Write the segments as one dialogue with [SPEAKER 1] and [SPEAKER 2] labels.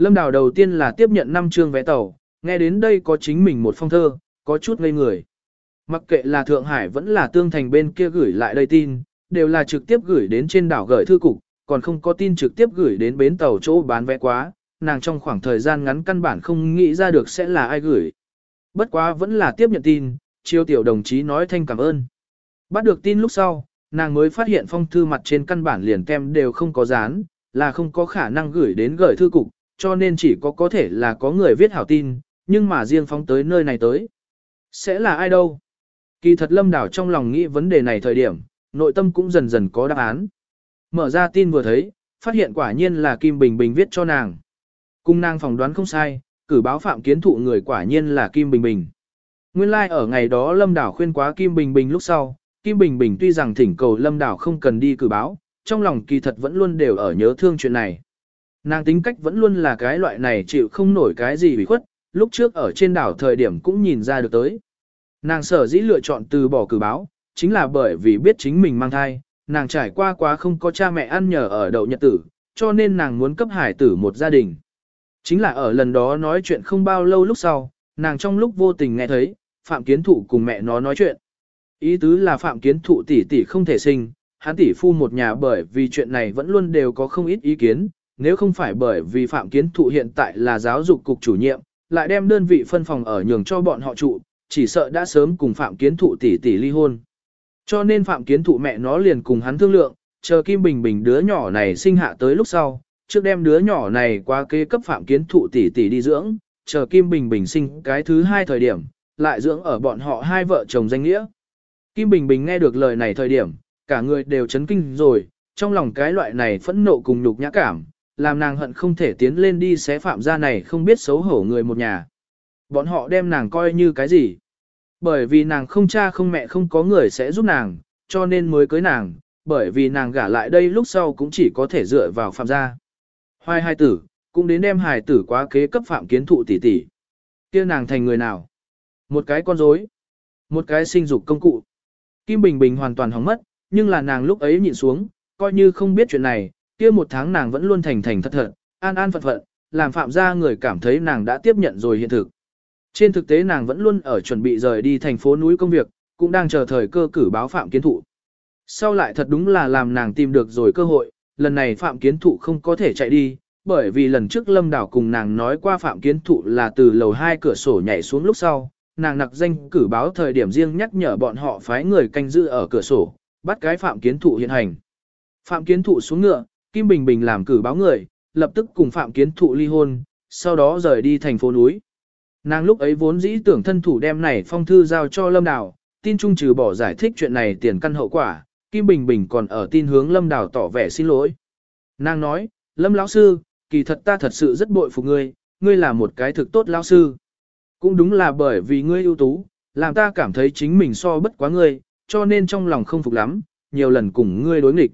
[SPEAKER 1] Lâm Đào đầu tiên là tiếp nhận 5 chương vé tàu, nghe đến đây có chính mình một phong thơ, có chút ngây người. Mặc kệ là Thượng Hải vẫn là Tương Thành bên kia gửi lại đây tin, đều là trực tiếp gửi đến trên đảo gửi thư cục, còn không có tin trực tiếp gửi đến bến tàu chỗ bán vé quá, nàng trong khoảng thời gian ngắn căn bản không nghĩ ra được sẽ là ai gửi. Bất quá vẫn là tiếp nhận tin, chiêu tiểu đồng chí nói thanh cảm ơn. Bắt được tin lúc sau, nàng mới phát hiện phong thư mặt trên căn bản liền tem đều không có dán, là không có khả năng gửi đến gửi thư cục, cho nên chỉ có có thể là có người viết hảo tin, nhưng mà riêng phóng tới nơi này tới. Sẽ là ai đâu? Kỳ thật lâm đảo trong lòng nghĩ vấn đề này thời điểm, nội tâm cũng dần dần có đáp án. Mở ra tin vừa thấy, phát hiện quả nhiên là Kim Bình Bình viết cho nàng. Cung nàng phỏng đoán không sai, cử báo phạm kiến thụ người quả nhiên là Kim Bình Bình. Nguyên lai like ở ngày đó Lâm Đảo khuyên quá Kim Bình Bình lúc sau, Kim Bình Bình tuy rằng thỉnh cầu Lâm Đảo không cần đi cử báo, trong lòng kỳ thật vẫn luôn đều ở nhớ thương chuyện này. Nàng tính cách vẫn luôn là cái loại này chịu không nổi cái gì bị khuất, lúc trước ở trên đảo thời điểm cũng nhìn ra được tới. Nàng sở dĩ lựa chọn từ bỏ cử báo, chính là bởi vì biết chính mình mang thai, nàng trải qua quá không có cha mẹ ăn nhờ ở đậu nhật tử, cho nên nàng muốn cấp hải tử một gia đình. Chính là ở lần đó nói chuyện không bao lâu lúc sau, nàng trong lúc vô tình nghe thấy, Phạm Kiến Thụ cùng mẹ nó nói chuyện. Ý tứ là Phạm Kiến Thụ tỷ tỷ không thể sinh, hắn tỷ phu một nhà bởi vì chuyện này vẫn luôn đều có không ít ý kiến, nếu không phải bởi vì Phạm Kiến Thụ hiện tại là giáo dục cục chủ nhiệm, lại đem đơn vị phân phòng ở nhường cho bọn họ trụ, chỉ sợ đã sớm cùng Phạm Kiến Thụ tỷ tỷ ly hôn. Cho nên Phạm Kiến Thụ mẹ nó liền cùng hắn thương lượng, chờ Kim Bình Bình đứa nhỏ này sinh hạ tới lúc sau, trước đem đứa nhỏ này qua kế cấp Phạm Kiến Thụ tỷ tỷ đi dưỡng, chờ Kim Bình Bình sinh cái thứ hai thời điểm, lại dưỡng ở bọn họ hai vợ chồng danh nghĩa. Kim Bình Bình nghe được lời này thời điểm, cả người đều chấn kinh rồi, trong lòng cái loại này phẫn nộ cùng nhục nhã cảm, làm nàng hận không thể tiến lên đi xé phạm gia này không biết xấu hổ người một nhà. Bọn họ đem nàng coi như cái gì? Bởi vì nàng không cha không mẹ không có người sẽ giúp nàng, cho nên mới cưới nàng, bởi vì nàng gả lại đây lúc sau cũng chỉ có thể dựa vào phạm gia. Hoài hai tử, cũng đến đem hài tử quá kế cấp phạm kiến thụ tỷ tỷ. kia nàng thành người nào? Một cái con rối, một cái sinh dục công cụ. Kim Bình Bình hoàn toàn hóng mất, nhưng là nàng lúc ấy nhìn xuống, coi như không biết chuyện này, kia một tháng nàng vẫn luôn thành thành thật thật, an an phận phận, làm phạm gia người cảm thấy nàng đã tiếp nhận rồi hiện thực. Trên thực tế nàng vẫn luôn ở chuẩn bị rời đi thành phố núi công việc, cũng đang chờ thời cơ cử báo phạm kiến thụ. Sau lại thật đúng là làm nàng tìm được rồi cơ hội, lần này phạm kiến thụ không có thể chạy đi, bởi vì lần trước lâm đảo cùng nàng nói qua phạm kiến thụ là từ lầu hai cửa sổ nhảy xuống lúc sau, nàng nặc danh cử báo thời điểm riêng nhắc nhở bọn họ phái người canh giữ ở cửa sổ, bắt cái phạm kiến thụ hiện hành. Phạm kiến thụ xuống ngựa, Kim Bình Bình làm cử báo người, lập tức cùng phạm kiến thụ ly hôn, sau đó rời đi thành phố núi. Nàng lúc ấy vốn dĩ tưởng thân thủ đem này phong thư giao cho Lâm Đào, tin trung trừ bỏ giải thích chuyện này tiền căn hậu quả, Kim Bình Bình còn ở tin hướng Lâm Đào tỏ vẻ xin lỗi. Nàng nói, Lâm lão sư, kỳ thật ta thật sự rất bội phục ngươi, ngươi là một cái thực tốt lão sư. Cũng đúng là bởi vì ngươi ưu tú, làm ta cảm thấy chính mình so bất quá ngươi, cho nên trong lòng không phục lắm, nhiều lần cùng ngươi đối nghịch.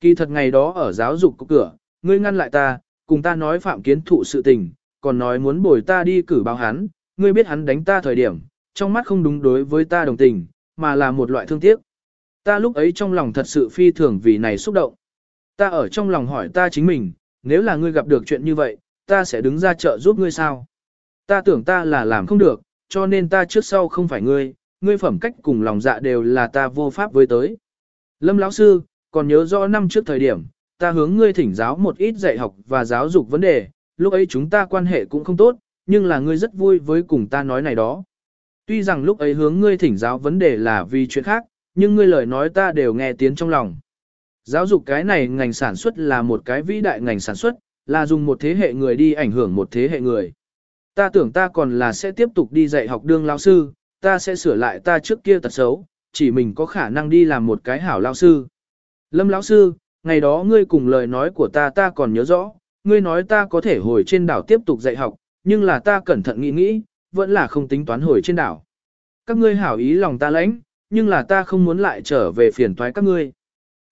[SPEAKER 1] Kỳ thật ngày đó ở giáo dục cục cửa, ngươi ngăn lại ta, cùng ta nói phạm kiến thụ sự tình, còn nói muốn bồi ta đi cử báo hắn, ngươi biết hắn đánh ta thời điểm, trong mắt không đúng đối với ta đồng tình, mà là một loại thương tiếc. Ta lúc ấy trong lòng thật sự phi thường vì này xúc động. Ta ở trong lòng hỏi ta chính mình, nếu là ngươi gặp được chuyện như vậy, ta sẽ đứng ra trợ giúp ngươi sao? Ta tưởng ta là làm không được, cho nên ta trước sau không phải ngươi, ngươi phẩm cách cùng lòng dạ đều là ta vô pháp với tới. Lâm lão sư, còn nhớ rõ năm trước thời điểm, ta hướng ngươi thỉnh giáo một ít dạy học và giáo dục vấn đề, lúc ấy chúng ta quan hệ cũng không tốt, nhưng là ngươi rất vui với cùng ta nói này đó. Tuy rằng lúc ấy hướng ngươi thỉnh giáo vấn đề là vì chuyện khác, nhưng ngươi lời nói ta đều nghe tiếng trong lòng. Giáo dục cái này ngành sản xuất là một cái vĩ đại ngành sản xuất, là dùng một thế hệ người đi ảnh hưởng một thế hệ người. Ta tưởng ta còn là sẽ tiếp tục đi dạy học đương lao sư, ta sẽ sửa lại ta trước kia tật xấu, chỉ mình có khả năng đi làm một cái hảo lao sư. Lâm lão sư, ngày đó ngươi cùng lời nói của ta ta còn nhớ rõ, ngươi nói ta có thể hồi trên đảo tiếp tục dạy học, nhưng là ta cẩn thận nghĩ nghĩ, vẫn là không tính toán hồi trên đảo. Các ngươi hảo ý lòng ta lãnh, nhưng là ta không muốn lại trở về phiền toái các ngươi.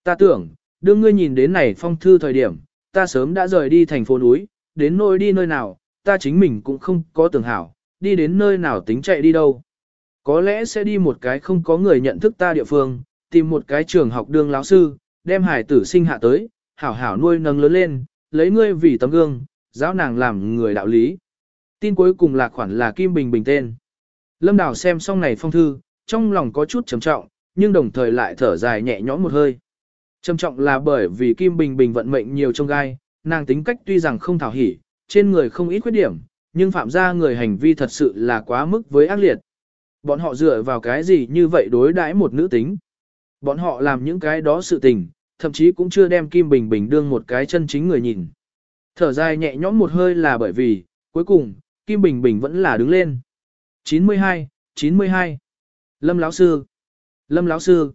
[SPEAKER 1] Ta tưởng, đưa ngươi nhìn đến này phong thư thời điểm, ta sớm đã rời đi thành phố núi, đến nơi đi nơi nào, ta chính mình cũng không có tưởng hảo, đi đến nơi nào tính chạy đi đâu. Có lẽ sẽ đi một cái không có người nhận thức ta địa phương, tìm một cái trường học đương lão sư, đem hải tử sinh hạ tới, hảo hảo nuôi nâng lớn lên, lấy ngươi vì tấm gương, giáo nàng làm người đạo lý. Tin cuối cùng là khoản là Kim Bình Bình tên. Lâm Đào xem xong này phong thư, trong lòng có chút trầm trọng, nhưng đồng thời lại thở dài nhẹ nhõm một hơi. Trầm trọng là bởi vì Kim Bình Bình vận mệnh nhiều trong gai, nàng tính cách tuy rằng không thảo hỉ, trên người không ít khuyết điểm, nhưng phạm ra người hành vi thật sự là quá mức với ác liệt. Bọn họ dựa vào cái gì như vậy đối đãi một nữ tính? Bọn họ làm những cái đó sự tình, thậm chí cũng chưa đem Kim Bình Bình đương một cái chân chính người nhìn. Thở dài nhẹ nhõm một hơi là bởi vì, cuối cùng, Kim Bình Bình vẫn là đứng lên. 92, 92. Lâm lão sư. Lâm lão sư.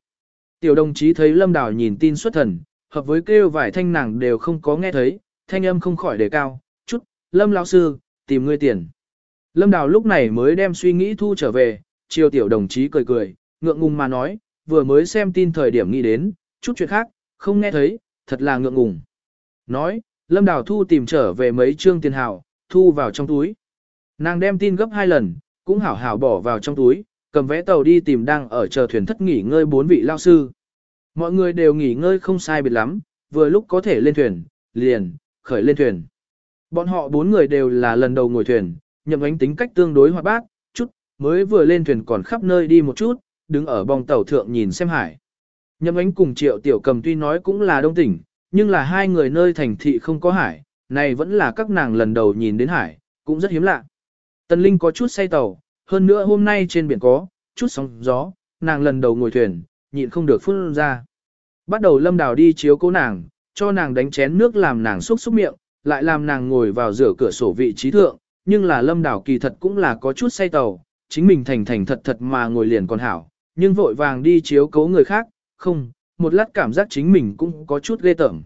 [SPEAKER 1] Tiểu đồng chí thấy Lâm Đào nhìn tin xuất thần, hợp với kêu vài thanh nàng đều không có nghe thấy, thanh âm không khỏi đề cao, chút, Lâm lão sư, tìm ngươi tiền. Lâm Đào lúc này mới đem suy nghĩ thu trở về, chiều tiểu đồng chí cười cười, ngượng ngùng mà nói, vừa mới xem tin thời điểm nghĩ đến, chút chuyện khác, không nghe thấy, thật là ngượng ngùng. Nói, Lâm Đào thu tìm trở về mấy trương tiền hảo thu vào trong túi. Nàng đem tin gấp hai lần, cũng hảo hảo bỏ vào trong túi, cầm vé tàu đi tìm đang ở chờ thuyền thất nghỉ ngơi bốn vị lao sư. Mọi người đều nghỉ ngơi không sai biệt lắm, vừa lúc có thể lên thuyền, liền, khởi lên thuyền. Bọn họ bốn người đều là lần đầu ngồi thuyền, nhậm ánh tính cách tương đối hoạt bát, chút, mới vừa lên thuyền còn khắp nơi đi một chút, đứng ở bong tàu thượng nhìn xem hải. Nhậm ánh cùng triệu tiểu cầm tuy nói cũng là đông tỉnh, nhưng là hai người nơi thành thị không có hải, này vẫn là các nàng lần đầu nhìn đến hải, cũng rất hiếm lạ. Tần Linh có chút say tàu, hơn nữa hôm nay trên biển có, chút sóng gió, nàng lần đầu ngồi thuyền, nhịn không được phun ra. Bắt đầu lâm đào đi chiếu cố nàng, cho nàng đánh chén nước làm nàng xúc xúc miệng, lại làm nàng ngồi vào rửa cửa sổ vị trí thượng, nhưng là lâm đào kỳ thật cũng là có chút say tàu, chính mình thành thành thật thật mà ngồi liền còn hảo, nhưng vội vàng đi chiếu cố người khác, không, một lát cảm giác chính mình cũng có chút ghê tởm.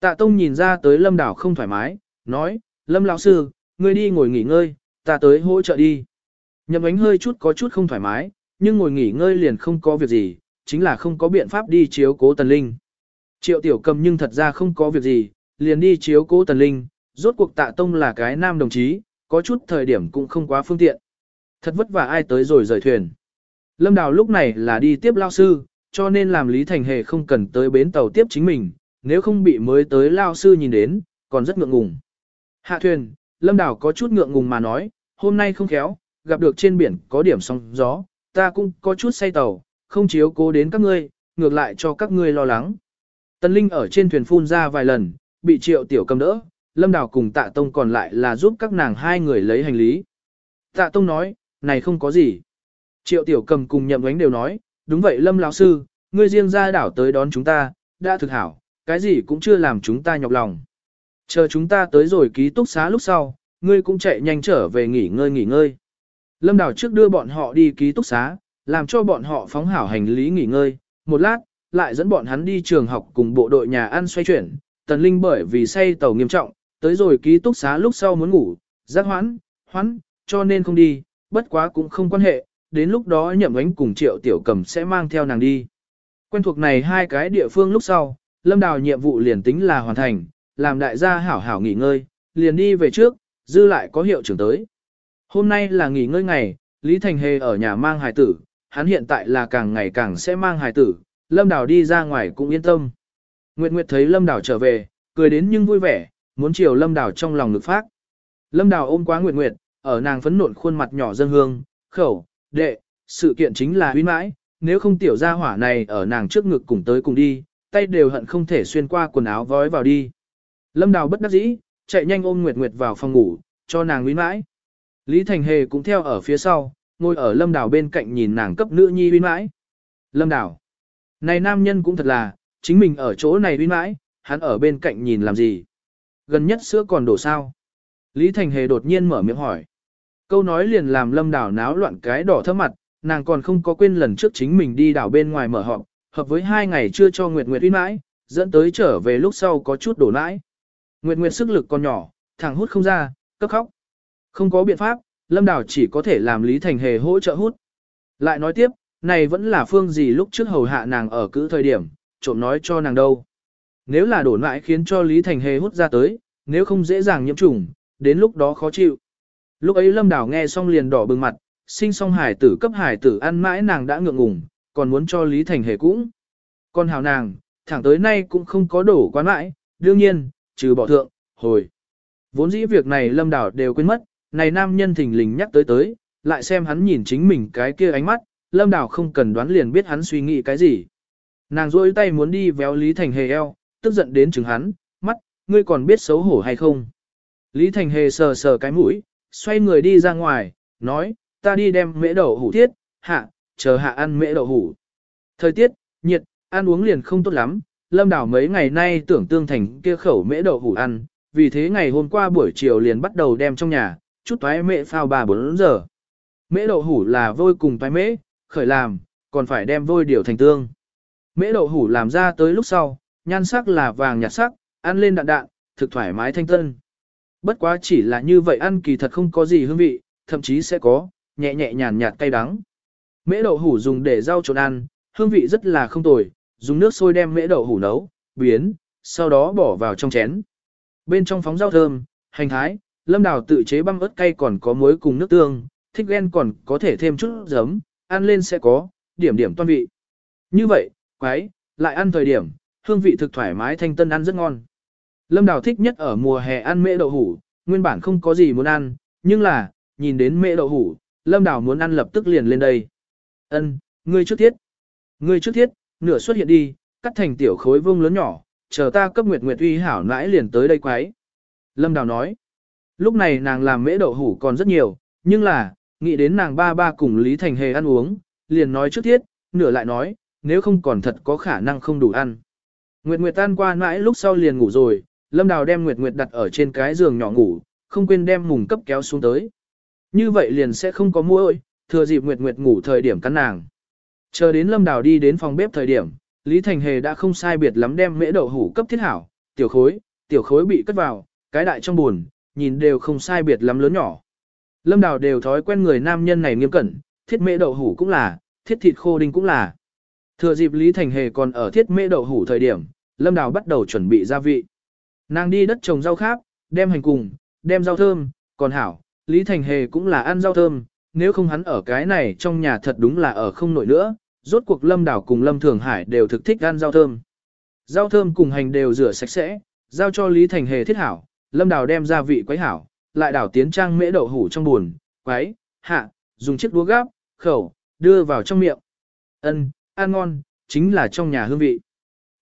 [SPEAKER 1] Tạ Tông nhìn ra tới lâm đào không thoải mái, nói, lâm lão sư, ngươi đi ngồi nghỉ ngơi, ta tới hỗ trợ đi. Nhậm ánh hơi chút có chút không thoải mái, nhưng ngồi nghỉ ngơi liền không có việc gì, chính là không có biện pháp đi chiếu cố tần linh. Triệu tiểu cầm nhưng thật ra không có việc gì, liền đi chiếu cố tần linh, rốt cuộc tạ tông là cái nam đồng chí, có chút thời điểm cũng không quá phương tiện. Thật vất vả ai tới rồi rời thuyền. Lâm Đào lúc này là đi tiếp lao sư, cho nên làm Lý Thành Hề không cần tới bến tàu tiếp chính mình, nếu không bị mới tới lao sư nhìn đến, còn rất ngượng ngùng. Hạ thuyền, Lâm đảo có chút ngượng ngùng mà nói, hôm nay không khéo, gặp được trên biển có điểm sóng gió, ta cũng có chút say tàu, không chiếu cố đến các ngươi, ngược lại cho các ngươi lo lắng. Tân Linh ở trên thuyền phun ra vài lần, bị triệu tiểu cầm đỡ, Lâm Đào cùng Tạ Tông còn lại là giúp các nàng hai người lấy hành lý. Tạ Tông nói, này không có gì. Triệu tiểu cầm cùng nhậm ánh đều nói, đúng vậy Lâm lão sư, ngươi riêng ra đảo tới đón chúng ta, đã thực hảo, cái gì cũng chưa làm chúng ta nhọc lòng. Chờ chúng ta tới rồi ký túc xá lúc sau, ngươi cũng chạy nhanh trở về nghỉ ngơi nghỉ ngơi. Lâm đảo trước đưa bọn họ đi ký túc xá, làm cho bọn họ phóng hảo hành lý nghỉ ngơi, một lát, lại dẫn bọn hắn đi trường học cùng bộ đội nhà ăn xoay chuyển. Tần Linh bởi vì say tàu nghiêm trọng, tới rồi ký túc xá lúc sau muốn ngủ, giác hoãn, hoãn, cho nên không đi, bất quá cũng không quan hệ, đến lúc đó nhậm ánh cùng triệu tiểu cầm sẽ mang theo nàng đi. Quen thuộc này hai cái địa phương lúc sau, Lâm Đào nhiệm vụ liền tính là hoàn thành, làm đại gia hảo hảo nghỉ ngơi, liền đi về trước, dư lại có hiệu trưởng tới. Hôm nay là nghỉ ngơi ngày, Lý Thành Hề ở nhà mang hài tử, hắn hiện tại là càng ngày càng sẽ mang hài tử, Lâm Đào đi ra ngoài cũng yên tâm. Nguyệt Nguyệt thấy Lâm Đào trở về, cười đến nhưng vui vẻ, muốn chiều Lâm Đào trong lòng ngực phát. Lâm Đào ôm quá Nguyệt Nguyệt, ở nàng phấn nộn khuôn mặt nhỏ dân hương, khẩu, đệ, sự kiện chính là huy mãi, nếu không tiểu gia hỏa này ở nàng trước ngực cùng tới cùng đi, tay đều hận không thể xuyên qua quần áo vói vào đi. Lâm Đào bất đắc dĩ, chạy nhanh ôm Nguyệt Nguyệt vào phòng ngủ, cho nàng huy mãi. Lý Thành Hề cũng theo ở phía sau, ngồi ở Lâm Đào bên cạnh nhìn nàng cấp nữ nhi huy mãi. Lâm Đào, này nam nhân cũng thật là, chính mình ở chỗ này huy mãi, hắn ở bên cạnh nhìn làm gì? Gần nhất sữa còn đổ sao? Lý Thành Hề đột nhiên mở miệng hỏi. Câu nói liền làm Lâm đảo náo loạn cái đỏ thấp mặt, nàng còn không có quên lần trước chính mình đi đảo bên ngoài mở họp, hợp với hai ngày chưa cho Nguyệt Nguyệt uy mãi, dẫn tới trở về lúc sau có chút đổ nãi. Nguyệt Nguyệt sức lực còn nhỏ, thằng hút không ra, cấp khóc. Không có biện pháp, Lâm đảo chỉ có thể làm Lý Thành Hề hỗ trợ hút. Lại nói tiếp, này vẫn là phương gì lúc trước hầu hạ nàng ở cữ thời điểm, trộm nói cho nàng đâu. Nếu là đổ nãi khiến cho Lý Thành Hề hút ra tới, nếu không dễ dàng nhiễm trùng, đến lúc đó khó chịu. Lúc ấy Lâm Đào nghe xong liền đỏ bừng mặt, sinh xong hải tử cấp hải tử ăn mãi nàng đã ngượng ngùng, còn muốn cho Lý Thành Hề cũng. Còn hào nàng, thẳng tới nay cũng không có đổ quán mãi, đương nhiên, trừ bỏ thượng, hồi. Vốn dĩ việc này Lâm Đào đều quên mất, này nam nhân thình lình nhắc tới tới, lại xem hắn nhìn chính mình cái kia ánh mắt, Lâm Đào không cần đoán liền biết hắn suy nghĩ cái gì. Nàng rôi tay muốn đi véo Lý Thành Hề eo, tức giận đến chừng hắn, mắt, ngươi còn biết xấu hổ hay không? Lý Thành Hề sờ sờ cái mũi, xoay người đi ra ngoài, nói, ta đi đem mễ đậu hủ thiết, hạ, chờ hạ ăn mễ đậu hủ. Thời tiết, nhiệt, ăn uống liền không tốt lắm, Lâm Đảo mấy ngày nay tưởng tương thành kia khẩu mễ đậu hủ ăn, vì thế ngày hôm qua buổi chiều liền bắt đầu đem trong nhà, chút toái mễ phao bà 4 giờ. Mễ đậu hủ là vôi cùng toái mễ, khởi làm, còn phải đem vôi điều thành tương. Mễ đậu hủ làm ra tới lúc sau, nhan sắc là vàng nhạt sắc, ăn lên đạn đạn, thực thoải mái thanh tân. Bất quá chỉ là như vậy ăn kỳ thật không có gì hương vị, thậm chí sẽ có, nhẹ nhẹ nhàn nhạt cay đắng. Mễ đậu hủ dùng để rau trộn ăn, hương vị rất là không tồi, dùng nước sôi đem mễ đậu hủ nấu, biến, sau đó bỏ vào trong chén. Bên trong phóng rau thơm, hành thái, lâm đào tự chế băm ớt cay còn có muối cùng nước tương, thích ghen còn có thể thêm chút giấm, ăn lên sẽ có, điểm điểm toan vị. Như vậy, quái, lại ăn thời điểm, hương vị thực thoải mái thanh tân ăn rất ngon. Lâm Đào thích nhất ở mùa hè ăn mễ đậu hủ, nguyên bản không có gì muốn ăn, nhưng là, nhìn đến mễ đậu hủ, Lâm Đào muốn ăn lập tức liền lên đây. Ân, ngươi trước thiết. Ngươi trước thiết, nửa xuất hiện đi, cắt thành tiểu khối vương lớn nhỏ, chờ ta cấp nguyệt nguyệt uy hảo nãi liền tới đây quái. Lâm Đào nói, lúc này nàng làm mễ đậu hủ còn rất nhiều, nhưng là, nghĩ đến nàng ba ba cùng Lý Thành Hề ăn uống, liền nói trước thiết, nửa lại nói, nếu không còn thật có khả năng không đủ ăn. Nguyệt Nguyệt tan qua nãi lúc sau liền ngủ rồi, Lâm Đào đem Nguyệt Nguyệt đặt ở trên cái giường nhỏ ngủ, không quên đem mùng cấp kéo xuống tới. Như vậy liền sẽ không có muỗi, thừa dịp Nguyệt Nguyệt ngủ thời điểm cắn nàng. Chờ đến Lâm Đào đi đến phòng bếp thời điểm, Lý Thành Hề đã không sai biệt lắm đem mễ đậu hủ cấp thiết hảo, tiểu khối, tiểu khối bị cất vào, cái đại trong buồn, nhìn đều không sai biệt lắm lớn nhỏ. Lâm Đào đều thói quen người nam nhân này nghiêm cẩn, thiết mễ đậu hủ cũng là, thiết thịt khô đinh cũng là. Thừa dịp Lý Thành Hề còn ở thiết mễ đậu hủ thời điểm, Lâm Đào bắt đầu chuẩn bị gia vị. Nàng đi đất trồng rau khác, đem hành cùng, đem rau thơm, còn hảo, Lý Thành Hề cũng là ăn rau thơm, nếu không hắn ở cái này trong nhà thật đúng là ở không nổi nữa, rốt cuộc Lâm Đào cùng Lâm Thường Hải đều thực thích ăn rau thơm. Rau thơm cùng hành đều rửa sạch sẽ, giao cho Lý Thành Hề thiết hảo, Lâm Đào đem gia vị quấy hảo, lại đảo tiến trang mễ đậu hủ trong buồn, quấy, hạ, dùng chiếc đũa gắp, khẩu, đưa vào trong miệng. Ân, ăn ngon, chính là trong nhà hương vị.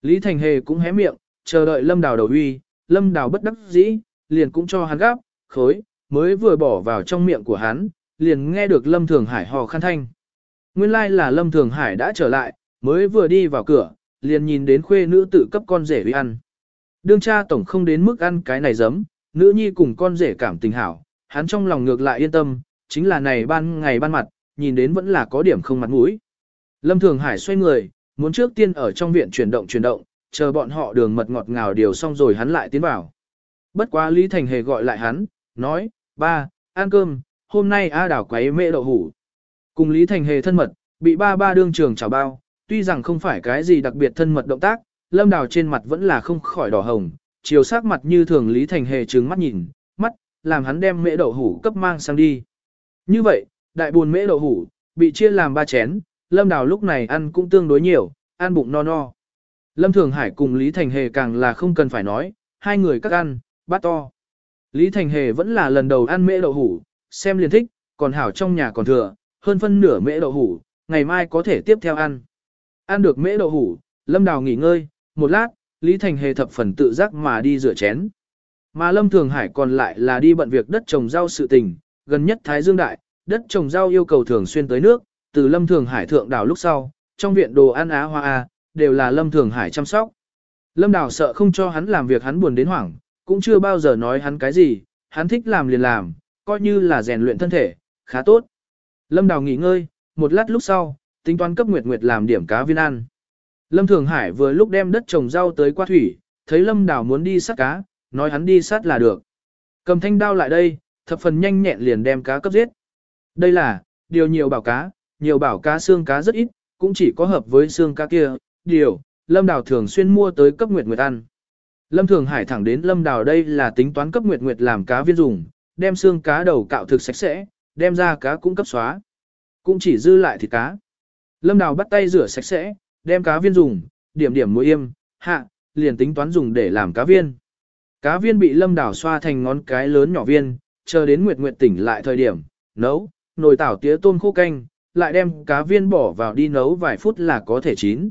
[SPEAKER 1] Lý Thành Hề cũng hé miệng, chờ đợi Lâm Đào đầu uy, Lâm Đào bất đắc dĩ, liền cũng cho hắn gắp, khối, mới vừa bỏ vào trong miệng của hắn, liền nghe được Lâm Thường Hải hò khăn thanh. Nguyên lai like là Lâm Thường Hải đã trở lại, mới vừa đi vào cửa, liền nhìn đến khuê nữ tự cấp con rể uy ăn. Đương cha tổng không đến mức ăn cái này giấm, nữ nhi cùng con rể cảm tình hảo, hắn trong lòng ngược lại yên tâm, chính là này ban ngày ban mặt, nhìn đến vẫn là có điểm không mặt mũi. Lâm Thường Hải xoay người, muốn trước tiên ở trong viện chuyển động chuyển động, chờ bọn họ đường mật ngọt ngào điều xong rồi hắn lại tiến vào. Bất quá Lý Thành Hề gọi lại hắn, nói, ba, ăn cơm, hôm nay A đảo quấy mẹ đậu hủ. Cùng Lý Thành Hề thân mật, bị ba ba đương trường chào bao, tuy rằng không phải cái gì đặc biệt thân mật động tác, lâm đào trên mặt vẫn là không khỏi đỏ hồng, chiều sắc mặt như thường Lý Thành Hề trừng mắt nhìn, mắt, làm hắn đem mễ đậu hủ cấp mang sang đi. Như vậy, đại buồn mễ đậu hủ, bị chia làm ba chén, lâm đào lúc này ăn cũng tương đối nhiều, ăn bụng no no. Lâm Thường Hải cùng Lý Thành Hề càng là không cần phải nói, hai người các ăn, bát to. Lý Thành Hề vẫn là lần đầu ăn mễ đậu hủ, xem liền thích, còn hảo trong nhà còn thừa, hơn phân nửa mễ đậu hủ, ngày mai có thể tiếp theo ăn. Ăn được mễ đậu hủ, Lâm Đào nghỉ ngơi, một lát, Lý Thành Hề thập phần tự giác mà đi rửa chén. Mà Lâm Thường Hải còn lại là đi bận việc đất trồng rau sự tình, gần nhất Thái Dương Đại, đất trồng rau yêu cầu thường xuyên tới nước, từ Lâm Thường Hải thượng đảo lúc sau, trong viện đồ ăn á hoa a, đều là Lâm Thường Hải chăm sóc. Lâm Đào sợ không cho hắn làm việc hắn buồn đến hoảng, cũng chưa bao giờ nói hắn cái gì, hắn thích làm liền làm, coi như là rèn luyện thân thể, khá tốt. Lâm Đào nghỉ ngơi, một lát lúc sau, tính toán cấp Nguyệt Nguyệt làm điểm cá viên ăn. Lâm Thường Hải vừa lúc đem đất trồng rau tới qua thủy, thấy Lâm Đào muốn đi sát cá, nói hắn đi sát là được. Cầm thanh đao lại đây, thập phần nhanh nhẹn liền đem cá cấp giết. Đây là, điều nhiều bảo cá, nhiều bảo cá xương cá rất ít, cũng chỉ có hợp với xương cá kia, điều, Lâm Đào thường xuyên mua tới cấp Nguyệt Nguyệt ăn. Lâm Thường Hải thẳng đến Lâm Đào đây là tính toán cấp Nguyệt Nguyệt làm cá viên dùng, đem xương cá đầu cạo thực sạch sẽ, đem ra cá cũng cấp xóa. Cũng chỉ dư lại thịt cá. Lâm Đào bắt tay rửa sạch sẽ, đem cá viên dùng, điểm điểm muối yêm, hạ, liền tính toán dùng để làm cá viên. Cá viên bị lâm đảo xoa thành ngón cái lớn nhỏ viên, chờ đến Nguyệt Nguyệt tỉnh lại thời điểm, nấu, nồi tảo tía tôm khô canh, lại đem cá viên bỏ vào đi nấu vài phút là có thể chín.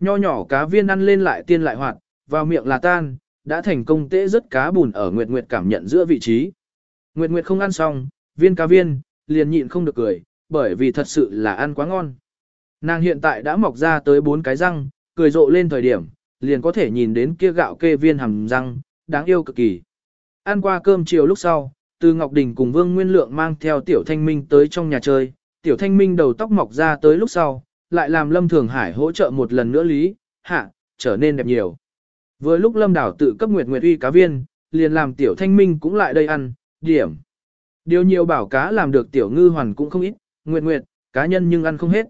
[SPEAKER 1] Nho nhỏ cá viên ăn lên lại tiên lại hoạt, vào miệng là tan, đã thành công tễ rất cá bùn ở Nguyệt Nguyệt cảm nhận giữa vị trí. Nguyệt Nguyệt không ăn xong, viên cá viên, liền nhịn không được cười, bởi vì thật sự là ăn quá ngon. Nàng hiện tại đã mọc ra tới bốn cái răng, cười rộ lên thời điểm, liền có thể nhìn đến kia gạo kê viên hầm răng, đáng yêu cực kỳ. Ăn qua cơm chiều lúc sau, từ Ngọc Đình cùng Vương Nguyên Lượng mang theo Tiểu Thanh Minh tới trong nhà chơi, Tiểu Thanh Minh đầu tóc mọc ra tới lúc sau, lại làm Lâm Thường Hải hỗ trợ một lần nữa lý, hạ, trở nên đẹp nhiều. Vừa lúc Lâm Đảo tự cấp Nguyệt Nguyệt uy cá viên, liền làm Tiểu Thanh Minh cũng lại đây ăn, điểm. Điều nhiều bảo cá làm được Tiểu Ngư Hoàn cũng không ít, Nguyệt Nguyệt, cá nhân nhưng ăn không hết.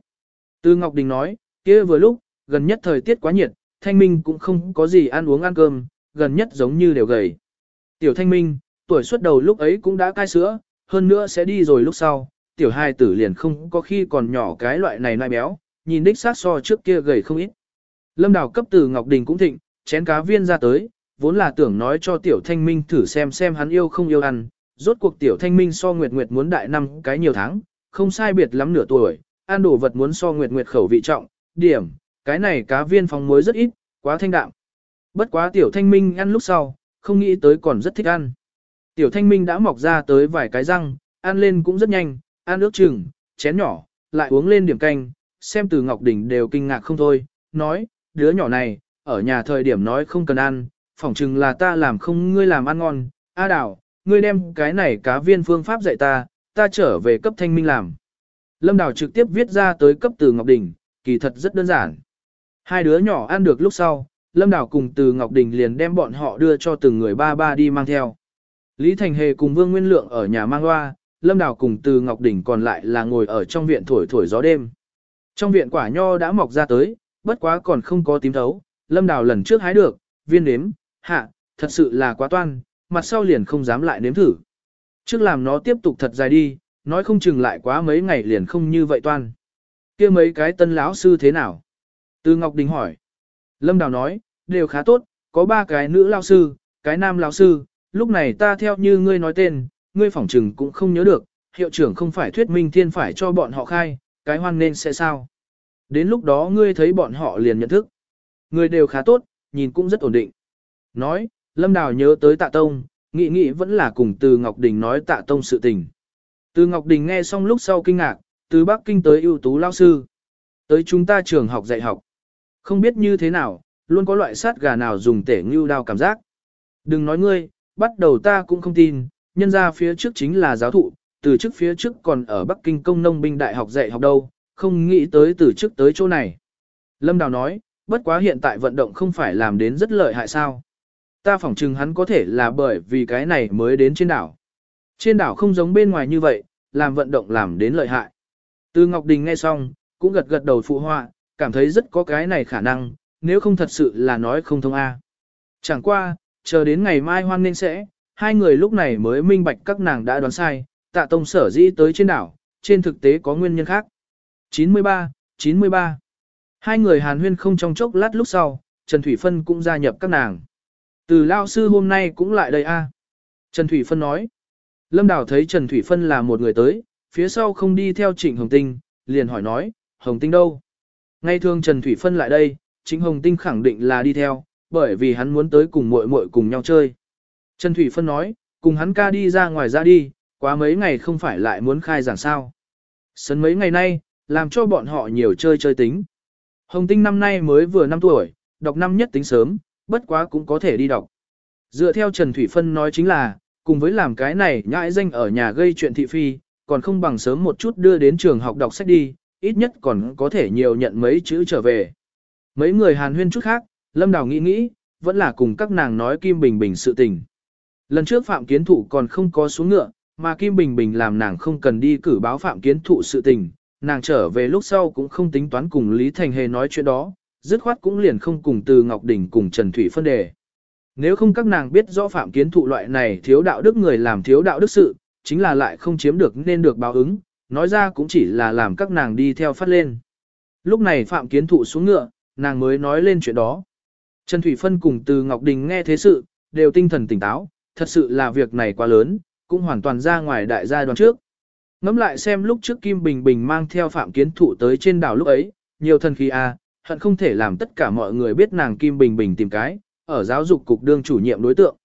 [SPEAKER 1] Từ Ngọc Đình nói, kia vừa lúc, gần nhất thời tiết quá nhiệt, Thanh Minh cũng không có gì ăn uống ăn cơm, gần nhất giống như đều gầy. Tiểu Thanh Minh, tuổi xuất đầu lúc ấy cũng đã cai sữa, hơn nữa sẽ đi rồi lúc sau, tiểu hai tử liền không có khi còn nhỏ cái loại này nai béo, nhìn đích sát so trước kia gầy không ít. Lâm Đào cấp từ Ngọc Đình cũng thịnh, chén cá viên ra tới, vốn là tưởng nói cho tiểu thanh minh thử xem xem hắn yêu không yêu ăn, rốt cuộc tiểu thanh minh so Nguyệt Nguyệt muốn đại năm cái nhiều tháng, không sai biệt lắm nửa tuổi, ăn đồ vật muốn so Nguyệt Nguyệt khẩu vị trọng, điểm, cái này cá viên phóng muối rất ít, quá thanh đạm. Bất quá tiểu thanh minh ăn lúc sau, không nghĩ tới còn rất thích ăn. Tiểu thanh minh đã mọc ra tới vài cái răng, ăn lên cũng rất nhanh, ăn ước chừng, chén nhỏ, lại uống lên điểm canh, xem từ Ngọc Đỉnh đều kinh ngạc không thôi, nói, đứa nhỏ này, ở nhà thời điểm nói không cần ăn, phỏng chừng là ta làm không ngươi làm ăn ngon, A Đào, ngươi đem cái này cá viên phương pháp dạy ta, ta trở về cấp thanh minh làm. Lâm Đào trực tiếp viết ra tới cấp từ Ngọc Đình, kỳ thật rất đơn giản. Hai đứa nhỏ ăn được lúc sau, Lâm Đào cùng từ Ngọc Đình liền đem bọn họ đưa cho từng người ba ba đi mang theo. Lý Thành Hề cùng Vương Nguyên Lượng ở nhà mang hoa, Lâm Đào cùng từ Ngọc Đình còn lại là ngồi ở trong viện thổi thổi gió đêm. Trong viện quả nho đã mọc ra tới, bất quá còn không có tím thấu, Lâm Đào lần trước hái được, viên nếm, hạ, thật sự là quá toan, mặt sau liền không dám lại nếm thử. Trước làm nó tiếp tục thật dài đi, nói không chừng lại quá mấy ngày liền không như vậy toan. kia mấy cái tân lão sư thế nào? Từ Ngọc Đình hỏi. Lâm Đào nói, đều khá tốt, có ba cái nữ lao sư, cái nam lao sư, lúc này ta theo như ngươi nói tên, ngươi phỏng chừng cũng không nhớ được, hiệu trưởng không phải thuyết minh thiên phải cho bọn họ khai, cái hoan nên sẽ sao. Đến lúc đó ngươi thấy bọn họ liền nhận thức. Người đều khá tốt, nhìn cũng rất ổn định. Nói, Lâm Đào nhớ tới tạ tông, nghĩ nghĩ vẫn là cùng từ Ngọc Đình nói tạ tông sự tình. Từ Ngọc Đình nghe xong lúc sau kinh ngạc, từ Bắc Kinh tới ưu tú lao sư. Tới chúng ta trường học dạy học. Không biết như thế nào, luôn có loại sát gà nào dùng tể ngưu đao cảm giác. Đừng nói ngươi, bắt đầu ta cũng không tin, nhân ra phía trước chính là giáo thụ, từ trước phía trước còn ở Bắc Kinh công nông binh đại học dạy học đâu, không nghĩ tới từ trước tới chỗ này. Lâm Đào nói, bất quá hiện tại vận động không phải làm đến rất lợi hại sao. Ta phỏng chừng hắn có thể là bởi vì cái này mới đến trên đảo. Trên đảo không giống bên ngoài như vậy, làm vận động làm đến lợi hại. Từ Ngọc Đình nghe xong, cũng gật gật đầu phụ họa, cảm thấy rất có cái này khả năng, nếu không thật sự là nói không thông A. Chẳng qua, chờ đến ngày mai hoan nên sẽ, hai người lúc này mới minh bạch các nàng đã đoán sai, tạ tông sở dĩ tới trên đảo, trên thực tế có nguyên nhân khác. 93, 93 Hai người hàn huyên không trong chốc lát lúc sau, Trần Thủy Phân cũng gia nhập các nàng. Từ lao sư hôm nay cũng lại đây a. Trần Thủy Phân nói. Lâm Đào thấy Trần Thủy Phân là một người tới, phía sau không đi theo Trịnh Hồng Tinh, liền hỏi nói, Hồng Tinh đâu? Ngay thường Trần Thủy Phân lại đây, Trịnh Hồng Tinh khẳng định là đi theo, bởi vì hắn muốn tới cùng muội muội cùng nhau chơi. Trần Thủy Phân nói, cùng hắn ca đi ra ngoài ra đi, quá mấy ngày không phải lại muốn khai giảng sao. Sấn mấy ngày nay, làm cho bọn họ nhiều chơi chơi tính. Hồng Tinh năm nay mới vừa 5 tuổi, đọc năm nhất tính sớm, bất quá cũng có thể đi đọc. Dựa theo Trần Thủy Phân nói chính là, cùng với làm cái này nhãi danh ở nhà gây chuyện thị phi, còn không bằng sớm một chút đưa đến trường học đọc sách đi, ít nhất còn có thể nhiều nhận mấy chữ trở về. Mấy người hàn huyên chút khác, Lâm Đào nghĩ nghĩ, vẫn là cùng các nàng nói Kim Bình Bình sự tình. Lần trước Phạm Kiến Thụ còn không có xuống ngựa, mà Kim Bình Bình làm nàng không cần đi cử báo Phạm Kiến Thụ sự tình, nàng trở về lúc sau cũng không tính toán cùng Lý Thành Hề nói chuyện đó, dứt khoát cũng liền không cùng từ Ngọc Đình cùng Trần Thủy phân đề. Nếu không các nàng biết rõ phạm kiến thụ loại này thiếu đạo đức người làm thiếu đạo đức sự, chính là lại không chiếm được nên được báo ứng, nói ra cũng chỉ là làm các nàng đi theo phát lên. Lúc này phạm kiến thụ xuống ngựa, nàng mới nói lên chuyện đó. Trần Thủy Phân cùng từ Ngọc Đình nghe thế sự, đều tinh thần tỉnh táo, thật sự là việc này quá lớn, cũng hoàn toàn ra ngoài đại gia đoàn trước. Ngắm lại xem lúc trước Kim Bình Bình mang theo Phạm Kiến Thụ tới trên đảo lúc ấy, nhiều thần khí a, à, hận không thể làm tất cả mọi người biết nàng Kim Bình Bình tìm cái, ở giáo dục cục đương chủ nhiệm đối tượng.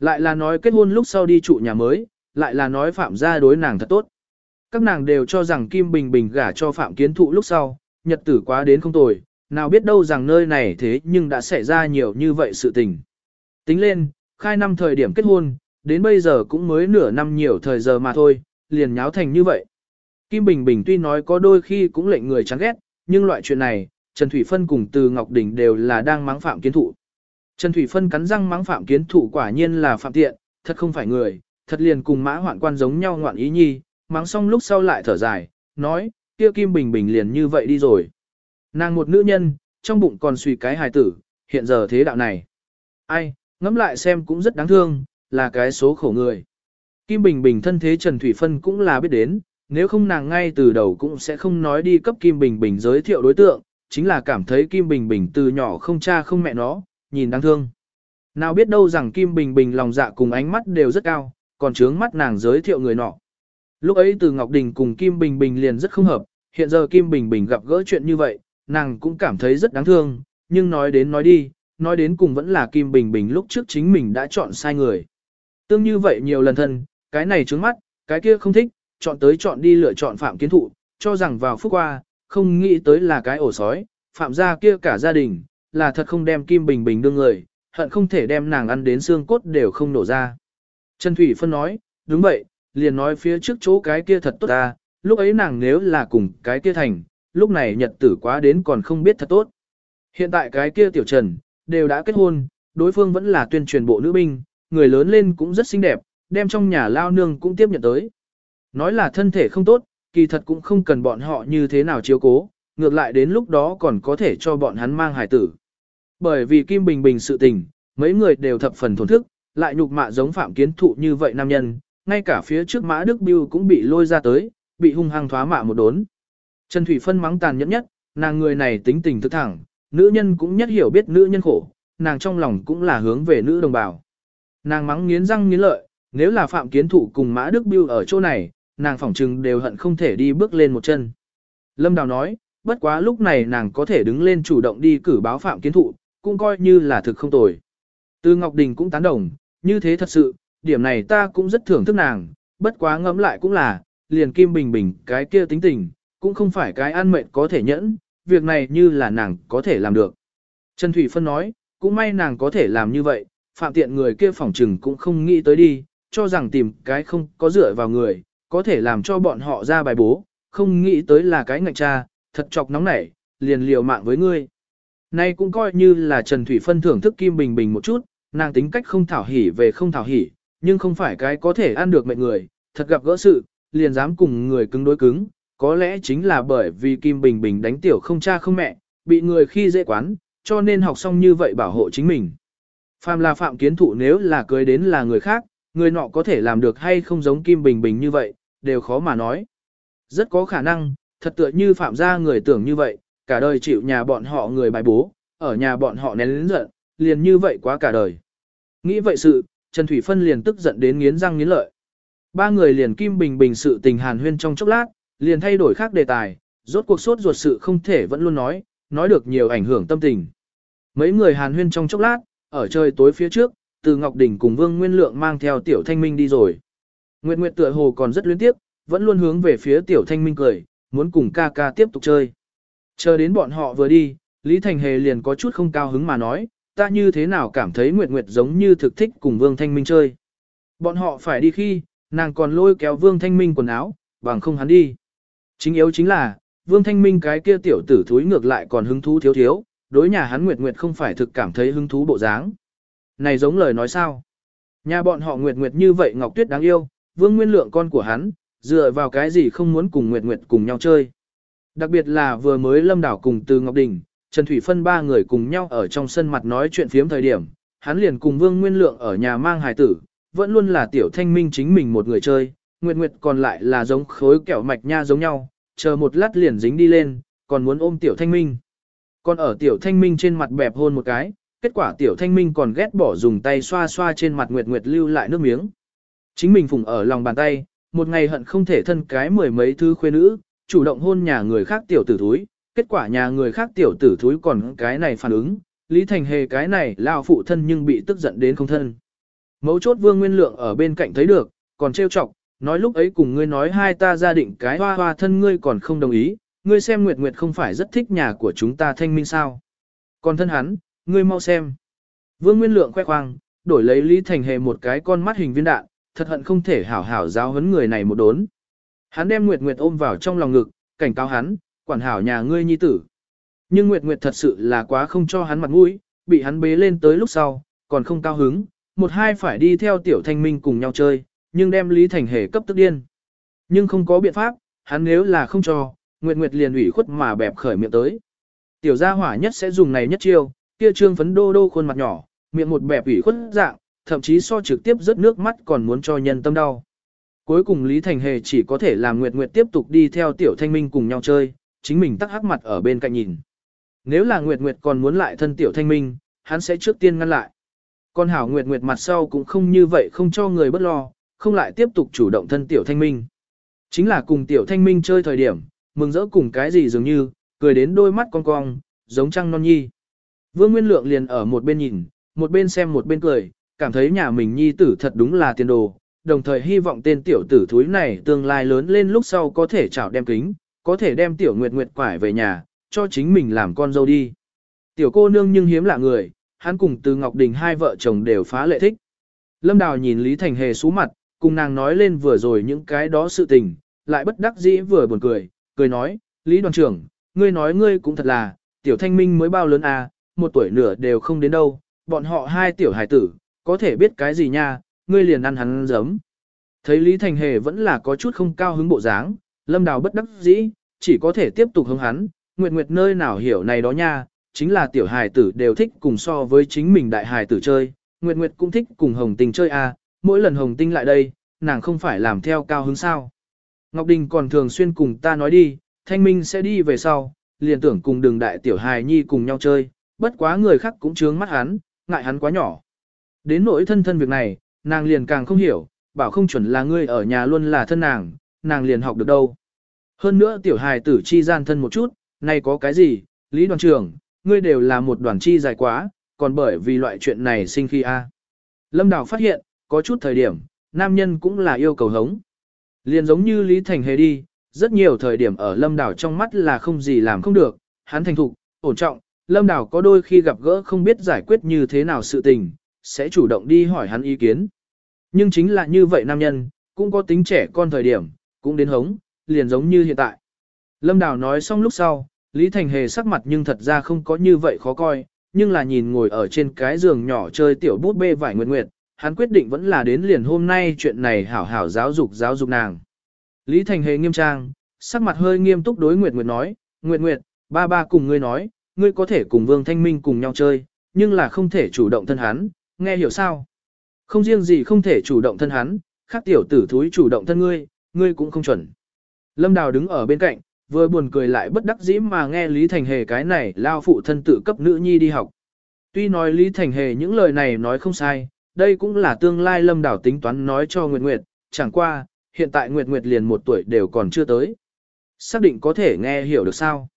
[SPEAKER 1] Lại là nói kết hôn lúc sau đi trụ nhà mới, lại là nói Phạm gia đối nàng thật tốt. Các nàng đều cho rằng Kim Bình Bình gả cho Phạm Kiến Thụ lúc sau, nhật tử quá đến không tồi, nào biết đâu rằng nơi này thế nhưng đã xảy ra nhiều như vậy sự tình. Tính lên, khai năm thời điểm kết hôn, đến bây giờ cũng mới nửa năm nhiều thời giờ mà thôi, liền nháo thành như vậy. Kim Bình Bình tuy nói có đôi khi cũng lệnh người chán ghét, nhưng loại chuyện này, Trần Thủy Phân cùng Từ Ngọc Đình đều là đang mắng Phạm Kiến Thụ. Trần Thủy Phân cắn răng mắng Phạm Kiến Thụ quả nhiên là phạm tiện, thật không phải người, thật liền cùng mã hoạn quan giống nhau ngoạn ý nhi, mắng xong lúc sau lại thở dài, nói, kia Kim Bình Bình liền như vậy đi rồi. Nàng một nữ nhân, trong bụng còn suy cái hài tử, hiện giờ thế đạo này. Ai, ngẫm lại xem cũng rất đáng thương, là cái số khổ người. Kim Bình Bình thân thế Trần Thủy Phân cũng là biết đến, nếu không nàng ngay từ đầu cũng sẽ không nói đi cấp Kim Bình Bình giới thiệu đối tượng, chính là cảm thấy Kim Bình Bình từ nhỏ không cha không mẹ nó, nhìn đáng thương. Nào biết đâu rằng Kim Bình Bình lòng dạ cùng ánh mắt đều rất cao, còn trướng mắt nàng giới thiệu người nọ. Lúc ấy từ Ngọc Đình cùng Kim Bình Bình liền rất không hợp, hiện giờ Kim Bình Bình gặp gỡ chuyện như vậy, nàng cũng cảm thấy rất đáng thương, nhưng nói đến nói đi, nói đến cùng vẫn là Kim Bình Bình lúc trước chính mình đã chọn sai người. Tương như vậy nhiều lần thân, cái này trướng mắt, cái kia không thích, chọn tới chọn đi lựa chọn phạm kiến thụ, cho rằng vào phút qua, không nghĩ tới là cái ổ sói, phạm gia kia cả gia đình, là thật không đem Kim Bình Bình đương người, hận không thể đem nàng ăn đến xương cốt đều không nổ ra. Trần Thủy Phân nói, đúng vậy, liền nói phía trước chỗ cái kia thật tốt ta, lúc ấy nàng nếu là cùng cái kia thành, lúc này nhật tử quá đến còn không biết thật tốt. Hiện tại cái kia tiểu trần, đều đã kết hôn, đối phương vẫn là tuyên truyền bộ nữ binh, người lớn lên cũng rất xinh đẹp, đem trong nhà lao nương cũng tiếp nhận tới. Nói là thân thể không tốt, kỳ thật cũng không cần bọn họ như thế nào chiếu cố, ngược lại đến lúc đó còn có thể cho bọn hắn mang hài tử. Bởi vì Kim Bình Bình sự tình, mấy người đều thập phần thổn thức, lại nhục mạ giống phạm kiến thụ như vậy nam nhân, ngay cả phía trước mã Đức Biêu cũng bị lôi ra tới, bị hung hăng thoá mạ một đốn. Trần Thủy Phân mắng tàn nhẫn nhất, nàng người này tính tình thức thẳng, nữ nhân cũng nhất hiểu biết nữ nhân khổ, nàng trong lòng cũng là hướng về nữ đồng bào. Nàng mắng nghiến răng nghiến lợi, nếu là Phạm Kiến Thụ cùng Mã Đức Biêu ở chỗ này, nàng phỏng trừng đều hận không thể đi bước lên một chân. Lâm Đào nói, bất quá lúc này nàng có thể đứng lên chủ động đi cử báo Phạm Kiến Thụ, cũng coi như là thực không tồi. Từ Ngọc Đình cũng tán đồng, như thế thật sự, điểm này ta cũng rất thưởng thức nàng, bất quá ngẫm lại cũng là, liền Kim Bình Bình cái kia tính tình, cũng không phải cái an mệnh có thể nhẫn, việc này như là nàng có thể làm được. Trần Thủy Phân nói, cũng may nàng có thể làm như vậy, phạm tiện người kia phỏng trừng cũng không nghĩ tới đi, cho rằng tìm cái không có dựa vào người, có thể làm cho bọn họ ra bài bố, không nghĩ tới là cái ngạch cha, thật chọc nóng nảy, liền liều mạng với ngươi. Nay cũng coi như là Trần Thủy Phân thưởng thức Kim Bình Bình một chút, nàng tính cách không thảo hỉ về không thảo hỉ, nhưng không phải cái có thể ăn được mệnh người, thật gặp gỡ sự, liền dám cùng người cứng đối cứng, có lẽ chính là bởi vì Kim Bình Bình đánh tiểu không cha không mẹ, bị người khi dễ quán, cho nên học xong như vậy bảo hộ chính mình. Phàm là phạm kiến thụ nếu là cưới đến là người khác, người nọ có thể làm được hay không giống Kim Bình Bình như vậy, đều khó mà nói. Rất có khả năng, thật tựa như phạm gia người tưởng như vậy, cả đời chịu nhà bọn họ người bài bố, ở nhà bọn họ nén lĩnh giận, liền như vậy quá cả đời. Nghĩ vậy sự, Trần Thủy Phân liền tức giận đến nghiến răng nghiến lợi. Ba người liền Kim Bình Bình sự tình hàn huyên trong chốc lát, liền thay đổi khác đề tài, rốt cuộc sốt ruột sự không thể vẫn luôn nói, nói được nhiều ảnh hưởng tâm tình. Mấy người hàn huyên trong chốc lát, ở trời tối phía trước, từ Ngọc Đình cùng Vương Nguyên Lượng mang theo Tiểu Thanh Minh đi rồi. Nguyệt Nguyệt tựa hồ còn rất luyến tiếp, vẫn luôn hướng về phía Tiểu Thanh Minh cười, muốn cùng ca ca tiếp tục chơi. Chờ đến bọn họ vừa đi, Lý Thành Hề liền có chút không cao hứng mà nói, ta như thế nào cảm thấy Nguyệt Nguyệt giống như thực thích cùng Vương Thanh Minh chơi. Bọn họ phải đi khi, nàng còn lôi kéo Vương Thanh Minh quần áo, bằng không hắn đi. Chính yếu chính là, Vương Thanh Minh cái kia tiểu tử thúi ngược lại còn hứng thú thiếu thiếu, đối nhà hắn Nguyệt Nguyệt không phải thực cảm thấy hứng thú bộ dáng. Này giống lời nói sao? Nhà bọn họ Nguyệt Nguyệt như vậy Ngọc Tuyết đáng yêu, Vương Nguyên Lượng con của hắn, dựa vào cái gì không muốn cùng Nguyệt Nguyệt cùng nhau chơi. Đặc biệt là vừa mới lâm đảo cùng từ Ngọc Đình, Trần Thủy Phân ba người cùng nhau ở trong sân mặt nói chuyện phiếm thời điểm, hắn liền cùng Vương Nguyên Lượng ở nhà mang hài tử, vẫn luôn là tiểu thanh minh chính mình một người chơi, Nguyệt Nguyệt còn lại là giống khối kẹo mạch nha giống nhau, chờ một lát liền dính đi lên, còn muốn ôm tiểu thanh minh. Còn ở tiểu thanh minh trên mặt bẹp hôn một cái, kết quả tiểu thanh minh còn ghét bỏ dùng tay xoa xoa trên mặt Nguyệt Nguyệt lưu lại nước miếng. Chính mình phụng ở lòng bàn tay, một ngày hận không thể thân cái mười mấy thứ khuê nữ, chủ động hôn nhà người khác tiểu tử thúi, kết quả nhà người khác tiểu tử thúi còn cái này phản ứng, Lý Thành Hề cái này lao phụ thân nhưng bị tức giận đến không thân. Mấu chốt Vương Nguyên Lượng ở bên cạnh thấy được, còn trêu chọc, nói lúc ấy cùng ngươi nói hai ta gia định cái hoa hoa thân ngươi còn không đồng ý, ngươi xem Nguyệt Nguyệt không phải rất thích nhà của chúng ta thanh minh sao. Còn thân hắn, ngươi mau xem. Vương Nguyên Lượng khoe khoang, đổi lấy Lý Thành Hề một cái con mắt hình viên đạn, thật hận không thể hảo hảo giáo huấn người này một đốn. Hắn đem Nguyệt Nguyệt ôm vào trong lòng ngực, cảnh cáo hắn, quản hảo nhà ngươi nhi tử. Nhưng Nguyệt Nguyệt thật sự là quá không cho hắn mặt mũi, bị hắn bế lên tới lúc sau, còn không cao hứng, một hai phải đi theo tiểu thanh minh cùng nhau chơi, nhưng đem Lý Thành Hề cấp tức điên. Nhưng không có biện pháp, hắn nếu là không cho, Nguyệt Nguyệt liền ủy khuất mà bẹp khởi miệng tới. Tiểu gia hỏa nhất sẽ dùng này nhất chiêu, kia trương phấn đô đô khuôn mặt nhỏ, miệng một bẹp ủy khuất dạng, thậm chí so trực tiếp rớt nước mắt còn muốn cho nhân tâm đau. Cuối cùng Lý Thành Hề chỉ có thể làm Nguyệt Nguyệt tiếp tục đi theo Tiểu Thanh Minh cùng nhau chơi, chính mình tắc hắc mặt ở bên cạnh nhìn. Nếu là Nguyệt Nguyệt còn muốn lại thân Tiểu Thanh Minh, hắn sẽ trước tiên ngăn lại. Con Hảo Nguyệt Nguyệt mặt sau cũng không như vậy không cho người bất lo, không lại tiếp tục chủ động thân Tiểu Thanh Minh. Chính là cùng Tiểu Thanh Minh chơi thời điểm, mừng rỡ cùng cái gì dường như, cười đến đôi mắt cong cong, giống trăng non nhi. Vương Nguyên Lượng liền ở một bên nhìn, một bên xem một bên cười, cảm thấy nhà mình nhi tử thật đúng là tiền đồ, đồng thời hy vọng tên tiểu tử thúi này tương lai lớn lên lúc sau có thể chảo đem kính, có thể đem tiểu nguyệt nguyệt quải về nhà, cho chính mình làm con dâu đi. Tiểu cô nương nhưng hiếm lạ người, hắn cùng từ Ngọc Đình hai vợ chồng đều phá lệ thích. Lâm Đào nhìn Lý Thành Hề xuống mặt, cùng nàng nói lên vừa rồi những cái đó sự tình, lại bất đắc dĩ vừa buồn cười, cười nói, Lý đoàn trưởng, ngươi nói ngươi cũng thật là, tiểu thanh minh mới bao lớn à, một tuổi nửa đều không đến đâu, bọn họ hai tiểu hải tử, có thể biết cái gì nha, ngươi liền ăn hắn giấm. Thấy Lý Thành Hề vẫn là có chút không cao hứng bộ dáng, Lâm Đào bất đắc dĩ, chỉ có thể tiếp tục hứng hắn, Nguyệt Nguyệt nơi nào hiểu này đó nha, chính là tiểu hài tử đều thích cùng so với chính mình đại hài tử chơi, Nguyệt Nguyệt cũng thích cùng Hồng Tinh chơi à, mỗi lần Hồng Tinh lại đây, nàng không phải làm theo cao hứng sao. Ngọc Đình còn thường xuyên cùng ta nói đi, Thanh Minh sẽ đi về sau, liền tưởng cùng đường đại tiểu hài nhi cùng nhau chơi, bất quá người khác cũng chướng mắt hắn, ngại hắn quá nhỏ. Đến nỗi thân thân việc này, nàng liền càng không hiểu, bảo không chuẩn là ngươi ở nhà luôn là thân nàng, nàng liền học được đâu. Hơn nữa tiểu hài tử chi gian thân một chút, này có cái gì, Lý đoàn trưởng, ngươi đều là một đoàn chi dài quá, còn bởi vì loại chuyện này sinh khi a. Lâm Đào phát hiện, có chút thời điểm, nam nhân cũng là yêu cầu hống. Liền giống như Lý Thành Hề đi, rất nhiều thời điểm ở Lâm Đảo trong mắt là không gì làm không được, hắn thành thục, ổn trọng, Lâm Đảo có đôi khi gặp gỡ không biết giải quyết như thế nào sự tình, sẽ chủ động đi hỏi hắn ý kiến. Nhưng chính là như vậy nam nhân, cũng có tính trẻ con thời điểm, cũng đến hống, liền giống như hiện tại. Lâm Đảo nói xong lúc sau, Lý Thành Hề sắc mặt nhưng thật ra không có như vậy khó coi, nhưng là nhìn ngồi ở trên cái giường nhỏ chơi tiểu bút bê vải nguyệt nguyệt, hắn quyết định vẫn là đến liền hôm nay chuyện này hảo hảo giáo dục giáo dục nàng. Lý Thành Hề nghiêm trang, sắc mặt hơi nghiêm túc đối Nguyệt Nguyệt nói, Nguyệt Nguyệt, ba ba cùng ngươi nói, ngươi có thể cùng Vương Thanh Minh cùng nhau chơi, nhưng là không thể chủ động thân hắn, nghe hiểu sao? Không riêng gì không thể chủ động thân hắn, khác tiểu tử thúi chủ động thân ngươi, ngươi cũng không chuẩn. Lâm Đào đứng ở bên cạnh, vừa buồn cười lại bất đắc dĩ mà nghe Lý Thành Hề cái này lao phụ thân tự cấp nữ nhi đi học. Tuy nói Lý Thành Hề những lời này nói không sai, đây cũng là tương lai Lâm đảo tính toán nói cho Nguyệt Nguyệt, chẳng qua, hiện tại Nguyệt Nguyệt liền một tuổi đều còn chưa tới. Xác định có thể nghe hiểu được sao?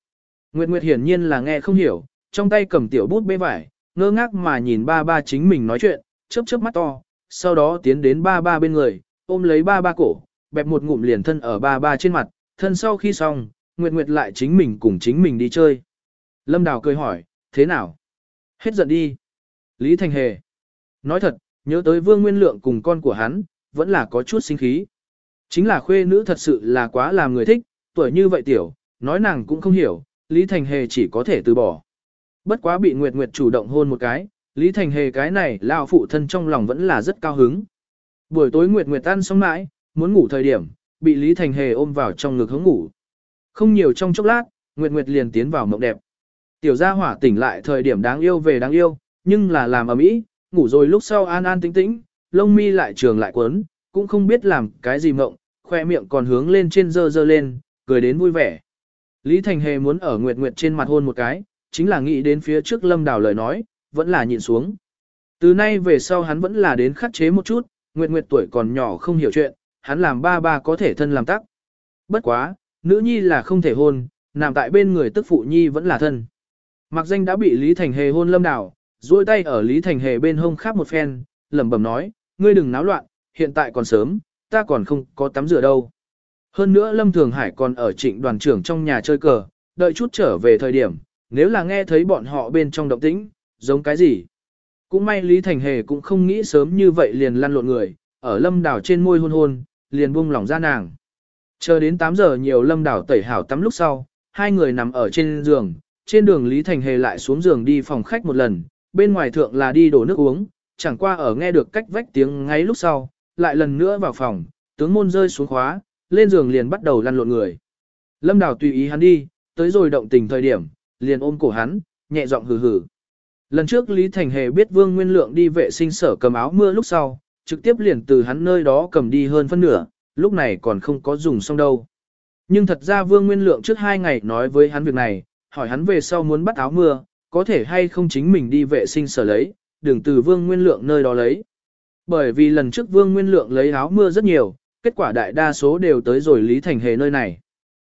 [SPEAKER 1] Nguyệt Nguyệt hiển nhiên là nghe không hiểu, trong tay cầm tiểu bút bê vải, ngơ ngác mà nhìn ba ba chính mình nói chuyện, chớp chớp mắt to, sau đó tiến đến ba ba bên người, ôm lấy ba ba cổ, bẹp một ngụm liền thân ở ba ba trên mặt, thân sau khi xong, Nguyệt Nguyệt lại chính mình cùng chính mình đi chơi. Lâm Đào cười hỏi, thế nào? Hết giận đi. Lý Thành Hề. Nói thật, nhớ tới Vương Nguyên Lượng cùng con của hắn, vẫn là có chút sinh khí. Chính là khuê nữ thật sự là quá làm người thích, tuổi như vậy tiểu, nói nàng cũng không hiểu, Lý Thành Hề chỉ có thể từ bỏ. Bất quá bị Nguyệt Nguyệt chủ động hôn một cái, Lý Thành Hề cái này lao phụ thân trong lòng vẫn là rất cao hứng. Buổi tối Nguyệt Nguyệt tan xong mãi, muốn ngủ thời điểm, bị Lý Thành Hề ôm vào trong ngực hướng ngủ. Không nhiều trong chốc lát, Nguyệt Nguyệt liền tiến vào mộng đẹp. Tiểu gia hỏa tỉnh lại thời điểm đáng yêu về đáng yêu, nhưng là làm ở mỹ, ngủ rồi lúc sau an an tĩnh tĩnh, lông mi lại trường lại quấn, cũng không biết làm cái gì mộng, khoe miệng còn hướng lên trên dơ dơ lên, cười đến vui vẻ. Lý Thành Hề muốn ở Nguyệt Nguyệt trên mặt hôn một cái, chính là nghĩ đến phía trước Lâm Đào lời nói, vẫn là nhịn xuống. Từ nay về sau hắn vẫn là đến khắc chế một chút, Nguyệt Nguyệt tuổi còn nhỏ không hiểu chuyện, hắn làm ba ba có thể thân làm tắc. Bất quá, nữ nhi là không thể hôn, nằm tại bên người tức phụ nhi vẫn là thân. Mặc danh đã bị Lý Thành Hề hôn lâm Đào duỗi tay ở Lý Thành Hề bên hông khắp một phen, lẩm bẩm nói, ngươi đừng náo loạn, hiện tại còn sớm, ta còn không có tắm rửa đâu. Hơn nữa Lâm Thường Hải còn ở trịnh đoàn trưởng trong nhà chơi cờ, đợi chút trở về thời điểm, nếu là nghe thấy bọn họ bên trong động tĩnh, giống cái gì. Cũng may Lý Thành Hề cũng không nghĩ sớm như vậy liền lăn lộn người, ở lâm đảo trên môi hôn hôn, liền buông lỏng ra nàng. Chờ đến 8 giờ nhiều lâm đảo tẩy hảo tắm lúc sau, hai người nằm ở trên giường, trên đường Lý Thành Hề lại xuống giường đi phòng khách một lần, bên ngoài thượng là đi đổ nước uống, chẳng qua ở nghe được cách vách tiếng ngay lúc sau, lại lần nữa vào phòng, tướng môn rơi xuống khóa, lên giường liền bắt đầu lăn lộn người. Lâm Đào tùy ý hắn đi, tới rồi động tình thời điểm, liền ôm cổ hắn, nhẹ giọng hừ hừ. Lần trước Lý Thành Hề biết Vương Nguyên Lượng đi vệ sinh sở cầm áo mưa lúc sau, trực tiếp liền từ hắn nơi đó cầm đi hơn phân nửa, lúc này còn không có dùng xong đâu. Nhưng thật ra Vương Nguyên Lượng trước hai ngày nói với hắn việc này, hỏi hắn về sau muốn bắt áo mưa, có thể hay không chính mình đi vệ sinh sở lấy, đừng từ Vương Nguyên Lượng nơi đó lấy. Bởi vì lần trước Vương Nguyên Lượng lấy áo mưa rất nhiều, kết quả đại đa số đều tới rồi Lý Thành Hề nơi này.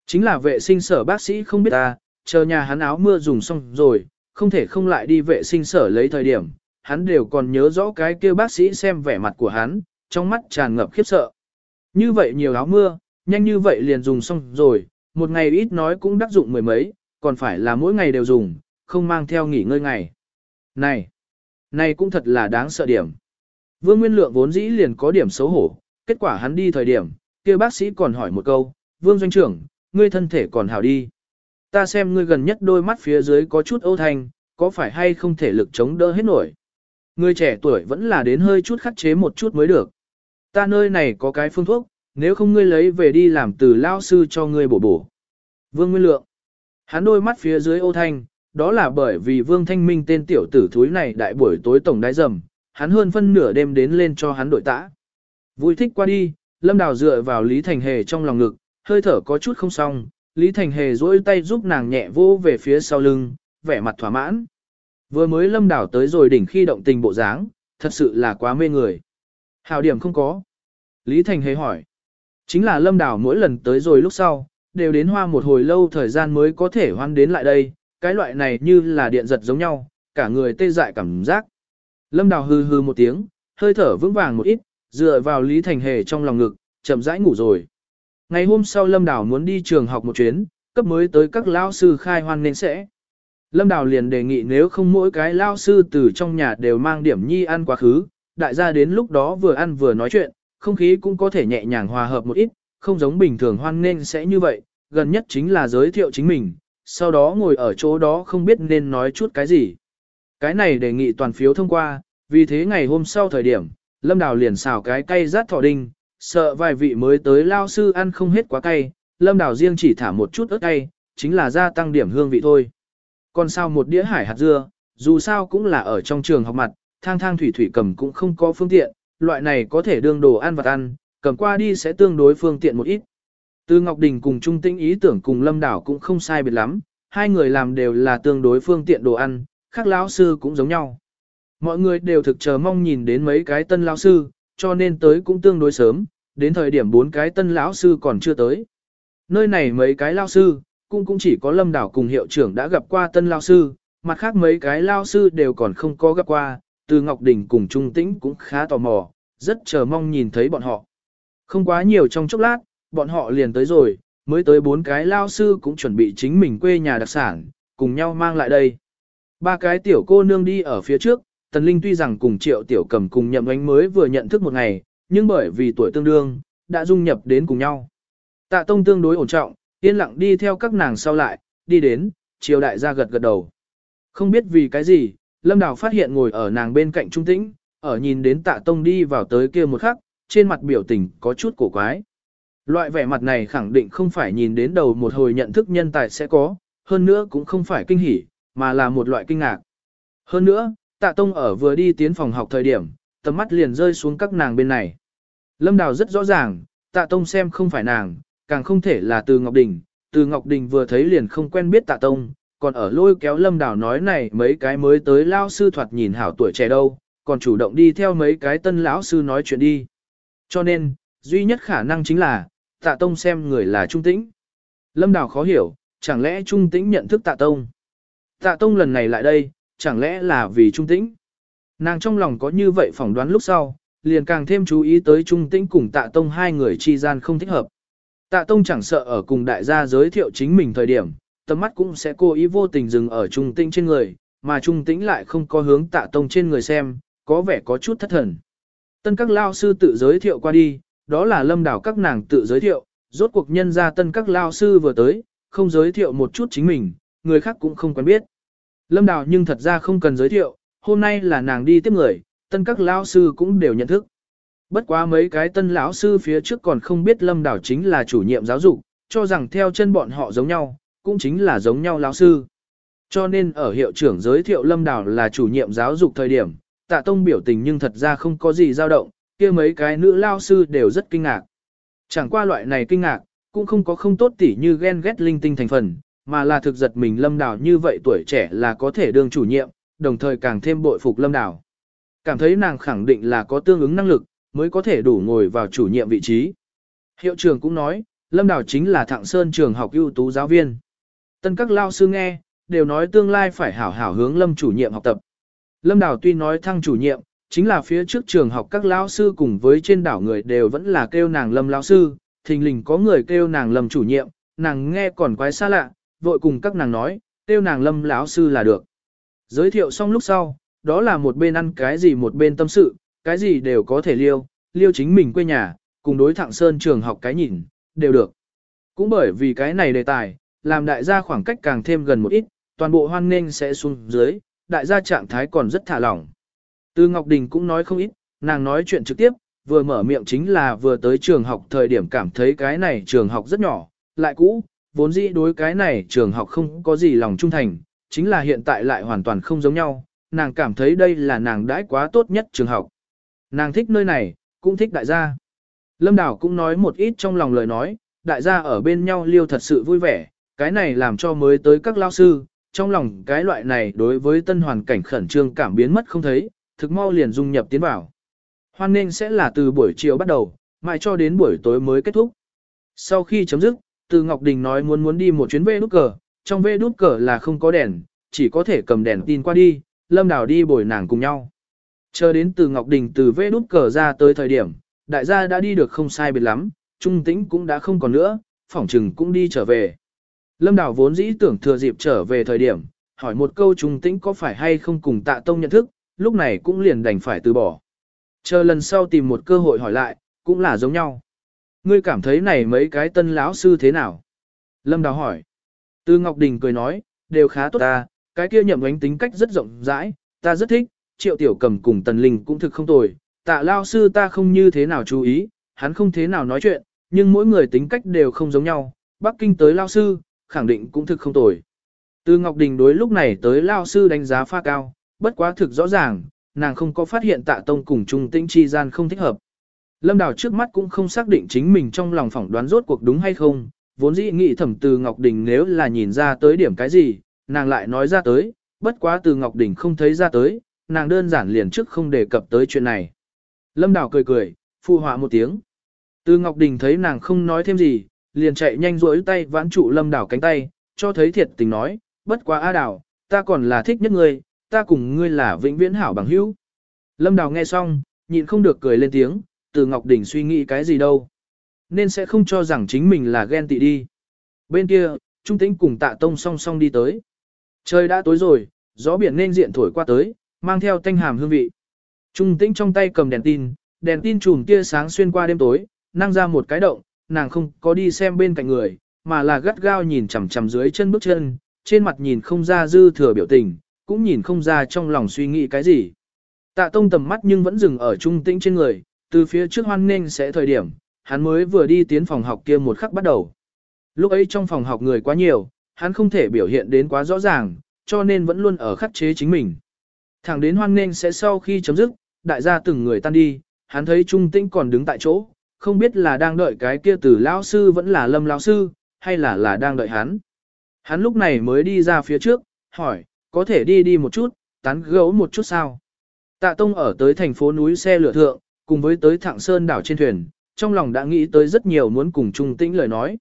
[SPEAKER 1] Chính là vệ sinh sở bác sĩ không biết ta, chờ nhà hắn áo mưa dùng xong rồi, không thể không lại đi vệ sinh sở lấy thời điểm, hắn đều còn nhớ rõ cái kia bác sĩ xem vẻ mặt của hắn, trong mắt tràn ngập khiếp sợ. Như vậy nhiều áo mưa, nhanh như vậy liền dùng xong rồi, một ngày ít nói cũng đắc dụng mười mấy, còn phải là mỗi ngày đều dùng, không mang theo nghỉ ngơi ngày. Này, này cũng thật là đáng sợ điểm. Vương Nguyên Lượng vốn dĩ liền có điểm xấu hổ, kết quả hắn đi thời điểm, kia bác sĩ còn hỏi một câu, Vương Doanh trưởng, ngươi thân thể còn hảo đi. Ta xem ngươi gần nhất đôi mắt phía dưới có chút âu thanh, có phải hay không thể lực chống đỡ hết nổi. Ngươi trẻ tuổi vẫn là đến hơi chút khắc chế một chút mới được. Ta nơi này có cái phương thuốc, nếu không ngươi lấy về đi làm từ lao sư cho ngươi bổ bổ. Vương Nguyên Lượng. Hắn đôi mắt phía dưới ô thanh, đó là bởi vì Vương Thanh Minh tên tiểu tử thúi này đại buổi tối tổng đái rầm, hắn hơn phân nửa đêm đến lên cho hắn đội tã. Vui thích qua đi, Lâm Đào dựa vào Lý Thành Hề trong lòng ngực, hơi thở có chút không xong, Lý Thành Hề duỗi tay giúp nàng nhẹ vô về phía sau lưng, vẻ mặt thỏa mãn. Vừa mới Lâm Đào tới rồi đỉnh khi động tình bộ dáng, thật sự là quá mê người. Hào điểm không có. Lý Thành Hề hỏi. Chính là Lâm Đào mỗi lần tới rồi lúc sau, đều đến hoa một hồi lâu thời gian mới có thể hoan đến lại đây, cái loại này như là điện giật giống nhau, cả người tê dại cảm giác. Lâm Đào hừ hừ một tiếng, hơi thở vững vàng một ít, dựa vào Lý Thành Hề trong lòng ngực, chậm rãi ngủ rồi. Ngày hôm sau Lâm Đào muốn đi trường học một chuyến, cấp mới tới các lao sư khai hoan nên sẽ. Lâm Đào liền đề nghị nếu không mỗi cái lao sư từ trong nhà đều mang điểm nhi ăn quá khứ, đại gia đến lúc đó vừa ăn vừa nói chuyện, không khí cũng có thể nhẹ nhàng hòa hợp một ít, không giống bình thường hoan nên sẽ như vậy, gần nhất chính là giới thiệu chính mình, sau đó ngồi ở chỗ đó không biết nên nói chút cái gì. Cái này đề nghị toàn phiếu thông qua, vì thế ngày hôm sau thời điểm, Lâm Đào liền xào cái cay rát thỏ đinh, sợ vài vị mới tới lao sư ăn không hết quá cay, Lâm Đào riêng chỉ thả một chút ớt cay, chính là gia tăng điểm hương vị thôi. Còn sao một đĩa hải hạt dưa, dù sao cũng là ở trong trường học mặt, thang thang thủy thủy cầm cũng không có phương tiện, loại này có thể đương đồ ăn vặt ăn, cầm qua đi sẽ tương đối phương tiện một ít. Từ Ngọc Đình cùng Trung Tĩnh ý tưởng cùng Lâm Đảo cũng không sai biệt lắm, hai người làm đều là tương đối phương tiện đồ ăn, khác lão sư cũng giống nhau. Mọi người đều thực chờ mong nhìn đến mấy cái tân lão sư, cho nên tới cũng tương đối sớm, đến thời điểm bốn cái tân lão sư còn chưa tới. Nơi này mấy cái lão sư, cũng cũng chỉ có Lâm Đảo cùng hiệu trưởng đã gặp qua tân lão sư, mặt khác mấy cái lão sư đều còn không có gặp qua, từ Ngọc Đình cùng Trung Tĩnh cũng khá tò mò, rất chờ mong nhìn thấy bọn họ. Không quá nhiều trong chốc lát, bọn họ liền tới rồi, mới tới bốn cái lao sư cũng chuẩn bị chính mình quê nhà đặc sản, cùng nhau mang lại đây. Ba cái tiểu cô nương đi ở phía trước, Tần Linh tuy rằng cùng triệu tiểu cầm cùng nhậm ánh mới vừa nhận thức một ngày, nhưng bởi vì tuổi tương đương, đã dung nhập đến cùng nhau. Tạ Tông tương đối ổn trọng, yên lặng đi theo các nàng sau lại, đi đến, triều đại gia gật gật đầu. Không biết vì cái gì, Lâm Đào phát hiện ngồi ở nàng bên cạnh trung tĩnh, ở nhìn đến Tạ Tông đi vào tới kia một khắc, trên mặt biểu tình có chút cổ quái. Loại vẻ mặt này khẳng định không phải nhìn đến đầu một hồi nhận thức nhân tài sẽ có, hơn nữa cũng không phải kinh hỉ, mà là một loại kinh ngạc. Hơn nữa, tạ tông ở vừa đi tiến phòng học thời điểm, tầm mắt liền rơi xuống các nàng bên này. Lâm Đào rất rõ ràng, tạ tông xem không phải nàng, càng không thể là từ Ngọc Đình, từ Ngọc Đình vừa thấy liền không quen biết tạ tông, còn ở lôi kéo lâm Đào nói này mấy cái mới tới lao sư thoạt nhìn hảo tuổi trẻ đâu, còn chủ động đi theo mấy cái tân lão sư nói chuyện đi. Cho nên, duy nhất khả năng chính là, tạ tông xem người là trung tĩnh. Lâm Đào khó hiểu, chẳng lẽ trung tĩnh nhận thức tạ tông. Tạ tông lần này lại đây, chẳng lẽ là vì trung tĩnh. Nàng trong lòng có như vậy phỏng đoán lúc sau, liền càng thêm chú ý tới trung tĩnh cùng tạ tông hai người chi gian không thích hợp. Tạ tông chẳng sợ ở cùng đại gia giới thiệu chính mình thời điểm, tầm mắt cũng sẽ cố ý vô tình dừng ở trung tĩnh trên người, mà trung tĩnh lại không có hướng tạ tông trên người xem, có vẻ có chút thất thần. Tân các lao sư tự giới thiệu qua đi, đó là lâm đảo các nàng tự giới thiệu, rốt cuộc nhân gia tân các lao sư vừa tới, không giới thiệu một chút chính mình, người khác cũng không quen biết. Lâm đảo nhưng thật ra không cần giới thiệu, hôm nay là nàng đi tiếp người, tân các lao sư cũng đều nhận thức. Bất quá mấy cái tân lão sư phía trước còn không biết lâm đảo chính là chủ nhiệm giáo dục, cho rằng theo chân bọn họ giống nhau, cũng chính là giống nhau lão sư. Cho nên ở hiệu trưởng giới thiệu lâm đảo là chủ nhiệm giáo dục thời điểm, tạ tông biểu tình nhưng thật ra không có gì dao động, kia mấy cái nữ lao sư đều rất kinh ngạc. Chẳng qua loại này kinh ngạc, cũng không có không tốt tỉ như ghen ghét linh tinh thành phần, mà là thực giật mình lâm đảo như vậy tuổi trẻ là có thể đương chủ nhiệm, đồng thời càng thêm bội phục lâm đảo. Cảm thấy nàng khẳng định là có tương ứng năng lực, mới có thể đủ ngồi vào chủ nhiệm vị trí. Hiệu trưởng cũng nói, lâm đảo chính là thạng sơn trường học ưu tú giáo viên. Tân các lao sư nghe, đều nói tương lai phải hảo hảo hướng lâm chủ nhiệm học tập. Lâm đảo tuy nói thăng chủ nhiệm, chính là phía trước trường học các lao sư cùng với trên đảo người đều vẫn là kêu nàng lâm lao sư, thình lình có người kêu nàng lâm chủ nhiệm, nàng nghe còn quái xa lạ, vội cùng các nàng nói, kêu nàng lâm lão sư là được. Giới thiệu xong lúc sau, đó là một bên ăn cái gì một bên tâm sự, cái gì đều có thể liêu, liêu chính mình quê nhà, cùng đối thẳng sơn trường học cái nhìn, đều được. Cũng bởi vì cái này đề tài, làm đại gia khoảng cách càng thêm gần một ít, toàn bộ hoan nghênh sẽ xuống dưới, đại gia trạng thái còn rất thả lỏng. Từ Ngọc Đình cũng nói không ít, nàng nói chuyện trực tiếp, vừa mở miệng chính là vừa tới trường học thời điểm cảm thấy cái này trường học rất nhỏ, lại cũ, vốn dĩ đối cái này trường học không có gì lòng trung thành, chính là hiện tại lại hoàn toàn không giống nhau, nàng cảm thấy đây là nàng đãi quá tốt nhất trường học. Nàng thích nơi này, cũng thích đại gia. Lâm Đảo cũng nói một ít trong lòng lời nói, đại gia ở bên nhau liêu thật sự vui vẻ, cái này làm cho mới tới các lao sư, trong lòng cái loại này đối với tân hoàn cảnh khẩn trương cảm biến mất không thấy, thực mau liền dung nhập tiến vào. Hoan nên sẽ là từ buổi chiều bắt đầu, mãi cho đến buổi tối mới kết thúc. Sau khi chấm dứt, từ Ngọc Đình nói muốn muốn đi một chuyến về nút cờ, trong vê nút cờ là không có đèn, chỉ có thể cầm đèn tin qua đi, lâm Đào đi bồi nàng cùng nhau. Chờ đến từ Ngọc Đình từ vê nút cờ ra tới thời điểm, đại gia đã đi được không sai biệt lắm, trung tĩnh cũng đã không còn nữa, phỏng trừng cũng đi trở về. Lâm Đào vốn dĩ tưởng thừa dịp trở về thời điểm, hỏi một câu trung tĩnh có phải hay không cùng tạ tông nhận thức, lúc này cũng liền đành phải từ bỏ. Chờ lần sau tìm một cơ hội hỏi lại, cũng là giống nhau. Ngươi cảm thấy này mấy cái tân lão sư thế nào? Lâm Đào hỏi. Tư Ngọc Đình cười nói, đều khá tốt ta, cái kia nhậm ánh tính cách rất rộng rãi, ta rất thích, triệu tiểu cầm cùng tần linh cũng thực không tồi, tạ lao sư ta không như thế nào chú ý, hắn không thế nào nói chuyện, nhưng mỗi người tính cách đều không giống nhau, Bắc Kinh tới lao sư, khẳng định cũng thực không tồi. Tư Ngọc Đình đối lúc này tới lao sư đánh giá pha cao, bất quá thực rõ ràng, nàng không có phát hiện tạ tông cùng trung tĩnh chi gian không thích hợp. Lâm Đào trước mắt cũng không xác định chính mình trong lòng phỏng đoán rốt cuộc đúng hay không, vốn dĩ nghĩ thẩm từ Ngọc Đình nếu là nhìn ra tới điểm cái gì, nàng lại nói ra tới, bất quá từ Ngọc Đình không thấy ra tới, nàng đơn giản liền trước không đề cập tới chuyện này. Lâm Đào cười cười, phụ họa một tiếng. Từ Ngọc Đình thấy nàng không nói thêm gì, liền chạy nhanh rỗi tay vãn trụ Lâm Đào cánh tay, cho thấy thiệt tình nói, bất quá A Đào, ta còn là thích nhất ngươi, ta cùng ngươi là vĩnh viễn hảo bằng hữu. Lâm Đào nghe xong, nhịn không được cười lên tiếng, từ Ngọc Đình suy nghĩ cái gì đâu. Nên sẽ không cho rằng chính mình là ghen tị đi. Bên kia, Trung Tĩnh cùng Tạ Tông song song đi tới. Trời đã tối rồi, gió biển nên diện thổi qua tới, mang theo tanh hàm hương vị. Trung Tĩnh trong tay cầm đèn tin, đèn tin chùm tia sáng xuyên qua đêm tối, năng ra một cái động, nàng không có đi xem bên cạnh người, mà là gắt gao nhìn chằm chằm dưới chân bước chân, trên mặt nhìn không ra dư thừa biểu tình, cũng nhìn không ra trong lòng suy nghĩ cái gì. Tạ Tông tầm mắt nhưng vẫn dừng ở Trung Tĩnh trên người, từ phía trước hoan nghênh sẽ thời điểm, hắn mới vừa đi tiến phòng học kia một khắc bắt đầu. Lúc ấy trong phòng học người quá nhiều, hắn không thể biểu hiện đến quá rõ ràng, cho nên vẫn luôn ở khắc chế chính mình. Thẳng đến hoan nghênh sẽ sau khi chấm dứt, đại gia từng người tan đi, hắn thấy Trung Tĩnh còn đứng tại chỗ, không biết là đang đợi cái kia từ lão sư vẫn là lâm lão sư, hay là là đang đợi hắn. Hắn lúc này mới đi ra phía trước, hỏi, có thể đi đi một chút, tán gấu một chút sao? Tạ Tông ở tới thành phố núi xe lửa thượng, cùng với tới Thạng Sơn đảo trên thuyền, trong lòng đã nghĩ tới rất nhiều muốn cùng Trung Tĩnh lời nói.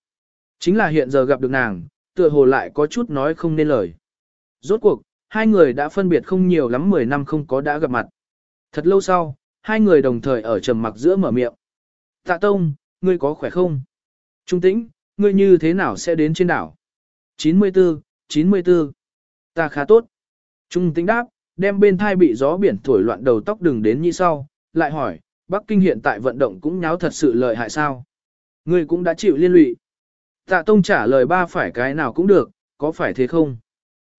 [SPEAKER 1] Chính là hiện giờ gặp được nàng, tựa hồ lại có chút nói không nên lời. Rốt cuộc, hai người đã phân biệt không nhiều lắm 10 năm không có đã gặp mặt. Thật lâu sau, hai người đồng thời ở trầm mặc giữa mở miệng. Tạ Tông, ngươi có khỏe không? Trung Tĩnh, ngươi như thế nào sẽ đến trên đảo? 94, 94. Ta khá tốt. Trung tính đáp, đem bên thai bị gió biển thổi loạn đầu tóc đừng đến như sau, lại hỏi, Bắc Kinh hiện tại vận động cũng nháo thật sự lợi hại sao? Ngươi cũng đã chịu liên lụy. Tạ Tông trả lời ba phải cái nào cũng được, có phải thế không?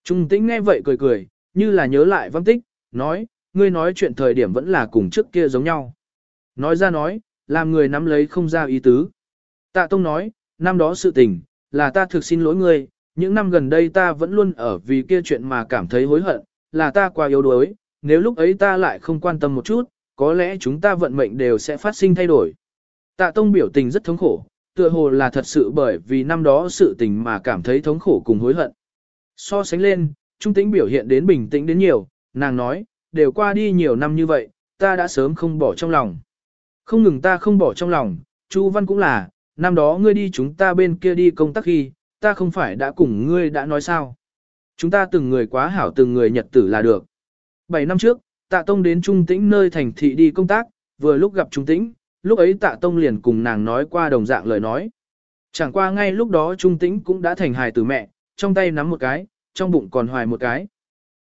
[SPEAKER 1] Trung tĩnh nghe vậy cười cười, như là nhớ lại văn tích, nói, ngươi nói chuyện thời điểm vẫn là cùng trước kia giống nhau. Nói ra nói, làm người nắm lấy không ra ý tứ. Tạ Tông nói, năm đó sự tình, là ta thực xin lỗi ngươi, những năm gần đây ta vẫn luôn ở vì kia chuyện mà cảm thấy hối hận, là ta quá yếu đuối, nếu lúc ấy ta lại không quan tâm một chút, có lẽ chúng ta vận mệnh đều sẽ phát sinh thay đổi. Tạ Tông biểu tình rất thống khổ, tựa hồ là thật sự bởi vì năm đó sự tình mà cảm thấy thống khổ cùng hối hận. So sánh lên, Trung Tĩnh biểu hiện đến bình tĩnh đến nhiều, nàng nói, đều qua đi nhiều năm như vậy, ta đã sớm không bỏ trong lòng. Không ngừng ta không bỏ trong lòng, Chu Văn cũng là, năm đó ngươi đi chúng ta bên kia đi công tác khi, ta không phải đã cùng ngươi đã nói sao. Chúng ta từng người quá hảo từng người nhật tử là được. Bảy năm trước, tạ tông đến Trung Tĩnh nơi thành thị đi công tác, vừa lúc gặp Trung Tĩnh, lúc ấy tạ tông liền cùng nàng nói qua đồng dạng lời nói. Chẳng qua ngay lúc đó Trung Tĩnh cũng đã thành hài tử mẹ, trong tay nắm một cái, trong bụng còn hoài một cái.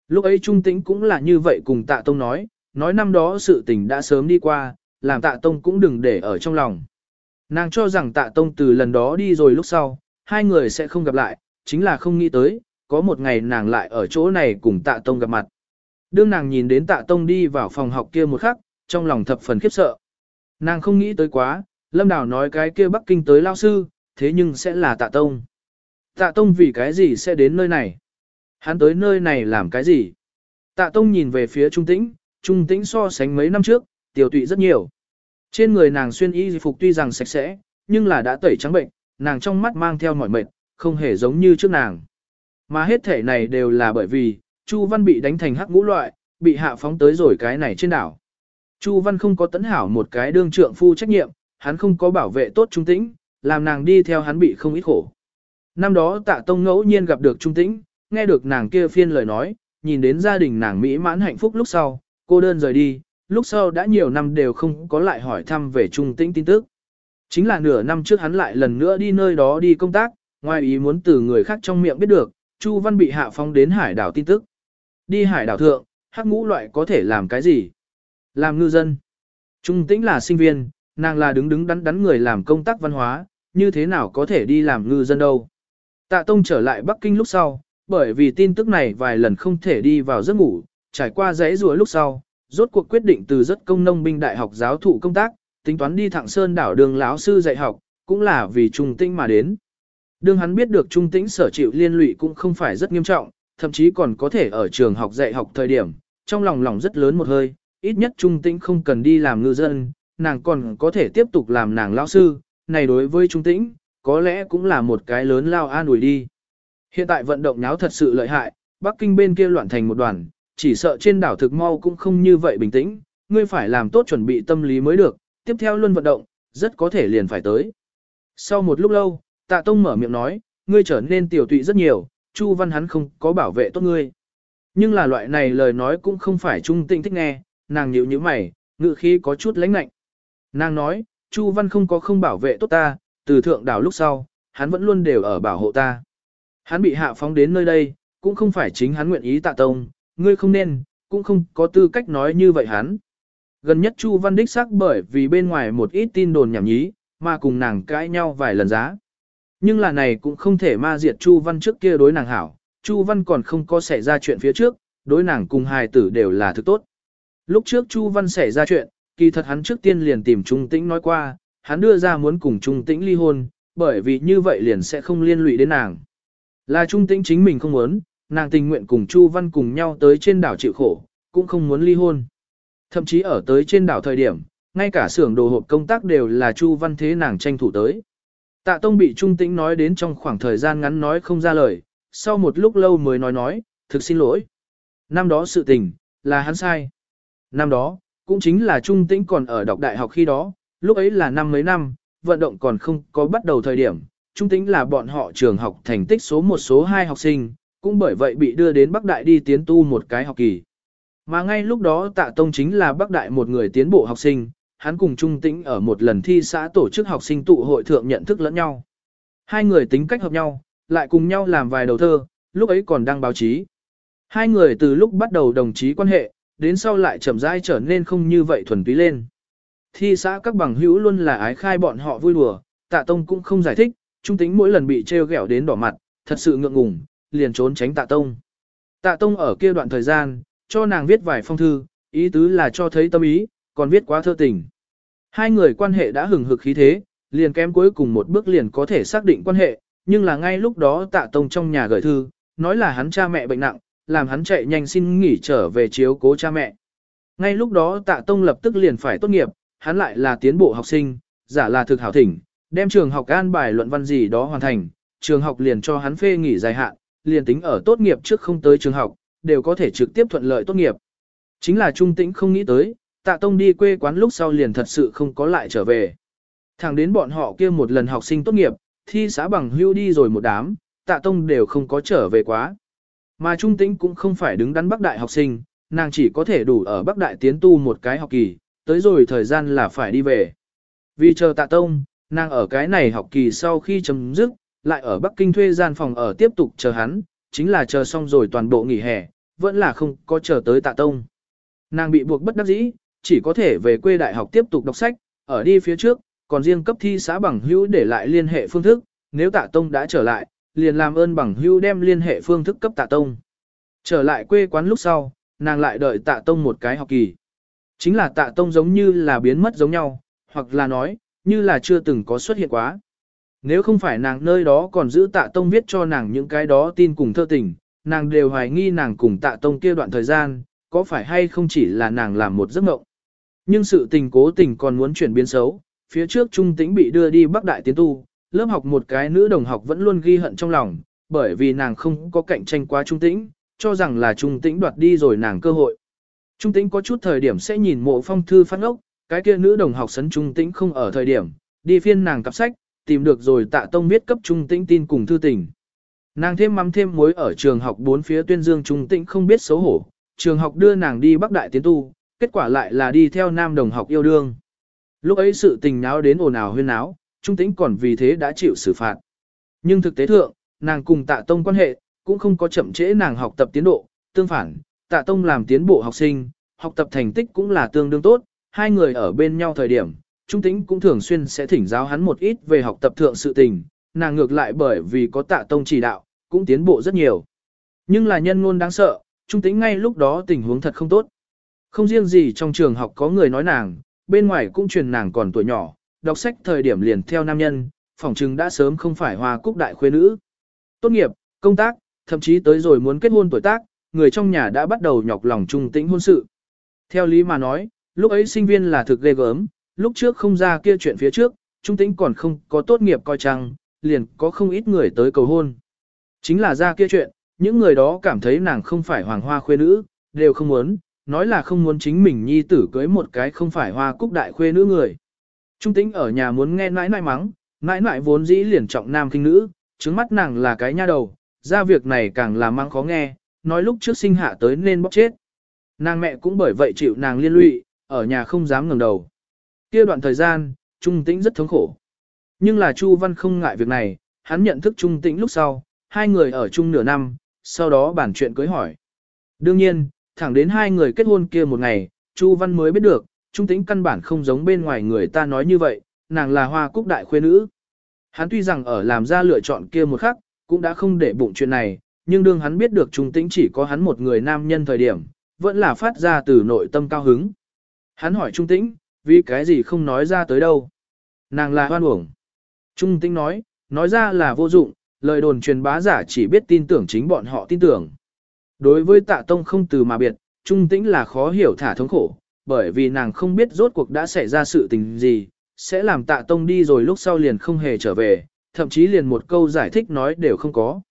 [SPEAKER 1] Lúc ấy Trung Tĩnh cũng là như vậy cùng tạ tông nói, nói năm đó sự tình đã sớm đi qua, làm tạ tông cũng đừng để ở trong lòng. Nàng cho rằng tạ tông từ lần đó đi rồi lúc sau, hai người sẽ không gặp lại, chính là không nghĩ tới, có một ngày nàng lại ở chỗ này cùng tạ tông gặp mặt. Đương nàng nhìn đến tạ tông đi vào phòng học kia một khắc, trong lòng thập phần khiếp sợ. Nàng không nghĩ tới quá, Lâm Đào nói cái kia Bắc Kinh tới lao sư, thế nhưng sẽ là tạ tông. Tạ tông vì cái gì sẽ đến nơi này? Hắn tới nơi này làm cái gì? Tạ tông nhìn về phía Trung Tĩnh, Trung Tĩnh so sánh mấy năm trước, tiểu tụy rất nhiều. Trên người nàng xuyên y phục tuy rằng sạch sẽ, nhưng là đã tẩy trắng bệnh, nàng trong mắt mang theo mọi mệt, không hề giống như trước nàng. Mà hết thể này đều là bởi vì, Chu Văn bị đánh thành hắc ngũ loại, bị hạ phóng tới rồi cái này trên đảo. Chu Văn không có tấn hảo một cái đương trượng phu trách nhiệm, hắn không có bảo vệ tốt Trung Tĩnh, làm nàng đi theo hắn bị không ít khổ. Năm đó tạ tông ngẫu nhiên gặp được Trung Tĩnh, nghe được nàng kia phiên lời nói, nhìn đến gia đình nàng mỹ mãn hạnh phúc lúc sau, cô đơn rời đi, lúc sau đã nhiều năm đều không có lại hỏi thăm về Trung Tĩnh tin tức. Chính là nửa năm trước hắn lại lần nữa đi nơi đó đi công tác, ngoài ý muốn từ người khác trong miệng biết được, Chu Văn bị hạ phóng đến hải đảo tin tức. Đi hải đảo thượng, hắc ngũ loại có thể làm cái gì? Làm ngư dân. Trung tĩnh là sinh viên, nàng là đứng đứng đắn đắn người làm công tác văn hóa, như thế nào có thể đi làm ngư dân đâu. Tạ Tông trở lại Bắc Kinh lúc sau, bởi vì tin tức này vài lần không thể đi vào giấc ngủ, trải qua giấy rùa lúc sau, rốt cuộc quyết định từ rất công nông binh đại học giáo thụ công tác, tính toán đi thẳng sơn đảo đường lão sư dạy học, cũng là vì trung tĩnh mà đến. Đương hắn biết được trung tĩnh sở chịu liên lụy cũng không phải rất nghiêm trọng, thậm chí còn có thể ở trường học dạy học thời điểm, trong lòng lòng rất lớn một hơi, ít nhất Trung Tĩnh không cần đi làm ngư dân, nàng còn có thể tiếp tục làm nàng lão sư, này đối với Trung Tĩnh, có lẽ cũng là một cái lớn lao an ủi đi. Hiện tại vận động nháo thật sự lợi hại, Bắc Kinh bên kia loạn thành một đoàn, chỉ sợ trên đảo thực mau cũng không như vậy bình tĩnh, ngươi phải làm tốt chuẩn bị tâm lý mới được, tiếp theo luôn vận động, rất có thể liền phải tới. Sau một lúc lâu, Tạ Tông mở miệng nói, ngươi trở nên tiểu tụy rất nhiều, Chu Văn hắn không có bảo vệ tốt ngươi. Nhưng là loại này lời nói cũng không phải Trung Tĩnh thích nghe, nàng nhíu nhíu mày, ngự khí có chút lãnh lạnh. Nàng nói, Chu Văn không có không bảo vệ tốt ta, từ thượng đảo lúc sau, hắn vẫn luôn đều ở bảo hộ ta. Hắn bị hạ phóng đến nơi đây, cũng không phải chính hắn nguyện ý tạ tông, ngươi không nên, cũng không có tư cách nói như vậy hắn. Gần nhất Chu Văn đích xác bởi vì bên ngoài một ít tin đồn nhảm nhí, mà cùng nàng cãi nhau vài lần giá. Nhưng là này cũng không thể ma diệt Chu Văn trước kia đối nàng hảo, Chu Văn còn không có xảy ra chuyện phía trước, đối nàng cùng hài tử đều là thứ tốt. Lúc trước Chu Văn xảy ra chuyện, kỳ thật hắn trước tiên liền tìm Trung Tĩnh nói qua, hắn đưa ra muốn cùng Trung Tĩnh ly hôn, bởi vì như vậy liền sẽ không liên lụy đến nàng. Là Trung Tĩnh chính mình không muốn, nàng tình nguyện cùng Chu Văn cùng nhau tới trên đảo chịu khổ, cũng không muốn ly hôn. Thậm chí ở tới trên đảo thời điểm, ngay cả xưởng đồ hộp công tác đều là Chu Văn thế nàng tranh thủ tới. Tạ Tông bị Trung Tĩnh nói đến trong khoảng thời gian ngắn nói không ra lời, sau một lúc lâu mới nói nói, thực xin lỗi. Năm đó sự tình, là hắn sai. Năm đó, cũng chính là Trung Tĩnh còn ở đọc đại học khi đó, lúc ấy là năm mấy năm, vận động còn không có bắt đầu thời điểm. Trung Tĩnh là bọn họ trường học thành tích số một số hai học sinh, cũng bởi vậy bị đưa đến Bắc Đại đi tiến tu một cái học kỳ. Mà ngay lúc đó Tạ Tông chính là Bắc Đại một người tiến bộ học sinh, hắn cùng Trung Tĩnh ở một lần thi xã tổ chức học sinh tụ hội thượng nhận thức lẫn nhau. Hai người tính cách hợp nhau, lại cùng nhau làm vài đầu thơ, lúc ấy còn đăng báo chí. Hai người từ lúc bắt đầu đồng chí quan hệ, đến sau lại chậm rãi trở nên không như vậy thuần túy lên. Thi xã các bằng hữu luôn là ái khai bọn họ vui đùa, tạ tông cũng không giải thích, trung Tĩnh mỗi lần bị treo ghẹo đến đỏ mặt, thật sự ngượng ngùng, liền trốn tránh tạ tông. Tạ tông ở kia đoạn thời gian, cho nàng viết vài phong thư, ý tứ là cho thấy tâm ý, còn viết quá thơ tình. Hai người quan hệ đã hừng hực khí thế, liền kém cuối cùng một bước liền có thể xác định quan hệ, nhưng là ngay lúc đó tạ tông trong nhà gửi thư, nói là hắn cha mẹ bệnh nặng, làm hắn chạy nhanh xin nghỉ trở về chiếu cố cha mẹ. Ngay lúc đó tạ tông lập tức liền phải tốt nghiệp, hắn lại là tiến bộ học sinh, giả là thực hảo thỉnh, đem trường học an bài luận văn gì đó hoàn thành, trường học liền cho hắn phê nghỉ dài hạn, liền tính ở tốt nghiệp trước không tới trường học, đều có thể trực tiếp thuận lợi tốt nghiệp. Chính là trung tĩnh không nghĩ tới, tạ tông đi quê quán lúc sau liền thật sự không có lại trở về. Thẳng đến bọn họ kia một lần học sinh tốt nghiệp, thi xã bằng hưu đi rồi một đám, tạ tông đều không có trở về quá. Mà trung tĩnh cũng không phải đứng đắn bắc đại học sinh, nàng chỉ có thể đủ ở bắc đại tiến tu một cái học kỳ, tới rồi thời gian là phải đi về. Vì chờ tạ tông, nàng ở cái này học kỳ sau khi chấm dứt, lại ở Bắc Kinh thuê gian phòng ở tiếp tục chờ hắn, chính là chờ xong rồi toàn bộ nghỉ hè, vẫn là không có chờ tới tạ tông. Nàng bị buộc bất đắc dĩ, chỉ có thể về quê đại học tiếp tục đọc sách, ở đi phía trước, còn riêng cấp thi xã bằng hữu để lại liên hệ phương thức, nếu tạ tông đã trở lại, liền làm ơn bằng hữu đem liên hệ phương thức cấp tạ tông. Trở lại quê quán lúc sau, nàng lại đợi tạ tông một cái học kỳ. Chính là tạ tông giống như là biến mất giống nhau, hoặc là nói, như là chưa từng có xuất hiện quá. Nếu không phải nàng nơi đó còn giữ tạ tông viết cho nàng những cái đó tin cùng thơ tình, nàng đều hoài nghi nàng cùng tạ tông kia đoạn thời gian, có phải hay không chỉ là nàng làm một giấc mộng. Nhưng sự tình cố tình còn muốn chuyển biến xấu, phía trước trung tĩnh bị đưa đi Bắc Đại tiến tu, lớp học một cái nữ đồng học vẫn luôn ghi hận trong lòng, bởi vì nàng không có cạnh tranh quá trung tĩnh, cho rằng là trung tĩnh đoạt đi rồi nàng cơ hội. Trung tĩnh có chút thời điểm sẽ nhìn mộ phong thư phát ốc, cái kia nữ đồng học sấn trung tĩnh không ở thời điểm, đi phiên nàng cặp sách, tìm được rồi tạ tông viết cấp trung tĩnh tin cùng thư tình. Nàng thêm mắm thêm muối ở trường học bốn phía tuyên dương trung tĩnh không biết xấu hổ, trường học đưa nàng đi bắc đại tiến tu, kết quả lại là đi theo nam đồng học yêu đương. Lúc ấy sự tình náo đến ồn ào huyên náo, trung tĩnh còn vì thế đã chịu xử phạt. Nhưng thực tế thượng, nàng cùng tạ tông quan hệ, cũng không có chậm trễ nàng học tập tiến độ, tương phản, tạ tông làm tiến bộ học sinh, học tập thành tích cũng là tương đương tốt, hai người ở bên nhau thời điểm, trung tĩnh cũng thường xuyên sẽ thỉnh giáo hắn một ít về học tập thượng sự tình, nàng ngược lại bởi vì có tạ tông chỉ đạo, cũng tiến bộ rất nhiều. Nhưng là nhân ngôn đáng sợ, trung tĩnh ngay lúc đó tình huống thật không tốt. Không riêng gì trong trường học có người nói nàng, bên ngoài cũng truyền nàng còn tuổi nhỏ, đọc sách thời điểm liền theo nam nhân, phỏng chừng đã sớm không phải hoa cúc đại khuê nữ. Tốt nghiệp, công tác, thậm chí tới rồi muốn kết hôn tuổi tác, người trong nhà đã bắt đầu nhọc lòng trung tĩnh hôn sự. Theo lý mà nói, lúc ấy sinh viên là thực ghê gớm, lúc trước không ra kia chuyện phía trước, trung tĩnh còn không có tốt nghiệp coi chăng, liền có không ít người tới cầu hôn. Chính là ra kia chuyện, những người đó cảm thấy nàng không phải hoàng hoa khuê nữ, đều không muốn, nói là không muốn chính mình nhi tử cưới một cái không phải hoa cúc đại khuê nữ người. Trung tĩnh ở nhà muốn nghe nãi nãi mắng, nãi nãi vốn dĩ liền trọng nam kinh nữ, trứng mắt nàng là cái nha đầu, ra việc này càng là mắng khó nghe, nói lúc trước sinh hạ tới nên bóc chết. Nàng mẹ cũng bởi vậy chịu nàng liên lụy, ở nhà không dám ngẩng đầu. Kia đoạn thời gian, Trung Tĩnh rất thống khổ. Nhưng là Chu Văn không ngại việc này, hắn nhận thức Trung Tĩnh lúc sau, hai người ở chung nửa năm, sau đó bản chuyện cưới hỏi. Đương nhiên, thẳng đến hai người kết hôn kia một ngày, Chu Văn mới biết được, Trung Tĩnh căn bản không giống bên ngoài người ta nói như vậy, nàng là hoa cúc đại khuê nữ. Hắn tuy rằng ở làm ra lựa chọn kia một khắc, cũng đã không để bụng chuyện này, nhưng đương hắn biết được Trung Tĩnh chỉ có hắn một người nam nhân thời điểm, vẫn là phát ra từ nội tâm cao hứng. Hắn hỏi Trung Tĩnh, vì cái gì không nói ra tới đâu. Nàng là hoan uổng. Trung Tĩnh nói, nói ra là vô dụng, lời đồn truyền bá giả chỉ biết tin tưởng chính bọn họ tin tưởng. Đối với tạ tông không từ mà biệt, Trung Tĩnh là khó hiểu thả thống khổ, bởi vì nàng không biết rốt cuộc đã xảy ra sự tình gì, sẽ làm tạ tông đi rồi lúc sau liền không hề trở về, thậm chí liền một câu giải thích nói đều không có.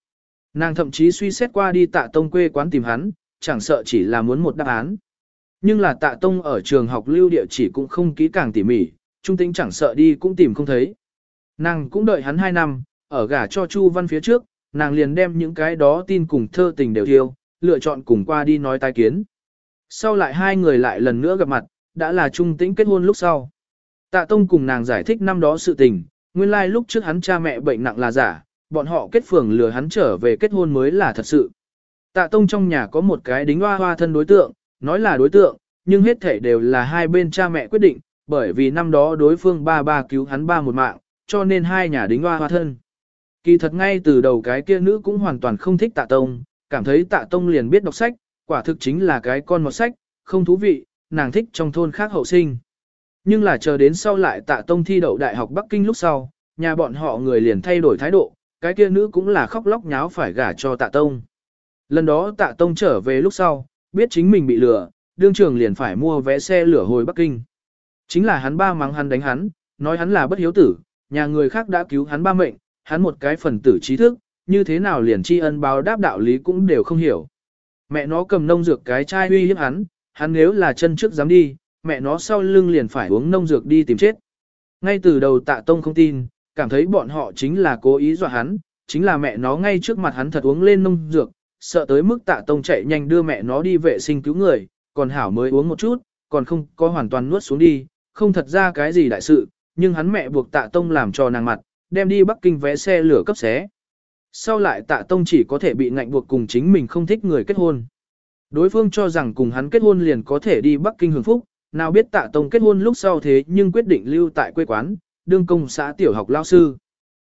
[SPEAKER 1] Nàng thậm chí suy xét qua đi tạ tông quê quán tìm hắn, chẳng sợ chỉ là muốn một đáp án. Nhưng là tạ tông ở trường học lưu địa chỉ cũng không kỹ càng tỉ mỉ, trung tính chẳng sợ đi cũng tìm không thấy. Nàng cũng đợi hắn 2 năm, ở gả cho Chu Văn phía trước, nàng liền đem những cái đó tin cùng thơ tình đều thiêu, lựa chọn cùng qua đi nói tai kiến. Sau lại hai người lại lần nữa gặp mặt, đã là trung tĩnh kết hôn lúc sau. Tạ Tông cùng nàng giải thích năm đó sự tình, nguyên lai like lúc trước hắn cha mẹ bệnh nặng là giả, bọn họ kết phường lừa hắn trở về kết hôn mới là thật sự. Tạ Tông trong nhà có một cái đính hoa hoa thân đối tượng, nói là đối tượng, nhưng hết thể đều là hai bên cha mẹ quyết định, bởi vì năm đó đối phương ba ba cứu hắn ba một mạng, cho nên hai nhà đính hoa hoa thân. Kỳ thật ngay từ đầu cái kia nữ cũng hoàn toàn không thích tạ tông, cảm thấy tạ tông liền biết đọc sách, quả thực chính là cái con một sách, không thú vị, nàng thích trong thôn khác hậu sinh. Nhưng là chờ đến sau lại tạ tông thi đậu đại học Bắc Kinh lúc sau, nhà bọn họ người liền thay đổi thái độ, cái kia nữ cũng là khóc lóc nháo phải gả cho tạ tông. Lần đó tạ tông trở về lúc sau, biết chính mình bị lừa, đương trường liền phải mua vé xe lửa hồi Bắc Kinh. Chính là hắn ba mắng hắn đánh hắn, nói hắn là bất hiếu tử, nhà người khác đã cứu hắn ba mệnh, hắn một cái phần tử trí thức, như thế nào liền tri ân báo đáp đạo lý cũng đều không hiểu. Mẹ nó cầm nông dược cái chai uy hiếp hắn, hắn nếu là chân trước dám đi, mẹ nó sau lưng liền phải uống nông dược đi tìm chết. Ngay từ đầu tạ tông không tin, cảm thấy bọn họ chính là cố ý dọa hắn, chính là mẹ nó ngay trước mặt hắn thật uống lên nông dược, sợ tới mức tạ tông chạy nhanh đưa mẹ nó đi vệ sinh cứu người, còn hảo mới uống một chút, còn không có hoàn toàn nuốt xuống đi, không thật ra cái gì đại sự, nhưng hắn mẹ buộc tạ tông làm cho nàng mặt, đem đi Bắc Kinh vé xe lửa cấp xé. Sau lại tạ tông chỉ có thể bị ngạnh buộc cùng chính mình không thích người kết hôn. Đối phương cho rằng cùng hắn kết hôn liền có thể đi Bắc Kinh hưởng phúc, nào biết tạ tông kết hôn lúc sau thế nhưng quyết định lưu tại quê quán, đương công xã tiểu học lao sư.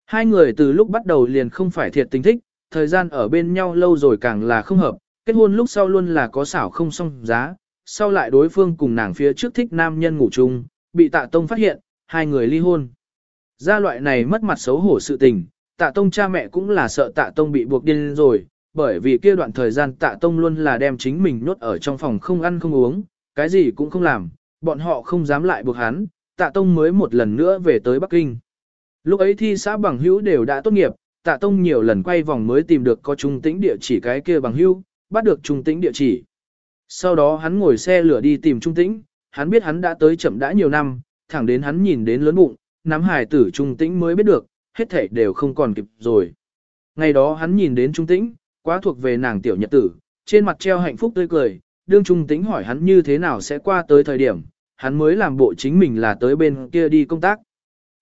[SPEAKER 1] Hai người từ lúc bắt đầu liền không phải thiệt tình thích, thời gian ở bên nhau lâu rồi càng là không hợp, kết hôn lúc sau luôn là có xảo không song giá, sau lại đối phương cùng nàng phía trước thích nam nhân ngủ chung, bị tạ tông phát hiện, hai người ly hôn. Gia loại này mất mặt xấu hổ sự tình, tạ tông cha mẹ cũng là sợ tạ tông bị buộc điên rồi, bởi vì kia đoạn thời gian tạ tông luôn là đem chính mình nhốt ở trong phòng không ăn không uống, cái gì cũng không làm, bọn họ không dám lại buộc hắn, tạ tông mới một lần nữa về tới Bắc Kinh. Lúc ấy thi xã bằng hữu đều đã tốt nghiệp, tạ tông nhiều lần quay vòng mới tìm được có trung tĩnh địa chỉ cái kia bằng hữu, bắt được trung tĩnh địa chỉ. Sau đó hắn ngồi xe lửa đi tìm trung tĩnh, hắn biết hắn đã tới chậm đã nhiều năm, thẳng đến hắn nhìn đến lớn bụng, nắm hài tử trung tĩnh mới biết được, hết thảy đều không còn kịp rồi. Ngày đó hắn nhìn đến trung tĩnh, quá thuộc về nàng tiểu nhật tử, trên mặt treo hạnh phúc tươi cười, đương trung tĩnh hỏi hắn như thế nào sẽ qua tới thời điểm, hắn mới làm bộ chính mình là tới bên kia đi công tác.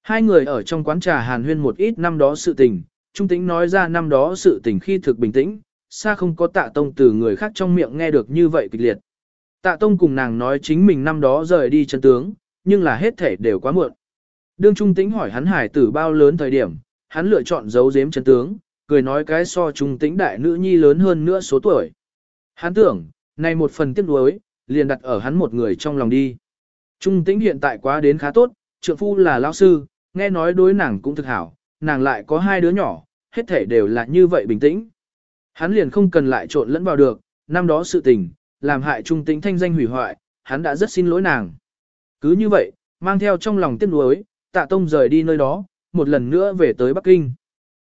[SPEAKER 1] Hai người ở trong quán trà hàn huyên một ít năm đó sự tình, trung tĩnh nói ra năm đó sự tình khi thực bình tĩnh, xa không có tạ tông từ người khác trong miệng nghe được như vậy kịch liệt. Tạ tông cùng nàng nói chính mình năm đó rời đi chân tướng, nhưng là hết thể đều quá muộn. Đương Trung Tĩnh hỏi hắn hải tử bao lớn thời điểm, hắn lựa chọn giấu giếm chân tướng, cười nói cái so Trung Tĩnh đại nữ nhi lớn hơn nữa số tuổi. Hắn tưởng, này một phần tiếc nuối, liền đặt ở hắn một người trong lòng đi. Trung Tĩnh hiện tại quá đến khá tốt, trượng phu là lão sư, nghe nói đối nàng cũng thực hảo, nàng lại có hai đứa nhỏ, hết thể đều là như vậy bình tĩnh. Hắn liền không cần lại trộn lẫn vào được, năm đó sự tình, làm hại Trung Tĩnh thanh danh hủy hoại, hắn đã rất xin lỗi nàng. Cứ như vậy, mang theo trong lòng tiếc nuối, tạ tông rời đi nơi đó, một lần nữa về tới Bắc Kinh.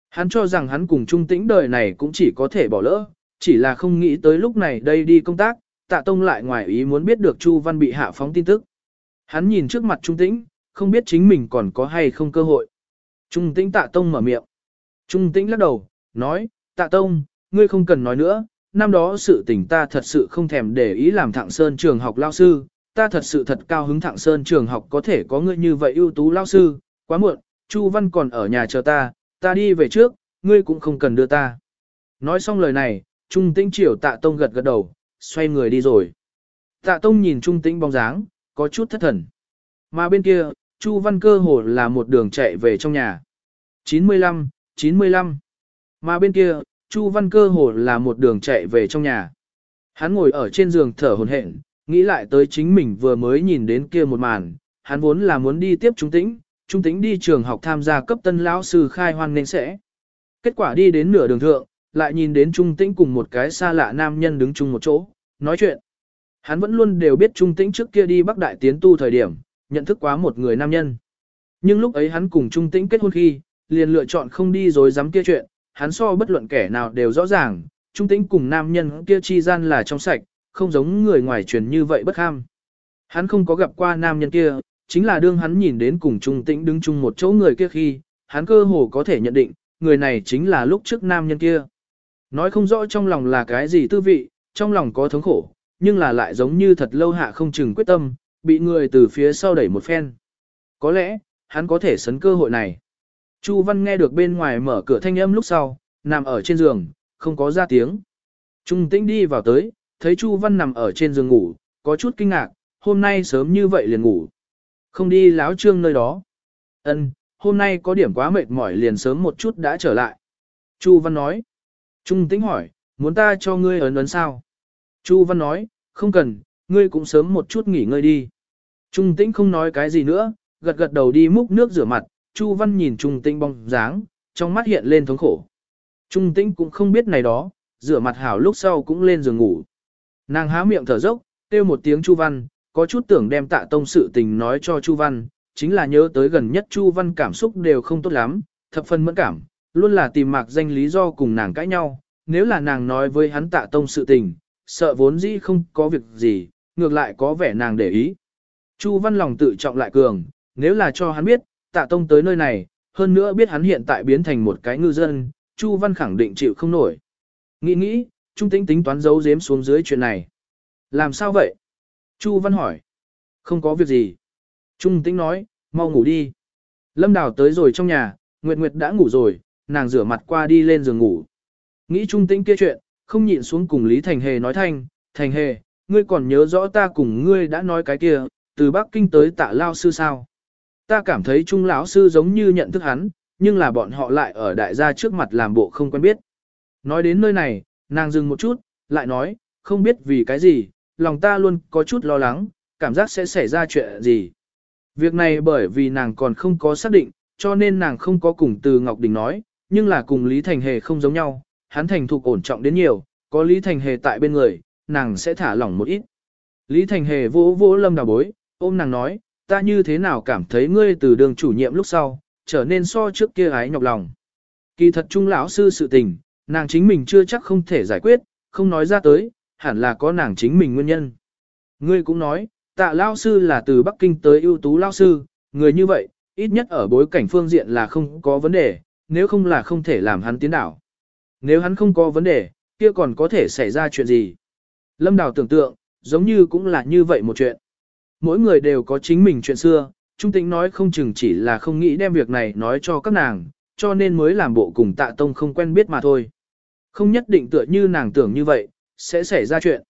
[SPEAKER 1] Hắn cho rằng hắn cùng trung tĩnh đời này cũng chỉ có thể bỏ lỡ, chỉ là không nghĩ tới lúc này đây đi công tác, tạ tông lại ngoài ý muốn biết được Chu Văn bị hạ phóng tin tức. Hắn nhìn trước mặt trung tĩnh, không biết chính mình còn có hay không cơ hội. Trung tĩnh tạ tông mở miệng. Trung tĩnh lắc đầu, nói, tạ tông, ngươi không cần nói nữa, năm đó sự tình ta thật sự không thèm để ý làm thạng sơn trường học lao sư, ta thật sự thật cao hứng Thạng sơn trường học có thể có ngươi như vậy ưu tú lao sư, quá muộn, Chu Văn còn ở nhà chờ ta, ta đi về trước, ngươi cũng không cần đưa ta. Nói xong lời này, Trung Tĩnh chiều Tạ Tông gật gật đầu, xoay người đi rồi. Tạ Tông nhìn Trung Tĩnh bóng dáng, có chút thất thần. Mà bên kia, Chu Văn cơ hồ là một đường chạy về trong nhà. 95, 95. Mà bên kia, Chu Văn cơ hồ là một đường chạy về trong nhà. Hắn ngồi ở trên giường thở hổn hển, nghĩ lại tới chính mình vừa mới nhìn đến kia một màn, hắn vốn là muốn đi tiếp trung tĩnh, trung tĩnh đi trường học tham gia cấp tân lão sư khai hoan nên sẽ. Kết quả đi đến nửa đường thượng, lại nhìn đến trung tĩnh cùng một cái xa lạ nam nhân đứng chung một chỗ, nói chuyện. Hắn vẫn luôn đều biết trung tĩnh trước kia đi Bắc Đại tiến tu thời điểm, nhận thức quá một người nam nhân. Nhưng lúc ấy hắn cùng trung tĩnh kết hôn khi, liền lựa chọn không đi rồi dám kia chuyện, hắn so bất luận kẻ nào đều rõ ràng, trung tĩnh cùng nam nhân kia chi gian là trong sạch, không giống người ngoài truyền như vậy bất ham. Hắn không có gặp qua nam nhân kia, chính là đương hắn nhìn đến cùng trung tĩnh đứng chung một chỗ người kia khi, hắn cơ hồ có thể nhận định, người này chính là lúc trước nam nhân kia. Nói không rõ trong lòng là cái gì tư vị, trong lòng có thống khổ, nhưng là lại giống như thật lâu hạ không chừng quyết tâm, bị người từ phía sau đẩy một phen. Có lẽ, hắn có thể sấn cơ hội này. Chu Văn nghe được bên ngoài mở cửa thanh âm lúc sau, nằm ở trên giường, không có ra tiếng. Trung tĩnh đi vào tới, thấy Chu Văn nằm ở trên giường ngủ, có chút kinh ngạc, hôm nay sớm như vậy liền ngủ. Không đi láo trương nơi đó. Ân, hôm nay có điểm quá mệt mỏi liền sớm một chút đã trở lại. Chu Văn nói. Trung tĩnh hỏi, muốn ta cho ngươi ấn ấn sao? Chu Văn nói, không cần, ngươi cũng sớm một chút nghỉ ngơi đi. Trung tĩnh không nói cái gì nữa, gật gật đầu đi múc nước rửa mặt, Chu Văn nhìn Trung tĩnh bóng dáng, trong mắt hiện lên thống khổ. Trung tĩnh cũng không biết này đó, rửa mặt hảo lúc sau cũng lên giường ngủ. Nàng há miệng thở dốc, kêu một tiếng Chu Văn, có chút tưởng đem tạ tông sự tình nói cho Chu Văn, chính là nhớ tới gần nhất Chu Văn cảm xúc đều không tốt lắm, thập phần mẫn cảm, luôn là tìm mạc danh lý do cùng nàng cãi nhau, nếu là nàng nói với hắn tạ tông sự tình, sợ vốn dĩ không có việc gì, ngược lại có vẻ nàng để ý. Chu Văn lòng tự trọng lại cường, nếu là cho hắn biết, tạ tông tới nơi này, hơn nữa biết hắn hiện tại biến thành một cái ngư dân, Chu Văn khẳng định chịu không nổi. Nghĩ nghĩ, Trung Tĩnh tính toán giấu giếm xuống dưới chuyện này. Làm sao vậy? Chu Văn hỏi. Không có việc gì. Trung Tĩnh nói, mau ngủ đi. Lâm Đào tới rồi trong nhà, Nguyệt Nguyệt đã ngủ rồi, nàng rửa mặt qua đi lên giường ngủ. Nghĩ Trung Tĩnh kia chuyện, không nhịn xuống cùng Lý Thành Hề nói thanh, Thành Hề, ngươi còn nhớ rõ ta cùng ngươi đã nói cái kia, từ Bắc Kinh tới tạ lao sư sao. Ta cảm thấy Trung lão sư giống như nhận thức hắn, nhưng là bọn họ lại ở đại gia trước mặt làm bộ không quen biết. Nói đến nơi này, nàng dừng một chút, lại nói, không biết vì cái gì, lòng ta luôn có chút lo lắng, cảm giác sẽ xảy ra chuyện gì. Việc này bởi vì nàng còn không có xác định, cho nên nàng không có cùng từ Ngọc Đình nói, nhưng là cùng Lý Thành Hề không giống nhau, hắn thành thục ổn trọng đến nhiều, có Lý Thành Hề tại bên người, nàng sẽ thả lỏng một ít. Lý Thành Hề vỗ vỗ lâm đào bối, ôm nàng nói, ta như thế nào cảm thấy ngươi từ đường chủ nhiệm lúc sau, trở nên so trước kia ái nhọc lòng. Kỳ thật trung lão sư sự tình, nàng chính mình chưa chắc không thể giải quyết, không nói ra tới, hẳn là có nàng chính mình nguyên nhân. Ngươi cũng nói, tạ lão sư là từ Bắc Kinh tới ưu tú lão sư, người như vậy, ít nhất ở bối cảnh phương diện là không có vấn đề, nếu không là không thể làm hắn tiến đảo. Nếu hắn không có vấn đề, kia còn có thể xảy ra chuyện gì? Lâm Đào tưởng tượng, giống như cũng là như vậy một chuyện. Mỗi người đều có chính mình chuyện xưa, Trung Tĩnh nói không chừng chỉ là không nghĩ đem việc này nói cho các nàng, cho nên mới làm bộ cùng tạ tông không quen biết mà thôi. Không nhất định tựa như nàng tưởng như vậy, sẽ xảy ra chuyện.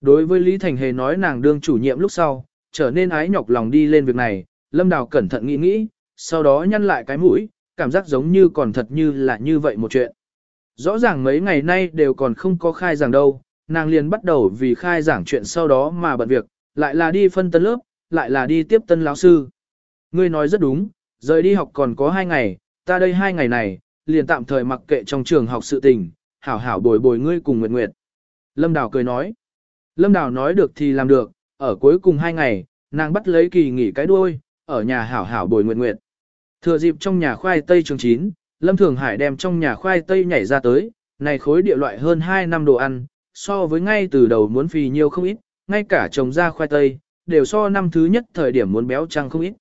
[SPEAKER 1] Đối với Lý Thành Hề nói nàng đương chủ nhiệm lúc sau, trở nên ái nhọc lòng đi lên việc này, Lâm Đào cẩn thận nghĩ nghĩ, sau đó nhăn lại cái mũi, cảm giác giống như còn thật như là như vậy một chuyện. Rõ ràng mấy ngày nay đều còn không có khai giảng đâu, nàng liền bắt đầu vì khai giảng chuyện sau đó mà bận việc, lại là đi phân tân lớp, lại là đi tiếp tân lão sư. Ngươi nói rất đúng, rời đi học còn có hai ngày, ta đây hai ngày này, liền tạm thời mặc kệ trong trường học sự tình, hảo hảo bồi bồi ngươi cùng Nguyệt Nguyệt. Lâm Đào cười nói. Lâm Đào nói được thì làm được, ở cuối cùng hai ngày, nàng bắt lấy kỳ nghỉ cái đuôi, ở nhà hảo hảo bồi Nguyệt Nguyệt. Thừa dịp trong nhà khoai tây trường chín, Lâm Thường Hải đem trong nhà khoai tây nhảy ra tới, này khối địa loại hơn 2 năm đồ ăn, so với ngay từ đầu muốn phì nhiều không ít, ngay cả trồng ra khoai tây, đều so năm thứ nhất thời điểm muốn béo trăng không ít.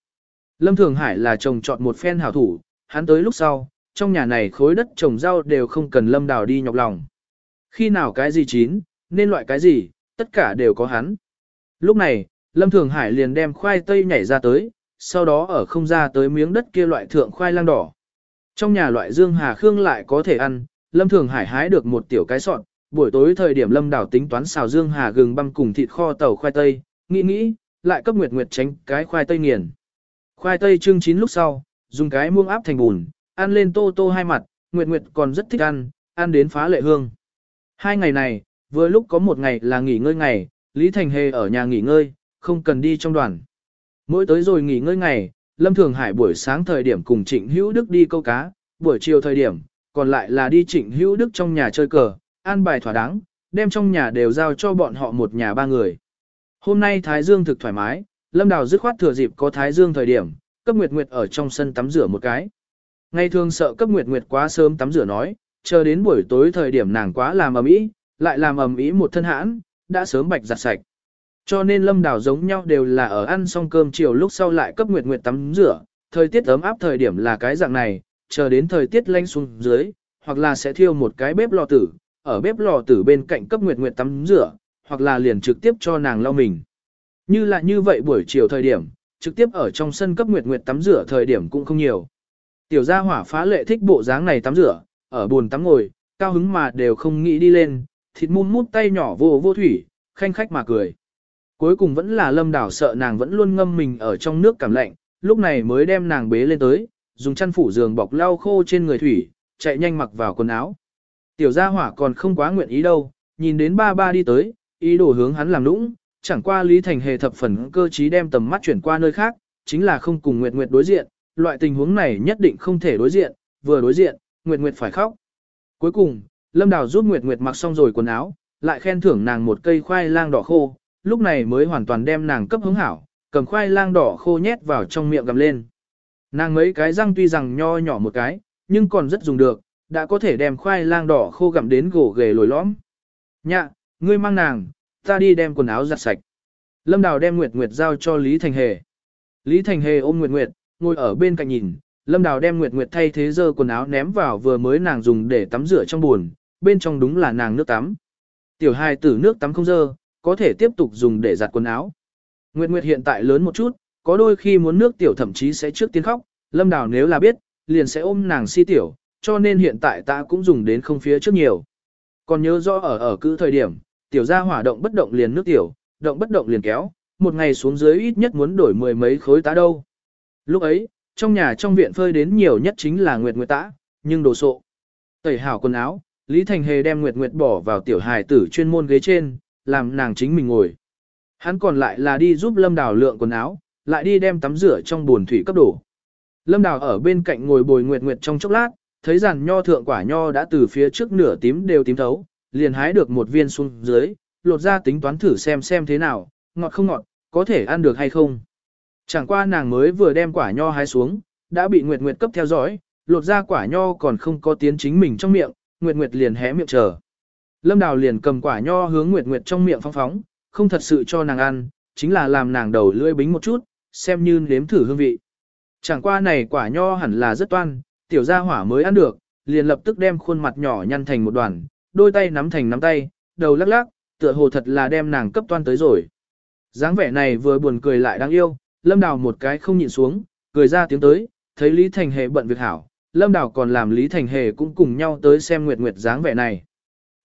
[SPEAKER 1] Lâm Thường Hải là trồng chọn một phen hảo thủ, hắn tới lúc sau, trong nhà này khối đất trồng rau đều không cần Lâm Đào đi nhọc lòng. Khi nào cái gì chín, nên loại cái gì, tất cả đều có hắn. Lúc này, Lâm Thường Hải liền đem khoai tây nhảy ra tới, sau đó ở không ra tới miếng đất kia loại thượng khoai lang đỏ. Trong nhà loại dương hà khương lại có thể ăn, Lâm Thường Hải hái được một tiểu cái sọn, buổi tối thời điểm Lâm đảo tính toán xào dương hà gừng băm cùng thịt kho tàu khoai tây, nghĩ nghĩ, lại cấp Nguyệt Nguyệt tránh cái khoai tây nghiền. Khoai tây trưng chín lúc sau, dùng cái muông áp thành bùn, ăn lên tô tô hai mặt, Nguyệt Nguyệt còn rất thích ăn, ăn đến phá lệ hương. Hai ngày này, vừa lúc có một ngày là nghỉ ngơi ngày, Lý Thành Hề ở nhà nghỉ ngơi, không cần đi trong đoàn. Mỗi tới rồi nghỉ ngơi ngày, Lâm Thường Hải buổi sáng thời điểm cùng Trịnh Hữu Đức đi câu cá, buổi chiều thời điểm, còn lại là đi Trịnh Hữu Đức trong nhà chơi cờ, an bài thỏa đáng, đem trong nhà đều giao cho bọn họ một nhà ba người. Hôm nay Thái Dương thực thoải mái, Lâm Đào dứt khoát thừa dịp có Thái Dương thời điểm, cấp Nguyệt Nguyệt ở trong sân tắm rửa một cái. Ngày thường sợ cấp Nguyệt Nguyệt quá sớm tắm rửa nói, chờ đến buổi tối thời điểm nàng quá làm ầm ĩ, lại làm ầm ĩ một thân hãn, đã sớm bạch giặt sạch. Cho nên Lâm Đào giống nhau đều là ở ăn xong cơm chiều lúc sau lại cấp Nguyệt Nguyệt tắm rửa, thời tiết ấm áp thời điểm là cái dạng này, chờ đến thời tiết lạnh xuống dưới, hoặc là sẽ thiêu một cái bếp lò tử, ở bếp lò tử bên cạnh cấp Nguyệt Nguyệt tắm rửa, hoặc là liền trực tiếp cho nàng lau mình. Như là như vậy buổi chiều thời điểm, trực tiếp ở trong sân cấp Nguyệt Nguyệt tắm rửa thời điểm cũng không nhiều. Tiểu gia hỏa phá lệ thích bộ dáng này tắm rửa, ở buồn tắm ngồi, cao hứng mà đều không nghĩ đi lên, thịt mum mút tay nhỏ vô vô thủy, khanh khách mà cười. Cuối cùng vẫn là lâm đảo sợ nàng vẫn luôn ngâm mình ở trong nước cảm lạnh, lúc này mới đem nàng bế lên tới, dùng chăn phủ giường bọc lau khô trên người thủy, chạy nhanh mặc vào quần áo. Tiểu gia hỏa còn không quá nguyện ý đâu, nhìn đến ba ba đi tới, ý đồ hướng hắn làm nũng, chẳng qua Lý Thành Hề thập phần cơ trí đem tầm mắt chuyển qua nơi khác, chính là không cùng Nguyệt Nguyệt đối diện, loại tình huống này nhất định không thể đối diện, vừa đối diện, Nguyệt Nguyệt phải khóc. Cuối cùng, Lâm Đào giúp Nguyệt Nguyệt mặc xong rồi quần áo, lại khen thưởng nàng một cây khoai lang đỏ khô, lúc này mới hoàn toàn đem nàng cấp hứng hảo, cầm khoai lang đỏ khô nhét vào trong miệng gầm lên. Nàng mấy cái răng tuy rằng nho nhỏ một cái, nhưng còn rất dùng được, đã có thể đem khoai lang đỏ khô gặm đến gỗ ghề lồi lõm. Nhạ, ngươi mang nàng, ta đi đem quần áo giặt sạch. Lâm Đào đem Nguyệt Nguyệt giao cho Lý Thành Hề. Lý Thành Hề ôm Nguyệt Nguyệt, ngồi ở bên cạnh nhìn, Lâm Đào đem Nguyệt Nguyệt thay thế dơ quần áo ném vào vừa mới nàng dùng để tắm rửa trong buồn, bên trong đúng là nàng nước tắm. Tiểu hài tử nước tắm không dơ, có thể tiếp tục dùng để giặt quần áo. Nguyệt Nguyệt hiện tại lớn một chút, có đôi khi muốn nước tiểu thậm chí sẽ trước tiên khóc, Lâm Đào nếu là biết, liền sẽ ôm nàng si tiểu, cho nên hiện tại ta cũng dùng đến không phía trước nhiều. Còn nhớ rõ ở ở cứ thời điểm, tiểu gia hỏa động bất động liền nước tiểu, động bất động liền kéo, một ngày xuống dưới ít nhất muốn đổi mười mấy khối tá đâu. Lúc ấy, trong nhà trong viện phơi đến nhiều nhất chính là Nguyệt Nguyệt tá, nhưng đồ sộ. Tẩy hảo quần áo, Lý Thành Hề đem Nguyệt Nguyệt bỏ vào tiểu hài tử chuyên môn ghế trên, làm nàng chính mình ngồi. Hắn còn lại là đi giúp Lâm Đào lượng quần áo, lại đi đem tắm rửa trong buồn thủy cấp đổ. Lâm Đào ở bên cạnh ngồi bồi Nguyệt Nguyệt trong chốc lát, thấy rằng nho thượng quả nho đã từ phía trước nửa tím đều tím thấu, liền hái được một viên xuống dưới, lột ra tính toán thử xem xem thế nào, ngọt không ngọt, có thể ăn được hay không. Chẳng qua nàng mới vừa đem quả nho hái xuống, đã bị Nguyệt Nguyệt cấp theo dõi, lột ra quả nho còn không có tiến chính mình trong miệng, Nguyệt Nguyệt liền hé miệng chờ. Lâm Đào liền cầm quả nho hướng Nguyệt Nguyệt trong miệng phong phóng, không thật sự cho nàng ăn, chính là làm nàng đầu lưỡi bính một chút, xem như nếm thử hương vị. Chẳng qua này quả nho hẳn là rất toan, tiểu gia hỏa mới ăn được, liền lập tức đem khuôn mặt nhỏ nhăn thành một đoàn, đôi tay nắm thành nắm tay, đầu lắc lắc, tựa hồ thật là đem nàng cấp toan tới rồi. dáng vẻ này vừa buồn cười lại đáng yêu, Lâm Đào một cái không nhịn xuống, cười ra tiếng tới, thấy Lý Thành Hề bận việc hảo, Lâm Đào còn làm Lý Thành Hề cũng cùng nhau tới xem Nguyệt Nguyệt dáng vẻ này.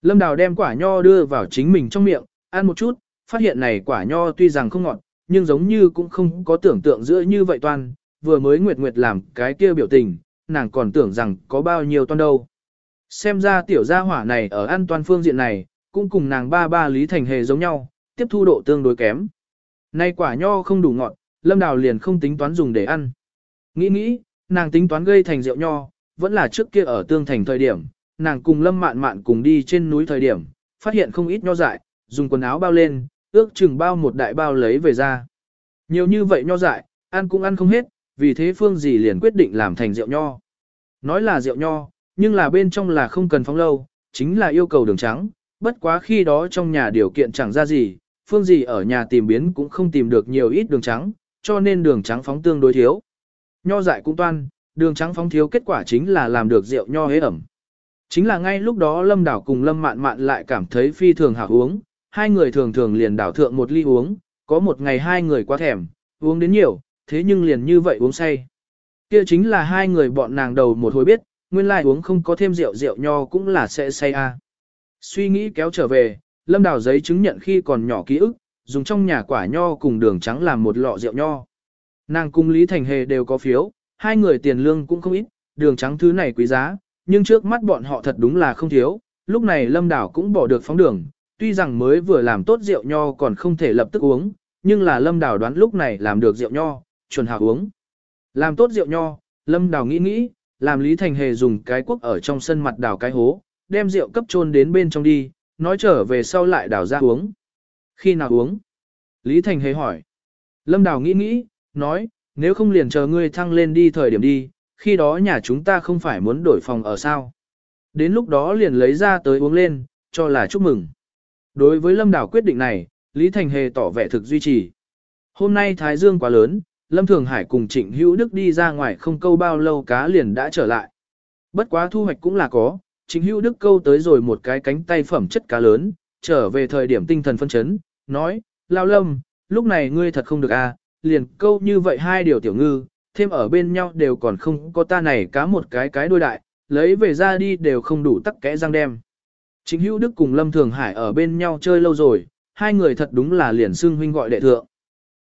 [SPEAKER 1] Lâm Đào đem quả nho đưa vào chính mình trong miệng, ăn một chút, phát hiện này quả nho tuy rằng không ngọt, nhưng giống như cũng không có tưởng tượng giữa như vậy toan, vừa mới Nguyệt Nguyệt làm cái kia biểu tình, nàng còn tưởng rằng có bao nhiêu toan đâu. Xem ra tiểu gia hỏa này ở an toàn phương diện này, cũng cùng nàng ba ba Lý Thành Hề giống nhau, tiếp thu độ tương đối kém. Nay quả nho không đủ ngọt, Lâm Đào liền không tính toán dùng để ăn. Nghĩ nghĩ, nàng tính toán gây thành rượu nho, vẫn là trước kia ở tương thành thời điểm, nàng cùng Lâm Mạn Mạn cùng đi trên núi thời điểm, phát hiện không ít nho dại, dùng quần áo bao lên, ước chừng bao một đại bao lấy về ra. Nhiều như vậy nho dại, ăn cũng ăn không hết, vì thế Phương dì liền quyết định làm thành rượu nho. Nói là rượu nho, nhưng là bên trong là không cần phóng lâu, chính là yêu cầu đường trắng, bất quá khi đó trong nhà điều kiện chẳng ra gì, Phương dì ở nhà tìm biến cũng không tìm được nhiều ít đường trắng, cho nên đường trắng phóng tương đối thiếu. Nho dại cũng toan, đường trắng phóng thiếu kết quả chính là làm được rượu nho hế ẩm. Chính là ngay lúc đó Lâm Đảo cùng Lâm Mạn Mạn lại cảm thấy phi thường hảo uống, hai người thường thường liền đảo thượng một ly uống, có một ngày hai người quá thèm, uống đến nhiều, thế nhưng liền như vậy uống say. Kia chính là hai người bọn nàng đầu một hồi biết, nguyên lai uống không có thêm rượu rượu nho cũng là sẽ say a. Suy nghĩ kéo trở về, Lâm Đào giấy chứng nhận khi còn nhỏ ký ức, dùng trong nhà quả nho cùng đường trắng làm một lọ rượu nho. Nàng cung Lý Thành Hề đều có phiếu, hai người tiền lương cũng không ít, đường trắng thứ này quý giá, nhưng trước mắt bọn họ thật đúng là không thiếu, lúc này Lâm Đảo cũng bỏ được phóng đường, tuy rằng mới vừa làm tốt rượu nho còn không thể lập tức uống, nhưng là Lâm Đảo đoán lúc này làm được rượu nho, chuẩn hào uống. Làm tốt rượu nho, Lâm đào nghĩ nghĩ, làm Lý Thành Hề dùng cái cuốc ở trong sân mặt đào cái hố, đem rượu cấp chôn đến bên trong đi, nói trở về sau lại đào ra uống. Khi nào uống? Lý Thành Hề hỏi. Lâm đào nghĩ nghĩ, nói, nếu không liền chờ ngươi thăng lên đi thời điểm đi, khi đó nhà chúng ta không phải muốn đổi phòng ở sao. Đến lúc đó liền lấy ra tới uống lên, cho là chúc mừng. Đối với Lâm đào quyết định này, Lý Thành Hề tỏ vẻ thực duy trì. Hôm nay Thái Dương quá lớn, Lâm Thường Hải cùng Trịnh Hữu Đức đi ra ngoài không câu bao lâu cá liền đã trở lại. Bất quá thu hoạch cũng là có, Trịnh Hữu Đức câu tới rồi một cái cánh tay phẩm chất cá lớn, trở về thời điểm tinh thần phân chấn, nói, Lao Lâm, lúc này ngươi thật không được à, liền câu như vậy hai điều tiểu ngư, thêm ở bên nhau đều còn không có ta này cá một cái cái đôi đại, lấy về ra đi đều không đủ tắc kẽ răng đem. Trịnh Hữu Đức cùng Lâm Thường Hải ở bên nhau chơi lâu rồi, hai người thật đúng là liền xưng huynh gọi đệ thượng.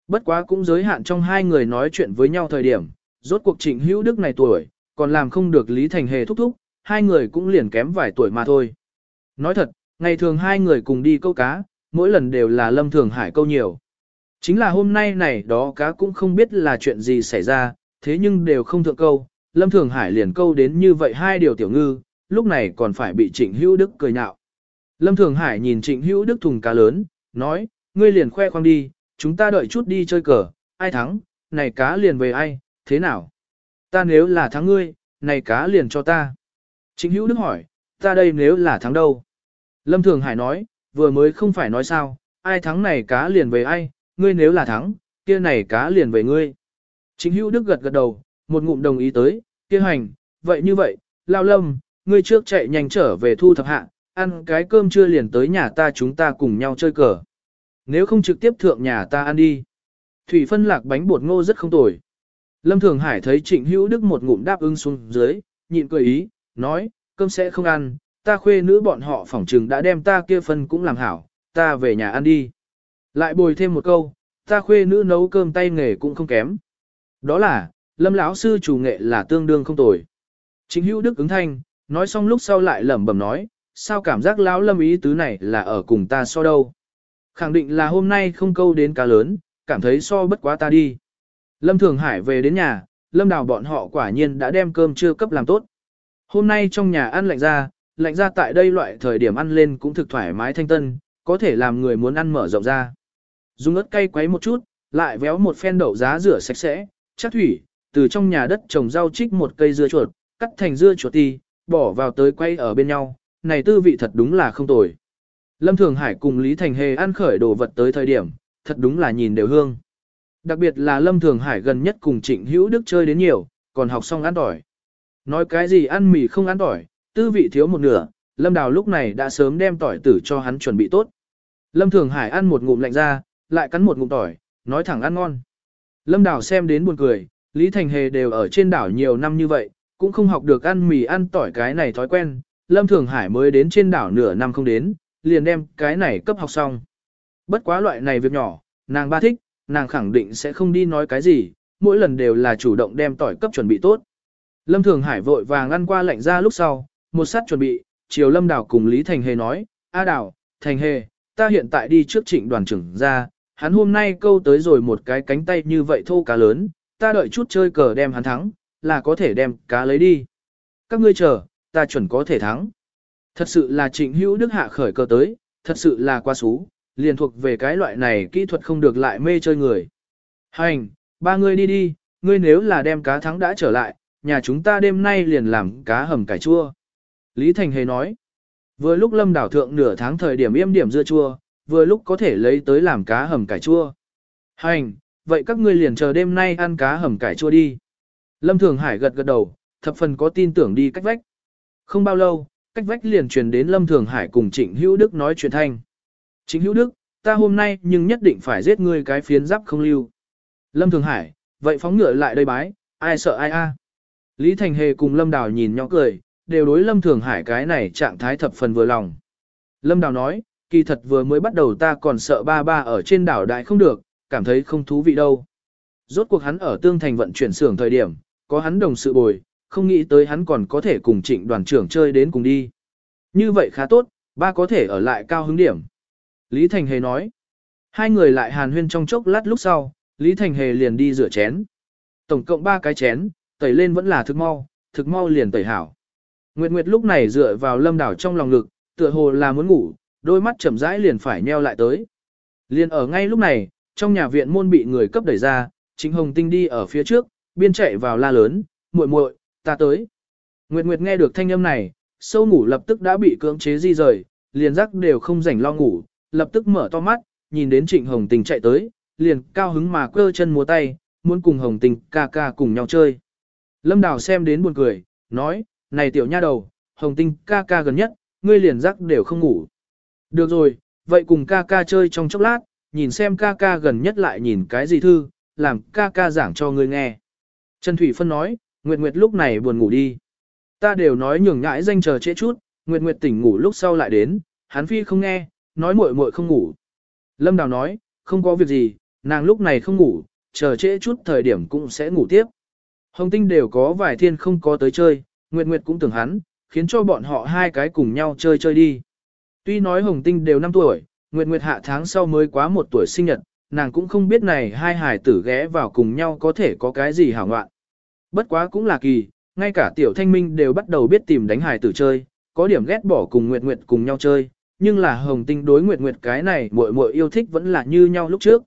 [SPEAKER 1] Bất quá cũng giới hạn trong hai người nói chuyện với nhau thời điểm, rốt cuộc Trịnh Hữu Đức này tuổi, còn làm không được Lý Thành Hề thúc thúc, hai người cũng liền kém vài tuổi mà thôi. Nói thật, ngày thường hai người cùng đi câu cá, mỗi lần đều là Lâm Thường Hải câu nhiều. Chính là hôm nay này đó cá cũng không biết là chuyện gì xảy ra, thế nhưng đều không thượng câu, Lâm Thường Hải liền câu đến như vậy hai điều tiểu ngư, lúc này còn phải bị Trịnh Hữu Đức cười nhạo. Lâm Thường Hải nhìn Trịnh Hữu Đức thùng cá lớn, nói, ngươi liền khoe khoang đi, chúng ta đợi chút đi chơi cờ, ai thắng, này cá liền về ai, thế nào? Ta nếu là thắng ngươi, này cá liền cho ta. Trịnh Hữu Đức hỏi, ta đây nếu là thắng đâu? Lâm Thường Hải nói, vừa mới không phải nói sao, ai thắng này cá liền về ai, ngươi nếu là thắng, kia này cá liền về ngươi. Trịnh Hữu Đức gật gật đầu, một ngụm đồng ý tới, kia hành, vậy như vậy, lao lâm, ngươi trước chạy nhanh trở về thu thập hạ, ăn cái cơm trưa liền tới nhà ta chúng ta cùng nhau chơi cờ. Nếu không trực tiếp thượng nhà ta ăn đi. Thủy phân lạc bánh bột ngô rất không tồi. Lâm Thường Hải thấy Trịnh Hữu Đức một ngụm đáp ứng xuống dưới, nhịn cười ý, nói, cơm sẽ không ăn, ta khuê nữ bọn họ phỏng trừng đã đem ta kia phân cũng làm hảo, ta về nhà ăn đi. Lại bồi thêm một câu, ta khuê nữ nấu cơm tay nghề cũng không kém. Đó là, lâm lão sư chủ nghệ là tương đương không tồi. trịnh hữu đức ứng thanh, nói xong lúc sau lại lẩm bẩm nói, sao cảm giác lão lâm ý tứ này là ở cùng ta so đâu. Khẳng định là hôm nay không câu đến cá lớn, cảm thấy so bất quá ta đi. Lâm Thường Hải về đến nhà, Lâm Đào bọn họ quả nhiên đã đem cơm trưa cấp làm tốt. Hôm nay trong nhà ăn lạnh ra, lạnh ra tại đây loại thời điểm ăn lên cũng thực thoải mái thanh tân, có thể làm người muốn ăn mở rộng ra. Dùng ớt cay quấy một chút, lại véo một phen đậu giá rửa sạch sẽ, chắc thủy, từ trong nhà đất trồng rau trích một cây dưa chuột, cắt thành dưa chuột ti, bỏ vào tới quay ở bên nhau, này tư vị thật đúng là không tồi. Lâm Thường Hải cùng Lý Thành Hề ăn khởi đồ vật tới thời điểm, thật đúng là nhìn đều hương. Đặc biệt là Lâm Thường Hải gần nhất cùng Trịnh Hữu Đức chơi đến nhiều, còn học xong ăn tỏi. Nói cái gì ăn mì không ăn tỏi, tư vị thiếu một nửa, Lâm Đào lúc này đã sớm đem tỏi tử cho hắn chuẩn bị tốt. Lâm Thường Hải ăn một ngụm lạnh ra, lại cắn một ngụm tỏi, nói thẳng ăn ngon. Lâm Đào xem đến buồn cười, Lý Thành Hề đều ở trên đảo nhiều năm như vậy, cũng không học được ăn mì ăn tỏi cái này thói quen. Lâm Thường Hải mới đến trên đảo nửa năm không đến, liền đem cái này cấp học xong. Bất quá loại này việc nhỏ, nàng ba thích, nàng khẳng định sẽ không đi nói cái gì, mỗi lần đều là chủ động đem tỏi cấp chuẩn bị tốt. Lâm Thường Hải vội vàng ăn qua lạnh ra lúc sau, một sát chuẩn bị, chiều Lâm Đào cùng Lý Thành Hề nói, A Đào, Thành Hề, ta hiện tại đi trước trịnh đoàn trưởng ra, hắn hôm nay câu tới rồi một cái cánh tay như vậy thô cá lớn, ta đợi chút chơi cờ đem hắn thắng, là có thể đem cá lấy đi. Các ngươi chờ, ta chuẩn có thể thắng. Thật sự là trịnh hữu đức hạ khởi cơ tới, thật sự là qua xú, liền thuộc về cái loại này kỹ thuật không được lại mê chơi người. Hành, ba ngươi đi đi, ngươi nếu là đem cá thắng đã trở lại, nhà chúng ta đêm nay liền làm cá hầm cải chua. Lý Thành Hề nói, vừa lúc lâm đảo thượng nửa tháng thời điểm yêm điểm dưa chua, vừa lúc có thể lấy tới làm cá hầm cải chua. Hành, vậy các ngươi liền chờ đêm nay ăn cá hầm cải chua đi. Lâm Thường Hải gật gật đầu, thập phần có tin tưởng đi cách vách. Không bao lâu, cách vách liền truyền đến Lâm Thường Hải cùng Trịnh Hữu Đức nói chuyện thanh. Trịnh Hữu Đức, ta hôm nay nhưng nhất định phải giết ngươi cái phiến giáp không lưu. Lâm Thường Hải, vậy phóng ngựa lại đây bái, ai sợ ai a? Lý Thành Hề cùng Lâm Đào nhìn nhỏ cười, đều đối Lâm Thường Hải cái này trạng thái thập phần vừa lòng. Lâm Đào nói, kỳ thật vừa mới bắt đầu ta còn sợ ba ba ở trên đảo đại không được, cảm thấy không thú vị đâu. Rốt cuộc hắn ở tương thành vận chuyển xưởng thời điểm, có hắn đồng sự bồi, không nghĩ tới hắn còn có thể cùng trịnh đoàn trưởng chơi đến cùng đi. Như vậy khá tốt, ba có thể ở lại cao hứng điểm. Lý Thành Hề nói. Hai người lại hàn huyên trong chốc lát lúc sau, Lý Thành Hề liền đi rửa chén. Tổng cộng ba cái chén, tẩy lên vẫn là thực mau, thực mau liền tẩy hảo. Nguyệt Nguyệt lúc này dựa vào lâm đảo trong lòng ngực, tựa hồ là muốn ngủ, đôi mắt chậm rãi liền phải nheo lại tới. Liền ở ngay lúc này, trong nhà viện môn bị người cấp đẩy ra, chính Hồng Tinh đi ở phía trước, biên chạy vào la lớn, muội muội, ta tới. Nguyệt Nguyệt nghe được thanh âm này, sâu ngủ lập tức đã bị cưỡng chế di rời, liền giấc đều không rảnh lo ngủ, lập tức mở to mắt, nhìn đến Trịnh Hồng Tình chạy tới, liền cao hứng mà quơ chân múa tay, muốn cùng Hồng Tình ca ca cùng nhau chơi. Lâm Đào xem đến buồn cười, nói, này tiểu nha đầu, Hồng Tình ca ca gần nhất, ngươi liền giấc đều không ngủ. Được rồi, vậy cùng ca ca chơi trong chốc lát, nhìn xem ca ca gần nhất lại nhìn cái gì thư, làm ca ca giảng cho ngươi nghe. Trần Thủy Phân nói, Nguyệt Nguyệt lúc này buồn ngủ đi. Ta đều nói nhường nhãi danh chờ trễ chút, Nguyệt Nguyệt tỉnh ngủ lúc sau lại đến, hắn phi không nghe, nói muội muội không ngủ. Lâm Đào nói, không có việc gì, nàng lúc này không ngủ, chờ trễ chút thời điểm cũng sẽ ngủ tiếp. Hồng Tinh đều có vài thiên không có tới chơi, Nguyệt Nguyệt cũng tưởng hắn, khiến cho bọn họ hai cái cùng nhau chơi chơi đi. Tuy nói Hồng Tinh đều 5 tuổi, Nguyệt Nguyệt hạ tháng sau mới quá một tuổi sinh nhật, nàng cũng không biết này hai hải tử ghé vào cùng nhau có thể có cái gì hảo ngoạn. Bất quá cũng là kỳ, ngay cả tiểu thanh minh đều bắt đầu biết tìm đánh hải tử chơi, có điểm ghét bỏ cùng Nguyệt Nguyệt cùng nhau chơi, nhưng là Hồng Tinh đối Nguyệt Nguyệt cái này muội muội yêu thích vẫn là như nhau lúc trước.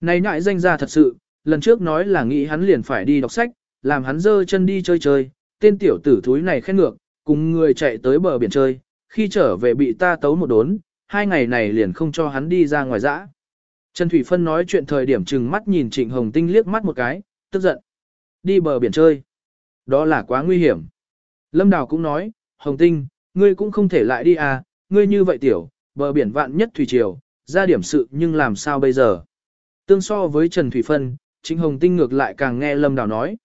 [SPEAKER 1] Này nhại danh ra thật sự, lần trước nói là nghĩ hắn liền phải đi đọc sách, làm hắn dơ chân đi chơi chơi, tên tiểu tử thúi này khen ngược, cùng người chạy tới bờ biển chơi, khi trở về bị ta tấu một đốn, hai ngày này liền không cho hắn đi ra ngoài dã. Trần Thủy Phân nói chuyện thời điểm chừng mắt nhìn Trịnh Hồng Tinh liếc mắt một cái, tức giận. Đi bờ biển chơi. Đó là quá nguy hiểm. Lâm Đào cũng nói, Hồng Tinh, ngươi cũng không thể lại đi à, ngươi như vậy tiểu, bờ biển vạn nhất thủy triều, ra điểm sự nhưng làm sao bây giờ. Tương so với Trần Thủy Phân, chính Hồng Tinh ngược lại càng nghe Lâm Đào nói.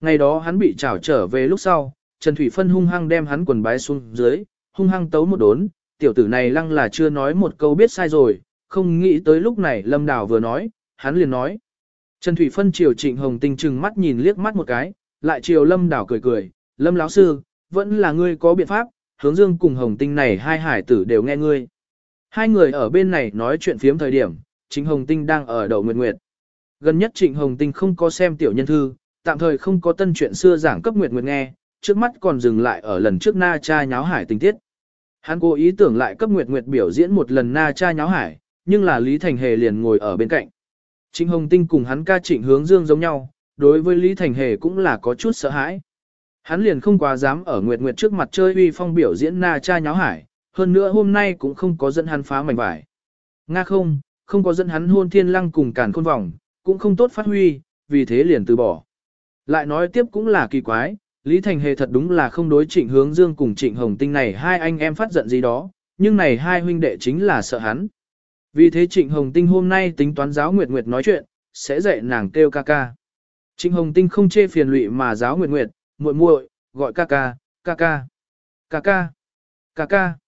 [SPEAKER 1] Ngày đó hắn bị trảo trở về lúc sau, Trần Thủy Phân hung hăng đem hắn quần bái xuống dưới, hung hăng tấu một đốn, tiểu tử này lăng là chưa nói một câu biết sai rồi, không nghĩ tới lúc này Lâm Đào vừa nói, hắn liền nói. Trần Thủy Phân chiều Trịnh Hồng Tinh chừng mắt nhìn liếc mắt một cái, lại chiều Lâm Đảo cười cười, Lâm lão sư, vẫn là ngươi có biện pháp, hướng dương cùng Hồng Tinh này hai hải tử đều nghe ngươi. Hai người ở bên này nói chuyện phiếm thời điểm, Trịnh Hồng Tinh đang ở đầu Nguyệt Nguyệt. Gần nhất Trịnh Hồng Tinh không có xem tiểu nhân thư, tạm thời không có tân chuyện xưa giảng cấp Nguyệt Nguyệt nghe, trước mắt còn dừng lại ở lần trước na cha nháo hải tình tiết. Hắn cố ý tưởng lại cấp Nguyệt Nguyệt biểu diễn một lần na cha nháo hải, nhưng là Lý Thành Hề liền ngồi ở bên cạnh. Trịnh Hồng Tinh cùng hắn ca trịnh hướng dương giống nhau, đối với Lý Thành Hề cũng là có chút sợ hãi. Hắn liền không quá dám ở Nguyệt Nguyệt trước mặt chơi uy phong biểu diễn na cha nháo hải, hơn nữa hôm nay cũng không có dẫn hắn phá mảnh vải. Nga không, không có dẫn hắn hôn thiên lăng cùng cản khôn vòng, cũng không tốt phát huy, vì thế liền từ bỏ. Lại nói tiếp cũng là kỳ quái, Lý Thành Hề thật đúng là không đối trịnh hướng dương cùng trịnh hồng tinh này hai anh em phát giận gì đó, nhưng này hai huynh đệ chính là sợ hắn. Vì thế trịnh hồng tinh hôm nay tính toán giáo Nguyệt Nguyệt nói chuyện, sẽ dạy nàng kêu ca ca. Trịnh hồng tinh không chê phiền lụy mà giáo Nguyệt Nguyệt, muội muội gọi ca ca, ca ca, ca ca, ca ca.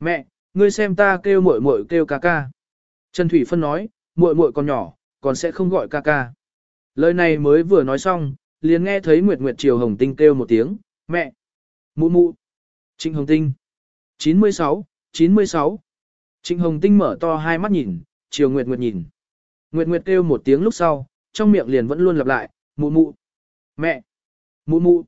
[SPEAKER 1] Mẹ, ngươi xem ta kêu muội muội kêu ca ca. Trần Thủy Phân nói, muội muội còn nhỏ, còn sẽ không gọi ca ca. Lời này mới vừa nói xong, liền nghe thấy Nguyệt Nguyệt Triều Hồng Tinh kêu một tiếng, mẹ, mụ mụ, Trịnh Hồng Tinh. 96, 96. Trịnh Hồng Tinh mở to hai mắt nhìn, chiều Nguyệt Nguyệt nhìn. Nguyệt Nguyệt kêu một tiếng lúc sau, trong miệng liền vẫn luôn lặp lại, mụ mụ, mẹ, mụ mụ.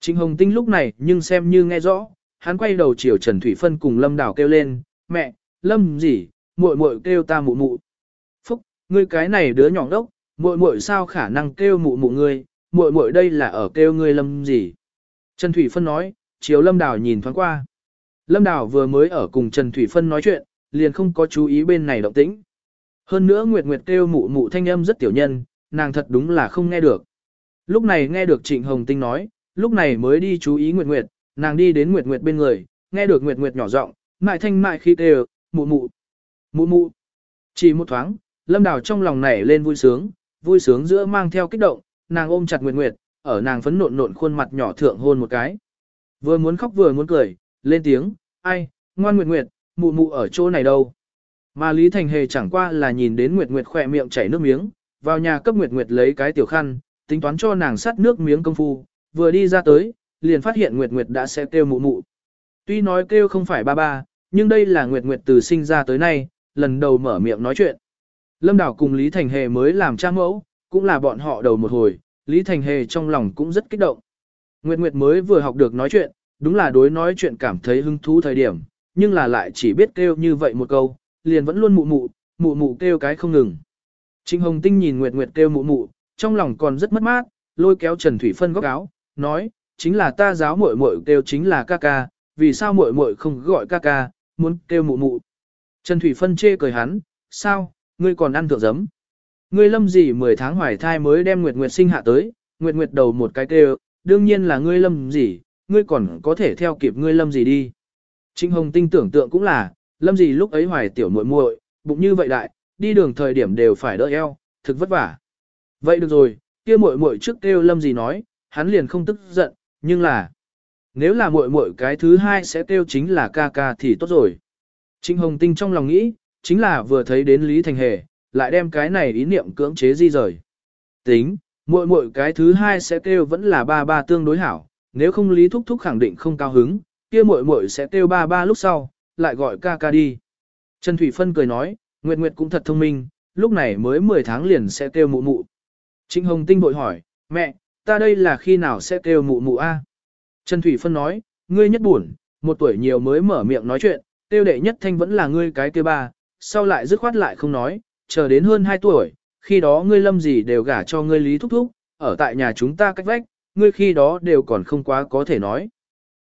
[SPEAKER 1] Trịnh Hồng Tinh lúc này nhưng xem như nghe rõ, hắn quay đầu chiều Trần Thủy Phân cùng Lâm Đào kêu lên, mẹ, Lâm gì, muội muội kêu ta mụ mụ. Phúc, ngươi cái này đứa nhỏ đốc, muội muội sao khả năng kêu mụ mụ ngươi, muội muội đây là ở kêu ngươi Lâm gì. Trần Thủy Phân nói, chiều Lâm Đào nhìn thoáng qua. Lâm Đào vừa mới ở cùng Trần Thủy Phân nói chuyện, liền không có chú ý bên này động tĩnh. Hơn nữa Nguyệt Nguyệt kêu mụ mụ thanh âm rất tiểu nhân, nàng thật đúng là không nghe được. Lúc này nghe được Trịnh Hồng Tinh nói, lúc này mới đi chú ý Nguyệt Nguyệt, nàng đi đến Nguyệt Nguyệt bên người, nghe được Nguyệt Nguyệt nhỏ giọng, mại thanh mại khi kêu, mụ mụ, mụ mụ. Chỉ một thoáng, Lâm Đào trong lòng nảy lên vui sướng, vui sướng giữa mang theo kích động, nàng ôm chặt Nguyệt Nguyệt, ở nàng phấn nộn nộn khuôn mặt nhỏ thượng hôn một cái. Vừa muốn khóc vừa muốn cười, lên tiếng, ai, ngoan Nguyệt Nguyệt, mụ mụ ở chỗ này đâu. Mà Lý Thành Hề chẳng qua là nhìn đến Nguyệt Nguyệt khỏe miệng chảy nước miếng, vào nhà cấp Nguyệt Nguyệt lấy cái tiểu khăn, tính toán cho nàng sắt nước miếng công phu, vừa đi ra tới, liền phát hiện Nguyệt Nguyệt đã sẽ kêu mụ mụ. Tuy nói kêu không phải ba ba, nhưng đây là Nguyệt Nguyệt từ sinh ra tới nay, lần đầu mở miệng nói chuyện. Lâm Đảo cùng Lý Thành Hề mới làm cha mẫu, cũng là bọn họ đầu một hồi, Lý Thành Hề trong lòng cũng rất kích động. Nguyệt Nguyệt mới vừa học được nói chuyện, đúng là đối nói chuyện cảm thấy hứng thú thời điểm, nhưng là lại chỉ biết kêu như vậy một câu, liền vẫn luôn mụ mụ, mụ mụ kêu cái không ngừng. Trịnh Hồng Tinh nhìn Nguyệt Nguyệt kêu mụ mụ, trong lòng còn rất mất mát, lôi kéo Trần Thủy Phân góc áo, nói, chính là ta giáo muội muội kêu chính là ca ca, vì sao muội muội không gọi ca ca, muốn kêu mụ mụ. Trần Thủy Phân chê cười hắn, sao, ngươi còn ăn thượng giấm. Ngươi lâm gì 10 tháng hoài thai mới đem Nguyệt Nguyệt sinh hạ tới, Nguyệt Nguyệt đầu một cái kêu, đương nhiên là ngươi lâm gì, ngươi còn có thể theo kịp ngươi lâm gì đi. Trịnh Hồng Tinh tưởng tượng cũng là, lâm gì lúc ấy hoài tiểu muội muội, bụng như vậy đại, đi đường thời điểm đều phải đỡ eo, thực vất vả. Vậy được rồi, kia muội muội trước kêu lâm gì nói, hắn liền không tức giận, nhưng là nếu là muội muội cái thứ hai sẽ kêu chính là ca ca thì tốt rồi. Trịnh Hồng Tinh trong lòng nghĩ, chính là vừa thấy đến Lý Thành Hề, lại đem cái này ý niệm cưỡng chế di rời. Tính, muội muội cái thứ hai sẽ kêu vẫn là ba ba tương đối hảo, nếu không Lý Thúc Thúc khẳng định không cao hứng, kia muội muội sẽ kêu ba ba lúc sau, lại gọi ca ca đi. Trần Thủy Phân cười nói, Nguyệt Nguyệt cũng thật thông minh, lúc này mới 10 tháng liền sẽ kêu mụ mụ. Trịnh Hồng Tinh bội hỏi, mẹ, ta đây là khi nào sẽ kêu mụ mụ a? Trần Thủy Phân nói, ngươi nhất buồn, một tuổi nhiều mới mở miệng nói chuyện, tiêu đệ nhất thanh vẫn là ngươi cái kia ba, sau lại dứt khoát lại không nói, chờ đến hơn 2 tuổi, khi đó ngươi lâm gì đều gả cho ngươi lý thúc thúc, ở tại nhà chúng ta cách vách, ngươi khi đó đều còn không quá có thể nói.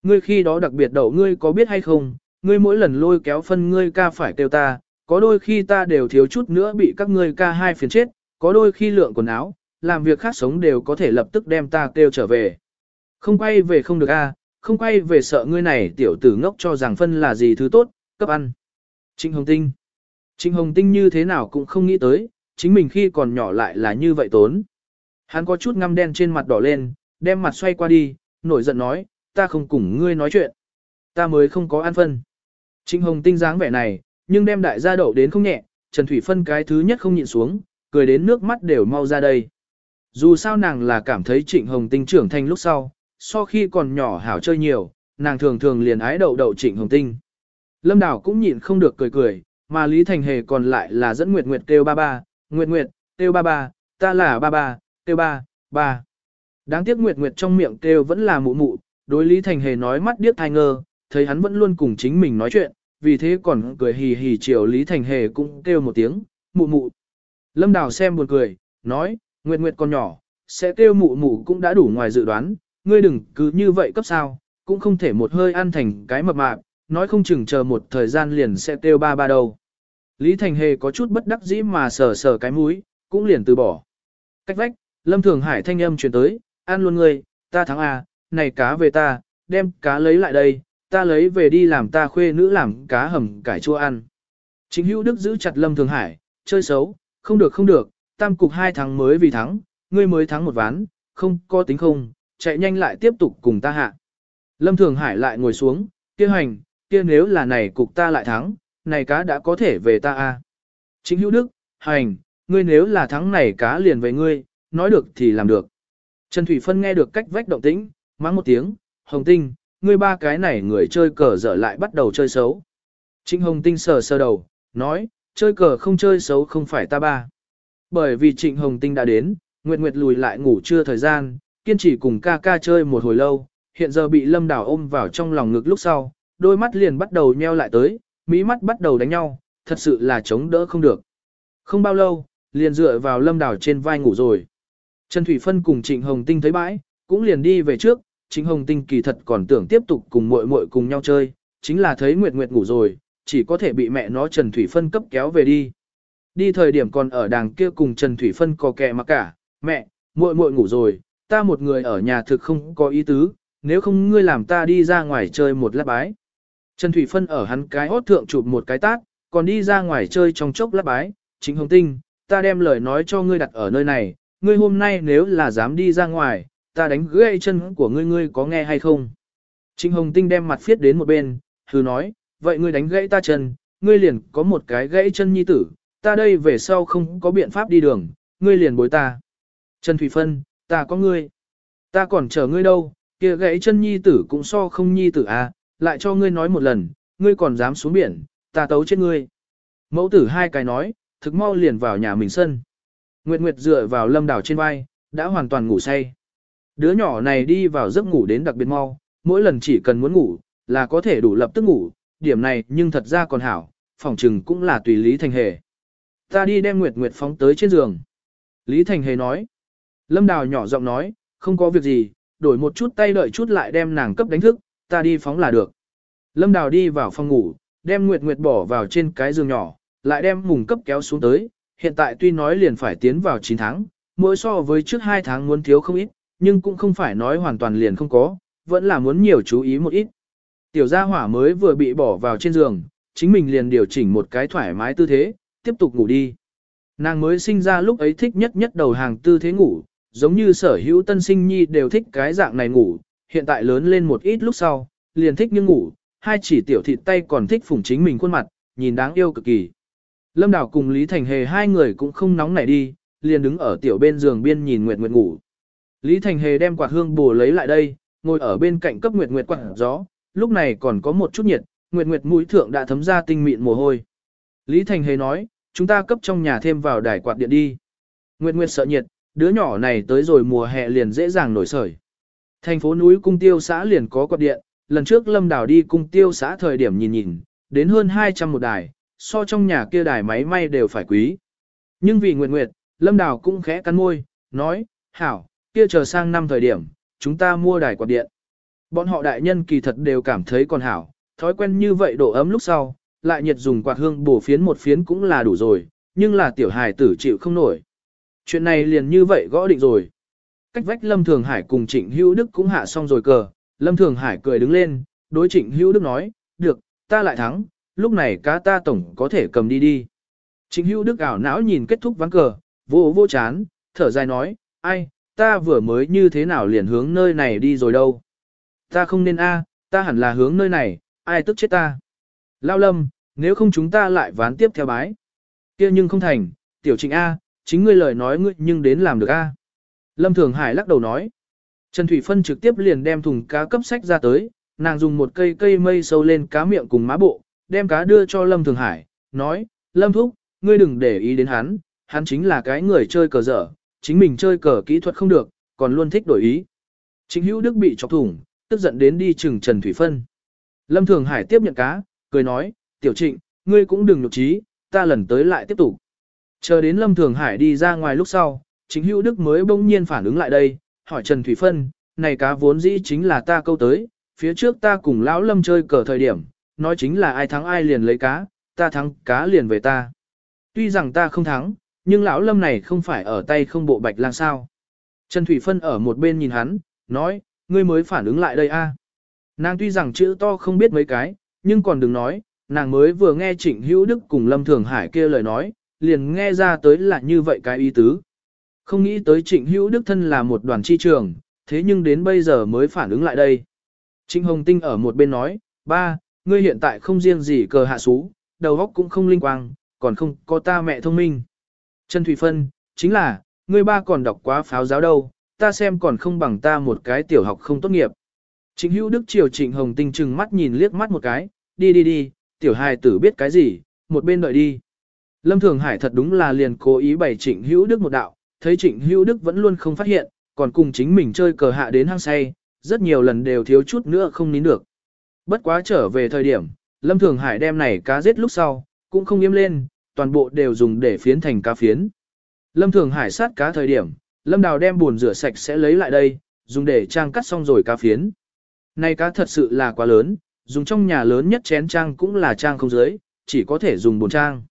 [SPEAKER 1] Ngươi khi đó đặc biệt đậu ngươi có biết hay không, ngươi mỗi lần lôi kéo phân ngươi ca phải kêu ta, có đôi khi ta đều thiếu chút nữa bị các ngươi ca hai phiền chết, có đôi khi lượng quần áo, làm việc khác sống đều có thể lập tức đem ta kêu trở về. Không quay về không được a, không quay về sợ ngươi này tiểu tử ngốc cho rằng phân là gì thứ tốt, cấp ăn. Trịnh Hồng Tinh Trịnh Hồng Tinh như thế nào cũng không nghĩ tới, chính mình khi còn nhỏ lại là như vậy tốn. Hắn có chút ngăm đen trên mặt đỏ lên, đem mặt xoay qua đi, nổi giận nói, ta không cùng ngươi nói chuyện. Ta mới không có an phân. Trịnh Hồng Tinh dáng vẻ này, nhưng đem đại gia đậu đến không nhẹ, Trần Thủy Phân cái thứ nhất không nhịn xuống, cười đến nước mắt đều mau ra đây. Dù sao nàng là cảm thấy Trịnh Hồng Tinh trưởng thành lúc sau, so khi còn nhỏ hảo chơi nhiều, nàng thường thường liền ái đậu đậu Trịnh Hồng Tinh. Lâm Đào cũng nhịn không được cười cười, mà Lý Thành Hề còn lại là dẫn Nguyệt Nguyệt kêu ba ba, Nguyệt Nguyệt, kêu ba ba, ta là ba ba, kêu ba, ba. Đáng tiếc Nguyệt Nguyệt trong miệng kêu vẫn là mụ mụ, đối Lý Thành Hề nói mắt điếc thai ngơ, thấy hắn vẫn luôn cùng chính mình nói chuyện, vì thế còn cười hì hì chiều Lý Thành Hề cũng kêu một tiếng, mụ mụ. Lâm Đào xem buồn cười, nói, Nguyệt Nguyệt con nhỏ, sẽ kêu mụ mụ cũng đã đủ ngoài dự đoán, ngươi đừng cứ như vậy cấp sao, cũng không thể một hơi ăn thành cái mập mạp, nói không chừng chờ một thời gian liền sẽ kêu ba ba đâu. Lý Thành Hề có chút bất đắc dĩ mà sờ sờ cái mũi, cũng liền từ bỏ. Cách vách, Lâm Thường Hải thanh âm truyền tới, ăn luôn ngươi, ta thắng à, này cá về ta, đem cá lấy lại đây, ta lấy về đi làm ta khuê nữ làm cá hầm cải chua ăn. Chính hữu đức giữ chặt Lâm Thường Hải, chơi xấu, không được không được, tam cục hai thắng mới vì thắng, ngươi mới thắng một ván, không có tính không, chạy nhanh lại tiếp tục cùng ta hạ. Lâm Thường Hải lại ngồi xuống, kia hành, kia nếu là này cục ta lại thắng, này cá đã có thể về ta a. À. Chính hữu đức, hành, ngươi nếu là thắng này cá liền về ngươi, nói được thì làm được. Trần Thủy Phân nghe được cách vách động tĩnh, mắng một tiếng, Hồng Tinh, ngươi ba cái này người chơi cờ dở lại bắt đầu chơi xấu. Trịnh Hồng Tinh sờ sờ đầu, nói, chơi cờ không chơi xấu không phải ta ba. Bởi vì Trịnh Hồng Tinh đã đến, Nguyệt Nguyệt lùi lại ngủ trưa thời gian, kiên trì cùng ca ca chơi một hồi lâu, hiện giờ bị Lâm Đào ôm vào trong lòng ngực lúc sau, đôi mắt liền bắt đầu nheo lại tới, mỹ mắt bắt đầu đánh nhau, thật sự là chống đỡ không được. Không bao lâu, liền dựa vào Lâm Đào trên vai ngủ rồi. Trần Thủy Phân cùng Trịnh Hồng Tinh thấy bãi, cũng liền đi về trước, Trịnh Hồng Tinh kỳ thật còn tưởng tiếp tục cùng muội muội cùng nhau chơi, chính là thấy Nguyệt Nguyệt ngủ rồi, chỉ có thể bị mẹ nó Trần Thủy Phân cấp kéo về đi. Đi thời điểm còn ở đàng kia cùng Trần Thủy Phân có kẹ mà cả, mẹ, muội muội ngủ rồi, ta một người ở nhà thực không có ý tứ, nếu không ngươi làm ta đi ra ngoài chơi một lát bái. Trần Thủy Phân ở hắn cái hốt thượng chụp một cái tát, còn đi ra ngoài chơi trong chốc lát bái, chính hồng tinh, ta đem lời nói cho ngươi đặt ở nơi này, ngươi hôm nay nếu là dám đi ra ngoài, ta đánh gãy chân của ngươi ngươi có nghe hay không? Trịnh Hồng Tinh đem mặt phiết đến một bên, hừ nói, vậy ngươi đánh gãy ta chân, ngươi liền có một cái gãy chân nhi tử, ta đây về sau không có biện pháp đi đường, ngươi liền bối ta. Trần Thủy Phân, ta có ngươi, ta còn chờ ngươi đâu, kia gãy chân nhi tử cũng so không nhi tử à, lại cho ngươi nói một lần, ngươi còn dám xuống biển, ta tấu chết ngươi. Mẫu tử hai cái nói, thực mau liền vào nhà mình sân. Nguyệt Nguyệt dựa vào lâm đảo trên vai, đã hoàn toàn ngủ say. Đứa nhỏ này đi vào giấc ngủ đến đặc biệt mau, mỗi lần chỉ cần muốn ngủ, là có thể đủ lập tức ngủ, điểm này nhưng thật ra còn hảo, phòng trừng cũng là tùy Lý Thành Hề. Ta đi đem Nguyệt Nguyệt phóng tới trên giường. Lý Thành Hề nói. Lâm Đào nhỏ giọng nói, không có việc gì, đổi một chút tay đợi chút lại đem nàng cấp đánh thức, ta đi phóng là được. Lâm Đào đi vào phòng ngủ, đem Nguyệt Nguyệt bỏ vào trên cái giường nhỏ, lại đem mùng cấp kéo xuống tới, hiện tại tuy nói liền phải tiến vào 9 tháng, mỗi so với trước 2 tháng muốn thiếu không ít, nhưng cũng không phải nói hoàn toàn liền không có, vẫn là muốn nhiều chú ý một ít. Tiểu gia hỏa mới vừa bị bỏ vào trên giường, chính mình liền điều chỉnh một cái thoải mái tư thế, tiếp tục ngủ đi. Nàng mới sinh ra lúc ấy thích nhất nhất đầu hàng tư thế ngủ, giống như sở hữu tân sinh nhi đều thích cái dạng này ngủ, hiện tại lớn lên một ít lúc sau, liền thích như ngủ, hai chỉ tiểu thịt tay còn thích phủng chính mình khuôn mặt, nhìn đáng yêu cực kỳ. Lâm Đào cùng Lý Thành Hề hai người cũng không nóng nảy đi, liền đứng ở tiểu bên giường biên nhìn Nguyệt Nguyệt ngủ. Lý Thành Hề đem quạt hương bổ lấy lại đây, ngồi ở bên cạnh cấp Nguyệt Nguyệt quạt gió, lúc này còn có một chút nhiệt, Nguyệt Nguyệt mũi thượng đã thấm ra tinh mịn mồ hôi. Lý Thành Hề nói, chúng ta cấp trong nhà thêm vào đài quạt điện đi. Nguyệt Nguyệt sợ nhiệt, đứa nhỏ này tới rồi mùa hè liền dễ dàng nổi sởi. Thành phố núi cung tiêu xã liền có quạt điện, lần trước Lâm Đào đi cung tiêu xã thời điểm nhìn nhìn, đến hơn 200 một đài, so trong nhà kia đài máy may đều phải quý. Nhưng vì Nguyệt Nguyệt, Lâm Đào cũng khẽ cắn môi, nói, hảo, kia chờ sang năm thời điểm, chúng ta mua đài quạt điện. Bọn họ đại nhân kỳ thật đều cảm thấy còn hảo, thói quen như vậy độ ấm lúc sau, lại nhiệt dùng quạt hương bổ phiến một phiến cũng là đủ rồi, nhưng là tiểu hài tử chịu không nổi. Chuyện này liền như vậy gõ định rồi. Cách vách Lâm Thường Hải cùng Trịnh Hữu Đức cũng hạ xong rồi cờ, Lâm Thường Hải cười đứng lên, đối Trịnh Hữu Đức nói, được, ta lại thắng, lúc này cá ta tổng có thể cầm đi đi. Trịnh Hữu Đức ảo não nhìn kết thúc ván cờ, vô vô chán, thở dài nói, ai, ta vừa mới như thế nào liền hướng nơi này đi rồi đâu. Ta không nên a, ta hẳn là hướng nơi này, ai tức chết ta. Lao lâm, nếu không chúng ta lại ván tiếp theo bái. kia nhưng không thành, tiểu trịnh A, chính ngươi lời nói ngươi nhưng đến làm được A. Lâm Thường Hải lắc đầu nói. Trần Thủy Phân trực tiếp liền đem thùng cá cấp sách ra tới, nàng dùng một cây cây mây sâu lên cá miệng cùng má bộ, đem cá đưa cho Lâm Thường Hải, nói, Lâm Thúc, ngươi đừng để ý đến hắn, hắn chính là cái người chơi cờ dở, chính mình chơi cờ kỹ thuật không được, còn luôn thích đổi ý. Chính hữu đức bị chọc thủng, tức giận đến đi chừng Trần Thủy Phân. Lâm Thường Hải tiếp nhận cá, cười nói, tiểu trịnh, ngươi cũng đừng nhục trí, ta lần tới lại tiếp tục. Chờ đến Lâm Thường Hải đi ra ngoài lúc sau, chính hữu đức mới bỗng nhiên phản ứng lại đây, hỏi Trần Thủy Phân, này cá vốn dĩ chính là ta câu tới, phía trước ta cùng lão Lâm chơi cờ thời điểm, nói chính là ai thắng ai liền lấy cá, ta thắng cá liền về ta. Tuy rằng ta không thắng, nhưng lão Lâm này không phải ở tay không bộ bạch lang sao. Trần Thủy Phân ở một bên nhìn hắn, nói, ngươi mới phản ứng lại đây a. Nàng tuy rằng chữ to không biết mấy cái, nhưng còn đừng nói, nàng mới vừa nghe Trịnh Hữu Đức cùng Lâm Thường Hải kia lời nói, liền nghe ra tới là như vậy cái ý tứ. Không nghĩ tới Trịnh Hữu Đức thân là một đoàn chi trường, thế nhưng đến bây giờ mới phản ứng lại đây. Trịnh Hồng Tinh ở một bên nói, ba, ngươi hiện tại không riêng gì cờ hạ sú, đầu óc cũng không linh quang, còn không có ta mẹ thông minh. Trần Thủy Phân, chính là, ngươi ba còn đọc quá pháo giáo đâu, ta xem còn không bằng ta một cái tiểu học không tốt nghiệp. Trịnh Hữu Đức chiều Trịnh Hồng Tinh chừng mắt nhìn liếc mắt một cái, đi đi đi, tiểu hài tử biết cái gì, một bên đợi đi. Lâm Thường Hải thật đúng là liền cố ý bày Trịnh Hữu Đức một đạo, thấy Trịnh Hữu Đức vẫn luôn không phát hiện, còn cùng chính mình chơi cờ hạ đến hang say, rất nhiều lần đều thiếu chút nữa không nín được. Bất quá trở về thời điểm, Lâm Thường Hải đem này cá giết lúc sau, cũng không im lên, toàn bộ đều dùng để phiến thành cá phiến. Lâm Thường Hải sát cá thời điểm, Lâm Đào đem buồn rửa sạch sẽ lấy lại đây, dùng để trang cắt xong rồi cá phiến. Này cá thật sự là quá lớn, dùng trong nhà lớn nhất chén trang cũng là trang không dưới, chỉ có thể dùng buồn trang.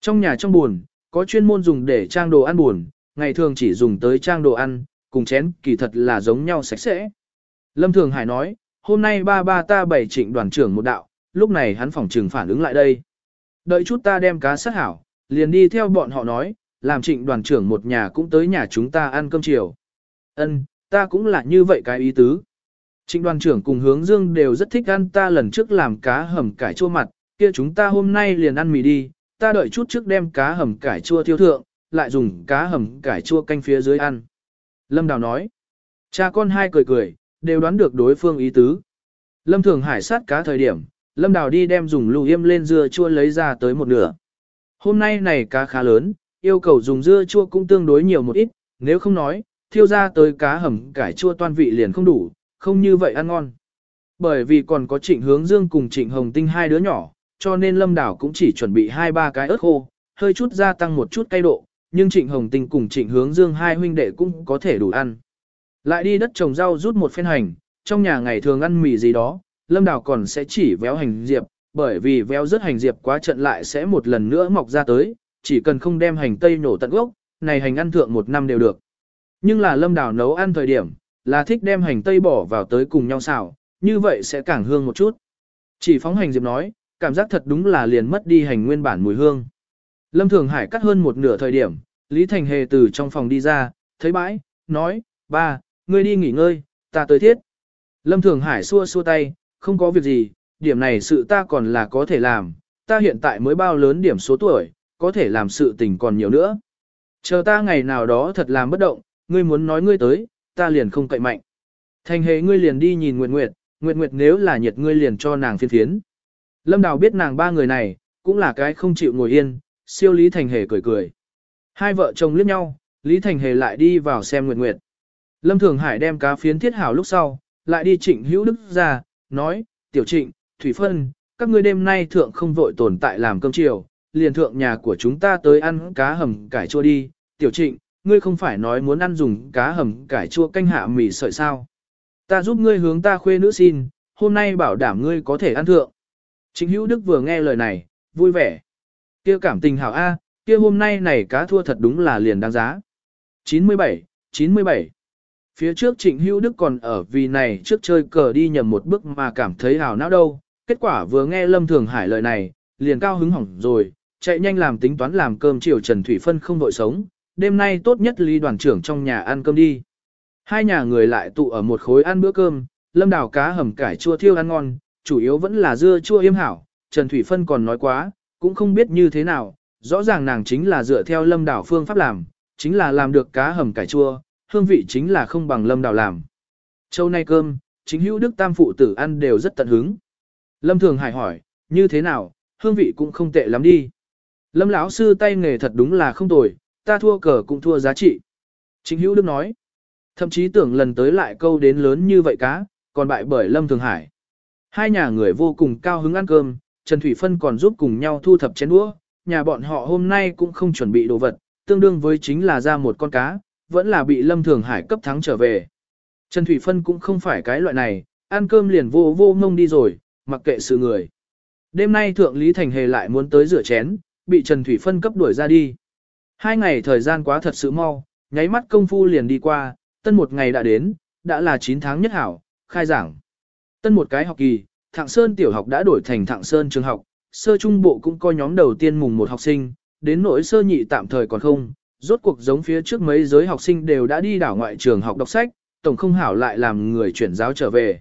[SPEAKER 1] Trong nhà trong buồn, có chuyên môn dùng để trang đồ ăn buồn, ngày thường chỉ dùng tới trang đồ ăn, cùng chén kỳ thật là giống nhau sạch sẽ. Lâm Thường Hải nói, hôm nay ba ba ta bảy trịnh đoàn trưởng một đạo, lúc này hắn phòng trừng phản ứng lại đây. Đợi chút ta đem cá sát hảo, liền đi theo bọn họ nói, làm trịnh đoàn trưởng một nhà cũng tới nhà chúng ta ăn cơm chiều. Ân, ta cũng là như vậy cái ý tứ. Trịnh đoàn trưởng cùng hướng dương đều rất thích ăn ta lần trước làm cá hầm cải chua mặt, kia chúng ta hôm nay liền ăn mì đi, ta đợi chút trước đem cá hầm cải chua thiêu thượng, lại dùng cá hầm cải chua canh phía dưới ăn. Lâm Đào nói, cha con hai cười cười, đều đoán được đối phương ý tứ. Lâm Thường Hải sát cá thời điểm, Lâm Đào đi đem dùng lưu yêm lên dưa chua lấy ra tới một nửa. Hôm nay này cá khá lớn, yêu cầu dùng dưa chua cũng tương đối nhiều một ít, nếu không nói, thiêu ra tới cá hầm cải chua toan vị liền không đủ, không như vậy ăn ngon. Bởi vì còn có trịnh hướng dương cùng trịnh hồng tinh hai đứa nhỏ, cho nên lâm đảo cũng chỉ chuẩn bị hai ba cái ớt khô, hơi chút gia tăng một chút cay độ, nhưng trịnh hồng tinh cùng trịnh hướng dương hai huynh đệ cũng có thể đủ ăn. Lại đi đất trồng rau rút một phen hành, trong nhà ngày thường ăn mì gì đó, Lâm Đào còn sẽ chỉ véo hành diệp, bởi vì véo rất hành diệp quá trận lại sẽ một lần nữa mọc ra tới, chỉ cần không đem hành tây nổ tận gốc, này hành ăn thượng một năm đều được. Nhưng là Lâm Đào nấu ăn thời điểm, là thích đem hành tây bỏ vào tới cùng nhau xào, như vậy sẽ càng hương một chút. Chỉ phóng hành diệp nói, cảm giác thật đúng là liền mất đi hành nguyên bản mùi hương. Lâm Thường Hải cắt hơn một nửa thời điểm, Lý Thành Hề từ trong phòng đi ra, thấy bãi, nói, ba, ngươi đi nghỉ ngơi, ta tới thiết. Lâm Thường Hải xua xua tay, không có việc gì, điểm này sự ta còn là có thể làm, ta hiện tại mới bao lớn điểm số tuổi, có thể làm sự tình còn nhiều nữa. Chờ ta ngày nào đó thật làm bất động, ngươi muốn nói ngươi tới, ta liền không cậy mạnh. Thành hề ngươi liền đi nhìn Nguyệt Nguyệt, Nguyệt Nguyệt nếu là nhiệt ngươi liền cho nàng phiên phiến. Lâm Đào biết nàng ba người này, cũng là cái không chịu ngồi yên, siêu Lý Thành hề cười cười. Hai vợ chồng liếc nhau, Lý Thành hề lại đi vào xem Nguyệt Nguyệt. Lâm Thường Hải đem cá phiến thiết hảo lúc sau, lại đi trịnh hữu đức ra, nói, tiểu trịnh, thủy phân, các ngươi đêm nay thượng không vội tồn tại làm cơm chiều, liền thượng nhà của chúng ta tới ăn cá hầm cải chua đi, tiểu trịnh, ngươi không phải nói muốn ăn dùng cá hầm cải chua canh hạ mì sợi sao. Ta giúp ngươi hướng ta khuê nữ xin, hôm nay bảo đảm ngươi có thể ăn thượng. Trịnh hữu đức vừa nghe lời này, vui vẻ. kia cảm tình hảo A, kia hôm nay này cá thua thật đúng là liền đáng giá. 97, 97 Phía trước Trịnh Hữu Đức còn ở vì này trước chơi cờ đi nhầm một bước mà cảm thấy hào não đâu. Kết quả vừa nghe Lâm Thường Hải lời này, liền cao hứng hỏng rồi, chạy nhanh làm tính toán làm cơm chiều Trần Thủy Phân không vội sống. Đêm nay tốt nhất Lý đoàn trưởng trong nhà ăn cơm đi. Hai nhà người lại tụ ở một khối ăn bữa cơm, Lâm đào cá hầm cải chua thiêu ăn ngon, chủ yếu vẫn là dưa chua yêm hảo. Trần Thủy Phân còn nói quá, cũng không biết như thế nào, rõ ràng nàng chính là dựa theo Lâm đào phương pháp làm, chính là làm được cá hầm cải chua, hương vị chính là không bằng lâm đào làm. Châu nay cơm, chính hữu đức tam phụ tử ăn đều rất tận hứng. Lâm thường hải hỏi, như thế nào, hương vị cũng không tệ lắm đi. Lâm lão sư tay nghề thật đúng là không tồi, ta thua cờ cũng thua giá trị. Chính hữu đức nói, thậm chí tưởng lần tới lại câu đến lớn như vậy cá, còn bại bởi Lâm Thường Hải. Hai nhà người vô cùng cao hứng ăn cơm, Trần Thủy Phân còn giúp cùng nhau thu thập chén đũa, nhà bọn họ hôm nay cũng không chuẩn bị đồ vật, tương đương với chính là ra một con cá, vẫn là bị Lâm Thường Hải cấp thắng trở về. Trần Thủy Phân cũng không phải cái loại này, ăn cơm liền vô vô ngông đi rồi, mặc kệ sự người. Đêm nay Thượng Lý Thành Hề lại muốn tới rửa chén, bị Trần Thủy Phân cấp đuổi ra đi. Hai ngày thời gian quá thật sự mau, nháy mắt công phu liền đi qua, tân một ngày đã đến, đã là 9 tháng nhất hảo, khai giảng. Tân một cái học kỳ, Thạng Sơn tiểu học đã đổi thành Thạng Sơn trường học, sơ trung bộ cũng có nhóm đầu tiên mùng một học sinh, đến nỗi sơ nhị tạm thời còn không, rốt cuộc giống phía trước mấy giới học sinh đều đã đi đảo ngoại trường học đọc sách, tổng không hảo lại làm người chuyển giáo trở về.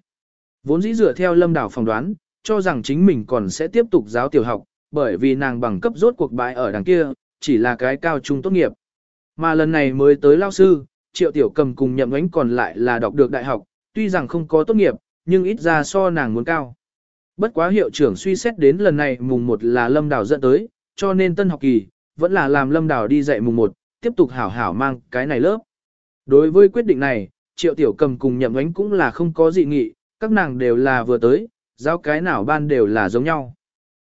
[SPEAKER 1] Vốn dĩ dựa theo lâm đảo phỏng đoán, cho rằng chính mình còn sẽ tiếp tục giáo tiểu học, bởi vì nàng bằng cấp rốt cuộc bãi ở đằng kia, chỉ là cái cao trung tốt nghiệp. Mà lần này mới tới lao sư, triệu tiểu cầm cùng nhậm ánh còn lại là đọc được đại học, tuy rằng không có tốt nghiệp, nhưng ít ra so nàng muốn cao. Bất quá hiệu trưởng suy xét đến lần này mùng 1 là lâm đảo dẫn tới, cho nên tân học kỳ, vẫn là làm lâm đảo đi dạy mùng 1, tiếp tục hảo hảo mang cái này lớp. Đối với quyết định này, triệu tiểu cầm cùng nhậm ánh cũng là không có dị nghị, các nàng đều là vừa tới, giáo cái nào ban đều là giống nhau.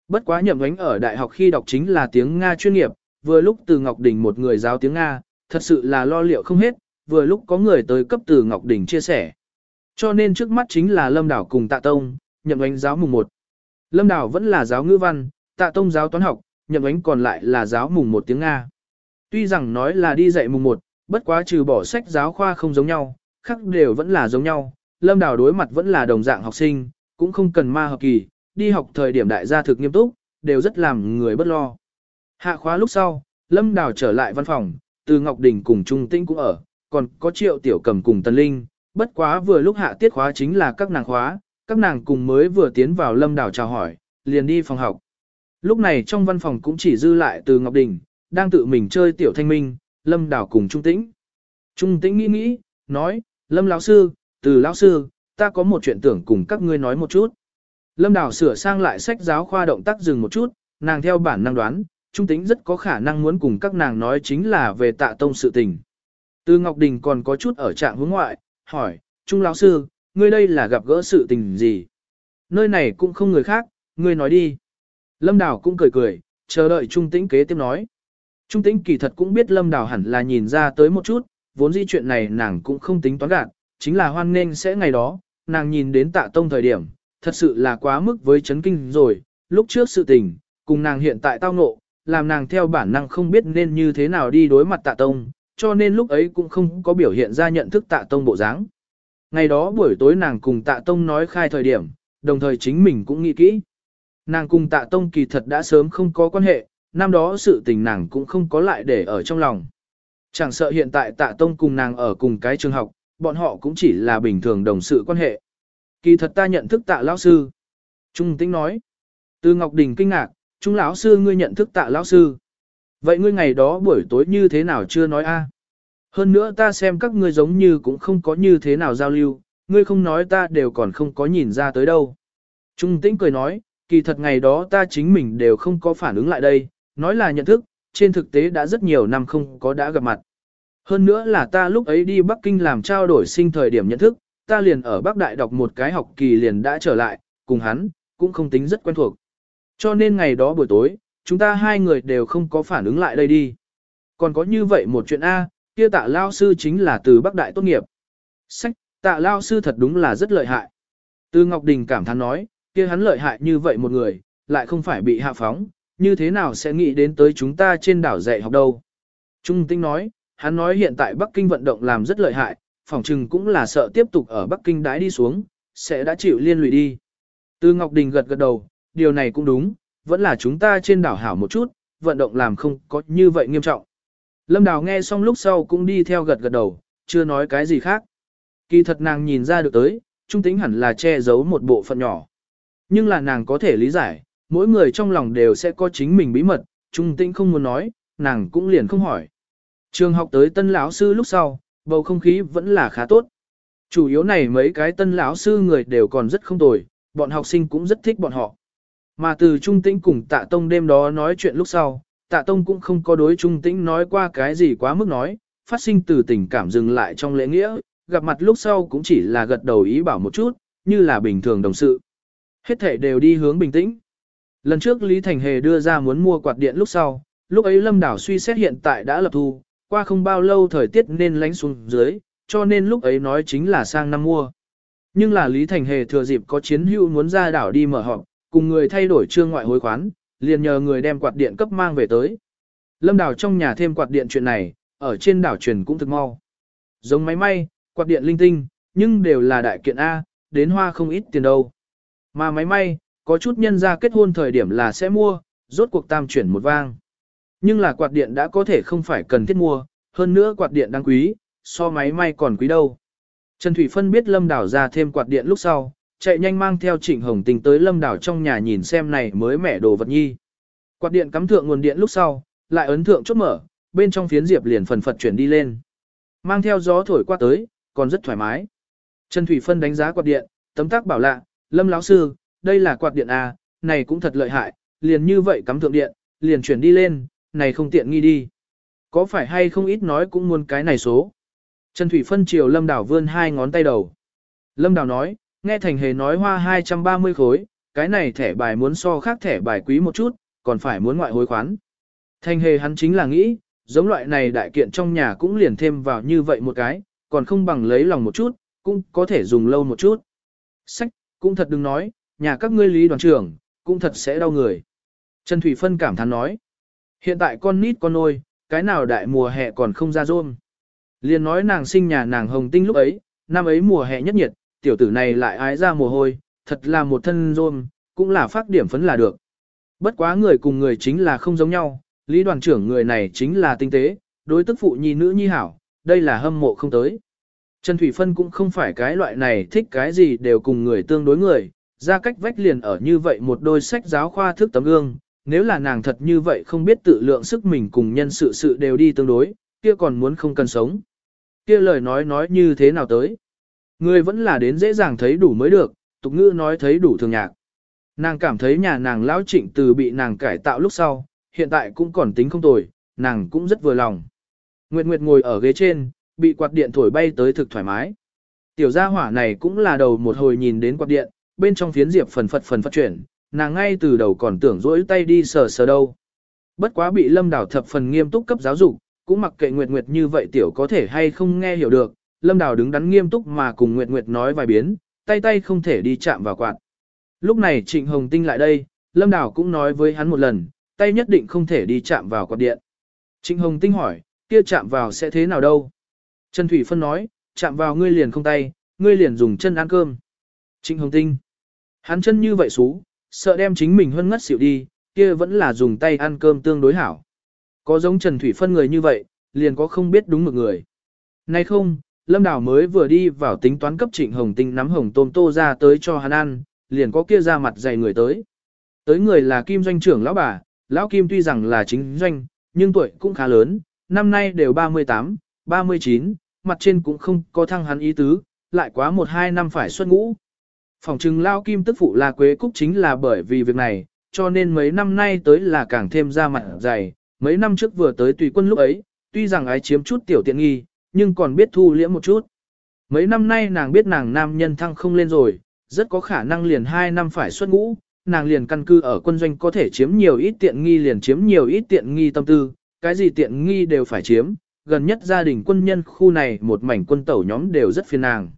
[SPEAKER 1] Bất quá nhậm ánh ở đại học khi đọc chính là tiếng Nga chuyên nghiệp, vừa lúc từ Ngọc Đình một người giáo tiếng Nga, thật sự là lo liệu không hết, vừa lúc có người tới cấp từ Ngọc Đình chia sẻ. Cho nên trước mắt chính là Lâm Đảo cùng Tạ Tông, nhậm ánh giáo mùng 1. Lâm Đảo vẫn là giáo ngữ văn, Tạ Tông giáo toán học, nhậm ánh còn lại là giáo mùng 1 tiếng Nga. Tuy rằng nói là đi dạy mùng 1, bất quá trừ bỏ sách giáo khoa không giống nhau, khác đều vẫn là giống nhau, lâm đào đối mặt vẫn là đồng dạng học sinh, cũng không cần ma học kỳ, đi học thời điểm đại gia thực nghiêm túc, đều rất làm người bất lo. Hạ khóa lúc sau, lâm đào trở lại văn phòng, từ Ngọc Đình cùng Trung Tĩnh cũng ở, còn có triệu tiểu cầm cùng Tần Linh, bất quá vừa lúc hạ tiết khóa chính là các nàng khóa, các nàng cùng mới vừa tiến vào lâm đào chào hỏi, liền đi phòng học. Lúc này trong văn phòng cũng chỉ dư lại từ Ngọc Đình, đang tự mình chơi tiểu thanh minh, Lâm Đào cùng Trung Tĩnh. Trung Tĩnh nghĩ nghĩ, nói, Lâm lão sư, từ lão sư, ta có một chuyện tưởng cùng các ngươi nói một chút. Lâm Đào sửa sang lại sách giáo khoa động tác dừng một chút, nàng theo bản năng đoán, Trung Tĩnh rất có khả năng muốn cùng các nàng nói chính là về tạ tông sự tình. Từ Ngọc Đình còn có chút ở trạng hướng ngoại, hỏi, Trung lão sư, ngươi đây là gặp gỡ sự tình gì? Nơi này cũng không người khác, ngươi nói đi. Lâm Đào cũng cười cười, chờ đợi Trung Tĩnh kế tiếp nói. Trung tĩnh kỳ thật cũng biết lâm đào hẳn là nhìn ra tới một chút, vốn di chuyện này nàng cũng không tính toán gạt, chính là hoan nên sẽ ngày đó, nàng nhìn đến tạ tông thời điểm, thật sự là quá mức với chấn kinh rồi, lúc trước sự tình, cùng nàng hiện tại tao ngộ, làm nàng theo bản năng không biết nên như thế nào đi đối mặt tạ tông, cho nên lúc ấy cũng không có biểu hiện ra nhận thức tạ tông bộ dáng. Ngày đó buổi tối nàng cùng tạ tông nói khai thời điểm, đồng thời chính mình cũng nghĩ kỹ. Nàng cùng tạ tông kỳ thật đã sớm không có quan hệ, năm đó sự tình nàng cũng không có lại để ở trong lòng. Chẳng sợ hiện tại tạ tông cùng nàng ở cùng cái trường học, bọn họ cũng chỉ là bình thường đồng sự quan hệ. Kỳ thật ta nhận thức tạ lão sư. Trung tĩnh nói. Từ Ngọc Đình kinh ngạc, Trung lão sư ngươi nhận thức tạ lão sư. Vậy ngươi ngày đó buổi tối như thế nào chưa nói a? Hơn nữa ta xem các ngươi giống như cũng không có như thế nào giao lưu, ngươi không nói ta đều còn không có nhìn ra tới đâu. Trung tĩnh cười nói, kỳ thật ngày đó ta chính mình đều không có phản ứng lại đây, nói là nhận thức, trên thực tế đã rất nhiều năm không có đã gặp mặt. Hơn nữa là ta lúc ấy đi Bắc Kinh làm trao đổi sinh thời điểm nhận thức, ta liền ở Bắc Đại đọc một cái học kỳ liền đã trở lại, cùng hắn, cũng không tính rất quen thuộc. Cho nên ngày đó buổi tối, chúng ta hai người đều không có phản ứng lại đây đi. Còn có như vậy một chuyện A, kia tạ lao sư chính là từ Bắc Đại tốt nghiệp. Sách, tạ lao sư thật đúng là rất lợi hại. Từ Ngọc Đình cảm thán nói, kia hắn lợi hại như vậy một người, lại không phải bị hạ phóng, như thế nào sẽ nghĩ đến tới chúng ta trên đảo dạy học đâu. Trung Tinh nói, hắn nói hiện tại Bắc Kinh vận động làm rất lợi hại, phòng trừng cũng là sợ tiếp tục ở Bắc Kinh đái đi xuống, sẽ đã chịu liên lụy đi. Tư Ngọc Đình gật gật đầu, điều này cũng đúng, vẫn là chúng ta trên đảo hảo một chút, vận động làm không có như vậy nghiêm trọng. Lâm Đào nghe xong lúc sau cũng đi theo gật gật đầu, chưa nói cái gì khác. Kỳ thật nàng nhìn ra được tới, trung tính hẳn là che giấu một bộ phận nhỏ. Nhưng là nàng có thể lý giải, mỗi người trong lòng đều sẽ có chính mình bí mật, trung tĩnh không muốn nói, nàng cũng liền không hỏi. Trường học tới tân lão sư lúc sau, bầu không khí vẫn là khá tốt. Chủ yếu này mấy cái tân lão sư người đều còn rất không tồi, bọn học sinh cũng rất thích bọn họ. Mà từ Trung Tĩnh cùng Tạ Tông đêm đó nói chuyện lúc sau, Tạ Tông cũng không có đối Trung Tĩnh nói qua cái gì quá mức nói, phát sinh từ tình cảm dừng lại trong lễ nghĩa, gặp mặt lúc sau cũng chỉ là gật đầu ý bảo một chút, như là bình thường đồng sự. Hết thể đều đi hướng bình tĩnh. Lần trước Lý Thành Hề đưa ra muốn mua quạt điện lúc sau, lúc ấy Lâm Đảo suy xét hiện tại đã lập thu, qua không bao lâu thời tiết nên lánh xuống dưới, cho nên lúc ấy nói chính là sang năm mua. Nhưng là Lý Thành Hề thừa dịp có chiến hữu muốn ra đảo đi mở họp, cùng người thay đổi trương ngoại hối khoán, liền nhờ người đem quạt điện cấp mang về tới. Lâm đảo trong nhà thêm quạt điện chuyện này, ở trên đảo truyền cũng thực mau. Giống máy may, quạt điện linh tinh, nhưng đều là đại kiện A, đến hoa không ít tiền đâu. Mà máy may, có chút nhân ra kết hôn thời điểm là sẽ mua, rốt cuộc tam chuyển một vang. Nhưng là quạt điện đã có thể không phải cần thiết mua, hơn nữa quạt điện đáng quý, so máy may còn quý đâu. Trần Thủy Phân biết Lâm Đảo ra thêm quạt điện lúc sau, chạy nhanh mang theo Trịnh Hồng Tình tới Lâm Đảo trong nhà nhìn xem này mới mẻ đồ vật nhi. Quạt điện cắm thượng nguồn điện lúc sau, lại ấn thượng chốt mở, bên trong phiến diệp liền phần phật chuyển đi lên. Mang theo gió thổi qua tới, còn rất thoải mái. Trần Thủy Phân đánh giá quạt điện, tấm tác bảo lạ, Lâm lão sư, đây là quạt điện à, này cũng thật lợi hại, liền như vậy cắm thượng điện, liền chuyển đi lên, này không tiện nghi đi. Có phải hay không ít nói cũng muốn cái này số. Trần Thủy Phân chiều Lâm Đảo vươn hai ngón tay đầu. Lâm Đảo nói, nghe Thành Hề nói hoa 230 khối, cái này thẻ bài muốn so khác thẻ bài quý một chút, còn phải muốn ngoại hối khoán. Thành Hề hắn chính là nghĩ, giống loại này đại kiện trong nhà cũng liền thêm vào như vậy một cái, còn không bằng lấy lòng một chút, cũng có thể dùng lâu một chút. Sách, cũng thật đừng nói, nhà các ngươi lý đoàn trưởng, cũng thật sẽ đau người. Trần Thủy Phân cảm thán nói, hiện tại con nít con nôi, cái nào đại mùa hè còn không ra rôm. Liên nói nàng sinh nhà nàng hồng tinh lúc ấy, năm ấy mùa hè nhất nhiệt, tiểu tử này lại ái ra mồ hôi, thật là một thân rôm, cũng là phát điểm phấn là được. Bất quá người cùng người chính là không giống nhau, lý đoàn trưởng người này chính là tinh tế, đối tức phụ nhi nữ nhi hảo, đây là hâm mộ không tới. Trần Thủy Phân cũng không phải cái loại này thích cái gì đều cùng người tương đối người, ra cách vách liền ở như vậy một đôi sách giáo khoa thức tấm gương, nếu là nàng thật như vậy không biết tự lượng sức mình cùng nhân sự sự đều đi tương đối, kia còn muốn không cần sống. Kia lời nói nói như thế nào tới. Người vẫn là đến dễ dàng thấy đủ mới được, tục ngữ nói thấy đủ thường nhạc. Nàng cảm thấy nhà nàng lão trịnh từ bị nàng cải tạo lúc sau, hiện tại cũng còn tính không tồi, nàng cũng rất vừa lòng. Nguyệt Nguyệt ngồi ở ghế trên, bị quạt điện thổi bay tới thực thoải mái. Tiểu gia hỏa này cũng là đầu một hồi nhìn đến quạt điện, bên trong phiến diệp phần phật phần phật chuyển, nàng ngay từ đầu còn tưởng rỗi tay đi sờ sờ đâu. Bất quá bị lâm đảo thập phần nghiêm túc cấp giáo dục, cũng mặc kệ Nguyệt Nguyệt như vậy tiểu có thể hay không nghe hiểu được, lâm đảo đứng đắn nghiêm túc mà cùng Nguyệt Nguyệt nói vài biến, tay tay không thể đi chạm vào quạt. Lúc này Trịnh Hồng Tinh lại đây, Lâm đảo cũng nói với hắn một lần, tay nhất định không thể đi chạm vào quạt điện. Trịnh Hồng Tinh hỏi, kia chạm vào sẽ thế nào đâu? Trần Thủy Phân nói, chạm vào ngươi liền không tay, ngươi liền dùng chân ăn cơm. Trịnh Hồng Tinh, hắn chân như vậy xú, sợ đem chính mình hơn ngất xỉu đi, kia vẫn là dùng tay ăn cơm tương đối hảo. Có giống Trần Thủy Phân người như vậy, liền có không biết đúng một người. Nay không, Lâm Đào mới vừa đi vào tính toán cấp Trịnh Hồng Tinh nắm hồng tôm tô ra tới cho hắn ăn, liền có kia ra mặt dày người tới. Tới người là Kim doanh trưởng lão bà, lão Kim tuy rằng là chính doanh, nhưng tuổi cũng khá lớn, năm nay đều 38, 39, mặt trên cũng không có thăng hắn ý tứ, lại quá 1-2 năm phải xuất ngũ. Phòng trừng lão Kim tức phụ là Quế Cúc chính là bởi vì việc này, cho nên mấy năm nay tới là càng thêm ra mặt dày, mấy năm trước vừa tới tùy quân lúc ấy, tuy rằng ái chiếm chút tiểu tiện nghi, nhưng còn biết thu liễm một chút. Mấy năm nay nàng biết nàng nam nhân thăng không lên rồi, rất có khả năng liền 2 năm phải xuất ngũ, nàng liền căn cư ở quân doanh có thể chiếm nhiều ít tiện nghi liền chiếm nhiều ít tiện nghi tâm tư, cái gì tiện nghi đều phải chiếm, gần nhất gia đình quân nhân khu này một mảnh quân tẩu nhóm đều rất phiền nàng.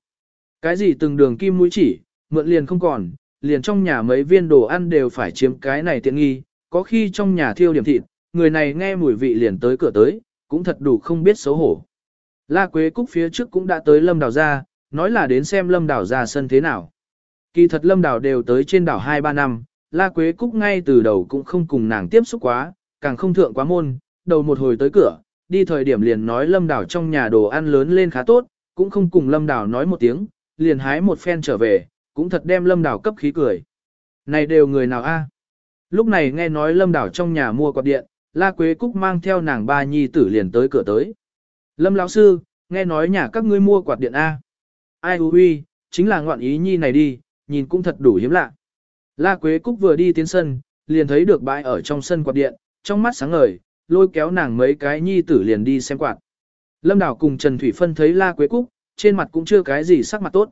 [SPEAKER 1] Cái gì từng đường kim mũi chỉ, mượn liền không còn, liền trong nhà mấy viên đồ ăn đều phải chiếm cái này tiện nghi, có khi trong nhà thiêu điểm thịt, người này nghe mùi vị liền tới cửa tới, cũng thật đủ không biết xấu hổ. La Quế Cúc phía trước cũng đã tới Lâm Đào ra, nói là đến xem Lâm Đào ra sân thế nào. Kỳ thật Lâm Đào đều tới trên đảo 2-3 năm, La Quế Cúc ngay từ đầu cũng không cùng nàng tiếp xúc quá, càng không thượng quá môn, đầu một hồi tới cửa, đi thời điểm liền nói Lâm Đào trong nhà đồ ăn lớn lên khá tốt, cũng không cùng Lâm Đào nói một tiếng, liền hái một phen trở về, cũng thật đem Lâm đảo cấp khí cười. Này đều người nào a? Lúc này nghe nói Lâm đảo trong nhà mua quạt điện, La Quế Cúc mang theo nàng ba nhi tử liền tới cửa tới. Lâm lão sư, nghe nói nhà các ngươi mua quạt điện A. Ai hư huy, chính là ngoạn ý nhi này đi, nhìn cũng thật đủ hiếm lạ. La Quế Cúc vừa đi tiến sân, liền thấy được bãi ở trong sân quạt điện, trong mắt sáng ngời, lôi kéo nàng mấy cái nhi tử liền đi xem quạt. Lâm Đảo cùng Trần Thủy Phân thấy La Quế Cúc, trên mặt cũng chưa cái gì sắc mặt tốt.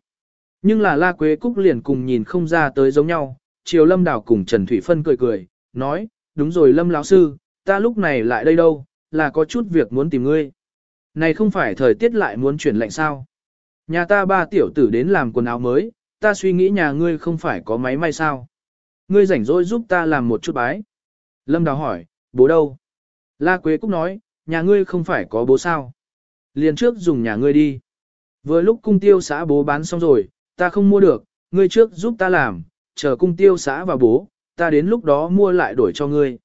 [SPEAKER 1] Nhưng là La Quế Cúc liền cùng nhìn không ra tới giống nhau, chiều Lâm Đảo cùng Trần Thủy Phân cười cười, nói, đúng rồi Lâm lão sư, ta lúc này lại đây đâu, là có chút việc muốn tìm ngươi. Này không phải thời tiết lại muốn chuyển lạnh sao. Nhà ta ba tiểu tử đến làm quần áo mới, ta suy nghĩ nhà ngươi không phải có máy may sao. Ngươi rảnh rỗi giúp ta làm một chút bái. Lâm Đào hỏi, bố đâu? La Quế Cúc nói, nhà ngươi không phải có bố sao. Liền trước dùng nhà ngươi đi. Vừa lúc cung tiêu xã bố bán xong rồi, ta không mua được, ngươi trước giúp ta làm, chờ cung tiêu xã và bố, ta đến lúc đó mua lại đổi cho ngươi.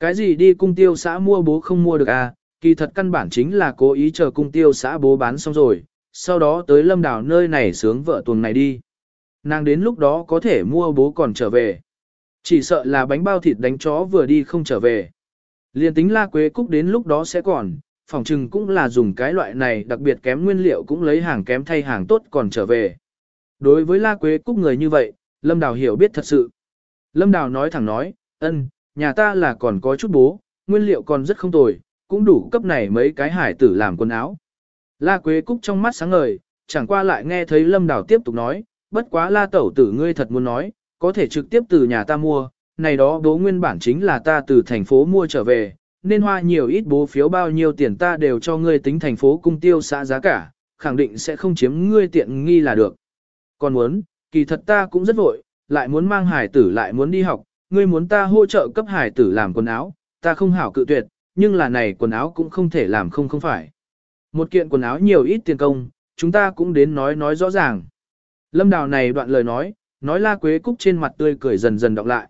[SPEAKER 1] Cái gì đi cung tiêu xã mua bố không mua được à, kỳ thật căn bản chính là cố ý chờ cung tiêu xã bố bán xong rồi, sau đó tới lâm đảo nơi này sướng vợ tuần này đi. Nàng đến lúc đó có thể mua bố còn trở về. Chỉ sợ là bánh bao thịt đánh chó vừa đi không trở về. Liên tính la quế cúc đến lúc đó sẽ còn, phòng trừng cũng là dùng cái loại này đặc biệt kém nguyên liệu cũng lấy hàng kém thay hàng tốt còn trở về. Đối với la quế cúc người như vậy, Lâm Đào hiểu biết thật sự. Lâm Đào nói thẳng nói, ân, nhà ta là còn có chút bố, nguyên liệu còn rất không tồi, cũng đủ cấp này mấy cái hải tử làm quần áo. La Quế Cúc trong mắt sáng ngời, chẳng qua lại nghe thấy Lâm Đào tiếp tục nói, bất quá La Tẩu tử ngươi thật muốn nói, có thể trực tiếp từ nhà ta mua, này đó bố nguyên bản chính là ta từ thành phố mua trở về, nên hoa nhiều ít bố phiếu bao nhiêu tiền ta đều cho ngươi tính thành phố cung tiêu xã giá cả, khẳng định sẽ không chiếm ngươi tiện nghi là được. Còn muốn, kỳ thật ta cũng rất vội, lại muốn mang hải tử lại muốn đi học, ngươi muốn ta hỗ trợ cấp hải tử làm quần áo, ta không hảo cự tuyệt, nhưng là này quần áo cũng không thể làm không không phải. Một kiện quần áo nhiều ít tiền công, chúng ta cũng đến nói nói rõ ràng. Lâm đào này đoạn lời nói, nói la quế cúc trên mặt tươi cười dần dần đọc lại.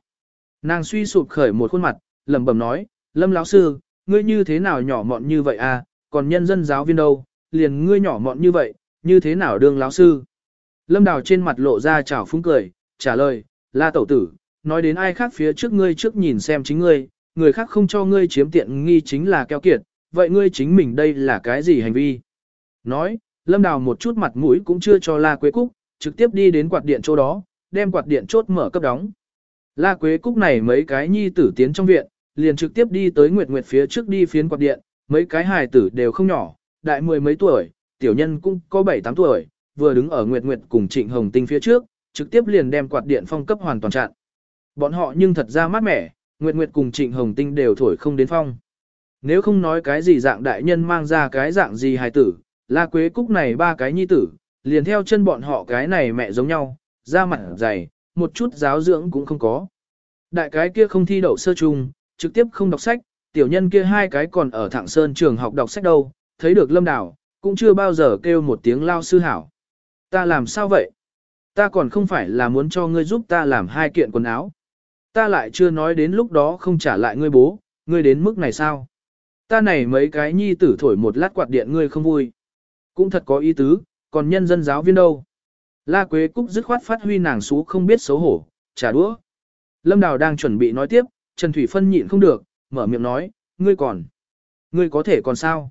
[SPEAKER 1] Nàng suy sụp khởi một khuôn mặt, lẩm bẩm nói, Lâm lão sư, ngươi như thế nào nhỏ mọn như vậy à, còn nhân dân giáo viên đâu, liền ngươi nhỏ mọn như vậy, như thế nào đương lão sư. Lâm đào trên mặt lộ ra chảo phúng cười, trả lời, la tẩu tử, nói đến ai khác phía trước ngươi trước nhìn xem chính ngươi, người khác không cho ngươi chiếm tiện nghi chính là keo kiệt, vậy ngươi chính mình đây là cái gì hành vi? Nói, Lâm Đào một chút mặt mũi cũng chưa cho La Quế Cúc, trực tiếp đi đến quạt điện chỗ đó, đem quạt điện chốt mở cấp đóng. La Quế Cúc này mấy cái nhi tử tiến trong viện, liền trực tiếp đi tới Nguyệt Nguyệt phía trước đi phiến quạt điện, mấy cái hài tử đều không nhỏ, đại mười mấy tuổi, tiểu nhân cũng có bảy tám tuổi, vừa đứng ở Nguyệt Nguyệt cùng Trịnh Hồng Tinh phía trước, trực tiếp liền đem quạt điện phong cấp hoàn toàn chặn. Bọn họ nhưng thật ra mát mẻ, Nguyệt Nguyệt cùng Trịnh Hồng Tinh đều thổi không đến phong. Nếu không nói cái gì dạng đại nhân mang ra cái dạng gì hài tử, La Quế Cúc này ba cái nhi tử, liền theo chân bọn họ cái này mẹ giống nhau, da mặt dày, một chút giáo dưỡng cũng không có. Đại cái kia không thi đậu sơ trung, trực tiếp không đọc sách, tiểu nhân kia hai cái còn ở Thạng Sơn trường học đọc sách đâu, thấy được Lâm Đảo, cũng chưa bao giờ kêu một tiếng lao sư hảo. Ta làm sao vậy? Ta còn không phải là muốn cho ngươi giúp ta làm hai kiện quần áo. Ta lại chưa nói đến lúc đó không trả lại ngươi bố, ngươi đến mức này sao? Ta này mấy cái nhi tử thổi một lát quạt điện ngươi không vui. Cũng thật có ý tứ, còn nhân dân giáo viên đâu? La Quế Cúc dứt khoát phát huy nàng xú không biết xấu hổ, trả đũa. Lâm Đào đang chuẩn bị nói tiếp, Trần Thủy Phân nhịn không được, mở miệng nói, ngươi còn. Ngươi có thể còn sao?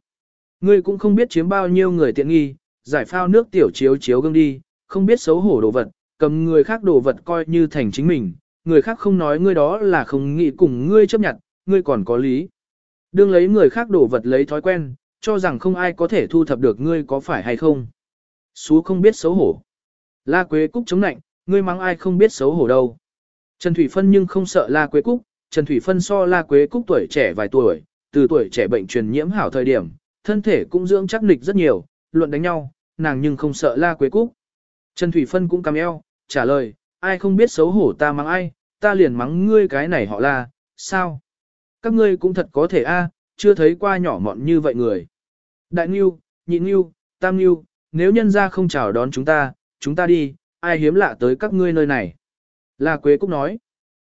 [SPEAKER 1] Ngươi cũng không biết chiếm bao nhiêu người tiện nghi, giải phao nước tiểu chiếu chiếu gương đi, không biết xấu hổ đồ vật, cầm người khác đồ vật coi như thành chính mình, người khác không nói ngươi đó là không nghĩ cùng ngươi chấp nhận, ngươi còn có lý. Đương lấy người khác đồ vật lấy thói quen, cho rằng không ai có thể thu thập được ngươi có phải hay không. Xú không biết xấu hổ. La Quế Cúc chống nạnh, ngươi mắng ai không biết xấu hổ đâu. Trần Thủy Phân nhưng không sợ La Quế Cúc, Trần Thủy Phân so La Quế Cúc tuổi trẻ vài tuổi, từ tuổi trẻ bệnh truyền nhiễm hảo thời điểm, thân thể cũng dưỡng chắc nịch rất nhiều, luận đánh nhau, nàng nhưng không sợ La Quế Cúc. Trần Thủy Phân cũng cam eo, trả lời, ai không biết xấu hổ ta mắng ai, ta liền mắng ngươi cái này họ là, sao? Các ngươi cũng thật có thể a, chưa thấy qua nhỏ mọn như vậy người. Đại Ngưu, Nhị Ngưu, Tam Ngưu, nếu nhân ra không chào đón chúng ta, chúng ta đi, ai hiếm lạ tới các ngươi nơi này. La Quế Cúc nói.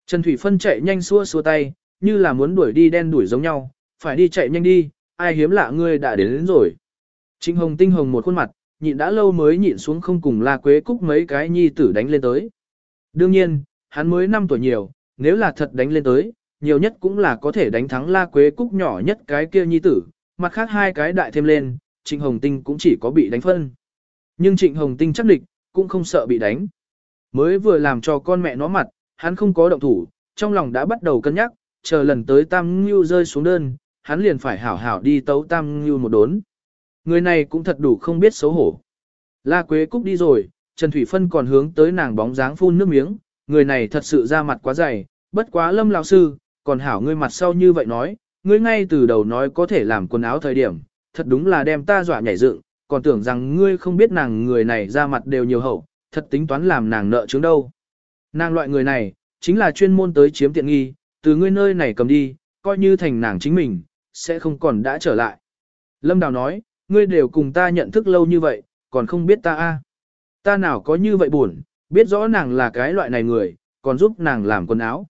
[SPEAKER 1] Trần Thủy Phân chạy nhanh xua xua tay, như là muốn đuổi đi đen đuổi giống nhau, phải đi chạy nhanh đi, ai hiếm lạ ngươi đã đến, đến rồi. Trịnh Hồng tinh hồng một khuôn mặt, nhịn đã lâu mới nhịn xuống không cùng La Quế Cúc mấy cái nhi tử đánh lên tới. Đương nhiên, hắn mới 5 tuổi nhiều, nếu là thật đánh lên tới, nhiều nhất cũng là có thể đánh thắng La Quế Cúc nhỏ nhất cái kia nhi tử, mặt khác hai cái đại thêm lên, Trịnh Hồng Tinh cũng chỉ có bị đánh phân. Nhưng Trịnh Hồng Tinh chắc địch, cũng không sợ bị đánh. Mới vừa làm cho con mẹ nó mặt, hắn không có động thủ, trong lòng đã bắt đầu cân nhắc, chờ lần tới Tam Ngưu rơi xuống đơn, hắn liền phải hảo hảo đi tấu Tam Ngưu một đốn. Người này cũng thật đủ không biết xấu hổ. La Quế Cúc đi rồi, Trần Thủy Phân còn hướng tới nàng bóng dáng phun nước miếng, người này thật sự ra mặt quá dày, bất quá lâm lão sư, còn hảo ngươi mặt sau như vậy nói, ngươi ngay từ đầu nói có thể làm quần áo thời điểm, thật đúng là đem ta dọa nhảy dựng, còn tưởng rằng ngươi không biết nàng người này ra mặt đều nhiều hậu, thật tính toán làm nàng nợ chứng đâu. Nàng loại người này, chính là chuyên môn tới chiếm tiện nghi, từ ngươi nơi này cầm đi, coi như thành nàng chính mình, sẽ không còn đã trở lại. Lâm Đào nói, ngươi đều cùng ta nhận thức lâu như vậy, còn không biết ta a Ta nào có như vậy buồn, biết rõ nàng là cái loại này người, còn giúp nàng làm quần áo.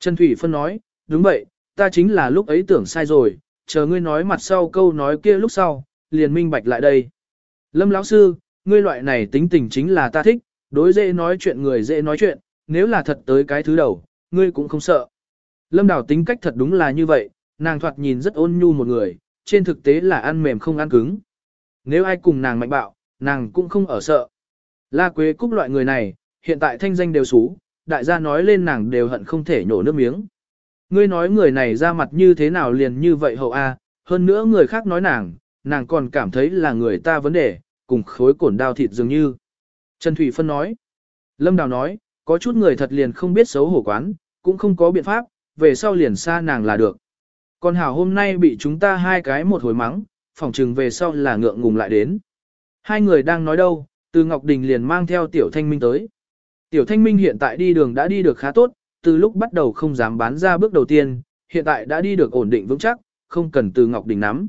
[SPEAKER 1] Trần Thủy Phân nói, đúng vậy, ta chính là lúc ấy tưởng sai rồi, chờ ngươi nói mặt sau câu nói kia lúc sau, liền minh bạch lại đây. Lâm lão sư, ngươi loại này tính tình chính là ta thích, đối dễ nói chuyện người dễ nói chuyện, nếu là thật tới cái thứ đầu, ngươi cũng không sợ. Lâm Đào tính cách thật đúng là như vậy, nàng thoạt nhìn rất ôn nhu một người, trên thực tế là ăn mềm không ăn cứng. Nếu ai cùng nàng mạnh bạo, nàng cũng không ở sợ. La Quế Cúc loại người này, hiện tại thanh danh đều xú, đại gia nói lên nàng đều hận không thể nhổ nước miếng. Ngươi nói người này ra mặt như thế nào liền như vậy hậu A, hơn nữa người khác nói nàng, nàng còn cảm thấy là người ta vấn đề, cùng khối cổn đao thịt dường như. Trần Thủy Phân nói, Lâm Đào nói, có chút người thật liền không biết xấu hổ quán, cũng không có biện pháp, về sau liền xa nàng là được. Còn Hảo hôm nay bị chúng ta hai cái một hồi mắng, phỏng trừng về sau là ngượng ngùng lại đến. Hai người đang nói đâu, từ Ngọc Đình liền mang theo Tiểu Thanh Minh tới. Tiểu Thanh Minh hiện tại đi đường đã đi được khá tốt, từ lúc bắt đầu không dám bán ra bước đầu tiên, hiện tại đã đi được ổn định vững chắc, không cần từ Ngọc Đình nắm.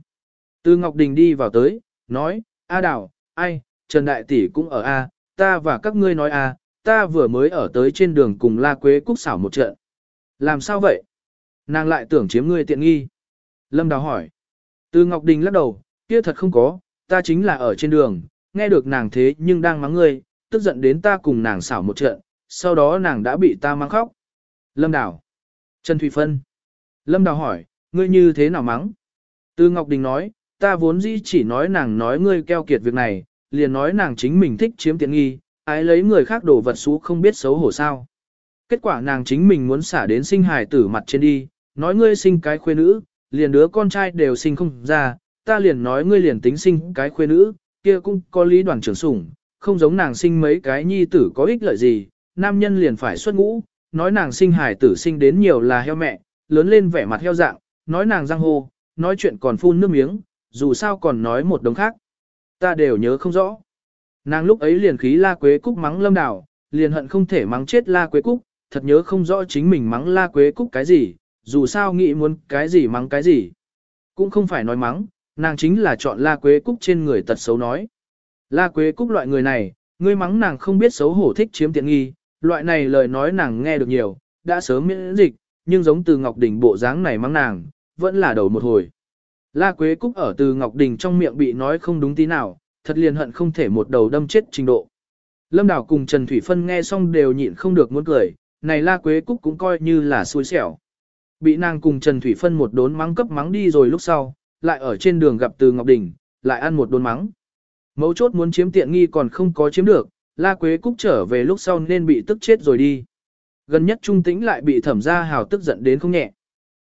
[SPEAKER 1] Từ Ngọc Đình đi vào tới, nói, A Đào, ai, Trần Đại Tỷ cũng ở A, ta và các ngươi nói A, ta vừa mới ở tới trên đường cùng La Quế Cúc xảo một trận. Làm sao vậy? Nàng lại tưởng chiếm ngươi tiện nghi. Lâm Đào hỏi. Từ Ngọc Đình lắc đầu, kia thật không có, ta chính là ở trên đường, nghe được nàng thế nhưng đang mắng ngươi, tức giận đến ta cùng nàng xảo một trận, sau đó nàng đã bị ta mang khóc. Lâm Đào. Trần Thủy Phân. Lâm Đào hỏi, ngươi như thế nào mắng? Từ Ngọc Đình nói, ta vốn dĩ chỉ nói nàng nói ngươi keo kiệt việc này, liền nói nàng chính mình thích chiếm tiện nghi, ái lấy người khác đổ vật xú không biết xấu hổ sao. Kết quả nàng chính mình muốn xả đến sinh hài tử mặt trên đi, nói ngươi sinh cái khuê nữ, liền đứa con trai đều sinh không ra, ta liền nói ngươi liền tính sinh cái khuê nữ, kia cũng có lý đoàn trưởng sủng, không giống nàng sinh mấy cái nhi tử có ích lợi gì, nam nhân liền phải xuất ngũ, nói nàng sinh hải tử sinh đến nhiều là heo mẹ, lớn lên vẻ mặt heo dạng, nói nàng răng hô, nói chuyện còn phun nước miếng, dù sao còn nói một đống khác. Ta đều nhớ không rõ. Nàng lúc ấy liền khí la quế cúc mắng lâm đảo, liền hận không thể mắng chết La Quế Cúc, thật nhớ không rõ chính mình mắng La Quế Cúc cái gì, dù sao nghĩ muốn cái gì mắng cái gì. Cũng không phải nói mắng, nàng chính là chọn La Quế Cúc trên người tật xấu nói. La Quế Cúc loại người này, ngươi mắng nàng không biết xấu hổ thích chiếm tiện nghi, loại này lời nói nàng nghe được nhiều, đã sớm miễn dịch, nhưng giống từ Ngọc Đình bộ dáng này mắng nàng, vẫn là đầu một hồi. La Quế Cúc ở từ Ngọc Đình trong miệng bị nói không đúng tí nào, thật liền hận không thể một đầu đâm chết trình độ. Lâm Đào cùng Trần Thủy Phân nghe xong đều nhịn không được muốn cười, này La Quế Cúc cũng coi như là xui xẻo. Bị nàng cùng Trần Thủy Phân một đốn mắng cấp mắng đi rồi lúc sau, lại ở trên đường gặp từ Ngọc Đình, lại ăn một đốn mắng. Mấu chốt muốn chiếm tiện nghi còn không có chiếm được, La Quế Cúc trở về lúc sau nên bị tức chết rồi đi. Gần nhất Trung Tĩnh lại bị thẩm gia hào tức giận đến không nhẹ.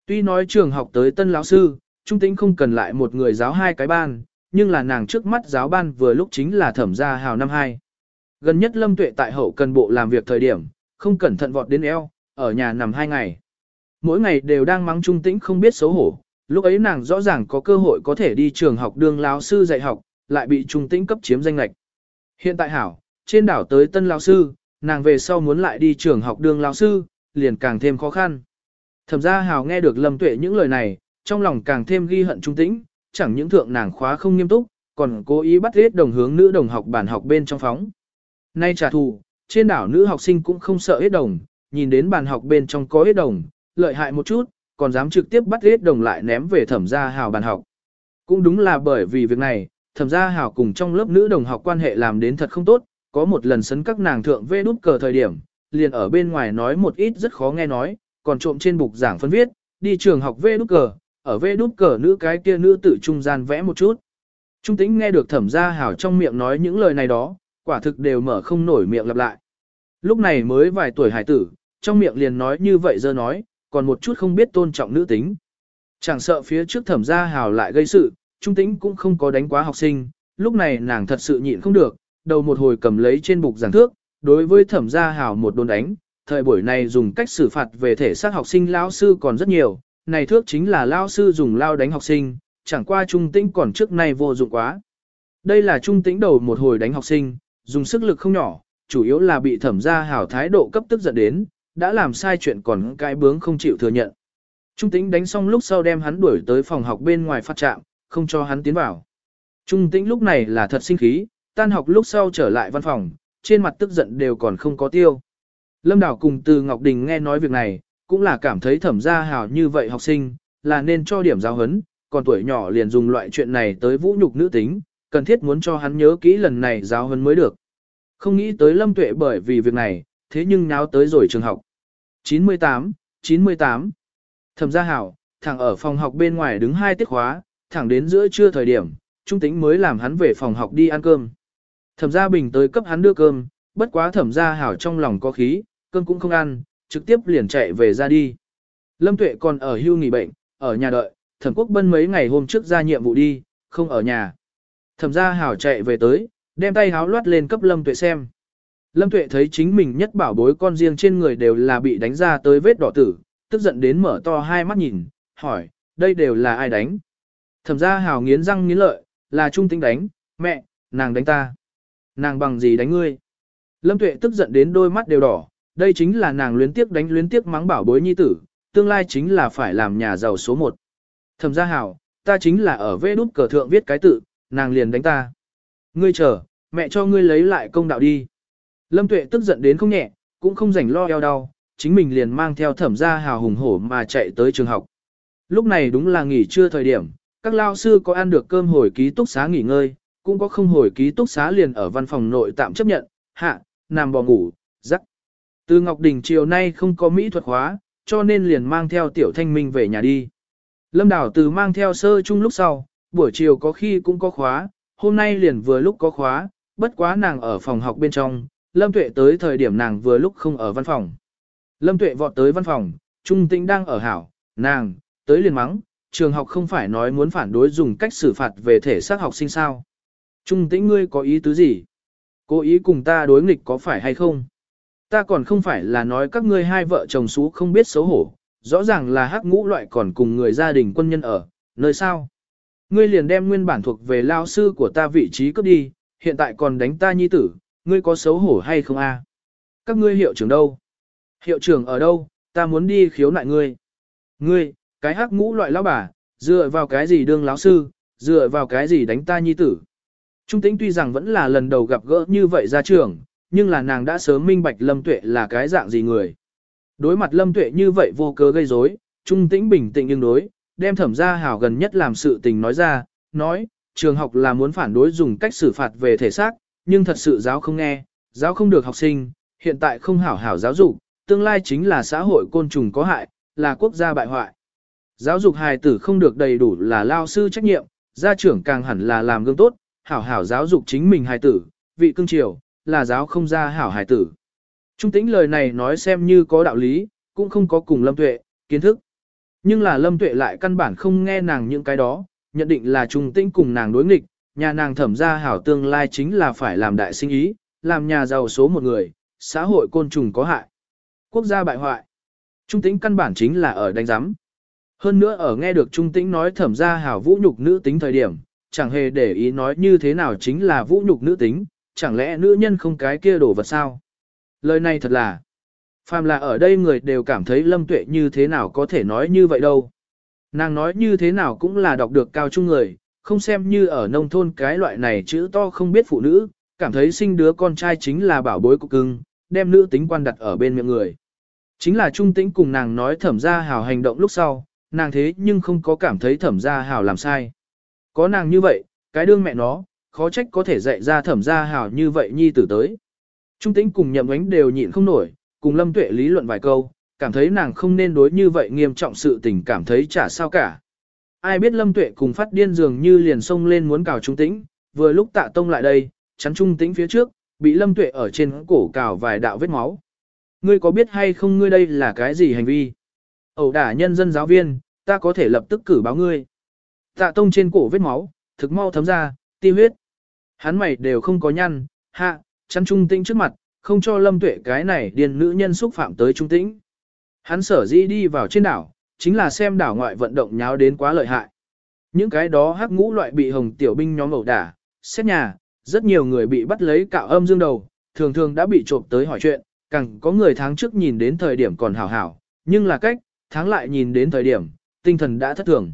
[SPEAKER 1] Tuy nói trường học tới tân lão sư, Trung Tĩnh không cần lại một người giáo hai cái ban, nhưng là nàng trước mắt giáo ban vừa lúc chính là thẩm gia hào năm hai. Gần nhất Lâm Tuệ tại hậu cần bộ làm việc thời điểm, không cẩn thận vọt đến eo, ở nhà nằm hai ngày. Mỗi ngày đều đang mắng Trung Tĩnh không biết xấu hổ, lúc ấy nàng rõ ràng có cơ hội có thể đi trường học đương lão sư dạy học, lại bị Trung Tĩnh cấp chiếm danh lệch. Hiện tại hảo, trên đảo tới tân lão sư, nàng về sau muốn lại đi trường học đương lão sư, liền càng thêm khó khăn. Thẩm gia hào nghe được Lâm Tuệ những lời này, trong lòng càng thêm ghi hận trung tĩnh, chẳng những thượng nàng khóa không nghiêm túc, còn cố ý bắt hết đồng hướng nữ đồng học bản học bên trong phóng. Nay trả thù, trên đảo nữ học sinh cũng không sợ hết đồng, nhìn đến bàn học bên trong có hết đồng, lợi hại một chút, còn dám trực tiếp bắt hết đồng lại ném về thẩm gia hào bàn học. Cũng đúng là bởi vì việc này, thẩm gia hào cùng trong lớp nữ đồng học quan hệ làm đến thật không tốt, có một lần sấn các nàng thượng vê đút cờ thời điểm, liền ở bên ngoài nói một ít rất khó nghe nói, còn trộm trên bục giảng phân viết, đi trường học vê đút cờ, ở vê đút cờ nữ cái kia nữ tự trung gian vẽ một chút. Trung tĩnh nghe được thẩm gia hào trong miệng nói những lời này đó, quả thực đều mở không nổi miệng lặp lại. Lúc này mới vài tuổi hải tử, trong miệng liền nói như vậy giờ nói, còn một chút không biết tôn trọng nữ tính. Chẳng sợ phía trước thẩm gia hào lại gây sự, trung tĩnh cũng không có đánh quá học sinh, lúc này nàng thật sự nhịn không được, đầu một hồi cầm lấy trên bục giảng thước, đối với thẩm gia hào một đồn đánh, thời buổi này dùng cách xử phạt về thể xác học sinh lao sư còn rất nhiều, này thước chính là lao sư dùng lao đánh học sinh, chẳng qua trung tĩnh còn trước nay vô dụng quá. Đây là trung tĩnh đầu một hồi đánh học sinh, dùng sức lực không nhỏ, chủ yếu là bị thẩm gia hảo thái độ cấp tức giận đến, đã làm sai chuyện còn cái bướng không chịu thừa nhận. Trung tĩnh đánh xong lúc sau đem hắn đuổi tới phòng học bên ngoài phát trạm, không cho hắn tiến vào. Trung tĩnh lúc này là thật sinh khí, tan học lúc sau trở lại văn phòng, trên mặt tức giận đều còn không có tiêu. Lâm Đảo cùng từ Ngọc Đình nghe nói việc này, cũng là cảm thấy thẩm gia hào như vậy học sinh, là nên cho điểm giáo hấn, còn tuổi nhỏ liền dùng loại chuyện này tới vũ nhục nữ tính, cần thiết muốn cho hắn nhớ kỹ lần này giáo hấn mới được. Không nghĩ tới Lâm Tuệ bởi vì việc này, thế nhưng náo tới rồi trường học. 98, 98. Thẩm gia hảo, thẳng ở phòng học bên ngoài đứng hai tiết khóa, thẳng đến giữa trưa thời điểm, trung tính mới làm hắn về phòng học đi ăn cơm. Thẩm gia bình tới cấp hắn đưa cơm, bất quá thẩm gia hảo trong lòng có khí, cơm cũng không ăn, trực tiếp liền chạy về ra đi. Lâm Tuệ còn ở hưu nghỉ bệnh, ở nhà đợi, thẩm quốc bân mấy ngày hôm trước ra nhiệm vụ đi, không ở nhà. Thẩm gia hảo chạy về tới, đem tay háo loát lên cấp Lâm Tuệ xem. Lâm Tuệ thấy chính mình nhất bảo bối con riêng trên người đều là bị đánh ra tới vết đỏ tử, tức giận đến mở to hai mắt nhìn, hỏi, đây đều là ai đánh? Thẩm gia hảo nghiến răng nghiến lợi, là trung tính đánh, mẹ, nàng đánh ta. Nàng bằng gì đánh ngươi? Lâm Tuệ tức giận đến đôi mắt đều đỏ, đây chính là nàng luyến tiếc đánh luyến tiếc mắng bảo bối nhi tử, tương lai chính là phải làm nhà giàu số một. Thẩm gia hảo, ta chính là ở vê đút cờ thượng viết cái tự, nàng liền đánh ta. Ngươi chờ, mẹ cho ngươi lấy lại công đạo đi. Lâm Tuệ tức giận đến không nhẹ, cũng không rảnh lo eo đau, chính mình liền mang theo thẩm gia hào hùng hổ mà chạy tới trường học. Lúc này đúng là nghỉ trưa thời điểm, các lao sư có ăn được cơm hồi ký túc xá nghỉ ngơi, cũng có không hồi ký túc xá liền ở văn phòng nội tạm chấp nhận, hạ, nằm bò ngủ, rắc. Từ Ngọc Đình chiều nay không có mỹ thuật khóa, cho nên liền mang theo tiểu thanh minh về nhà đi. Lâm Đảo từ mang theo sơ chung lúc sau, buổi chiều có khi cũng có khóa, hôm nay liền vừa lúc có khóa, bất quá nàng ở phòng học bên trong, Lâm Tuệ tới thời điểm nàng vừa lúc không ở văn phòng. Lâm Tuệ vọt tới văn phòng, Trung Tĩnh đang ở hảo, nàng, tới liền mắng, trường học không phải nói muốn phản đối dùng cách xử phạt về thể xác học sinh sao. Trung Tĩnh ngươi có ý tứ gì? Cố ý cùng ta đối nghịch có phải hay không? Ta còn không phải là nói các ngươi hai vợ chồng xú không biết xấu hổ, rõ ràng là hắc ngũ loại còn cùng người gia đình quân nhân ở, nơi sao? Ngươi liền đem nguyên bản thuộc về lao sư của ta vị trí cấp đi, hiện tại còn đánh ta nhi tử, ngươi có xấu hổ hay không a? Các ngươi hiệu trưởng đâu? Hiệu trưởng ở đâu? Ta muốn đi khiếu nại ngươi. Ngươi, cái hắc ngũ loại lão bà, dựa vào cái gì đương lão sư, dựa vào cái gì đánh ta nhi tử. Trung tĩnh tuy rằng vẫn là lần đầu gặp gỡ như vậy ra trường, nhưng là nàng đã sớm minh bạch Lâm Tuệ là cái dạng gì người. Đối mặt Lâm Tuệ như vậy vô cớ gây rối, Trung tĩnh bình tĩnh nhưng đối, đem thẩm gia hảo gần nhất làm sự tình nói ra, nói, trường học là muốn phản đối dùng cách xử phạt về thể xác, nhưng thật sự giáo không nghe, giáo không được học sinh, hiện tại không hảo hảo giáo dục, tương lai chính là xã hội côn trùng có hại, là quốc gia bại hoại. Giáo dục hài tử không được đầy đủ là lao sư trách nhiệm, gia trưởng càng hẳn là làm gương tốt, hảo hảo giáo dục chính mình hài tử, vị cương triều, là giáo không ra hảo hài tử. Trung tĩnh lời này nói xem như có đạo lý, cũng không có cùng lâm tuệ, kiến thức. Nhưng là lâm tuệ lại căn bản không nghe nàng những cái đó, nhận định là trung tĩnh cùng nàng đối nghịch, nhà nàng thẩm ra hảo tương lai chính là phải làm đại sinh ý, làm nhà giàu số một người, xã hội côn trùng có hại. Quốc gia bại hoại. Trung tĩnh căn bản chính là ở đánh giám. Hơn nữa ở nghe được Trung tĩnh nói thẩm ra hảo vũ nhục nữ tính thời điểm, chẳng hề để ý nói như thế nào chính là vũ nhục nữ tính, chẳng lẽ nữ nhân không cái kia đổ vật sao? Lời này thật là, phàm là ở đây người đều cảm thấy lâm tuệ như thế nào có thể nói như vậy đâu. Nàng nói như thế nào cũng là đọc được cao trung người, không xem như ở nông thôn cái loại này chữ to không biết phụ nữ, cảm thấy sinh đứa con trai chính là bảo bối của cưng, đem nữ tính quan đặt ở bên miệng người. Chính là trung tĩnh cùng nàng nói thẩm gia hào hành động lúc sau, nàng thế nhưng không có cảm thấy thẩm gia hào làm sai. Có nàng như vậy, cái đương mẹ nó, khó trách có thể dạy ra thẩm gia hào như vậy nhi tử tới. Trung tĩnh cùng nhậm ánh đều nhịn không nổi, cùng lâm tuệ lý luận vài câu, cảm thấy nàng không nên đối như vậy nghiêm trọng sự tình cảm thấy chả sao cả. Ai biết lâm tuệ cùng phát điên dường như liền xông lên muốn cào trung tĩnh, vừa lúc tạ tông lại đây, chắn trung tĩnh phía trước, bị lâm tuệ ở trên cổ cào vài đạo vết máu. Ngươi có biết hay không ngươi đây là cái gì hành vi? Ẩu đả nhân dân giáo viên, ta có thể lập tức cử báo ngươi. Tạ tông trên cổ vết máu, thực mau thấm ra, ti huyết. Hắn mày đều không có nhăn, hạ, chắn trung tĩnh trước mặt, không cho lâm tuệ cái này điền nữ nhân xúc phạm tới trung tĩnh. Hắn sở dĩ đi vào trên đảo, chính là xem đảo ngoại vận động nháo đến quá lợi hại. Những cái đó hắc ngũ loại bị hồng tiểu binh nhóm ẩu đả, xét nhà, rất nhiều người bị bắt lấy cạo âm dương đầu, thường thường đã bị trộm tới hỏi chuyện, càng có người tháng trước nhìn đến thời điểm còn hảo hảo, nhưng là cách, tháng lại nhìn đến thời điểm, tinh thần đã thất thường.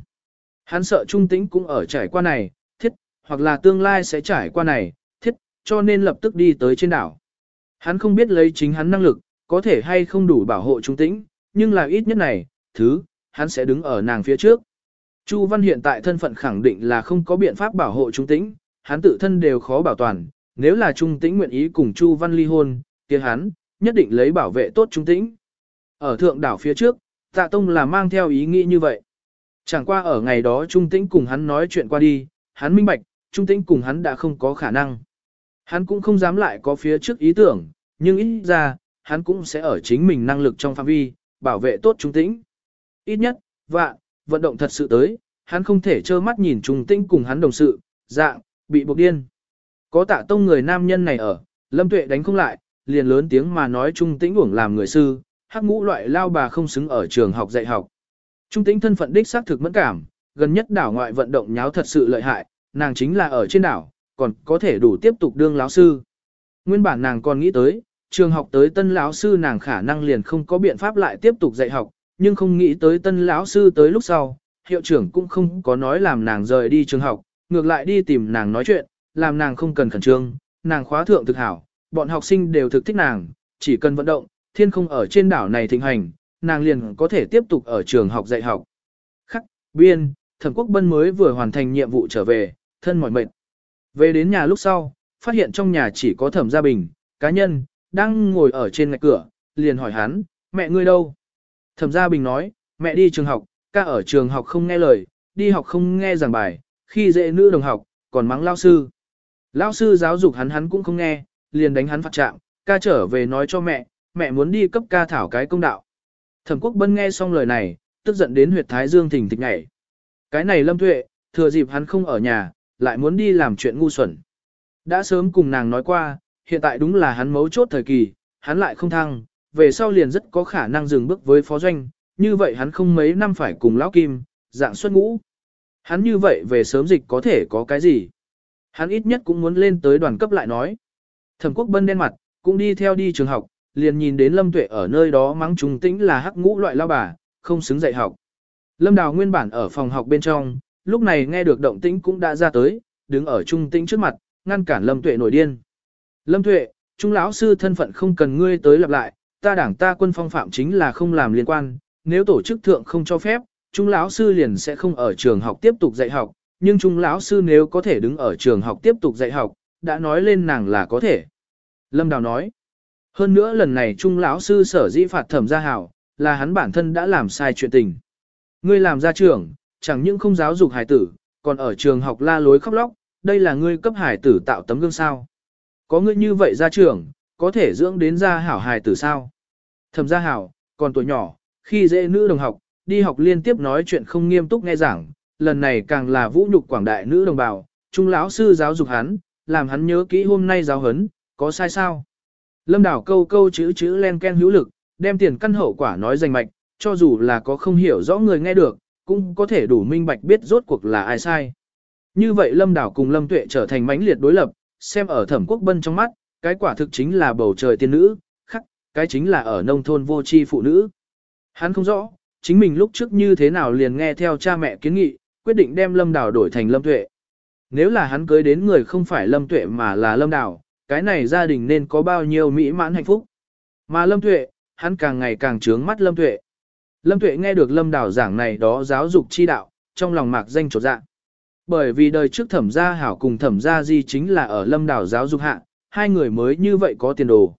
[SPEAKER 1] Hắn sợ trung tĩnh cũng ở trải qua này, thiết, hoặc là tương lai sẽ trải qua này, thiết, cho nên lập tức đi tới trên đảo. Hắn không biết lấy chính hắn năng lực, có thể hay không đủ bảo hộ trung tĩnh, nhưng là ít nhất này, thứ, hắn sẽ đứng ở nàng phía trước. Chu Văn hiện tại thân phận khẳng định là không có biện pháp bảo hộ trung tĩnh, hắn tự thân đều khó bảo toàn, nếu là trung tĩnh nguyện ý cùng Chu Văn ly hôn, kia hắn, nhất định lấy bảo vệ tốt trung tĩnh. Ở thượng đảo phía trước, tạ tông là mang theo ý nghĩ như vậy. Chẳng qua ở ngày đó trung tĩnh cùng hắn nói chuyện qua đi, hắn minh bạch, trung tĩnh cùng hắn đã không có khả năng. Hắn cũng không dám lại có phía trước ý tưởng, nhưng ít ra, hắn cũng sẽ ở chính mình năng lực trong phạm vi, bảo vệ tốt trung tĩnh. Ít nhất, vạn, vận động thật sự tới, hắn không thể trơ mắt nhìn trung tĩnh cùng hắn đồng sự, dạng, bị buộc điên. Có tạ tông người nam nhân này ở, lâm tuệ đánh không lại, liền lớn tiếng mà nói trung tĩnh uổng làm người sư, hắc ngũ loại lao bà không xứng ở trường học dạy học. Trung tĩnh thân phận đích xác thực mẫn cảm, gần nhất đảo ngoại vận động nháo thật sự lợi hại, nàng chính là ở trên đảo, còn có thể đủ tiếp tục đương lão sư. Nguyên bản nàng còn nghĩ tới, trường học tới tân lão sư nàng khả năng liền không có biện pháp lại tiếp tục dạy học, nhưng không nghĩ tới tân lão sư tới lúc sau, hiệu trưởng cũng không có nói làm nàng rời đi trường học, ngược lại đi tìm nàng nói chuyện, làm nàng không cần khẩn trương, nàng khóa thượng thực hảo, bọn học sinh đều thực thích nàng, chỉ cần vận động, thiên không ở trên đảo này thịnh hành, nàng liền có thể tiếp tục ở trường học dạy học. Khắc, biên, thẩm quốc bân mới vừa hoàn thành nhiệm vụ trở về, thân mỏi mệt. Về đến nhà lúc sau, phát hiện trong nhà chỉ có thẩm gia bình, cá nhân, đang ngồi ở trên ngạch cửa, liền hỏi hắn, mẹ ngươi đâu? Thẩm gia bình nói, mẹ đi trường học, ca ở trường học không nghe lời, đi học không nghe giảng bài, khi dễ nữ đồng học, còn mắng lao sư. Lao sư giáo dục hắn hắn cũng không nghe, liền đánh hắn phạt trạng, ca trở về nói cho mẹ, mẹ muốn đi cấp ca thảo cái công đạo. Thẩm quốc bân nghe xong lời này, tức giận đến huyệt thái dương thỉnh thịch nhảy. Cái này lâm tuệ, thừa dịp hắn không ở nhà, lại muốn đi làm chuyện ngu xuẩn. Đã sớm cùng nàng nói qua, hiện tại đúng là hắn mấu chốt thời kỳ, hắn lại không thăng, về sau liền rất có khả năng dừng bước với phó doanh, như vậy hắn không mấy năm phải cùng lão kim, dạng xuất ngũ. Hắn như vậy về sớm dịch có thể có cái gì? Hắn ít nhất cũng muốn lên tới đoàn cấp lại nói. Thẩm quốc bân đen mặt, cũng đi theo đi trường học, liền nhìn đến Lâm Tuệ ở nơi đó mắng Trung Tĩnh là hắc ngũ loại lao bà, không xứng dạy học. Lâm Đào nguyên bản ở phòng học bên trong, lúc này nghe được động tĩnh cũng đã ra tới, đứng ở Trung Tĩnh trước mặt, ngăn cản Lâm Tuệ nổi điên. Lâm Tuệ, Trung lão sư thân phận không cần ngươi tới lặp lại, ta đảng ta quân phong phạm chính là không làm liên quan, nếu tổ chức thượng không cho phép, Trung lão sư liền sẽ không ở trường học tiếp tục dạy học, nhưng Trung lão sư nếu có thể đứng ở trường học tiếp tục dạy học, đã nói lên nàng là có thể. Lâm Đào nói, hơn nữa lần này Trung lão sư sở dĩ phạt thẩm gia hảo, là hắn bản thân đã làm sai chuyện tình. Ngươi làm gia trưởng, chẳng những không giáo dục hải tử, còn ở trường học la lối khóc lóc, đây là ngươi cấp hải tử tạo tấm gương sao. Có ngươi như vậy gia trưởng, có thể dưỡng đến ra hảo hài tử sao. Thẩm gia hảo, còn tuổi nhỏ, khi dễ nữ đồng học, đi học liên tiếp nói chuyện không nghiêm túc nghe giảng, lần này càng là vũ nhục quảng đại nữ đồng bào, trung lão sư giáo dục hắn, làm hắn nhớ kỹ hôm nay giáo hấn, có sai sao? Lâm đảo câu câu chữ chữ len ken hữu lực, đem tiền căn hậu quả nói rành mạch, cho dù là có không hiểu rõ người nghe được, cũng có thể đủ minh bạch biết rốt cuộc là ai sai. Như vậy Lâm Đảo cùng Lâm Tuệ trở thành mãnh liệt đối lập, xem ở thẩm quốc bân trong mắt, cái quả thực chính là bầu trời tiên nữ, khắc, cái chính là ở nông thôn vô tri phụ nữ. Hắn không rõ, chính mình lúc trước như thế nào liền nghe theo cha mẹ kiến nghị, quyết định đem Lâm Đào đổi thành Lâm Tuệ. Nếu là hắn cưới đến người không phải Lâm Tuệ mà là Lâm Đào, cái này gia đình nên có bao nhiêu mỹ mãn hạnh phúc. Mà Lâm Tuệ, hắn càng ngày càng trướng mắt Lâm Tuệ. Lâm Tuệ nghe được Lâm Đào giảng này đó giáo dục chi đạo, trong lòng mạc danh trột dạ. Bởi vì đời trước thẩm gia hảo cùng thẩm gia di chính là ở Lâm Đào giáo dục hạ, hai người mới như vậy có tiền đồ.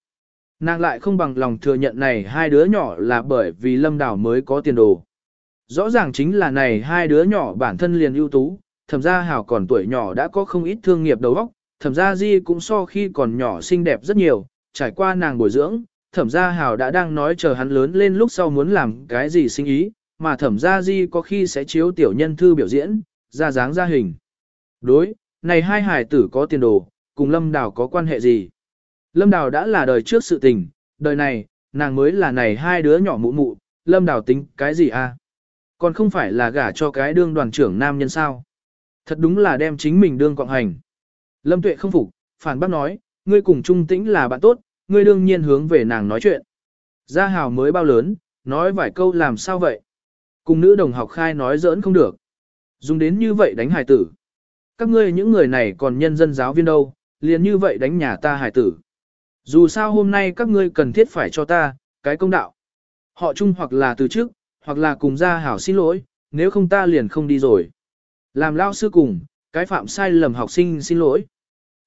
[SPEAKER 1] Nàng lại không bằng lòng thừa nhận này hai đứa nhỏ là bởi vì Lâm Đảo mới có tiền đồ. Rõ ràng chính là này hai đứa nhỏ bản thân liền ưu tú, thẩm gia hảo còn tuổi nhỏ đã có không ít thương nghiệp đầu óc, thẩm gia di cũng so khi còn nhỏ xinh đẹp rất nhiều, trải qua nàng bồi dưỡng, thẩm gia hảo đã đang nói chờ hắn lớn lên lúc sau muốn làm cái gì sinh ý, mà thẩm gia di có khi sẽ chiếu tiểu nhân thư biểu diễn, ra dáng ra hình. Đối, này hai hải tử có tiền đồ, cùng lâm đào có quan hệ gì? Lâm đào đã là đời trước sự tình, đời này, nàng mới là này hai đứa nhỏ mụ mụ, lâm đào tính cái gì a? À? Còn không phải là gả cho cái đương đoàn trưởng nam nhân sao? Thật đúng là đem chính mình đương quạng hành. Lâm tuệ không phục, phản bác nói, ngươi cùng trung tĩnh là bạn tốt, ngươi đương nhiên hướng về nàng nói chuyện. Gia hào mới bao lớn, nói vài câu làm sao vậy? Cùng nữ đồng học khai nói giỡn không được. Dùng đến như vậy đánh hài tử. Các ngươi những người này còn nhân dân giáo viên đâu, liền như vậy đánh nhà ta hải tử. Dù sao hôm nay các ngươi cần thiết phải cho ta, cái công đạo. Họ chung hoặc là từ trước, hoặc là cùng gia hảo xin lỗi, nếu không ta liền không đi rồi. Làm lao sư cùng, cái phạm sai lầm học sinh xin lỗi.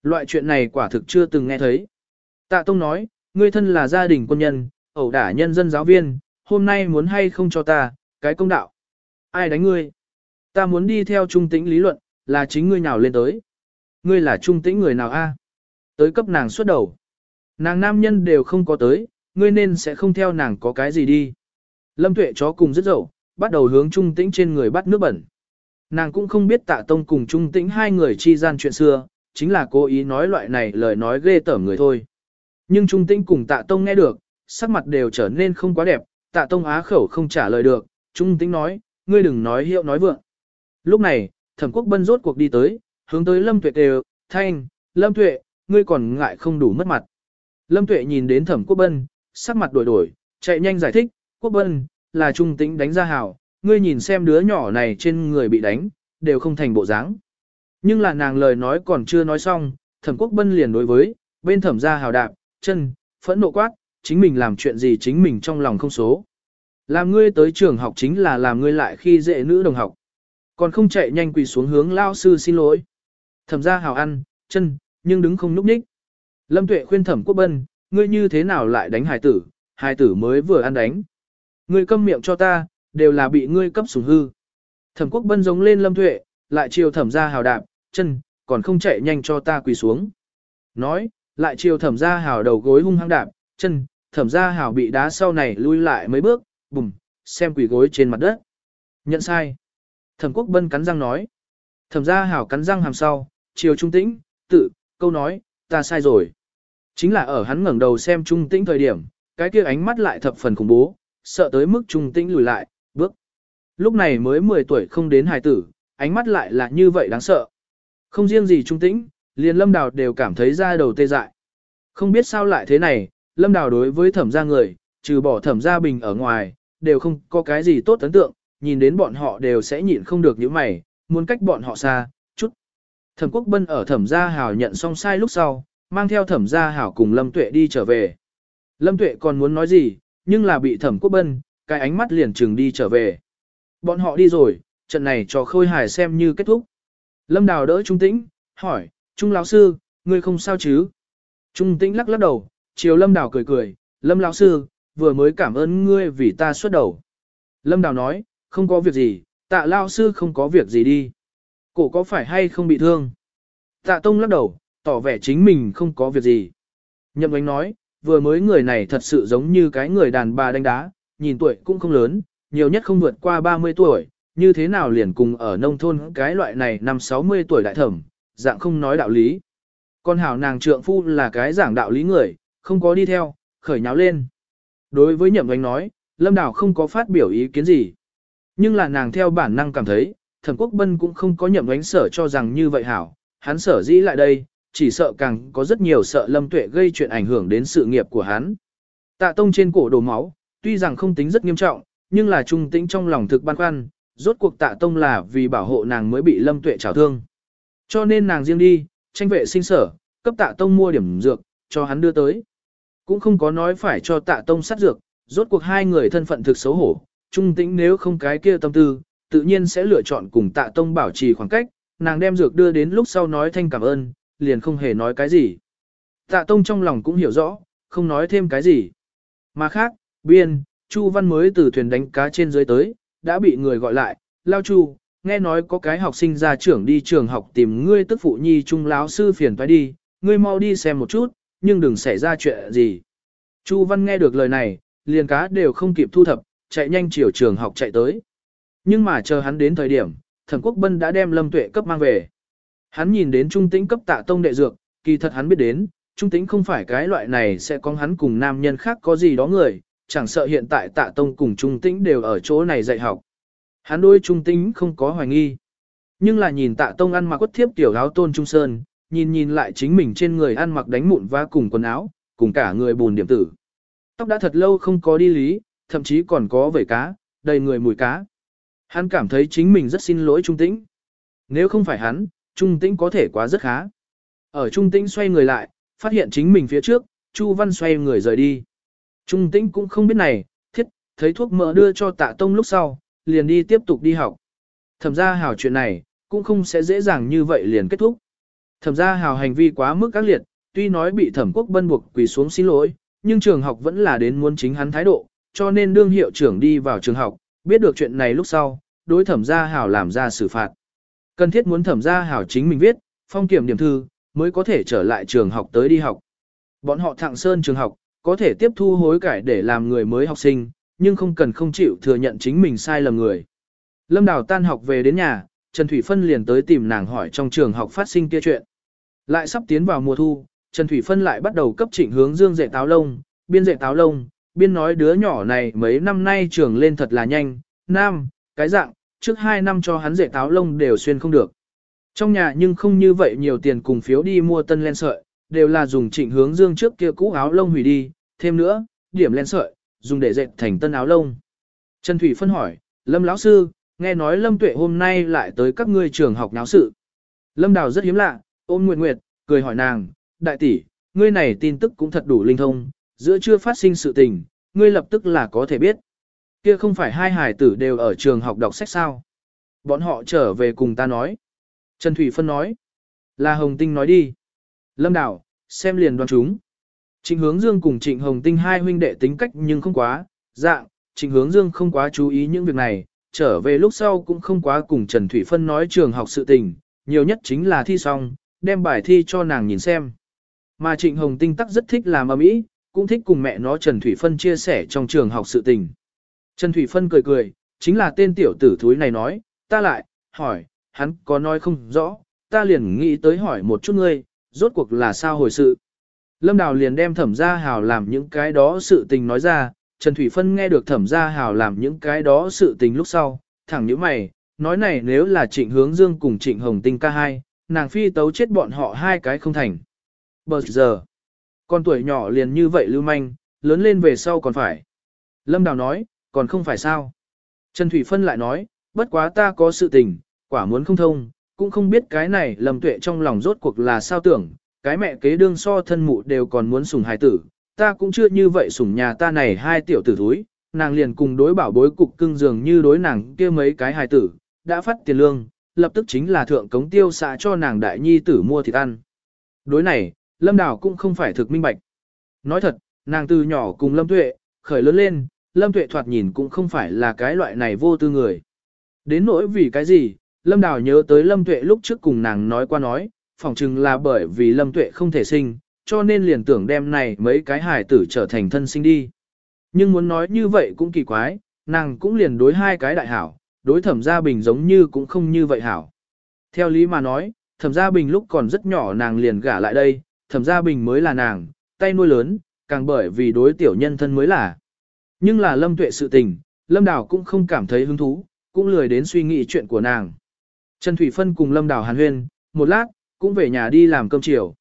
[SPEAKER 1] Loại chuyện này quả thực chưa từng nghe thấy. Tạ Tông nói, ngươi thân là gia đình quân nhân, ẩu đả nhân dân giáo viên, hôm nay muốn hay không cho ta, cái công đạo. Ai đánh ngươi? Ta muốn đi theo trung tĩnh lý luận, là chính ngươi nào lên tới. Ngươi là trung tĩnh người nào a? Tới cấp nàng xuất đầu. Nàng nam nhân đều không có tới, ngươi nên sẽ không theo nàng có cái gì đi. Lâm tuệ chó cùng rất dậu, bắt đầu hướng trung tĩnh trên người bắt nước bẩn. Nàng cũng không biết tạ tông cùng trung tĩnh hai người chi gian chuyện xưa, chính là cố ý nói loại này lời nói ghê tởm người thôi. Nhưng trung tĩnh cùng tạ tông nghe được, sắc mặt đều trở nên không quá đẹp, tạ tông á khẩu không trả lời được, trung tĩnh nói, ngươi đừng nói hiệu nói vượng. Lúc này, thẩm quốc bân rốt cuộc đi tới, hướng tới lâm tuệ đều, thanh, lâm tuệ, ngươi còn ngại không đủ mất mặt. Lâm tuệ nhìn đến thẩm quốc bân, sắc mặt đổi đổi, chạy nhanh giải thích, quốc bân, là trung tính đánh ra hảo, ngươi nhìn xem đứa nhỏ này trên người bị đánh, đều không thành bộ dáng. Nhưng là nàng lời nói còn chưa nói xong, thẩm quốc bân liền đối với, bên thẩm ra hào đạp, chân, phẫn nộ quát, chính mình làm chuyện gì chính mình trong lòng không số. Làm ngươi tới trường học chính là làm ngươi lại khi dễ nữ đồng học. Còn không chạy nhanh quỳ xuống hướng lao sư xin lỗi. Thẩm ra hào ăn, chân, nhưng đứng không núp ních. Lâm tuệ khuyên thẩm quốc bân, ngươi như thế nào lại đánh hài tử, hài tử mới vừa ăn đánh. Ngươi câm miệng cho ta, đều là bị ngươi cấp sủng hư. Thẩm quốc bân giống lên lâm tuệ, lại chiều thẩm ra hào đạp, chân, còn không chạy nhanh cho ta quỳ xuống. Nói, lại chiều thẩm ra hào đầu gối hung hăng đạp, chân, thẩm ra hào bị đá sau này lui lại mấy bước, bùm, xem quỳ gối trên mặt đất. Nhận sai. Thẩm quốc bân cắn răng nói. Thẩm ra hào cắn răng hàm sau, chiều trung tĩnh, tự, câu nói, ta sai rồi. Chính là ở hắn ngẩng đầu xem trung tĩnh thời điểm, cái kia ánh mắt lại thập phần khủng bố, sợ tới mức trung tĩnh lùi lại, bước. Lúc này mới 10 tuổi không đến hài tử, ánh mắt lại là như vậy đáng sợ. Không riêng gì trung tĩnh, liền lâm đào đều cảm thấy ra đầu tê dại. Không biết sao lại thế này, lâm đào đối với thẩm gia người, trừ bỏ thẩm gia bình ở ngoài, đều không có cái gì tốt ấn tượng, nhìn đến bọn họ đều sẽ nhịn không được những mày, muốn cách bọn họ xa. Thẩm quốc bân ở thẩm gia hảo nhận xong sai lúc sau, mang theo thẩm gia hảo cùng lâm tuệ đi trở về. Lâm tuệ còn muốn nói gì, nhưng là bị thẩm quốc bân, cái ánh mắt liền trừng đi trở về. Bọn họ đi rồi, trận này cho khôi hài xem như kết thúc. Lâm đào đỡ Trung Tĩnh, hỏi, Trung lão sư, ngươi không sao chứ? Trung Tĩnh lắc lắc đầu, chiều Lâm đào cười cười, Lâm lão sư, vừa mới cảm ơn ngươi vì ta xuất đầu. Lâm đào nói, không có việc gì, tạ lão sư không có việc gì đi. Cổ có phải hay không bị thương? Tạ Tông lắc đầu, tỏ vẻ chính mình không có việc gì. Nhậm ánh nói, vừa mới người này thật sự giống như cái người đàn bà đánh đá, nhìn tuổi cũng không lớn, nhiều nhất không vượt qua 30 tuổi, như thế nào liền cùng ở nông thôn cái loại này năm 60 tuổi đại thẩm, dạng không nói đạo lý. Con hảo nàng trượng phu là cái giảng đạo lý người, không có đi theo, khởi nháo lên. Đối với nhậm ánh nói, Lâm Đào không có phát biểu ý kiến gì. Nhưng là nàng theo bản năng cảm thấy, thẩm quốc bân cũng không có nhậm ánh sở cho rằng như vậy hảo, hắn sở dĩ lại đây, chỉ sợ càng có rất nhiều sợ lâm tuệ gây chuyện ảnh hưởng đến sự nghiệp của hắn. Tạ tông trên cổ đổ máu, tuy rằng không tính rất nghiêm trọng, nhưng là trung tĩnh trong lòng thực băn khoăn, rốt cuộc tạ tông là vì bảo hộ nàng mới bị lâm tuệ trào thương. Cho nên nàng riêng đi, tranh vệ sinh sở, cấp tạ tông mua điểm dược, cho hắn đưa tới. Cũng không có nói phải cho tạ tông sát dược, rốt cuộc hai người thân phận thực xấu hổ, trung tĩnh nếu không cái kia tâm tư, tự nhiên sẽ lựa chọn cùng tạ tông bảo trì khoảng cách, nàng đem dược đưa đến lúc sau nói thanh cảm ơn, liền không hề nói cái gì. Tạ tông trong lòng cũng hiểu rõ, không nói thêm cái gì. Mà khác, biên, Chu Văn mới từ thuyền đánh cá trên dưới tới, đã bị người gọi lại, lao Chu, nghe nói có cái học sinh ra trưởng đi trường học tìm ngươi tức phụ nhi trung láo sư phiền phải đi, ngươi mau đi xem một chút, nhưng đừng xảy ra chuyện gì. Chu Văn nghe được lời này, liền cá đều không kịp thu thập, chạy nhanh chiều trường học chạy tới. Nhưng mà chờ hắn đến thời điểm, Thẩm Quốc Bân đã đem Lâm Tuệ cấp mang về. Hắn nhìn đến trung tĩnh cấp tạ tông đệ dược, kỳ thật hắn biết đến, trung tĩnh không phải cái loại này sẽ có hắn cùng nam nhân khác có gì đó người, chẳng sợ hiện tại tạ tông cùng trung tĩnh đều ở chỗ này dạy học. Hắn đôi trung tĩnh không có hoài nghi. Nhưng là nhìn tạ tông ăn mặc quất thiếp tiểu áo tôn trung sơn, nhìn nhìn lại chính mình trên người ăn mặc đánh mụn và cùng quần áo, cùng cả người bùn điểm tử. Tóc đã thật lâu không có đi lý, thậm chí còn có vẩy cá, đầy người mùi cá. Hắn cảm thấy chính mình rất xin lỗi Trung Tĩnh. Nếu không phải hắn, Trung Tĩnh có thể quá rất khá. Ở Trung Tĩnh xoay người lại, phát hiện chính mình phía trước, Chu Văn xoay người rời đi. Trung Tĩnh cũng không biết này, thiết, thấy thuốc mỡ đưa cho tạ tông lúc sau, liền đi tiếp tục đi học. Thẩm ra hào chuyện này, cũng không sẽ dễ dàng như vậy liền kết thúc. Thẩm ra hào hành vi quá mức các liệt, tuy nói bị thẩm quốc bân buộc quỳ xuống xin lỗi, nhưng trường học vẫn là đến muốn chính hắn thái độ, cho nên đương hiệu trưởng đi vào trường học, biết được chuyện này lúc sau, đối thẩm gia hảo làm ra xử phạt. Cần thiết muốn thẩm gia hảo chính mình viết, phong kiểm điểm thư, mới có thể trở lại trường học tới đi học. Bọn họ thẳng sơn trường học, có thể tiếp thu hối cải để làm người mới học sinh, nhưng không cần không chịu thừa nhận chính mình sai lầm người. Lâm Đào tan học về đến nhà, Trần Thủy Phân liền tới tìm nàng hỏi trong trường học phát sinh kia chuyện. Lại sắp tiến vào mùa thu, Trần Thủy Phân lại bắt đầu cấp chỉnh hướng dương dạy táo lông, biên dạy táo lông, biên nói đứa nhỏ này mấy năm nay trường lên thật là nhanh, nam, cái dạng, trước hai năm cho hắn rể táo lông đều xuyên không được. Trong nhà nhưng không như vậy nhiều tiền cùng phiếu đi mua tân len sợi, đều là dùng trịnh hướng dương trước kia cũ áo lông hủy đi, thêm nữa, điểm len sợi, dùng để dệt thành tân áo lông. Trần Thủy phân hỏi, Lâm lão sư, nghe nói Lâm Tuệ hôm nay lại tới các ngươi trường học náo sự. Lâm Đào rất hiếm lạ, ôm Nguyệt Nguyệt, cười hỏi nàng, đại tỷ, ngươi này tin tức cũng thật đủ linh thông, giữa chưa phát sinh sự tình, ngươi lập tức là có thể biết. Kia không phải hai hải tử đều ở trường học đọc sách sao? Bọn họ trở về cùng ta nói. Trần Thủy Phân nói. Là Hồng Tinh nói đi. Lâm Đảo, xem liền đoán chúng. Trịnh Hướng Dương cùng Trịnh Hồng Tinh hai huynh đệ tính cách nhưng không quá, dạng, Trịnh Hướng Dương không quá chú ý những việc này, trở về lúc sau cũng không quá cùng Trần Thủy Phân nói trường học sự tình, nhiều nhất chính là thi xong, đem bài thi cho nàng nhìn xem. Mà Trịnh Hồng Tinh tắc rất thích làm ầm ĩ, cũng thích cùng mẹ nó Trần Thủy Phân chia sẻ trong trường học sự tình. Trần Thủy Phân cười cười, chính là tên tiểu tử thúi này nói, ta lại, hỏi, hắn có nói không rõ, ta liền nghĩ tới hỏi một chút ngươi, rốt cuộc là sao hồi sự. Lâm Đào liền đem thẩm gia hào làm những cái đó sự tình nói ra, Trần Thủy Phân nghe được thẩm gia hào làm những cái đó sự tình lúc sau, thẳng như mày, nói này nếu là trịnh hướng dương cùng trịnh hồng tinh ca hai, nàng phi tấu chết bọn họ hai cái không thành. Bờ giờ, Con tuổi nhỏ liền như vậy lưu manh, lớn lên về sau còn phải. Lâm Đào nói, còn không phải sao. Trần Thủy Phân lại nói, bất quá ta có sự tình, quả muốn không thông, cũng không biết cái này Lâm Tuệ trong lòng rốt cuộc là sao tưởng, cái mẹ kế đương so thân mụ đều còn muốn sủng hài tử, ta cũng chưa như vậy sủng nhà ta này hai tiểu tử thúi, nàng liền cùng đối bảo bối cục cưng dường như đối nàng kia mấy cái hài tử, đã phát tiền lương, lập tức chính là thượng cống tiêu xạ cho nàng đại nhi tử mua thịt ăn. Đối này, Lâm Đào cũng không phải thực minh bạch. Nói thật, nàng từ nhỏ cùng Lâm Tuệ, khởi lớn lên, Lâm Tuệ thoạt nhìn cũng không phải là cái loại này vô tư người. Đến nỗi vì cái gì, Lâm Đào nhớ tới Lâm Tuệ lúc trước cùng nàng nói qua nói, phỏng chừng là bởi vì Lâm Tuệ không thể sinh, cho nên liền tưởng đem này mấy cái hài tử trở thành thân sinh đi. Nhưng muốn nói như vậy cũng kỳ quái, nàng cũng liền đối hai cái đại hảo, đối thẩm gia bình giống như cũng không như vậy hảo. Theo lý mà nói, thẩm gia bình lúc còn rất nhỏ nàng liền gả lại đây, thẩm gia bình mới là nàng, tay nuôi lớn, càng bởi vì đối tiểu nhân thân mới là. Nhưng là lâm tuệ sự tình, lâm đào cũng không cảm thấy hứng thú, cũng lười đến suy nghĩ chuyện của nàng. Trần Thủy Phân cùng lâm đào hàn huyên, một lát, cũng về nhà đi làm cơm chiều.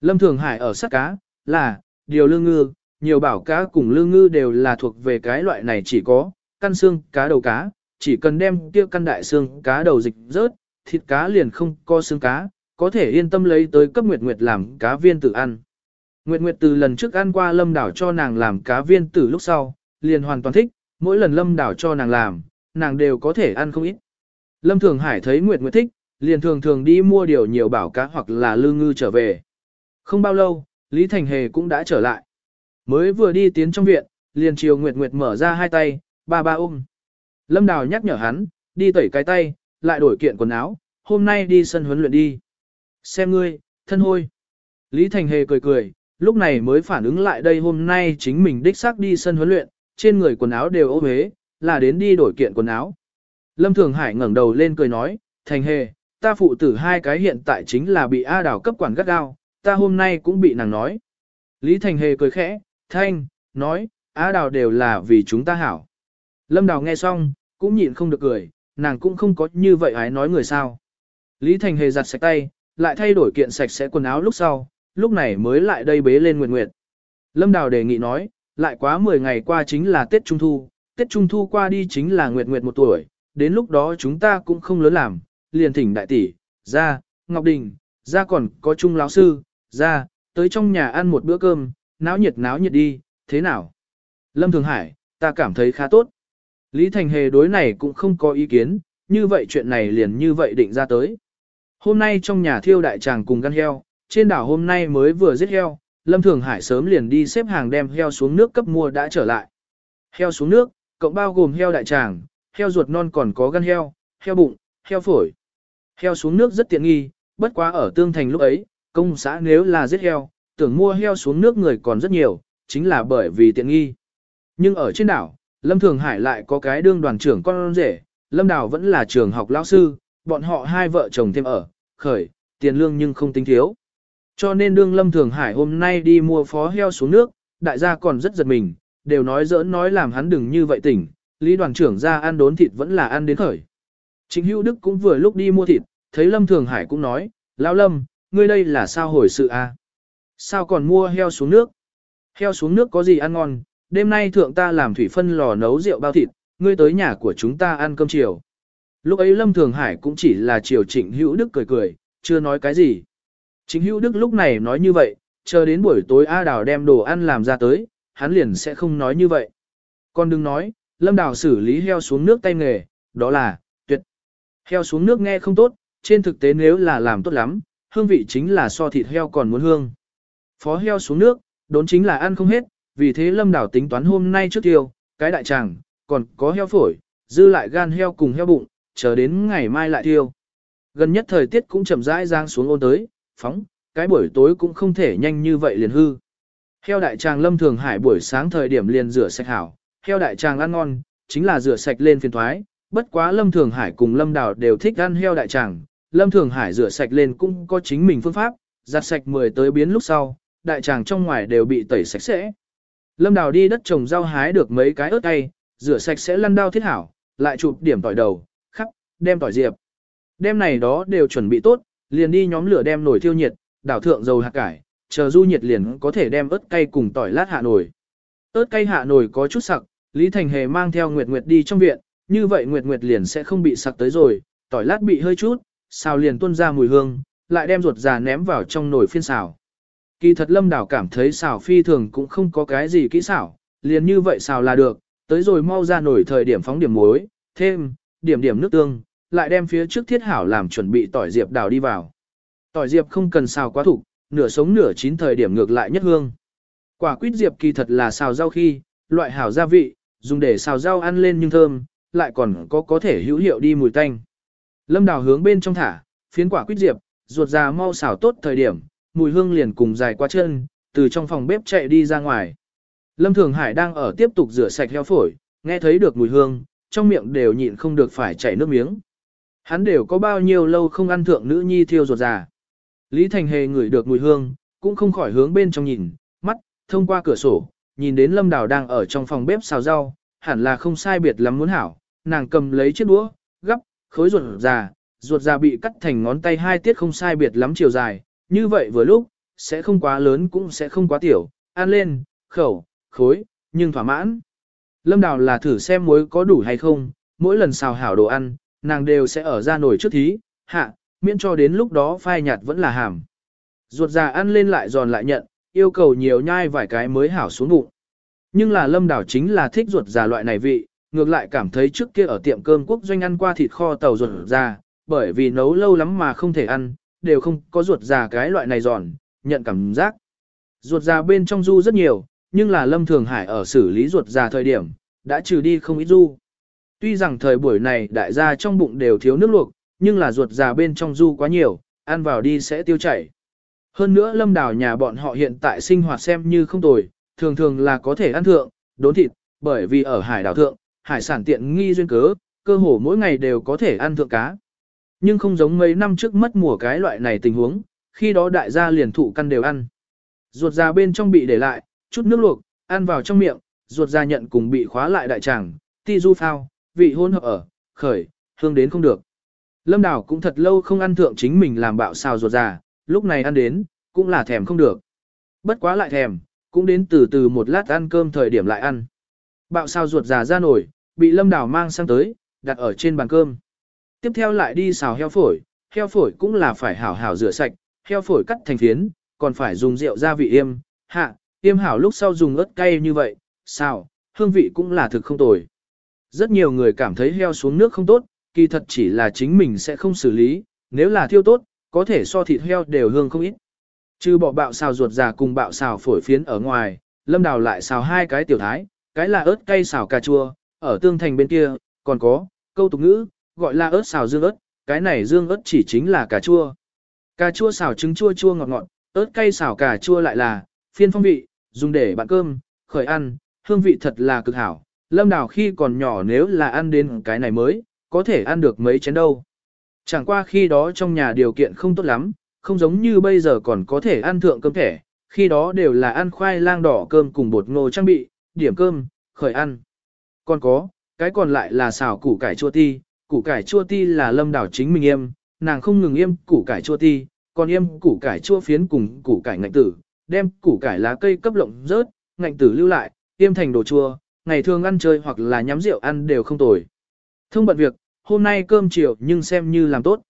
[SPEAKER 1] Lâm Thường Hải ở sắt cá, là, điều lương ngư, nhiều bảo cá cùng lương ngư đều là thuộc về cái loại này chỉ có, căn xương cá đầu cá, chỉ cần đem kia căn đại xương cá đầu dịch rớt, thịt cá liền không có xương cá, có thể yên tâm lấy tới cấp Nguyệt Nguyệt làm cá viên tử ăn. Nguyệt Nguyệt từ lần trước ăn qua lâm đảo cho nàng làm cá viên tử lúc sau, liền hoàn toàn thích, mỗi lần lâm đảo cho nàng làm, nàng đều có thể ăn không ít. Lâm Thường Hải thấy Nguyệt Nguyệt thích, liền thường thường đi mua điều nhiều bảo cá hoặc là lư ngư trở về. Không bao lâu, Lý Thành Hề cũng đã trở lại. Mới vừa đi tiến trong viện, liền chiều Nguyệt Nguyệt mở ra hai tay, ba ba ôm. Lâm Đào nhắc nhở hắn, đi tẩy cái tay, lại đổi kiện quần áo, hôm nay đi sân huấn luyện đi. Xem ngươi, thân hôi. Lý Thành Hề cười cười, lúc này mới phản ứng lại đây hôm nay chính mình đích xác đi sân huấn luyện, trên người quần áo đều ô hế, là đến đi đổi kiện quần áo. Lâm Thường Hải ngẩng đầu lên cười nói, Thành Hề, ta phụ tử hai cái hiện tại chính là bị A đảo cấp quản gắt gao, ta hôm nay cũng bị nàng nói. Lý Thành Hề cười khẽ, Thanh, nói, A đào đều là vì chúng ta hảo. Lâm Đào nghe xong, cũng nhịn không được cười, nàng cũng không có như vậy ái nói người sao. Lý Thành Hề giặt sạch tay, lại thay đổi kiện sạch sẽ quần áo lúc sau, lúc này mới lại đây bế lên Nguyệt Nguyệt. Lâm Đào đề nghị nói, lại quá 10 ngày qua chính là Tết Trung Thu, Tết Trung Thu qua đi chính là Nguyệt Nguyệt một tuổi, đến lúc đó chúng ta cũng không lớn làm, liền thỉnh đại tỷ, ra, Ngọc Đình, ra còn có Trung lão sư, ra, tới trong nhà ăn một bữa cơm, náo nhiệt náo nhiệt đi, thế nào? Lâm Thường Hải, ta cảm thấy khá tốt. Lý Thành Hề đối này cũng không có ý kiến, như vậy chuyện này liền như vậy định ra tới. Hôm nay trong nhà thiêu đại tràng cùng gan heo, trên đảo hôm nay mới vừa giết heo, Lâm Thường Hải sớm liền đi xếp hàng đem heo xuống nước cấp mua đã trở lại. Heo xuống nước, cộng bao gồm heo đại tràng, heo ruột non còn có gan heo, heo bụng, heo phổi. Heo xuống nước rất tiện nghi, bất quá ở tương thành lúc ấy, công xã nếu là giết heo, tưởng mua heo xuống nước người còn rất nhiều, chính là bởi vì tiện nghi. Nhưng ở trên đảo, Lâm Thường Hải lại có cái đương đoàn trưởng con rể, Lâm Đào vẫn là trường học lão sư, bọn họ hai vợ chồng thêm ở, khởi, tiền lương nhưng không tính thiếu. Cho nên đương Lâm Thường Hải hôm nay đi mua phó heo xuống nước, đại gia còn rất giật mình, đều nói giỡn nói làm hắn đừng như vậy tỉnh, Lý đoàn trưởng ra ăn đốn thịt vẫn là ăn đến khởi. Chính Hữu Đức cũng vừa lúc đi mua thịt, thấy Lâm Thường Hải cũng nói, Lão Lâm, ngươi đây là sao hồi sự a? À? Sao còn mua heo xuống nước? Heo xuống nước có gì ăn ngon, đêm nay thượng ta làm thủy phân lò nấu rượu bao thịt, ngươi tới nhà của chúng ta ăn cơm chiều. Lúc ấy Lâm Thường Hải cũng chỉ là chiều Trịnh Hữu Đức cười cười, chưa nói cái gì. Chính Hữu Đức lúc này nói như vậy, chờ đến buổi tối A Đào đem đồ ăn làm ra tới, hắn liền sẽ không nói như vậy. Còn đừng nói, Lâm Đào xử lý heo xuống nước tay nghề, đó là, tuyệt. Heo xuống nước nghe không tốt, trên thực tế nếu là làm tốt lắm, hương vị chính là so thịt heo còn muốn hương. Phó heo xuống nước, đốn chính là ăn không hết, vì thế Lâm đào tính toán hôm nay trước tiêu, cái đại tràng, còn có heo phổi, dư lại gan heo cùng heo bụng, chờ đến ngày mai lại tiêu. Gần nhất thời tiết cũng chậm rãi giang xuống ôn tới, phóng, cái buổi tối cũng không thể nhanh như vậy liền hư. Heo đại tràng Lâm Thường Hải buổi sáng thời điểm liền rửa sạch hảo, heo đại tràng ăn ngon, chính là rửa sạch lên phiền thoái, bất quá Lâm Thường Hải cùng Lâm Đào đều thích ăn heo đại tràng, Lâm Thường Hải rửa sạch lên cũng có chính mình phương pháp, giặt sạch 10 tới biến lúc sau, đại tràng trong ngoài đều bị tẩy sạch sẽ. Lâm Đào đi đất trồng rau hái được mấy cái ớt tay, rửa sạch sẽ lăn đao thiết hảo, lại chụp điểm tỏi đầu, khắc, đem tỏi diệp. Đem này đó đều chuẩn bị tốt, liền đi nhóm lửa đem nồi thiêu nhiệt, đảo thượng dầu hạt cải, chờ du nhiệt liền có thể đem ớt cay cùng tỏi lát hạ nồi. ớt cay hạ nồi có chút sặc, Lý Thành Hề mang theo Nguyệt Nguyệt đi trong viện, như vậy Nguyệt Nguyệt liền sẽ không bị sặc tới rồi, tỏi lát bị hơi chút, xào liền tuôn ra mùi hương, lại đem ruột già ném vào trong nồi phiên xào. Kỳ thật Lâm Đảo cảm thấy xào phi thường cũng không có cái gì kỹ xảo, liền như vậy xào là được, tới rồi mau ra nổi thời điểm phóng điểm muối, thêm, điểm điểm nước tương, lại đem phía trước thiết hảo làm chuẩn bị tỏi diệp đào đi vào. Tỏi diệp không cần xào quá thủ, nửa sống nửa chín thời điểm ngược lại nhất hương. Quả quýt diệp kỳ thật là xào rau khi, loại hảo gia vị, dùng để xào rau ăn lên nhưng thơm, lại còn có có thể hữu hiệu đi mùi tanh. Lâm đào hướng bên trong thả, phiến quả quýt diệp, ruột già mau xào tốt thời điểm, mùi hương liền cùng dài qua chân, từ trong phòng bếp chạy đi ra ngoài. Lâm Thường Hải đang ở tiếp tục rửa sạch heo phổi, nghe thấy được mùi hương, trong miệng đều nhịn không được phải chảy nước miếng. Hắn đều có bao nhiêu lâu không ăn thượng nữ nhi thiêu ruột già. Lý Thành Hề ngửi được mùi hương, cũng không khỏi hướng bên trong nhìn, mắt, thông qua cửa sổ, nhìn đến Lâm Đào đang ở trong phòng bếp xào rau, hẳn là không sai biệt lắm muốn hảo, nàng cầm lấy chiếc đũa, gắp, khối ruột già, ruột già bị cắt thành ngón tay hai tiết không sai biệt lắm chiều dài, như vậy vừa lúc, sẽ không quá lớn cũng sẽ không quá tiểu, ăn lên, khẩu, khối, nhưng thỏa mãn. Lâm Đào là thử xem muối có đủ hay không, mỗi lần xào hảo đồ ăn, nàng đều sẽ ở ra nổi trước thí, hạ, miễn cho đến lúc đó phai nhạt vẫn là hàm. Ruột già ăn lên lại giòn lại nhận, yêu cầu nhiều nhai vài cái mới hảo xuống bụng. Nhưng là lâm đảo chính là thích ruột già loại này vị, ngược lại cảm thấy trước kia ở tiệm cơm quốc doanh ăn qua thịt kho tàu ruột già, bởi vì nấu lâu lắm mà không thể ăn, đều không có ruột già cái loại này giòn, nhận cảm giác. Ruột già bên trong du rất nhiều, nhưng là lâm thường hải ở xử lý ruột già thời điểm, đã trừ đi không ít du. Tuy rằng thời buổi này đại gia trong bụng đều thiếu nước luộc, nhưng là ruột già bên trong du quá nhiều, ăn vào đi sẽ tiêu chảy. Hơn nữa lâm đảo nhà bọn họ hiện tại sinh hoạt xem như không tồi, thường thường là có thể ăn thượng, đốn thịt, bởi vì ở hải đảo thượng, hải sản tiện nghi duyên cớ, cơ hồ mỗi ngày đều có thể ăn thượng cá. Nhưng không giống mấy năm trước mất mùa cái loại này tình huống, khi đó đại gia liền thụ căn đều ăn. Ruột già bên trong bị để lại, chút nước luộc, ăn vào trong miệng, ruột già nhận cùng bị khóa lại đại tràng, ti du phao, vị hôn hợp ở, khởi, hương đến không được. Lâm Đào cũng thật lâu không ăn thượng chính mình làm bạo xào ruột già, lúc này ăn đến, cũng là thèm không được. Bất quá lại thèm, cũng đến từ từ một lát ăn cơm thời điểm lại ăn. Bạo xào ruột già ra nổi, bị Lâm Đào mang sang tới, đặt ở trên bàn cơm. Tiếp theo lại đi xào heo phổi, heo phổi cũng là phải hảo hảo rửa sạch, heo phổi cắt thành phiến, còn phải dùng rượu gia vị yêm, hạ, yêm hảo lúc sau dùng ớt cay như vậy, xào, hương vị cũng là thực không tồi. Rất nhiều người cảm thấy heo xuống nước không tốt, kỳ thật chỉ là chính mình sẽ không xử lý, nếu là thiêu tốt, có thể so thịt heo đều hương không ít. Trừ bỏ bạo xào ruột già cùng bạo xào phổi phiến ở ngoài, lâm đào lại xào hai cái tiểu thái, cái là ớt cay xào cà chua, ở tương thành bên kia, còn có, câu tục ngữ, gọi là ớt xào dương ớt, cái này dương ớt chỉ chính là cà chua. Cà chua xào trứng chua chua ngọt ngọt, ớt cay xào cà chua lại là, phiên phong vị, dùng để bạn cơm, khởi ăn, hương vị thật là cực hảo. Lâm đào khi còn nhỏ nếu là ăn đến cái này mới, có thể ăn được mấy chén đâu. Chẳng qua khi đó trong nhà điều kiện không tốt lắm, không giống như bây giờ còn có thể ăn thượng cơm thẻ, khi đó đều là ăn khoai lang đỏ cơm cùng bột ngô trang bị, điểm cơm, khởi ăn. Còn có, cái còn lại là xào củ cải chua ti, củ cải chua ti là lâm đảo chính mình em, nàng không ngừng im củ cải chua ti, còn im củ cải chua phiến cùng củ cải ngạnh tử, đem củ cải lá cây cấp lộng rớt, ngạnh tử lưu lại, im thành đồ chua, ngày thường ăn chơi hoặc là nhắm rượu ăn đều không tồi. Thông bận việc, hôm nay cơm chiều nhưng xem như làm tốt.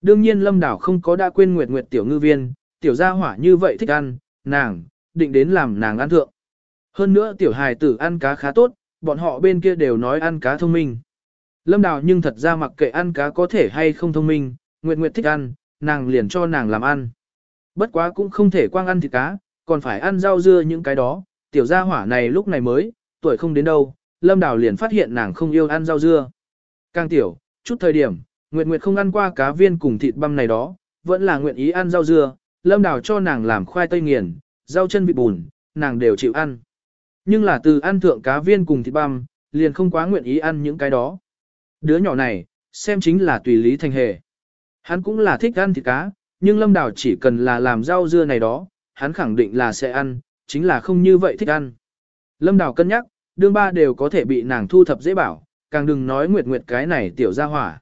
[SPEAKER 1] Đương nhiên Lâm Đảo không có đã quên Nguyệt Nguyệt tiểu ngư viên, tiểu gia hỏa như vậy thích ăn, nàng, định đến làm nàng ăn thượng. Hơn nữa tiểu hài tử ăn cá khá tốt, bọn họ bên kia đều nói ăn cá thông minh. Lâm Đào nhưng thật ra mặc kệ ăn cá có thể hay không thông minh, Nguyệt Nguyệt thích ăn, nàng liền cho nàng làm ăn. Bất quá cũng không thể quang ăn thịt cá, còn phải ăn rau dưa những cái đó, tiểu gia hỏa này lúc này mới, tuổi không đến đâu, Lâm Đào liền phát hiện nàng không yêu ăn rau dưa. Càng tiểu, chút thời điểm, Nguyệt Nguyệt không ăn qua cá viên cùng thịt băm này đó, vẫn là nguyện ý ăn rau dưa, Lâm Đào cho nàng làm khoai tây nghiền, rau chân vịt bùn, nàng đều chịu ăn. Nhưng là từ ăn thượng cá viên cùng thịt băm, liền không quá nguyện ý ăn những cái đó. Đứa nhỏ này, xem chính là tùy lý thành hề. Hắn cũng là thích ăn thịt cá, nhưng Lâm Đào chỉ cần là làm rau dưa này đó, hắn khẳng định là sẽ ăn, chính là không như vậy thích ăn. Lâm Đào cân nhắc, đương ba đều có thể bị nàng thu thập dễ bảo, càng đừng nói nguyệt nguyệt cái này tiểu gia hỏa.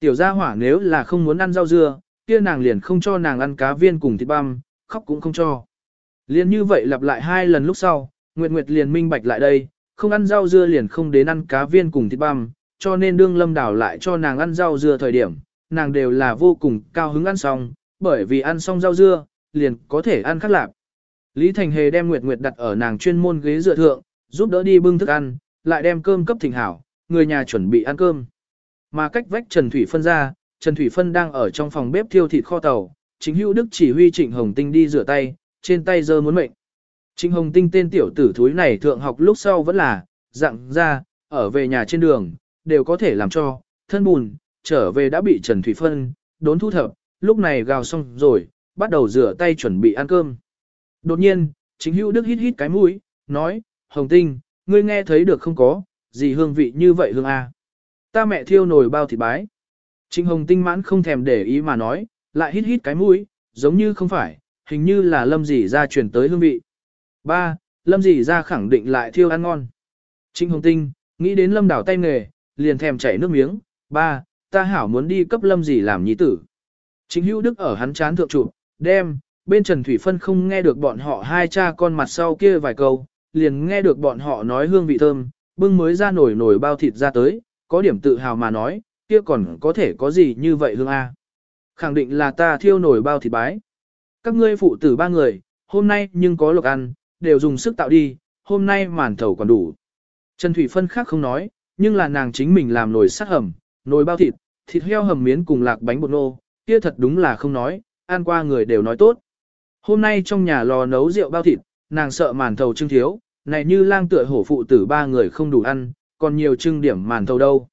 [SPEAKER 1] Tiểu gia hỏa nếu là không muốn ăn rau dưa, kia nàng liền không cho nàng ăn cá viên cùng thịt băm, khóc cũng không cho. Liền như vậy lặp lại hai lần lúc sau, Nguyệt Nguyệt liền minh bạch lại đây, không ăn rau dưa liền không đến ăn cá viên cùng thịt băm, cho nên đương lâm đảo lại cho nàng ăn rau dưa thời điểm, nàng đều là vô cùng cao hứng ăn xong, bởi vì ăn xong rau dưa, liền có thể ăn khác lạp. Lý Thành Hề đem Nguyệt Nguyệt đặt ở nàng chuyên môn ghế dựa thượng, giúp đỡ đi bưng thức ăn, lại đem cơm cấp thịnh hảo, người nhà chuẩn bị ăn cơm. Mà cách vách Trần Thủy Phân ra, Trần Thủy Phân đang ở trong phòng bếp thiêu thịt kho tàu, chính hữu đức chỉ huy Trịnh Hồng Tinh đi rửa tay, trên tay giơ muốn mệnh. Trịnh Hồng Tinh tên tiểu tử thúi này thượng học lúc sau vẫn là, dặn ra, ở về nhà trên đường, đều có thể làm cho, thân bùn, trở về đã bị Trần Thủy Phân, đốn thu thập, lúc này gào xong rồi, bắt đầu rửa tay chuẩn bị ăn cơm. Đột nhiên, chính hữu đức hít hít cái mũi, nói, Hồng Tinh, ngươi nghe thấy được không có, gì hương vị như vậy hương a? Ta mẹ thiêu nồi bao thịt bái. Trịnh Hồng Tinh mãn không thèm để ý mà nói, lại hít hít cái mũi, giống như không phải, hình như là lâm dì ra truyền tới hương vị. Ba, lâm dì ra khẳng định lại thiêu ăn ngon. Trịnh Hồng Tinh, nghĩ đến lâm đảo tay nghề, liền thèm chảy nước miếng. Ba, ta hảo muốn đi cấp lâm dì làm nhí tử. Trịnh Hữu Đức ở hắn chán thượng trụ, đem, bên Trần Thủy Phân không nghe được bọn họ hai cha con mặt sau kia vài câu, liền nghe được bọn họ nói hương vị thơm, bưng mới ra nổi nổi bao thịt ra tới, có điểm tự hào mà nói, kia còn có thể có gì như vậy hương A. Khẳng định là ta thiêu nổi bao thịt bái. Các ngươi phụ tử ba người, hôm nay nhưng có lộc ăn, đều dùng sức tạo đi, hôm nay màn thầu còn đủ. Trần Thủy Phân khác không nói, nhưng là nàng chính mình làm nồi sắt hầm, nồi bao thịt, thịt heo hầm miến cùng lạc bánh bột nô, kia thật đúng là không nói, ăn qua người đều nói tốt. Hôm nay trong nhà lò nấu rượu bao thịt, nàng sợ màn thầu trưng thiếu, này như lang tựa hổ phụ tử ba người không đủ ăn, còn nhiều trưng điểm màn thầu đâu.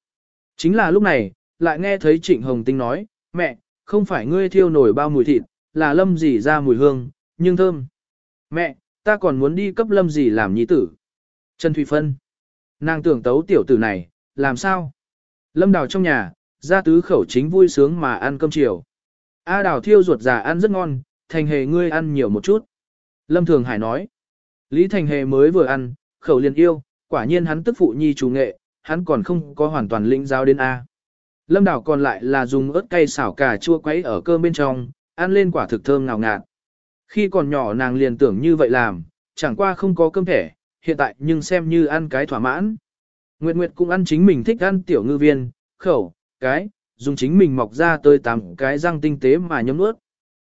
[SPEAKER 1] Chính là lúc này, lại nghe thấy Trịnh Hồng Tinh nói, mẹ, không phải ngươi thiêu nổi bao mùi thịt, là lâm gì ra mùi hương, nhưng thơm. Mẹ, ta còn muốn đi cấp lâm gì làm nhi tử. Trần Thủy Phân. Nàng tưởng tấu tiểu tử này, làm sao? Lâm đào trong nhà, ra tứ khẩu chính vui sướng mà ăn cơm chiều. A đào thiêu ruột già ăn rất ngon, thành hề ngươi ăn nhiều một chút. Lâm Thường Hải nói. Lý Thành Hề mới vừa ăn, khẩu liền yêu, quả nhiên hắn tức phụ nhi chủ nghệ, hắn còn không có hoàn toàn lĩnh giáo đến A. Lâm đảo còn lại là dùng ớt cay xảo cà chua quấy ở cơm bên trong, ăn lên quả thực thơm ngào ngạt. Khi còn nhỏ nàng liền tưởng như vậy làm, chẳng qua không có cơm thẻ, hiện tại nhưng xem như ăn cái thỏa mãn. Nguyệt Nguyệt cũng ăn chính mình thích ăn tiểu ngư viên, khẩu, cái, dùng chính mình mọc ra tới tám cái răng tinh tế mà nhấm nuốt.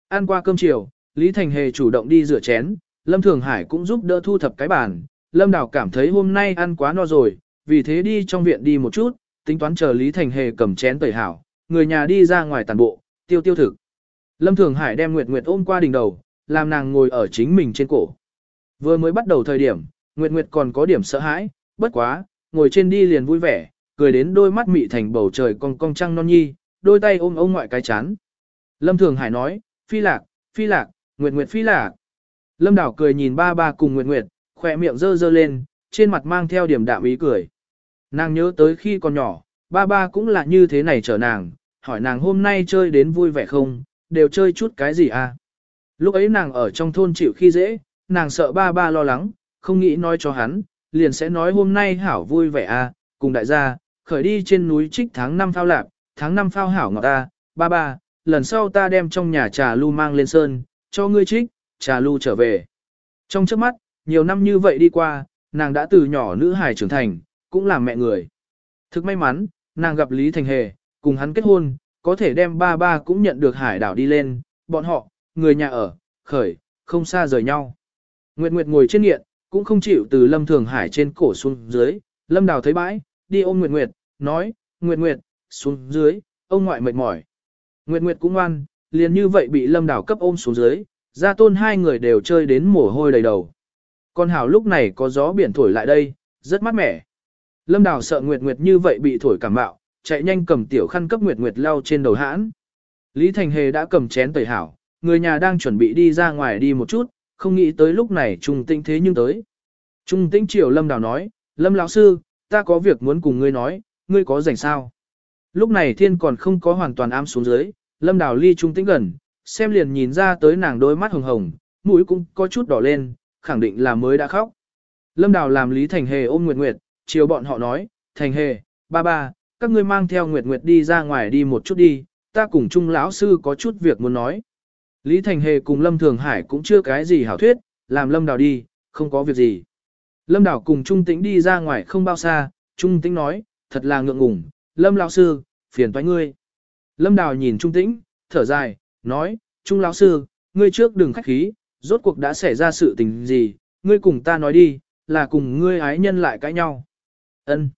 [SPEAKER 1] Ăn qua cơm chiều, Lý Thành Hề chủ động đi rửa chén, Lâm Thường Hải cũng giúp đỡ thu thập cái bàn. Lâm Đào cảm thấy hôm nay ăn quá no rồi, vì thế đi trong viện đi một chút, tính toán chờ Lý Thành Hề cầm chén tẩy hảo, người nhà đi ra ngoài tàn bộ, tiêu tiêu thực. Lâm Thường Hải đem Nguyệt Nguyệt ôm qua đỉnh đầu, làm nàng ngồi ở chính mình trên cổ. Vừa mới bắt đầu thời điểm, Nguyệt Nguyệt còn có điểm sợ hãi, bất quá, ngồi trên đi liền vui vẻ, cười đến đôi mắt mị thành bầu trời cong cong trăng non nhi, đôi tay ôm ông ngoại cái chán. Lâm Thường Hải nói, phi lạc, phi lạc, Nguyệt Nguyệt phi lạc. Lâm Đảo cười nhìn ba ba cùng Nguyệt Nguyệt, khỏe miệng dơ dơ lên, trên mặt mang theo điểm đạm ý cười. Nàng nhớ tới khi còn nhỏ, ba ba cũng là như thế này chở nàng, hỏi nàng hôm nay chơi đến vui vẻ không, đều chơi chút cái gì à. Lúc ấy nàng ở trong thôn chịu khi dễ, nàng sợ ba ba lo lắng, không nghĩ nói cho hắn, liền sẽ nói hôm nay hảo vui vẻ à, cùng đại gia, khởi đi trên núi trích tháng 5 phao lạp, tháng 5 phao hảo ngọt ta, ba ba, lần sau ta đem trong nhà trà lu mang lên sơn, cho ngươi trích, trà lưu trở về. Trong trước mắt, nhiều năm như vậy đi qua, nàng đã từ nhỏ nữ hài trưởng thành, cũng là mẹ người. Thực may mắn, nàng gặp Lý Thành Hề, cùng hắn kết hôn, có thể đem ba ba cũng nhận được hải đảo đi lên, bọn họ, người nhà ở, khởi, không xa rời nhau. Nguyệt Nguyệt ngồi trên nghiện, cũng không chịu từ Lâm Thường Hải trên cổ xuống dưới, Lâm Đào thấy bãi, đi ôm Nguyệt Nguyệt, nói, Nguyệt Nguyệt, xuống dưới, ông ngoại mệt mỏi. Nguyệt Nguyệt cũng ngoan, liền như vậy bị Lâm đảo cấp ôm xuống dưới, gia tôn hai người đều chơi đến mồ hôi đầy đầu. Con Hảo lúc này có gió biển thổi lại đây, rất mát mẻ. Lâm đảo sợ Nguyệt Nguyệt như vậy bị thổi cảm bạo, chạy nhanh cầm tiểu khăn cấp Nguyệt Nguyệt lau trên đầu hãn. Lý Thành Hề đã cầm chén tẩy hảo, người nhà đang chuẩn bị đi ra ngoài đi một chút, không nghĩ tới lúc này Trung Tĩnh thế nhưng tới. Trung Tĩnh chiều Lâm Đào nói, Lâm lão sư, ta có việc muốn cùng ngươi nói, ngươi có rảnh sao? Lúc này thiên còn không có hoàn toàn ám xuống dưới, Lâm Đào ly Trung Tĩnh gần, xem liền nhìn ra tới nàng đôi mắt hồng hồng, mũi cũng có chút đỏ lên, khẳng định là mới đã khóc. Lâm Đào làm Lý Thành Hề ôm Nguyệt Nguyệt, chiều bọn họ nói, Thành Hề, ba ba, các ngươi mang theo Nguyệt Nguyệt đi ra ngoài đi một chút đi, ta cùng Trung lão sư có chút việc muốn nói. Lý Thành Hề cùng Lâm Thường Hải cũng chưa cái gì hảo thuyết, làm Lâm Đào đi, không có việc gì. Lâm Đào cùng Trung Tĩnh đi ra ngoài không bao xa, Trung Tĩnh nói, thật là ngượng ngùng, Lâm lão sư, phiền toái ngươi. Lâm Đào nhìn Trung Tĩnh, thở dài, nói, Trung lão sư, ngươi trước đừng khách khí, rốt cuộc đã xảy ra sự tình gì, ngươi cùng ta nói đi, là cùng ngươi ái nhân lại cãi nhau. Ân.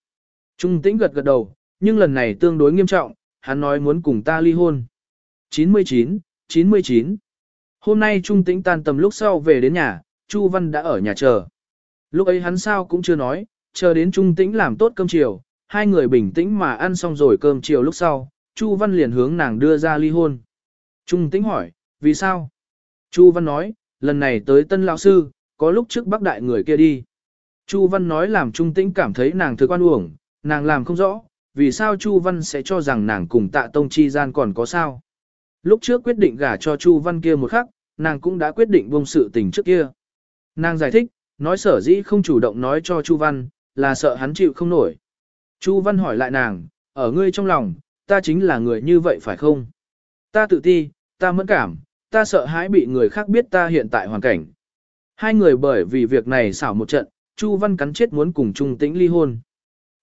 [SPEAKER 1] Trung Tĩnh gật gật đầu, nhưng lần này tương đối nghiêm trọng, hắn nói muốn cùng ta ly hôn. 99, 99. Hôm nay Trung Tĩnh tan tầm lúc sau về đến nhà, Chu Văn đã ở nhà chờ. Lúc ấy hắn sao cũng chưa nói, chờ đến Trung Tĩnh làm tốt cơm chiều, hai người bình tĩnh mà ăn xong rồi cơm chiều lúc sau, Chu Văn liền hướng nàng đưa ra ly hôn. Trung Tĩnh hỏi, vì sao? Chu Văn nói, lần này tới tân lão sư, có lúc trước bác đại người kia đi. Chu Văn nói làm Trung Tĩnh cảm thấy nàng thực quan uổng, nàng làm không rõ, vì sao Chu Văn sẽ cho rằng nàng cùng tạ tông chi gian còn có sao. Lúc trước quyết định gả cho Chu Văn kia một khắc, nàng cũng đã quyết định buông sự tình trước kia. Nàng giải thích, nói sở dĩ không chủ động nói cho Chu Văn, là sợ hắn chịu không nổi. Chu Văn hỏi lại nàng, ở ngươi trong lòng, ta chính là người như vậy phải không? Ta tự ti, ta mẫn cảm, ta sợ hãi bị người khác biết ta hiện tại hoàn cảnh. Hai người bởi vì việc này xảo một trận, Chu Văn cắn chết muốn cùng Trung Tĩnh ly hôn.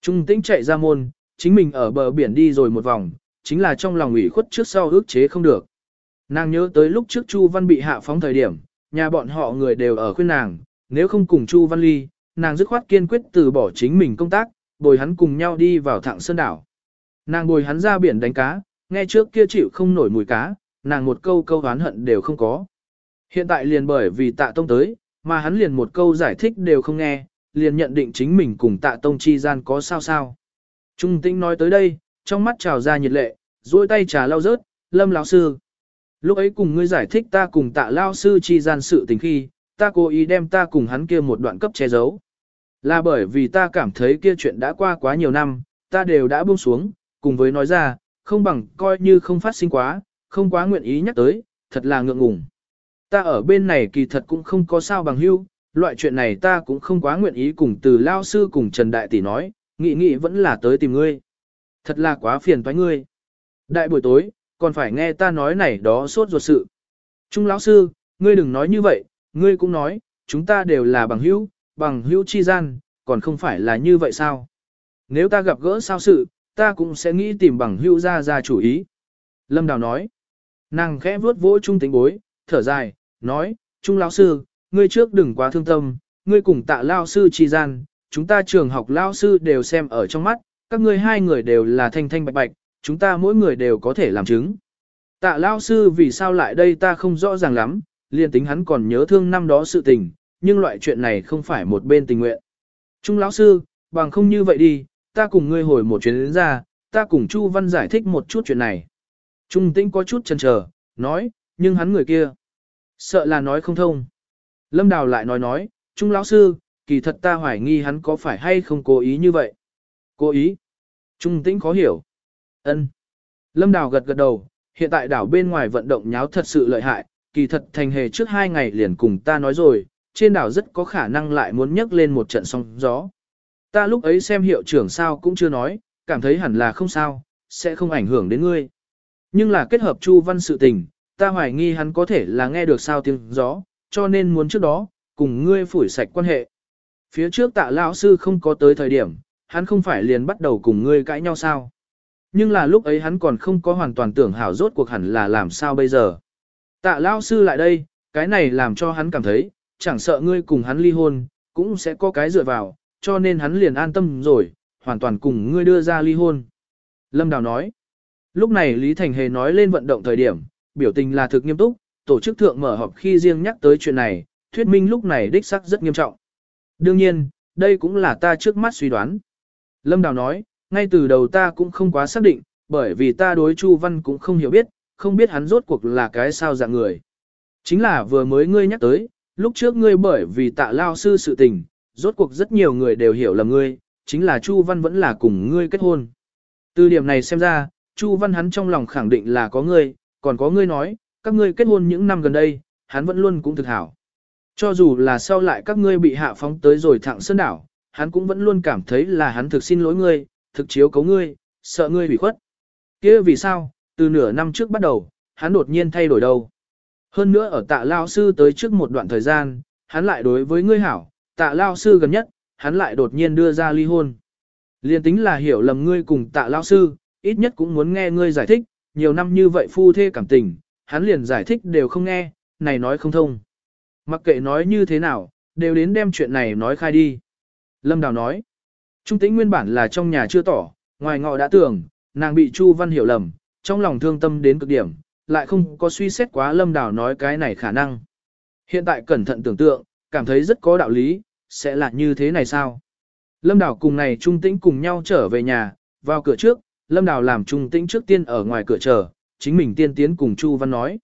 [SPEAKER 1] Trung Tĩnh chạy ra môn, chính mình ở bờ biển đi rồi một vòng, chính là trong lòng ủy khuất trước sau ước chế không được. Nàng nhớ tới lúc trước Chu Văn bị hạ phóng thời điểm, nhà bọn họ người đều ở khuyên nàng, nếu không cùng Chu Văn ly, nàng dứt khoát kiên quyết từ bỏ chính mình công tác, bồi hắn cùng nhau đi vào thạng sơn đảo. Nàng bồi hắn ra biển đánh cá, nghe trước kia chịu không nổi mùi cá, nàng một câu câu oán hận đều không có. Hiện tại liền bởi vì tạ tông tới, mà hắn liền một câu giải thích đều không nghe, liền nhận định chính mình cùng tạ tông chi gian có sao sao. Trung tĩnh nói tới đây, trong mắt trào ra nhiệt lệ, duỗi tay trà lau rớt, lâm lão sư. Lúc ấy cùng ngươi giải thích ta cùng tạ lao sư chi gian sự tình khi, ta cố ý đem ta cùng hắn kia một đoạn cấp che giấu. Là bởi vì ta cảm thấy kia chuyện đã qua quá nhiều năm, ta đều đã buông xuống, cùng với nói ra, không bằng coi như không phát sinh quá, không quá nguyện ý nhắc tới, thật là ngượng ngùng. Ta ở bên này kỳ thật cũng không có sao bằng hưu, loại chuyện này ta cũng không quá nguyện ý cùng từ lao sư cùng Trần Đại Tỷ nói, nghĩ nghĩ vẫn là tới tìm ngươi. Thật là quá phiền toái ngươi. Đại buổi tối, còn phải nghe ta nói này đó sốt ruột sự. Trung lão sư, ngươi đừng nói như vậy, ngươi cũng nói, chúng ta đều là bằng hữu, bằng hữu chi gian, còn không phải là như vậy sao? Nếu ta gặp gỡ sao sự, ta cũng sẽ nghĩ tìm bằng hữu ra ra chủ ý. Lâm Đào nói, nàng khẽ vuốt vỗ trung tính bối, thở dài, nói, Trung lão sư, ngươi trước đừng quá thương tâm, ngươi cùng tạ lao sư chi gian, chúng ta trường học lao sư đều xem ở trong mắt, các ngươi hai người đều là thanh thanh bạch bạch, chúng ta mỗi người đều có thể làm chứng. Tạ lao sư vì sao lại đây ta không rõ ràng lắm, liền tính hắn còn nhớ thương năm đó sự tình, nhưng loại chuyện này không phải một bên tình nguyện. Trung lão sư, bằng không như vậy đi, ta cùng ngươi hồi một chuyến đến ra, ta cùng Chu Văn giải thích một chút chuyện này. Trung tĩnh có chút chần chờ, nói, nhưng hắn người kia, sợ là nói không thông. Lâm Đào lại nói nói, Trung lão sư, kỳ thật ta hoài nghi hắn có phải hay không cố ý như vậy. Cố ý. Trung tĩnh khó hiểu. ân Lâm Đào gật gật đầu, hiện tại đảo bên ngoài vận động nháo thật sự lợi hại, kỳ thật thành hề trước hai ngày liền cùng ta nói rồi, trên đảo rất có khả năng lại muốn nhấc lên một trận sóng gió. Ta lúc ấy xem hiệu trưởng sao cũng chưa nói, cảm thấy hẳn là không sao, sẽ không ảnh hưởng đến ngươi. Nhưng là kết hợp Chu Văn sự tình, ta hoài nghi hắn có thể là nghe được sao tiếng gió, cho nên muốn trước đó, cùng ngươi phủi sạch quan hệ. Phía trước tạ lão sư không có tới thời điểm, hắn không phải liền bắt đầu cùng ngươi cãi nhau sao. Nhưng là lúc ấy hắn còn không có hoàn toàn tưởng hảo rốt cuộc hẳn là làm sao bây giờ. Tạ lão sư lại đây, cái này làm cho hắn cảm thấy, chẳng sợ ngươi cùng hắn ly hôn, cũng sẽ có cái dựa vào, cho nên hắn liền an tâm rồi, hoàn toàn cùng ngươi đưa ra ly hôn. Lâm Đào nói, lúc này Lý Thành Hề nói lên vận động thời điểm, biểu tình là thực nghiêm túc, tổ chức thượng mở họp khi riêng nhắc tới chuyện này, thuyết minh lúc này đích sắc rất nghiêm trọng. Đương nhiên, đây cũng là ta trước mắt suy đoán. Lâm Đào nói, ngay từ đầu ta cũng không quá xác định, bởi vì ta đối Chu Văn cũng không hiểu biết, không biết hắn rốt cuộc là cái sao dạng người. Chính là vừa mới ngươi nhắc tới, lúc trước ngươi bởi vì tạ lao sư sự tình, rốt cuộc rất nhiều người đều hiểu lầm ngươi, chính là Chu Văn vẫn là cùng ngươi kết hôn. Từ điểm này xem ra, Chu Văn hắn trong lòng khẳng định là có ngươi, còn có ngươi nói, các ngươi kết hôn những năm gần đây, hắn vẫn luôn cũng thực hảo. Cho dù là sau lại các ngươi bị hạ phóng tới rồi thẳng sơn đảo, hắn cũng vẫn luôn cảm thấy là hắn thực xin lỗi ngươi, thực chiếu cấu ngươi, sợ ngươi bị khuất. kia vì sao, từ nửa năm trước bắt đầu, hắn đột nhiên thay đổi đâu. Hơn nữa ở tạ lao sư tới trước một đoạn thời gian, hắn lại đối với ngươi hảo, tạ lao sư gần nhất, hắn lại đột nhiên đưa ra ly hôn. Liên tính là hiểu lầm ngươi cùng tạ lao sư, ít nhất cũng muốn nghe ngươi giải thích, nhiều năm như vậy phu thê cảm tình, hắn liền giải thích đều không nghe, này nói không thông. Mặc kệ nói như thế nào, đều đến đem chuyện này nói khai đi. Lâm Đào nói, Trung tĩnh nguyên bản là trong nhà chưa tỏ, ngoài ngọ đã tưởng, nàng bị Chu Văn hiểu lầm, trong lòng thương tâm đến cực điểm, lại không có suy xét quá Lâm Đào nói cái này khả năng. Hiện tại cẩn thận tưởng tượng, cảm thấy rất có đạo lý, sẽ là như thế này sao? Lâm Đào cùng này Trung Tĩnh cùng nhau trở về nhà, vào cửa trước, Lâm Đào làm Trung Tĩnh trước tiên ở ngoài cửa chờ, chính mình tiên tiến cùng Chu Văn nói.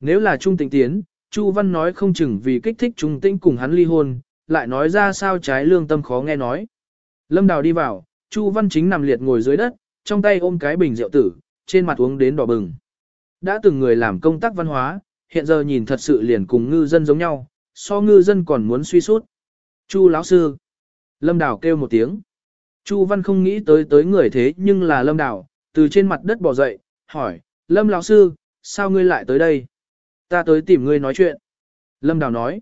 [SPEAKER 1] Nếu là Trung Tĩnh tiến, Chu Văn nói không chừng vì kích thích Trung Tĩnh cùng hắn ly hôn, lại nói ra sao trái lương tâm khó nghe nói. Lâm Đào đi vào, Chu Văn chính nằm liệt ngồi dưới đất, trong tay ôm cái bình rượu tử, trên mặt uống đến đỏ bừng. Đã từng người làm công tác văn hóa, hiện giờ nhìn thật sự liền cùng ngư dân giống nhau, so ngư dân còn muốn suy sút. Chu lão sư. Lâm Đào kêu một tiếng. Chu Văn không nghĩ tới tới người thế nhưng là Lâm Đào, từ trên mặt đất bò dậy, hỏi, Lâm lão sư, sao ngươi lại tới đây? Ta tới tìm ngươi nói chuyện. Lâm Đào nói,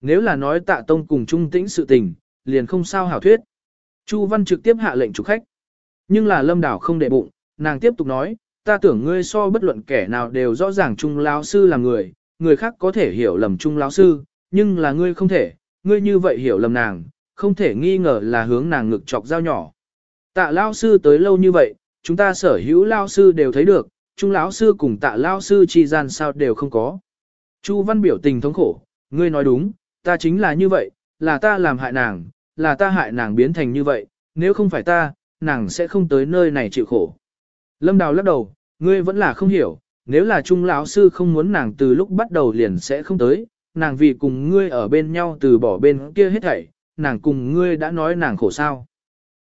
[SPEAKER 1] nếu là nói tạ tông cùng trung tĩnh sự tình, liền không sao hảo thuyết. Chu Văn trực tiếp hạ lệnh chủ khách. Nhưng là Lâm Đào không để bụng, nàng tiếp tục nói, ta tưởng ngươi so bất luận kẻ nào đều rõ ràng Trung lão sư là người, người khác có thể hiểu lầm Trung lão sư, nhưng là ngươi không thể, ngươi như vậy hiểu lầm nàng, không thể nghi ngờ là hướng nàng ngực chọc dao nhỏ. Tạ lão sư tới lâu như vậy, chúng ta sở hữu lão sư đều thấy được, Trung lão sư cùng tạ lão sư chi gian sao đều không có. Chu Văn biểu tình thống khổ, ngươi nói đúng, ta chính là như vậy, là ta làm hại nàng, là ta hại nàng biến thành như vậy, nếu không phải ta, nàng sẽ không tới nơi này chịu khổ. Lâm Đào lắc đầu, ngươi vẫn là không hiểu, nếu là trung lão sư không muốn nàng từ lúc bắt đầu liền sẽ không tới, nàng vì cùng ngươi ở bên nhau từ bỏ bên kia hết thảy, nàng cùng ngươi đã nói nàng khổ sao.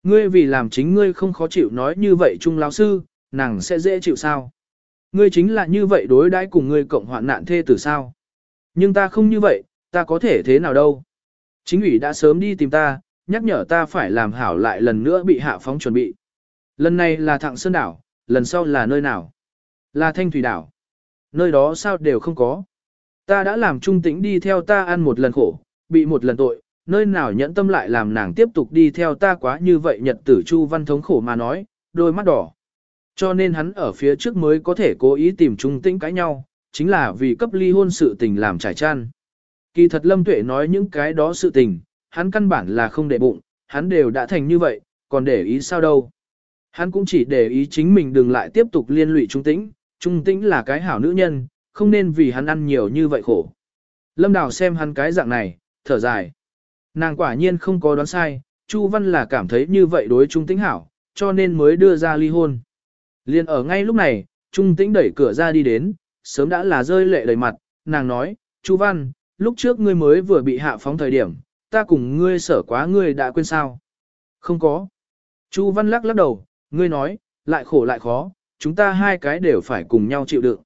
[SPEAKER 1] Ngươi vì làm chính ngươi không khó chịu nói như vậy chung lão sư, nàng sẽ dễ chịu sao. Ngươi chính là như vậy đối đãi cùng ngươi cộng hoạn nạn thê tử sao. Nhưng ta không như vậy, ta có thể thế nào đâu. Chính ủy đã sớm đi tìm ta, nhắc nhở ta phải làm hảo lại lần nữa bị hạ phóng chuẩn bị. Lần này là thạng sơn đảo, lần sau là nơi nào? Là thanh thủy đảo. Nơi đó sao đều không có. Ta đã làm trung tĩnh đi theo ta ăn một lần khổ, bị một lần tội, nơi nào nhẫn tâm lại làm nàng tiếp tục đi theo ta quá như vậy nhật tử chu văn thống khổ mà nói, đôi mắt đỏ. Cho nên hắn ở phía trước mới có thể cố ý tìm trung tĩnh cãi nhau, chính là vì cấp ly hôn sự tình làm trải chăn. Kỳ thật Lâm Tuệ nói những cái đó sự tình, hắn căn bản là không để bụng, hắn đều đã thành như vậy, còn để ý sao đâu. Hắn cũng chỉ để ý chính mình đừng lại tiếp tục liên lụy Trung Tĩnh, Trung Tĩnh là cái hảo nữ nhân, không nên vì hắn ăn nhiều như vậy khổ. Lâm Đào xem hắn cái dạng này, thở dài. Nàng quả nhiên không có đoán sai, Chu Văn là cảm thấy như vậy đối Trung Tĩnh hảo, cho nên mới đưa ra ly hôn. Liên ở ngay lúc này, Trung Tĩnh đẩy cửa ra đi đến, sớm đã là rơi lệ đầy mặt, nàng nói, Chu Văn, lúc trước ngươi mới vừa bị hạ phóng thời điểm, ta cùng ngươi sở quá ngươi đã quên sao? Không có. Chu Văn lắc lắc đầu, ngươi nói, lại khổ lại khó, chúng ta hai cái đều phải cùng nhau chịu đựng.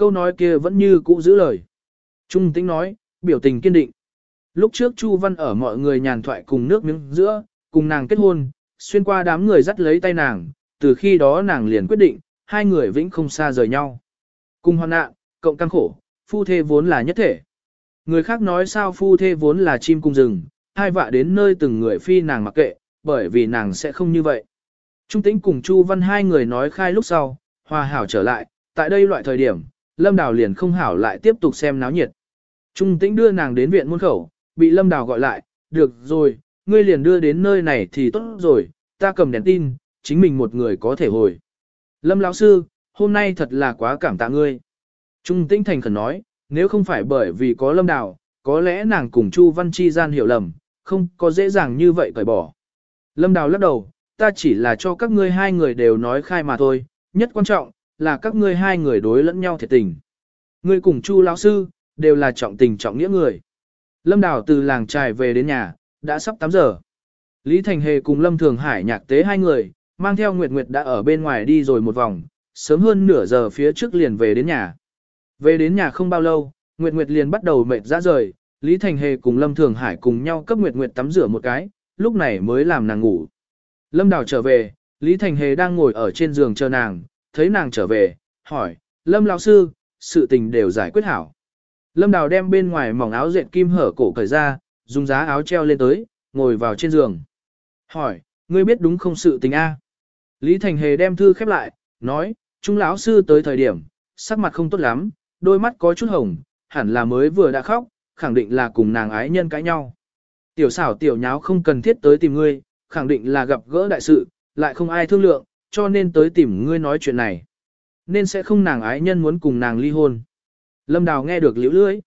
[SPEAKER 1] Câu nói kia vẫn như cũ giữ lời. Trung Tĩnh nói, biểu tình kiên định. Lúc trước Chu Văn ở mọi người nhàn thoại cùng nước miếng giữa, cùng nàng kết hôn, xuyên qua đám người dắt lấy tay nàng, từ khi đó nàng liền quyết định, hai người vĩnh không xa rời nhau. Cùng hoạn nạn, cộng căng khổ, phu thê vốn là nhất thể. Người khác nói sao phu thê vốn là chim cung rừng, hai vạ đến nơi từng người phi nàng mặc kệ, bởi vì nàng sẽ không như vậy. Trung tĩnh cùng Chu Văn hai người nói khai lúc sau, hòa hảo trở lại, tại đây loại thời điểm, Lâm Đào liền không hảo lại tiếp tục xem náo nhiệt. Trung tĩnh đưa nàng đến viện môn khẩu, bị Lâm Đào gọi lại, được rồi, ngươi liền đưa đến nơi này thì tốt rồi, ta cầm đèn tin, chính mình một người có thể hồi. Lâm lão sư, hôm nay thật là quá cảm tạ ngươi. Trung tĩnh thành khẩn nói, nếu không phải bởi vì có lâm đào, có lẽ nàng cùng Chu Văn Chi gian hiểu lầm, không có dễ dàng như vậy cởi bỏ. Lâm đào lắc đầu, ta chỉ là cho các ngươi hai người đều nói khai mà thôi, nhất quan trọng, là các ngươi hai người đối lẫn nhau thiệt tình. Ngươi cùng Chu lão sư, đều là trọng tình trọng nghĩa người. Lâm đào từ làng trài về đến nhà, đã sắp 8 giờ. Lý Thành Hề cùng Lâm Thường Hải nhạc tế hai người, mang theo Nguyệt Nguyệt đã ở bên ngoài đi rồi một vòng, sớm hơn nửa giờ phía trước liền về đến nhà. Về đến nhà không bao lâu, Nguyệt Nguyệt liền bắt đầu mệt ra rời, Lý Thành Hề cùng Lâm Thường Hải cùng nhau cấp Nguyệt Nguyệt tắm rửa một cái, lúc này mới làm nàng ngủ. Lâm Đào trở về, Lý Thành Hề đang ngồi ở trên giường chờ nàng, thấy nàng trở về, hỏi, Lâm lão sư, sự tình đều giải quyết hảo. Lâm Đào đem bên ngoài mỏng áo dệt kim hở cổ cởi ra, dùng giá áo treo lên tới, ngồi vào trên giường. Hỏi, ngươi biết đúng không sự tình A? Lý Thành Hề đem thư khép lại, nói, Trung lão sư tới thời điểm, sắc mặt không tốt lắm, đôi mắt có chút hồng, hẳn là mới vừa đã khóc, khẳng định là cùng nàng ái nhân cãi nhau. Tiểu xảo tiểu nháo không cần thiết tới tìm ngươi, khẳng định là gặp gỡ đại sự, lại không ai thương lượng, cho nên tới tìm ngươi nói chuyện này. Nên sẽ không nàng ái nhân muốn cùng nàng ly hôn. Lâm Đào nghe được liễu lưỡi.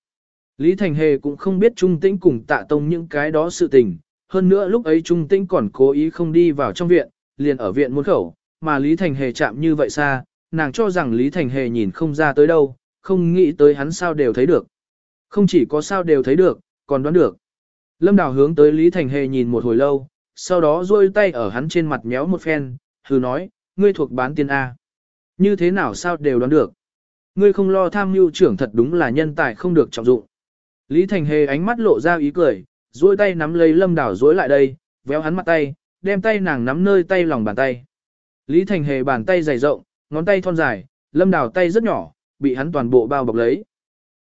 [SPEAKER 1] Lý Thành Hề cũng không biết Trung Tĩnh cùng tạ tông những cái đó sự tình. Hơn nữa lúc ấy Trung Tĩnh còn cố ý không đi vào trong viện, liền ở viện muôn khẩu, mà Lý Thành Hề chạm như vậy xa, nàng cho rằng Lý Thành Hề nhìn không ra tới đâu, không nghĩ tới hắn sao đều thấy được. Không chỉ có sao đều thấy được, còn đoán được. Lâm Đào hướng tới Lý Thành Hề nhìn một hồi lâu, sau đó duỗi tay ở hắn trên mặt méo một phen, hừ nói, ngươi thuộc bán tiên A. Như thế nào sao đều đoán được. Ngươi không lo tham mưu trưởng thật đúng là nhân tài không được trọng dụng. Lý Thành Hề ánh mắt lộ ra ý cười, duỗi tay nắm lấy Lâm đảo duỗi lại đây, véo hắn mặt tay, đem tay nàng nắm nơi tay lòng bàn tay. Lý Thành Hề bàn tay dày rộng, ngón tay thon dài, Lâm đảo tay rất nhỏ, bị hắn toàn bộ bao bọc lấy.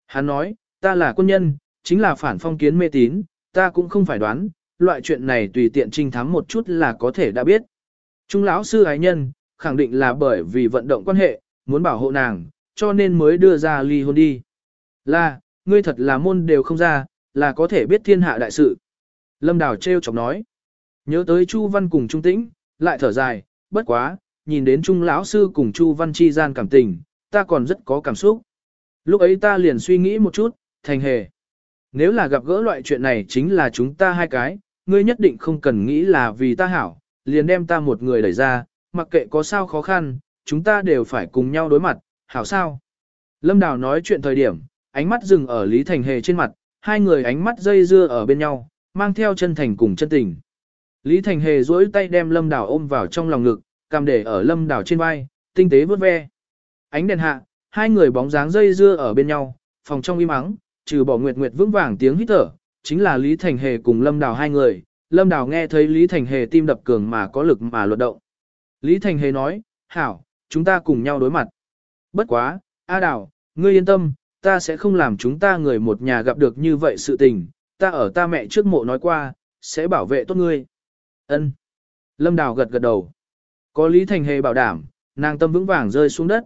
[SPEAKER 1] Hắn nói, ta là quân nhân, chính là phản phong kiến mê tín, ta cũng không phải đoán, loại chuyện này tùy tiện trinh thám một chút là có thể đã biết. Trung lão sư ái nhân, khẳng định là bởi vì vận động quan hệ, muốn bảo hộ nàng, cho nên mới đưa ra ly hôn đi. Là, ngươi thật là môn đều không ra, là có thể biết thiên hạ đại sự. Lâm Đào treo chọc nói. Nhớ tới Chu Văn cùng Trung Tĩnh, lại thở dài, bất quá, nhìn đến Trung lão sư cùng Chu Văn chi gian cảm tình, ta còn rất có cảm xúc. Lúc ấy ta liền suy nghĩ một chút, thành hề. Nếu là gặp gỡ loại chuyện này chính là chúng ta hai cái, ngươi nhất định không cần nghĩ là vì ta hảo, liền đem ta một người đẩy ra, mặc kệ có sao khó khăn, chúng ta đều phải cùng nhau đối mặt, hảo sao. Lâm Đào nói chuyện thời điểm, ánh mắt dừng ở Lý Thành Hề trên mặt, hai người ánh mắt dây dưa ở bên nhau, mang theo chân thành cùng chân tình. Lý Thành Hề duỗi tay đem Lâm Đào ôm vào trong lòng ngực, cầm để ở Lâm Đào trên vai, tinh tế vớt ve. Ánh đèn hạ, hai người bóng dáng dây dưa ở bên nhau, phòng trong im ắng, trừ bỏ Nguyệt Nguyệt vững vàng tiếng hít thở, chính là Lý Thành Hề cùng Lâm Đào hai người. Lâm Đào nghe thấy Lý Thành Hề tim đập cường mà có lực mà luật động. Lý Thành Hề nói, hảo, chúng ta cùng nhau đối mặt. Bất quá, A Đào, ngươi yên tâm, ta sẽ không làm chúng ta người một nhà gặp được như vậy sự tình, ta ở ta mẹ trước mộ nói qua, sẽ bảo vệ tốt ngươi. Ân. Lâm Đào gật gật đầu. Có Lý Thành Hề bảo đảm, nàng tâm vững vàng rơi xuống đất.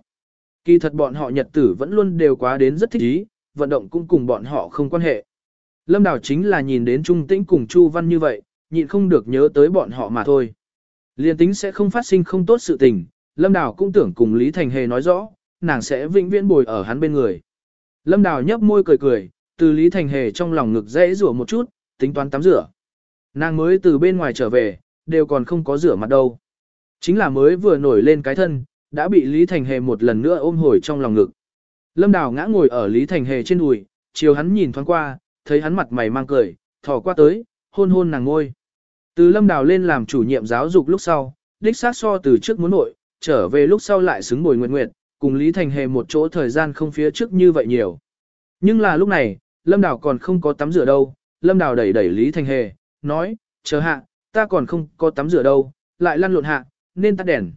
[SPEAKER 1] Kỳ thật bọn họ nhật tử vẫn luôn đều quá đến rất thích ý, vận động cũng cùng bọn họ không quan hệ. Lâm Đào chính là nhìn đến Trung Tĩnh cùng Chu Văn như vậy, nhịn không được nhớ tới bọn họ mà thôi. Liên tính sẽ không phát sinh không tốt sự tình, Lâm Đào cũng tưởng cùng Lý Thành Hề nói rõ, nàng sẽ vĩnh viễn bồi ở hắn bên người. Lâm Đào nhấp môi cười cười, từ Lý Thành Hề trong lòng ngực dễ rửa một chút, tính toán tắm rửa. Nàng mới từ bên ngoài trở về, đều còn không có rửa mặt đâu. Chính là mới vừa nổi lên cái thân, đã bị Lý Thành Hề một lần nữa ôm hồi trong lòng ngực. Lâm Đào ngã ngồi ở Lý Thành Hề trên đùi, chiều hắn nhìn thoáng qua, thấy hắn mặt mày mang cười, thò qua tới, hôn hôn nàng ngôi. Từ Lâm Đào lên làm chủ nhiệm giáo dục lúc sau, đích xác so từ trước muốn nội, trở về lúc sau lại xứng bồi nguyệt nguyệt, cùng Lý Thành Hề một chỗ thời gian không phía trước như vậy nhiều. Nhưng là lúc này, Lâm Đào còn không có tắm rửa đâu, Lâm Đào đẩy đẩy Lý Thành Hề, nói, chờ hạ, ta còn không có tắm rửa đâu, lại lăn lộn hạ, nên tắt đèn.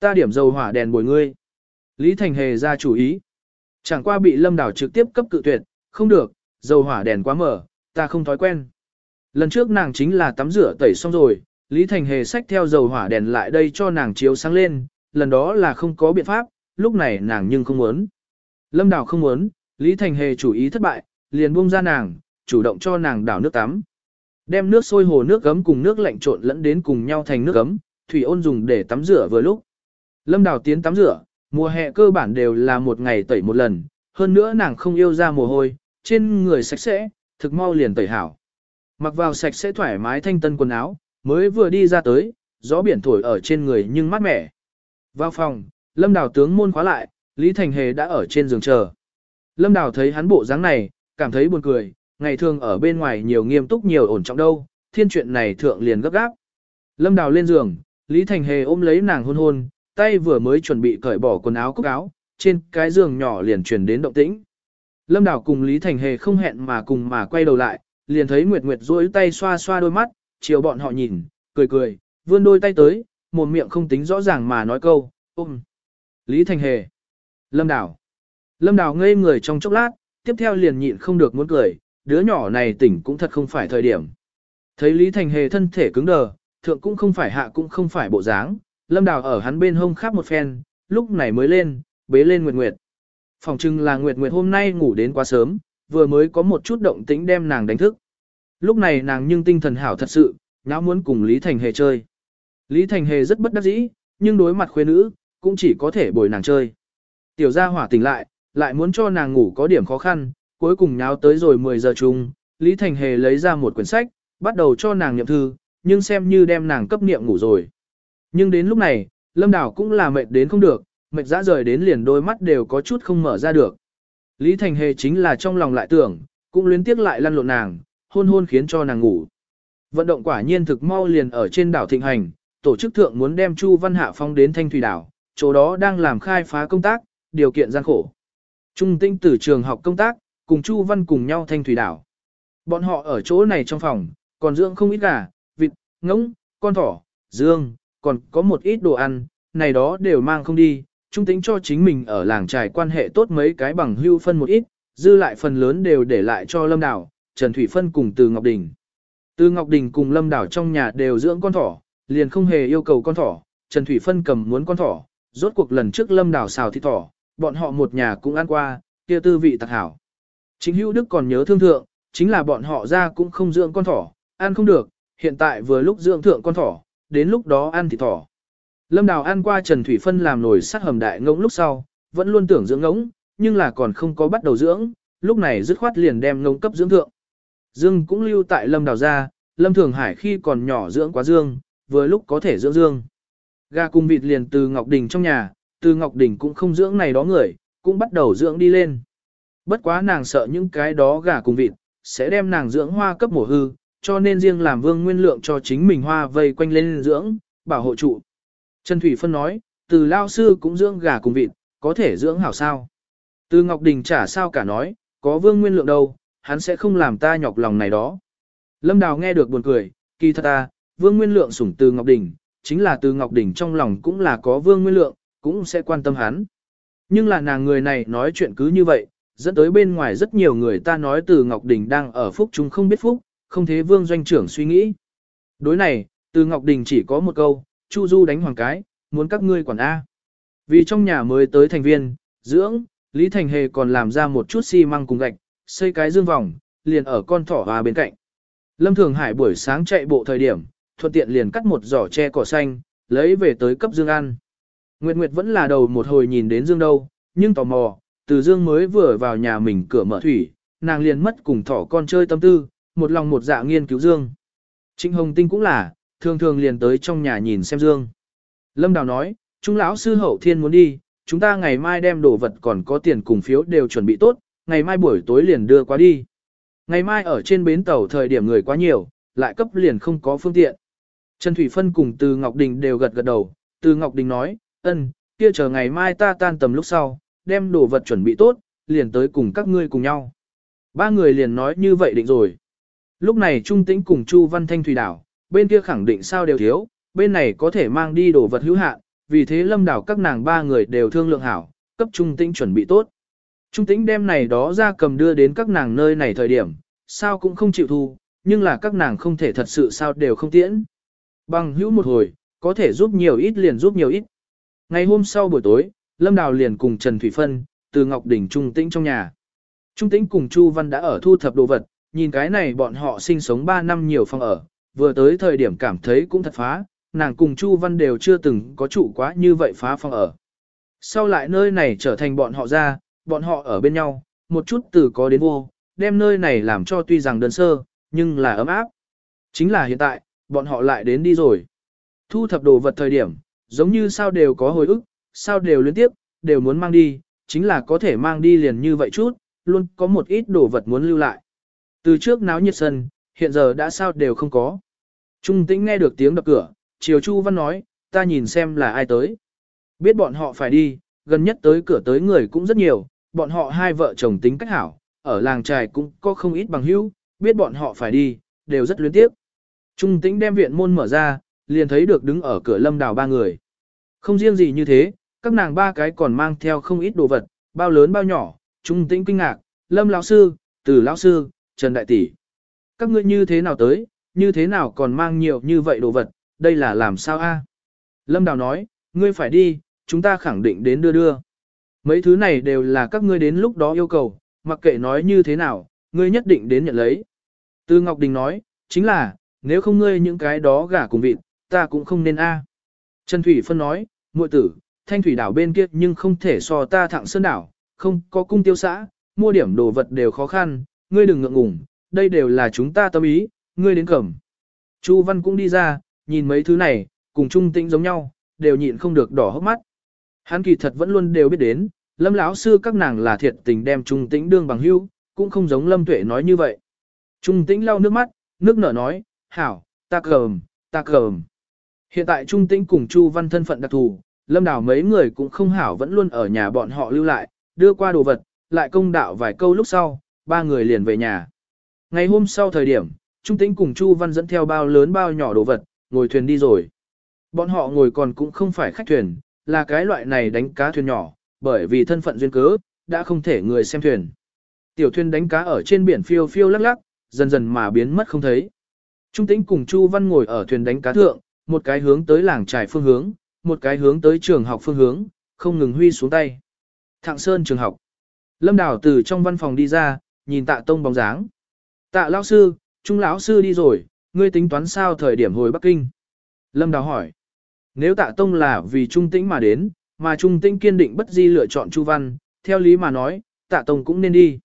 [SPEAKER 1] Ta điểm dầu hỏa đèn bồi ngươi. Lý Thành Hề ra chủ ý. Chẳng qua bị Lâm Đào trực tiếp cấp cự tuyệt, không được, dầu hỏa đèn quá mở, ta không thói quen. Lần trước nàng chính là tắm rửa tẩy xong rồi, Lý Thành Hề xách theo dầu hỏa đèn lại đây cho nàng chiếu sáng lên, lần đó là không có biện pháp, lúc này nàng nhưng không muốn. Lâm Đào không muốn, Lý Thành Hề chủ ý thất bại, liền buông ra nàng, chủ động cho nàng đảo nước tắm. Đem nước sôi hồ nước gấm cùng nước lạnh trộn lẫn đến cùng nhau thành nước gấm, thủy ôn dùng để tắm rửa vừa lúc. Lâm Đào tiến tắm rửa, mùa hè cơ bản đều là một ngày tẩy một lần, hơn nữa nàng không yêu ra mồ hôi, trên người sạch sẽ, thực mau liền tẩy hảo. Mặc vào sạch sẽ thoải mái thanh tân quần áo, mới vừa đi ra tới, gió biển thổi ở trên người nhưng mát mẻ. Vào phòng, Lâm Đào tướng môn khóa lại, Lý Thành Hề đã ở trên giường chờ. Lâm Đào thấy hắn bộ dáng này, cảm thấy buồn cười, ngày thường ở bên ngoài nhiều nghiêm túc nhiều ổn trọng đâu, thiên chuyện này thượng liền gấp gáp. Lâm Đào lên giường, Lý Thành Hề ôm lấy nàng hôn hôn, tay vừa mới chuẩn bị cởi bỏ quần áo cúc áo, trên cái giường nhỏ liền truyền đến động tĩnh. Lâm Đào cùng Lý Thành Hề không hẹn mà cùng mà quay đầu lại, liền thấy Nguyệt Nguyệt duỗi tay xoa xoa đôi mắt, chiều bọn họ nhìn, cười cười, vươn đôi tay tới, một miệng không tính rõ ràng mà nói câu, ôm. Lý Thành Hề. Lâm Đào. Lâm Đào ngây người trong chốc lát, tiếp theo liền nhịn không được muốn cười, đứa nhỏ này tỉnh cũng thật không phải thời điểm. Thấy Lý Thành Hề thân thể cứng đờ, thượng cũng không phải hạ cũng không phải bộ dáng, Lâm Đào ở hắn bên hông khắp một phen, lúc này mới lên, bế lên Nguyệt Nguyệt. Phòng trưng là Nguyệt Nguyệt hôm nay ngủ đến quá sớm, vừa mới có một chút động tĩnh đem nàng đánh thức. Lúc này nàng nhưng tinh thần hảo thật sự, nháo muốn cùng Lý Thành Hề chơi. Lý Thành Hề rất bất đắc dĩ, nhưng đối mặt khuê nữ, cũng chỉ có thể bồi nàng chơi. Tiểu gia hỏa tỉnh lại, lại muốn cho nàng ngủ có điểm khó khăn, cuối cùng nháo tới rồi 10 giờ chung, Lý Thành Hề lấy ra một quyển sách, bắt đầu cho nàng niệm thư, nhưng xem như đem nàng cấp niệm ngủ rồi. Nhưng đến lúc này, Lâm Đào cũng là mệt đến không được, mệt dã rời đến liền đôi mắt đều có chút không mở ra được. Lý Thành Hề chính là trong lòng lại tưởng, cũng luyến tiếc lại lăn lộn nàng, hôn hôn khiến cho nàng ngủ. Vận động quả nhiên thực mau liền ở trên đảo thịnh hành, tổ chức thượng muốn đem Chu Văn Hạ phong đến Thanh Thủy đảo, chỗ đó đang làm khai phá công tác, điều kiện gian khổ. Trung tinh từ trường học công tác, cùng Chu Văn cùng nhau Thanh Thủy đảo. Bọn họ ở chỗ này trong phòng, còn dưỡng không ít gà, vịt, ngỗng, con thỏ, dương, còn có một ít đồ ăn, này đó đều mang không đi, trung tính cho chính mình ở làng trải quan hệ tốt mấy cái bằng hưu phân một ít, dư lại phần lớn đều để lại cho Lâm Đảo, Trần Thủy Phân cùng Từ Ngọc Đình. Từ Ngọc Đình cùng Lâm Đảo trong nhà đều dưỡng con thỏ, liền không hề yêu cầu con thỏ, Trần Thủy Phân cầm muốn con thỏ, rốt cuộc lần trước Lâm Đảo xào thịt thỏ, bọn họ một nhà cũng ăn qua, kia tư vị tặc hảo. Chính hữu Đức còn nhớ thương thượng, chính là bọn họ ra cũng không dưỡng con thỏ, ăn không được, hiện tại vừa lúc dưỡng thượng con thỏ, đến lúc đó ăn thịt thỏ. Lâm Đào ăn qua Trần Thủy Phân làm nổi sát hầm đại ngỗng lúc sau, vẫn luôn tưởng dưỡng ngỗng, nhưng là còn không có bắt đầu dưỡng, lúc này dứt khoát liền đem ngỗng cấp dưỡng thượng. Dương cũng lưu tại Lâm Đào ra, Lâm Thường Hải khi còn nhỏ dưỡng quá Dương, vừa lúc có thể dưỡng Dương. Gà cùng vịt liền từ Ngọc Đình trong nhà, từ Ngọc Đình cũng không dưỡng này đó người, cũng bắt đầu dưỡng đi lên. Bất quá nàng sợ những cái đó gà cùng vịt, sẽ đem nàng dưỡng hoa cấp mổ hư, cho nên riêng làm vương nguyên lượng cho chính mình hoa vây quanh lên dưỡng, bảo hộ trụ. Trần Thủy Phân nói, từ lao sư cũng dưỡng gà cùng vịt, có thể dưỡng hảo sao. Từ Ngọc Đình trả sao cả nói, có vương nguyên lượng đâu, hắn sẽ không làm ta nhọc lòng này đó. Lâm Đào nghe được buồn cười, kỳ thật ta, vương nguyên lượng sủng từ Ngọc Đình, chính là từ Ngọc Đình trong lòng cũng là có vương nguyên lượng, cũng sẽ quan tâm hắn. Nhưng là nàng người này nói chuyện cứ như vậy, dẫn tới bên ngoài rất nhiều người ta nói từ Ngọc Đình đang ở phúc chúng không biết phúc, không thế vương doanh trưởng suy nghĩ. Đối này, từ Ngọc Đình chỉ có một câu, Chu Du đánh hoàng cái, muốn các ngươi quản A. Vì trong nhà mới tới thành viên, dưỡng, Lý Thành Hề còn làm ra một chút xi măng cùng gạch, xây cái dương vòng, liền ở con thỏ hòa bên cạnh. Lâm Thường Hải buổi sáng chạy bộ thời điểm, thuận tiện liền cắt một giỏ tre cỏ xanh, lấy về tới cấp dương ăn. Nguyệt Nguyệt vẫn là đầu một hồi nhìn đến dương đâu, nhưng tò mò, từ dương mới vừa vào nhà mình cửa mở thủy, nàng liền mất cùng thỏ con chơi tâm tư, một lòng một dạ nghiên cứu dương. Trịnh Hồng Tinh cũng là, thường thường liền tới trong nhà nhìn xem dương. Lâm Đào nói, chúng lão sư hậu thiên muốn đi, chúng ta ngày mai đem đồ vật còn có tiền cùng phiếu đều chuẩn bị tốt, ngày mai buổi tối liền đưa qua đi. Ngày mai ở trên bến tàu thời điểm người quá nhiều, lại cấp liền không có phương tiện. Trần Thủy Phân cùng Từ Ngọc Đình đều gật gật đầu, Từ Ngọc Đình nói, ân, kia chờ ngày mai ta tan tầm lúc sau, đem đồ vật chuẩn bị tốt, liền tới cùng các ngươi cùng nhau. Ba người liền nói như vậy định rồi. Lúc này Trung Tĩnh cùng Chu Văn Thanh Thủy Đảo, bên kia khẳng định sao đều thiếu, bên này có thể mang đi đồ vật hữu hạn, vì thế lâm đảo các nàng ba người đều thương lượng hảo, cấp Trung Tĩnh chuẩn bị tốt. Trung Tĩnh đem này đó ra cầm đưa đến các nàng nơi này thời điểm, sao cũng không chịu thu, nhưng là các nàng không thể thật sự sao đều không tiễn. Bằng hữu một hồi, có thể giúp nhiều ít liền giúp nhiều ít. Ngày hôm sau buổi tối, Lâm Đào liền cùng Trần Thủy Phân, từ Ngọc Đỉnh Trung Tĩnh trong nhà. Trung Tĩnh cùng Chu Văn đã ở thu thập đồ vật, nhìn cái này bọn họ sinh sống 3 năm nhiều phòng ở, vừa tới thời điểm cảm thấy cũng thật phá, nàng cùng Chu Văn đều chưa từng có chủ quá như vậy phá phòng ở. Sau lại nơi này trở thành bọn họ ra, bọn họ ở bên nhau, một chút từ có đến vô, đem nơi này làm cho tuy rằng đơn sơ, nhưng là ấm áp. Chính là hiện tại, bọn họ lại đến đi rồi. Thu thập đồ vật thời điểm, giống như sao đều có hồi ức, sao đều liên tiếp, đều muốn mang đi, chính là có thể mang đi liền như vậy chút, luôn có một ít đồ vật muốn lưu lại. Từ trước náo nhiệt sân, hiện giờ đã sao đều không có. Trung tĩnh nghe được tiếng đập cửa, Triều Chu Văn nói, ta nhìn xem là ai tới. Biết bọn họ phải đi, gần nhất tới cửa tới người cũng rất nhiều, bọn họ hai vợ chồng tính cách hảo, ở làng trài cũng có không ít bằng hữu, biết bọn họ phải đi, đều rất luyến tiếp. Trung tĩnh đem viện môn mở ra, liền thấy được đứng ở cửa lâm đào ba người. Không riêng gì như thế, các nàng ba cái còn mang theo không ít đồ vật, bao lớn bao nhỏ, trung tĩnh kinh ngạc, Lâm lão sư, Từ lão sư, Trần đại tỷ. Các ngươi như thế nào tới, như thế nào còn mang nhiều như vậy đồ vật, đây là làm sao a? Lâm Đào nói, ngươi phải đi, chúng ta khẳng định đến đưa đưa. Mấy thứ này đều là các ngươi đến lúc đó yêu cầu, mặc kệ nói như thế nào, ngươi nhất định đến nhận lấy. Tư Ngọc Đình nói, chính là, nếu không ngươi những cái đó gả cùng vịt, ta cũng không nên a. Trần Thủy Phân nói, muội tử, thanh thủy đảo bên kia nhưng không thể so ta thẳng sơn đảo, không có cung tiêu xã, mua điểm đồ vật đều khó khăn, ngươi đừng ngượng ngùng, đây đều là chúng ta tâm ý, ngươi đến cầm. Chu Văn cũng đi ra, nhìn mấy thứ này, cùng trung tĩnh giống nhau, đều nhịn không được đỏ hốc mắt. Hắn kỳ thật vẫn luôn đều biết đến, lâm lão sư các nàng là thiệt tình đem trung tĩnh đương bằng hữu, cũng không giống lâm tuệ nói như vậy. Trung tĩnh lau nước mắt, nước nở nói, hảo, ta cầm, ta cầm. Hiện tại trung tĩnh cùng Chu Văn thân phận đặc thù, lâm đảo mấy người cũng không hảo vẫn luôn ở nhà bọn họ lưu lại, đưa qua đồ vật, lại công đạo vài câu lúc sau, ba người liền về nhà. Ngày hôm sau thời điểm, Trung Tĩnh cùng Chu Văn dẫn theo bao lớn bao nhỏ đồ vật, ngồi thuyền đi rồi. Bọn họ ngồi còn cũng không phải khách thuyền, là cái loại này đánh cá thuyền nhỏ, bởi vì thân phận duyên cớ, đã không thể người xem thuyền. Tiểu thuyền đánh cá ở trên biển phiêu phiêu lắc lắc, dần dần mà biến mất không thấy. Trung Tĩnh cùng Chu Văn ngồi ở thuyền đánh cá thượng, một cái hướng tới làng trải phương hướng, một cái hướng tới trường học phương hướng, không ngừng huy xuống tay. Thạng Sơn trường học. Lâm Đào từ trong văn phòng đi ra, nhìn tạ tông bóng dáng. Tạ lão sư, trung lão sư đi rồi, ngươi tính toán sao thời điểm hồi Bắc Kinh? Lâm Đào hỏi. Nếu tạ tông là vì trung tĩnh mà đến, mà trung tĩnh kiên định bất di lựa chọn Chu Văn, theo lý mà nói, tạ tông cũng nên đi.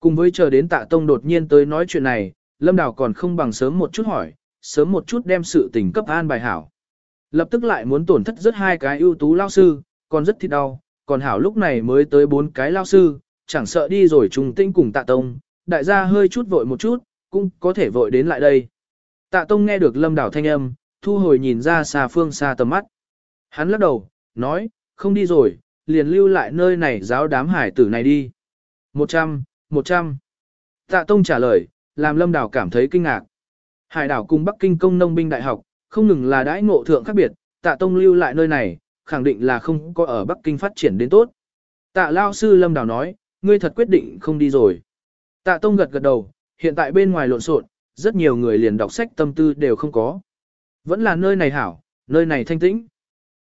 [SPEAKER 1] Cùng với chờ đến tạ tông đột nhiên tới nói chuyện này, Lâm Đào còn không bằng sớm một chút hỏi, sớm một chút đem sự tình cấp an bài hảo. Lập tức lại muốn tổn thất rất hai cái ưu tú lao sư, còn rất thịt đau, còn hảo lúc này mới tới bốn cái lao sư, chẳng sợ đi rồi Trung Tĩnh cùng tạ tông, đại gia hơi chút vội một chút, cũng có thể vội đến lại đây. Tạ tông nghe được lâm đảo thanh âm, thu hồi nhìn ra xa phương xa tầm mắt. Hắn lắc đầu, nói, không đi rồi, liền lưu lại nơi này giáo đám hải tử này đi. Một trăm, một trăm. Tạ tông trả lời, làm lâm đảo cảm thấy kinh ngạc. Hải đảo cùng Bắc Kinh công nông binh đại học, không ngừng là đãi ngộ thượng khác biệt, tạ tông lưu lại nơi này, khẳng định là không có ở Bắc Kinh phát triển đến tốt. Tạ lao sư lâm đảo nói, ngươi thật quyết định không đi rồi. Tạ Tông gật gật đầu, hiện tại bên ngoài lộn xộn, rất nhiều người liền đọc sách tâm tư đều không có. Vẫn là nơi này hảo, nơi này thanh tĩnh.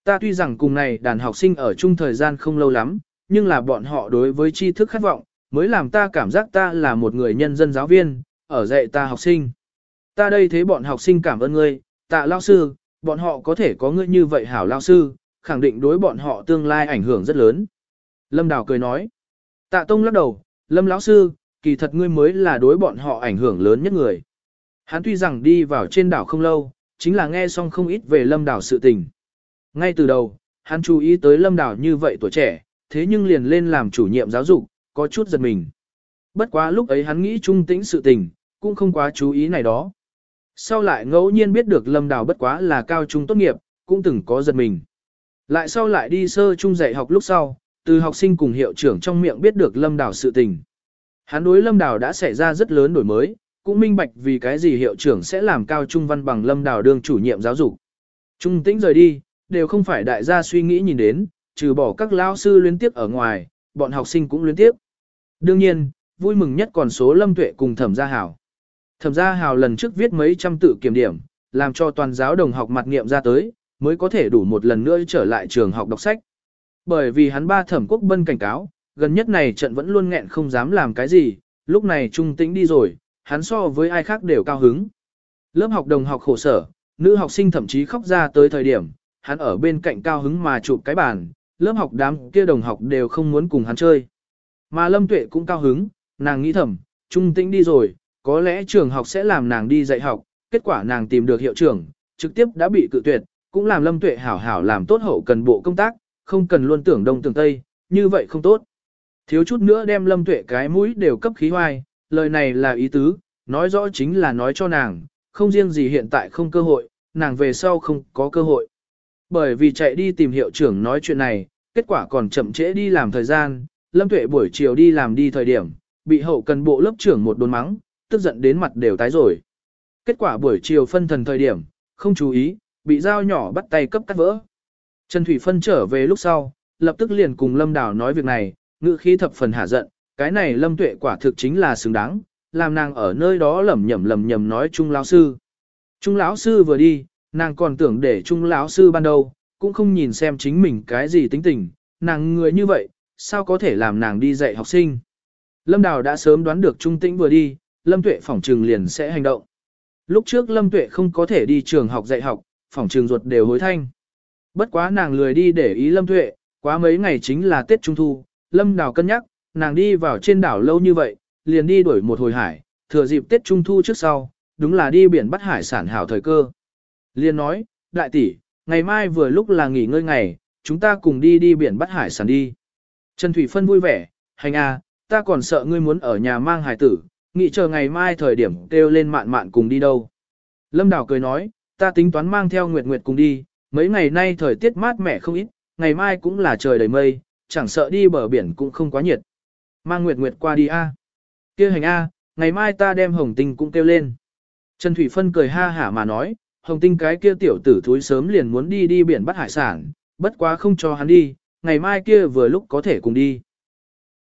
[SPEAKER 1] Ta tuy rằng cùng này đàn học sinh ở chung thời gian không lâu lắm, nhưng là bọn họ đối với tri thức khát vọng, mới làm ta cảm giác ta là một người nhân dân giáo viên, ở dạy ta học sinh. Ta đây thấy bọn học sinh cảm ơn ngươi, tạ lao sư, bọn họ có thể có ngươi như vậy hảo lao sư, khẳng định đối bọn họ tương lai ảnh hưởng rất lớn. Lâm Đào cười nói. Tạ Tông lắc đầu, Lâm lão sư, kỳ thật ngươi mới là đối bọn họ ảnh hưởng lớn nhất người. Hắn tuy rằng đi vào trên đảo không lâu, chính là nghe xong không ít về Lâm đảo sự tình. Ngay từ đầu, hắn chú ý tới Lâm đảo như vậy tuổi trẻ, thế nhưng liền lên làm chủ nhiệm giáo dục, có chút giật mình. Bất quá lúc ấy hắn nghĩ trung tĩnh sự tình, cũng không quá chú ý này đó. Sau lại ngẫu nhiên biết được Lâm đảo bất quá là cao trung tốt nghiệp, cũng từng có giật mình. Lại sau lại đi sơ trung dạy học lúc sau, từ học sinh cùng hiệu trưởng trong miệng biết được Lâm Đảo sự tình. Hắn đối Lâm Đào đã xảy ra rất lớn đổi mới, cũng minh bạch vì cái gì hiệu trưởng sẽ làm cao trung văn bằng Lâm Đào đương chủ nhiệm giáo dục. Trung tĩnh rời đi, đều không phải đại gia suy nghĩ nhìn đến, trừ bỏ các lao sư liên tiếp ở ngoài, bọn học sinh cũng liên tiếp. Đương nhiên, vui mừng nhất còn số Lâm Tuệ cùng Thẩm Gia Hảo. Thẩm Gia Hảo lần trước viết mấy trăm tự kiểm điểm, làm cho toàn giáo đồng học mặt nghiệm ra tới, mới có thể đủ một lần nữa trở lại trường học đọc sách. Bởi vì hắn ba thẩm quốc bân cảnh cáo, gần nhất này trận vẫn luôn nghẹn không dám làm cái gì, lúc này trung tĩnh đi rồi, hắn so với ai khác đều cao hứng. Lớp học đồng học khổ sở, nữ học sinh thậm chí khóc ra tới thời điểm, hắn ở bên cạnh cao hứng mà chụp cái bàn, lớp học đám kia đồng học đều không muốn cùng hắn chơi. Mà Lâm Tuệ cũng cao hứng, nàng nghĩ thầm, trung tĩnh đi rồi, có lẽ trường học sẽ làm nàng đi dạy học, kết quả nàng tìm được hiệu trưởng, trực tiếp đã bị cự tuyệt, cũng làm Lâm Tuệ hảo hảo làm tốt hậu cần bộ công tác, không cần luôn tưởng đông tưởng tây, như vậy không tốt. Thiếu chút nữa đem lâm tuệ cái mũi đều cấp khí hoai, lời này là ý tứ, nói rõ chính là nói cho nàng, không riêng gì hiện tại không cơ hội, nàng về sau không có cơ hội. Bởi vì chạy đi tìm hiệu trưởng nói chuyện này, kết quả còn chậm trễ đi làm thời gian, lâm tuệ buổi chiều đi làm đi thời điểm, bị hậu cần bộ lớp trưởng một đồn mắng, tức giận đến mặt đều tái rồi. Kết quả buổi chiều phân thần thời điểm, không chú ý, bị dao nhỏ bắt tay cấp cắt vỡ. Trần Thủy Phân trở về lúc sau, lập tức liền cùng Lâm Đào nói việc này, ngữ khí thập phần hạ giận, cái này lâm tuệ quả thực chính là xứng đáng, làm nàng ở nơi đó lẩm nhẩm lẩm nhẩm nói Trung lão sư. Trung lão sư vừa đi, nàng còn tưởng để Trung lão sư ban đầu, cũng không nhìn xem chính mình cái gì tính tình, nàng người như vậy, sao có thể làm nàng đi dạy học sinh. Lâm Đào đã sớm đoán được Trung Tĩnh vừa đi, Lâm Tuệ phỏng trường liền sẽ hành động. Lúc trước Lâm Tuệ không có thể đi trường học dạy học, phỏng trường ruột đều hối thanh. Bất quá nàng lười đi để ý Lâm Tuệ, quá mấy ngày chính là Tết Trung Thu, Lâm Đào cân nhắc, nàng đi vào trên đảo lâu như vậy, liền đi đuổi một hồi hải, thừa dịp Tết Trung Thu trước sau, đúng là đi biển bắt hải sản hảo thời cơ. Liên nói, đại tỷ, ngày mai vừa lúc là nghỉ ngơi ngày, chúng ta cùng đi đi biển bắt hải sản đi. Trần Thủy Phân vui vẻ, hành à, ta còn sợ ngươi muốn ở nhà mang hải tử, nghĩ chờ ngày mai thời điểm kêu lên mạn mạn cùng đi đâu. Lâm Đào cười nói, ta tính toán mang theo Nguyệt Nguyệt cùng đi, mấy ngày nay thời tiết mát mẻ không ít, ngày mai cũng là trời đầy mây, chẳng sợ đi bờ biển cũng không quá nhiệt. Mang Nguyệt Nguyệt qua đi a. Kia hành a, ngày mai ta đem Hồng Tinh cũng kêu lên. Trần Thủy Phân cười ha hả mà nói, Hồng Tinh cái kia tiểu tử thúi sớm liền muốn đi đi biển bắt hải sản, bất quá không cho hắn đi, ngày mai kia vừa lúc có thể cùng đi.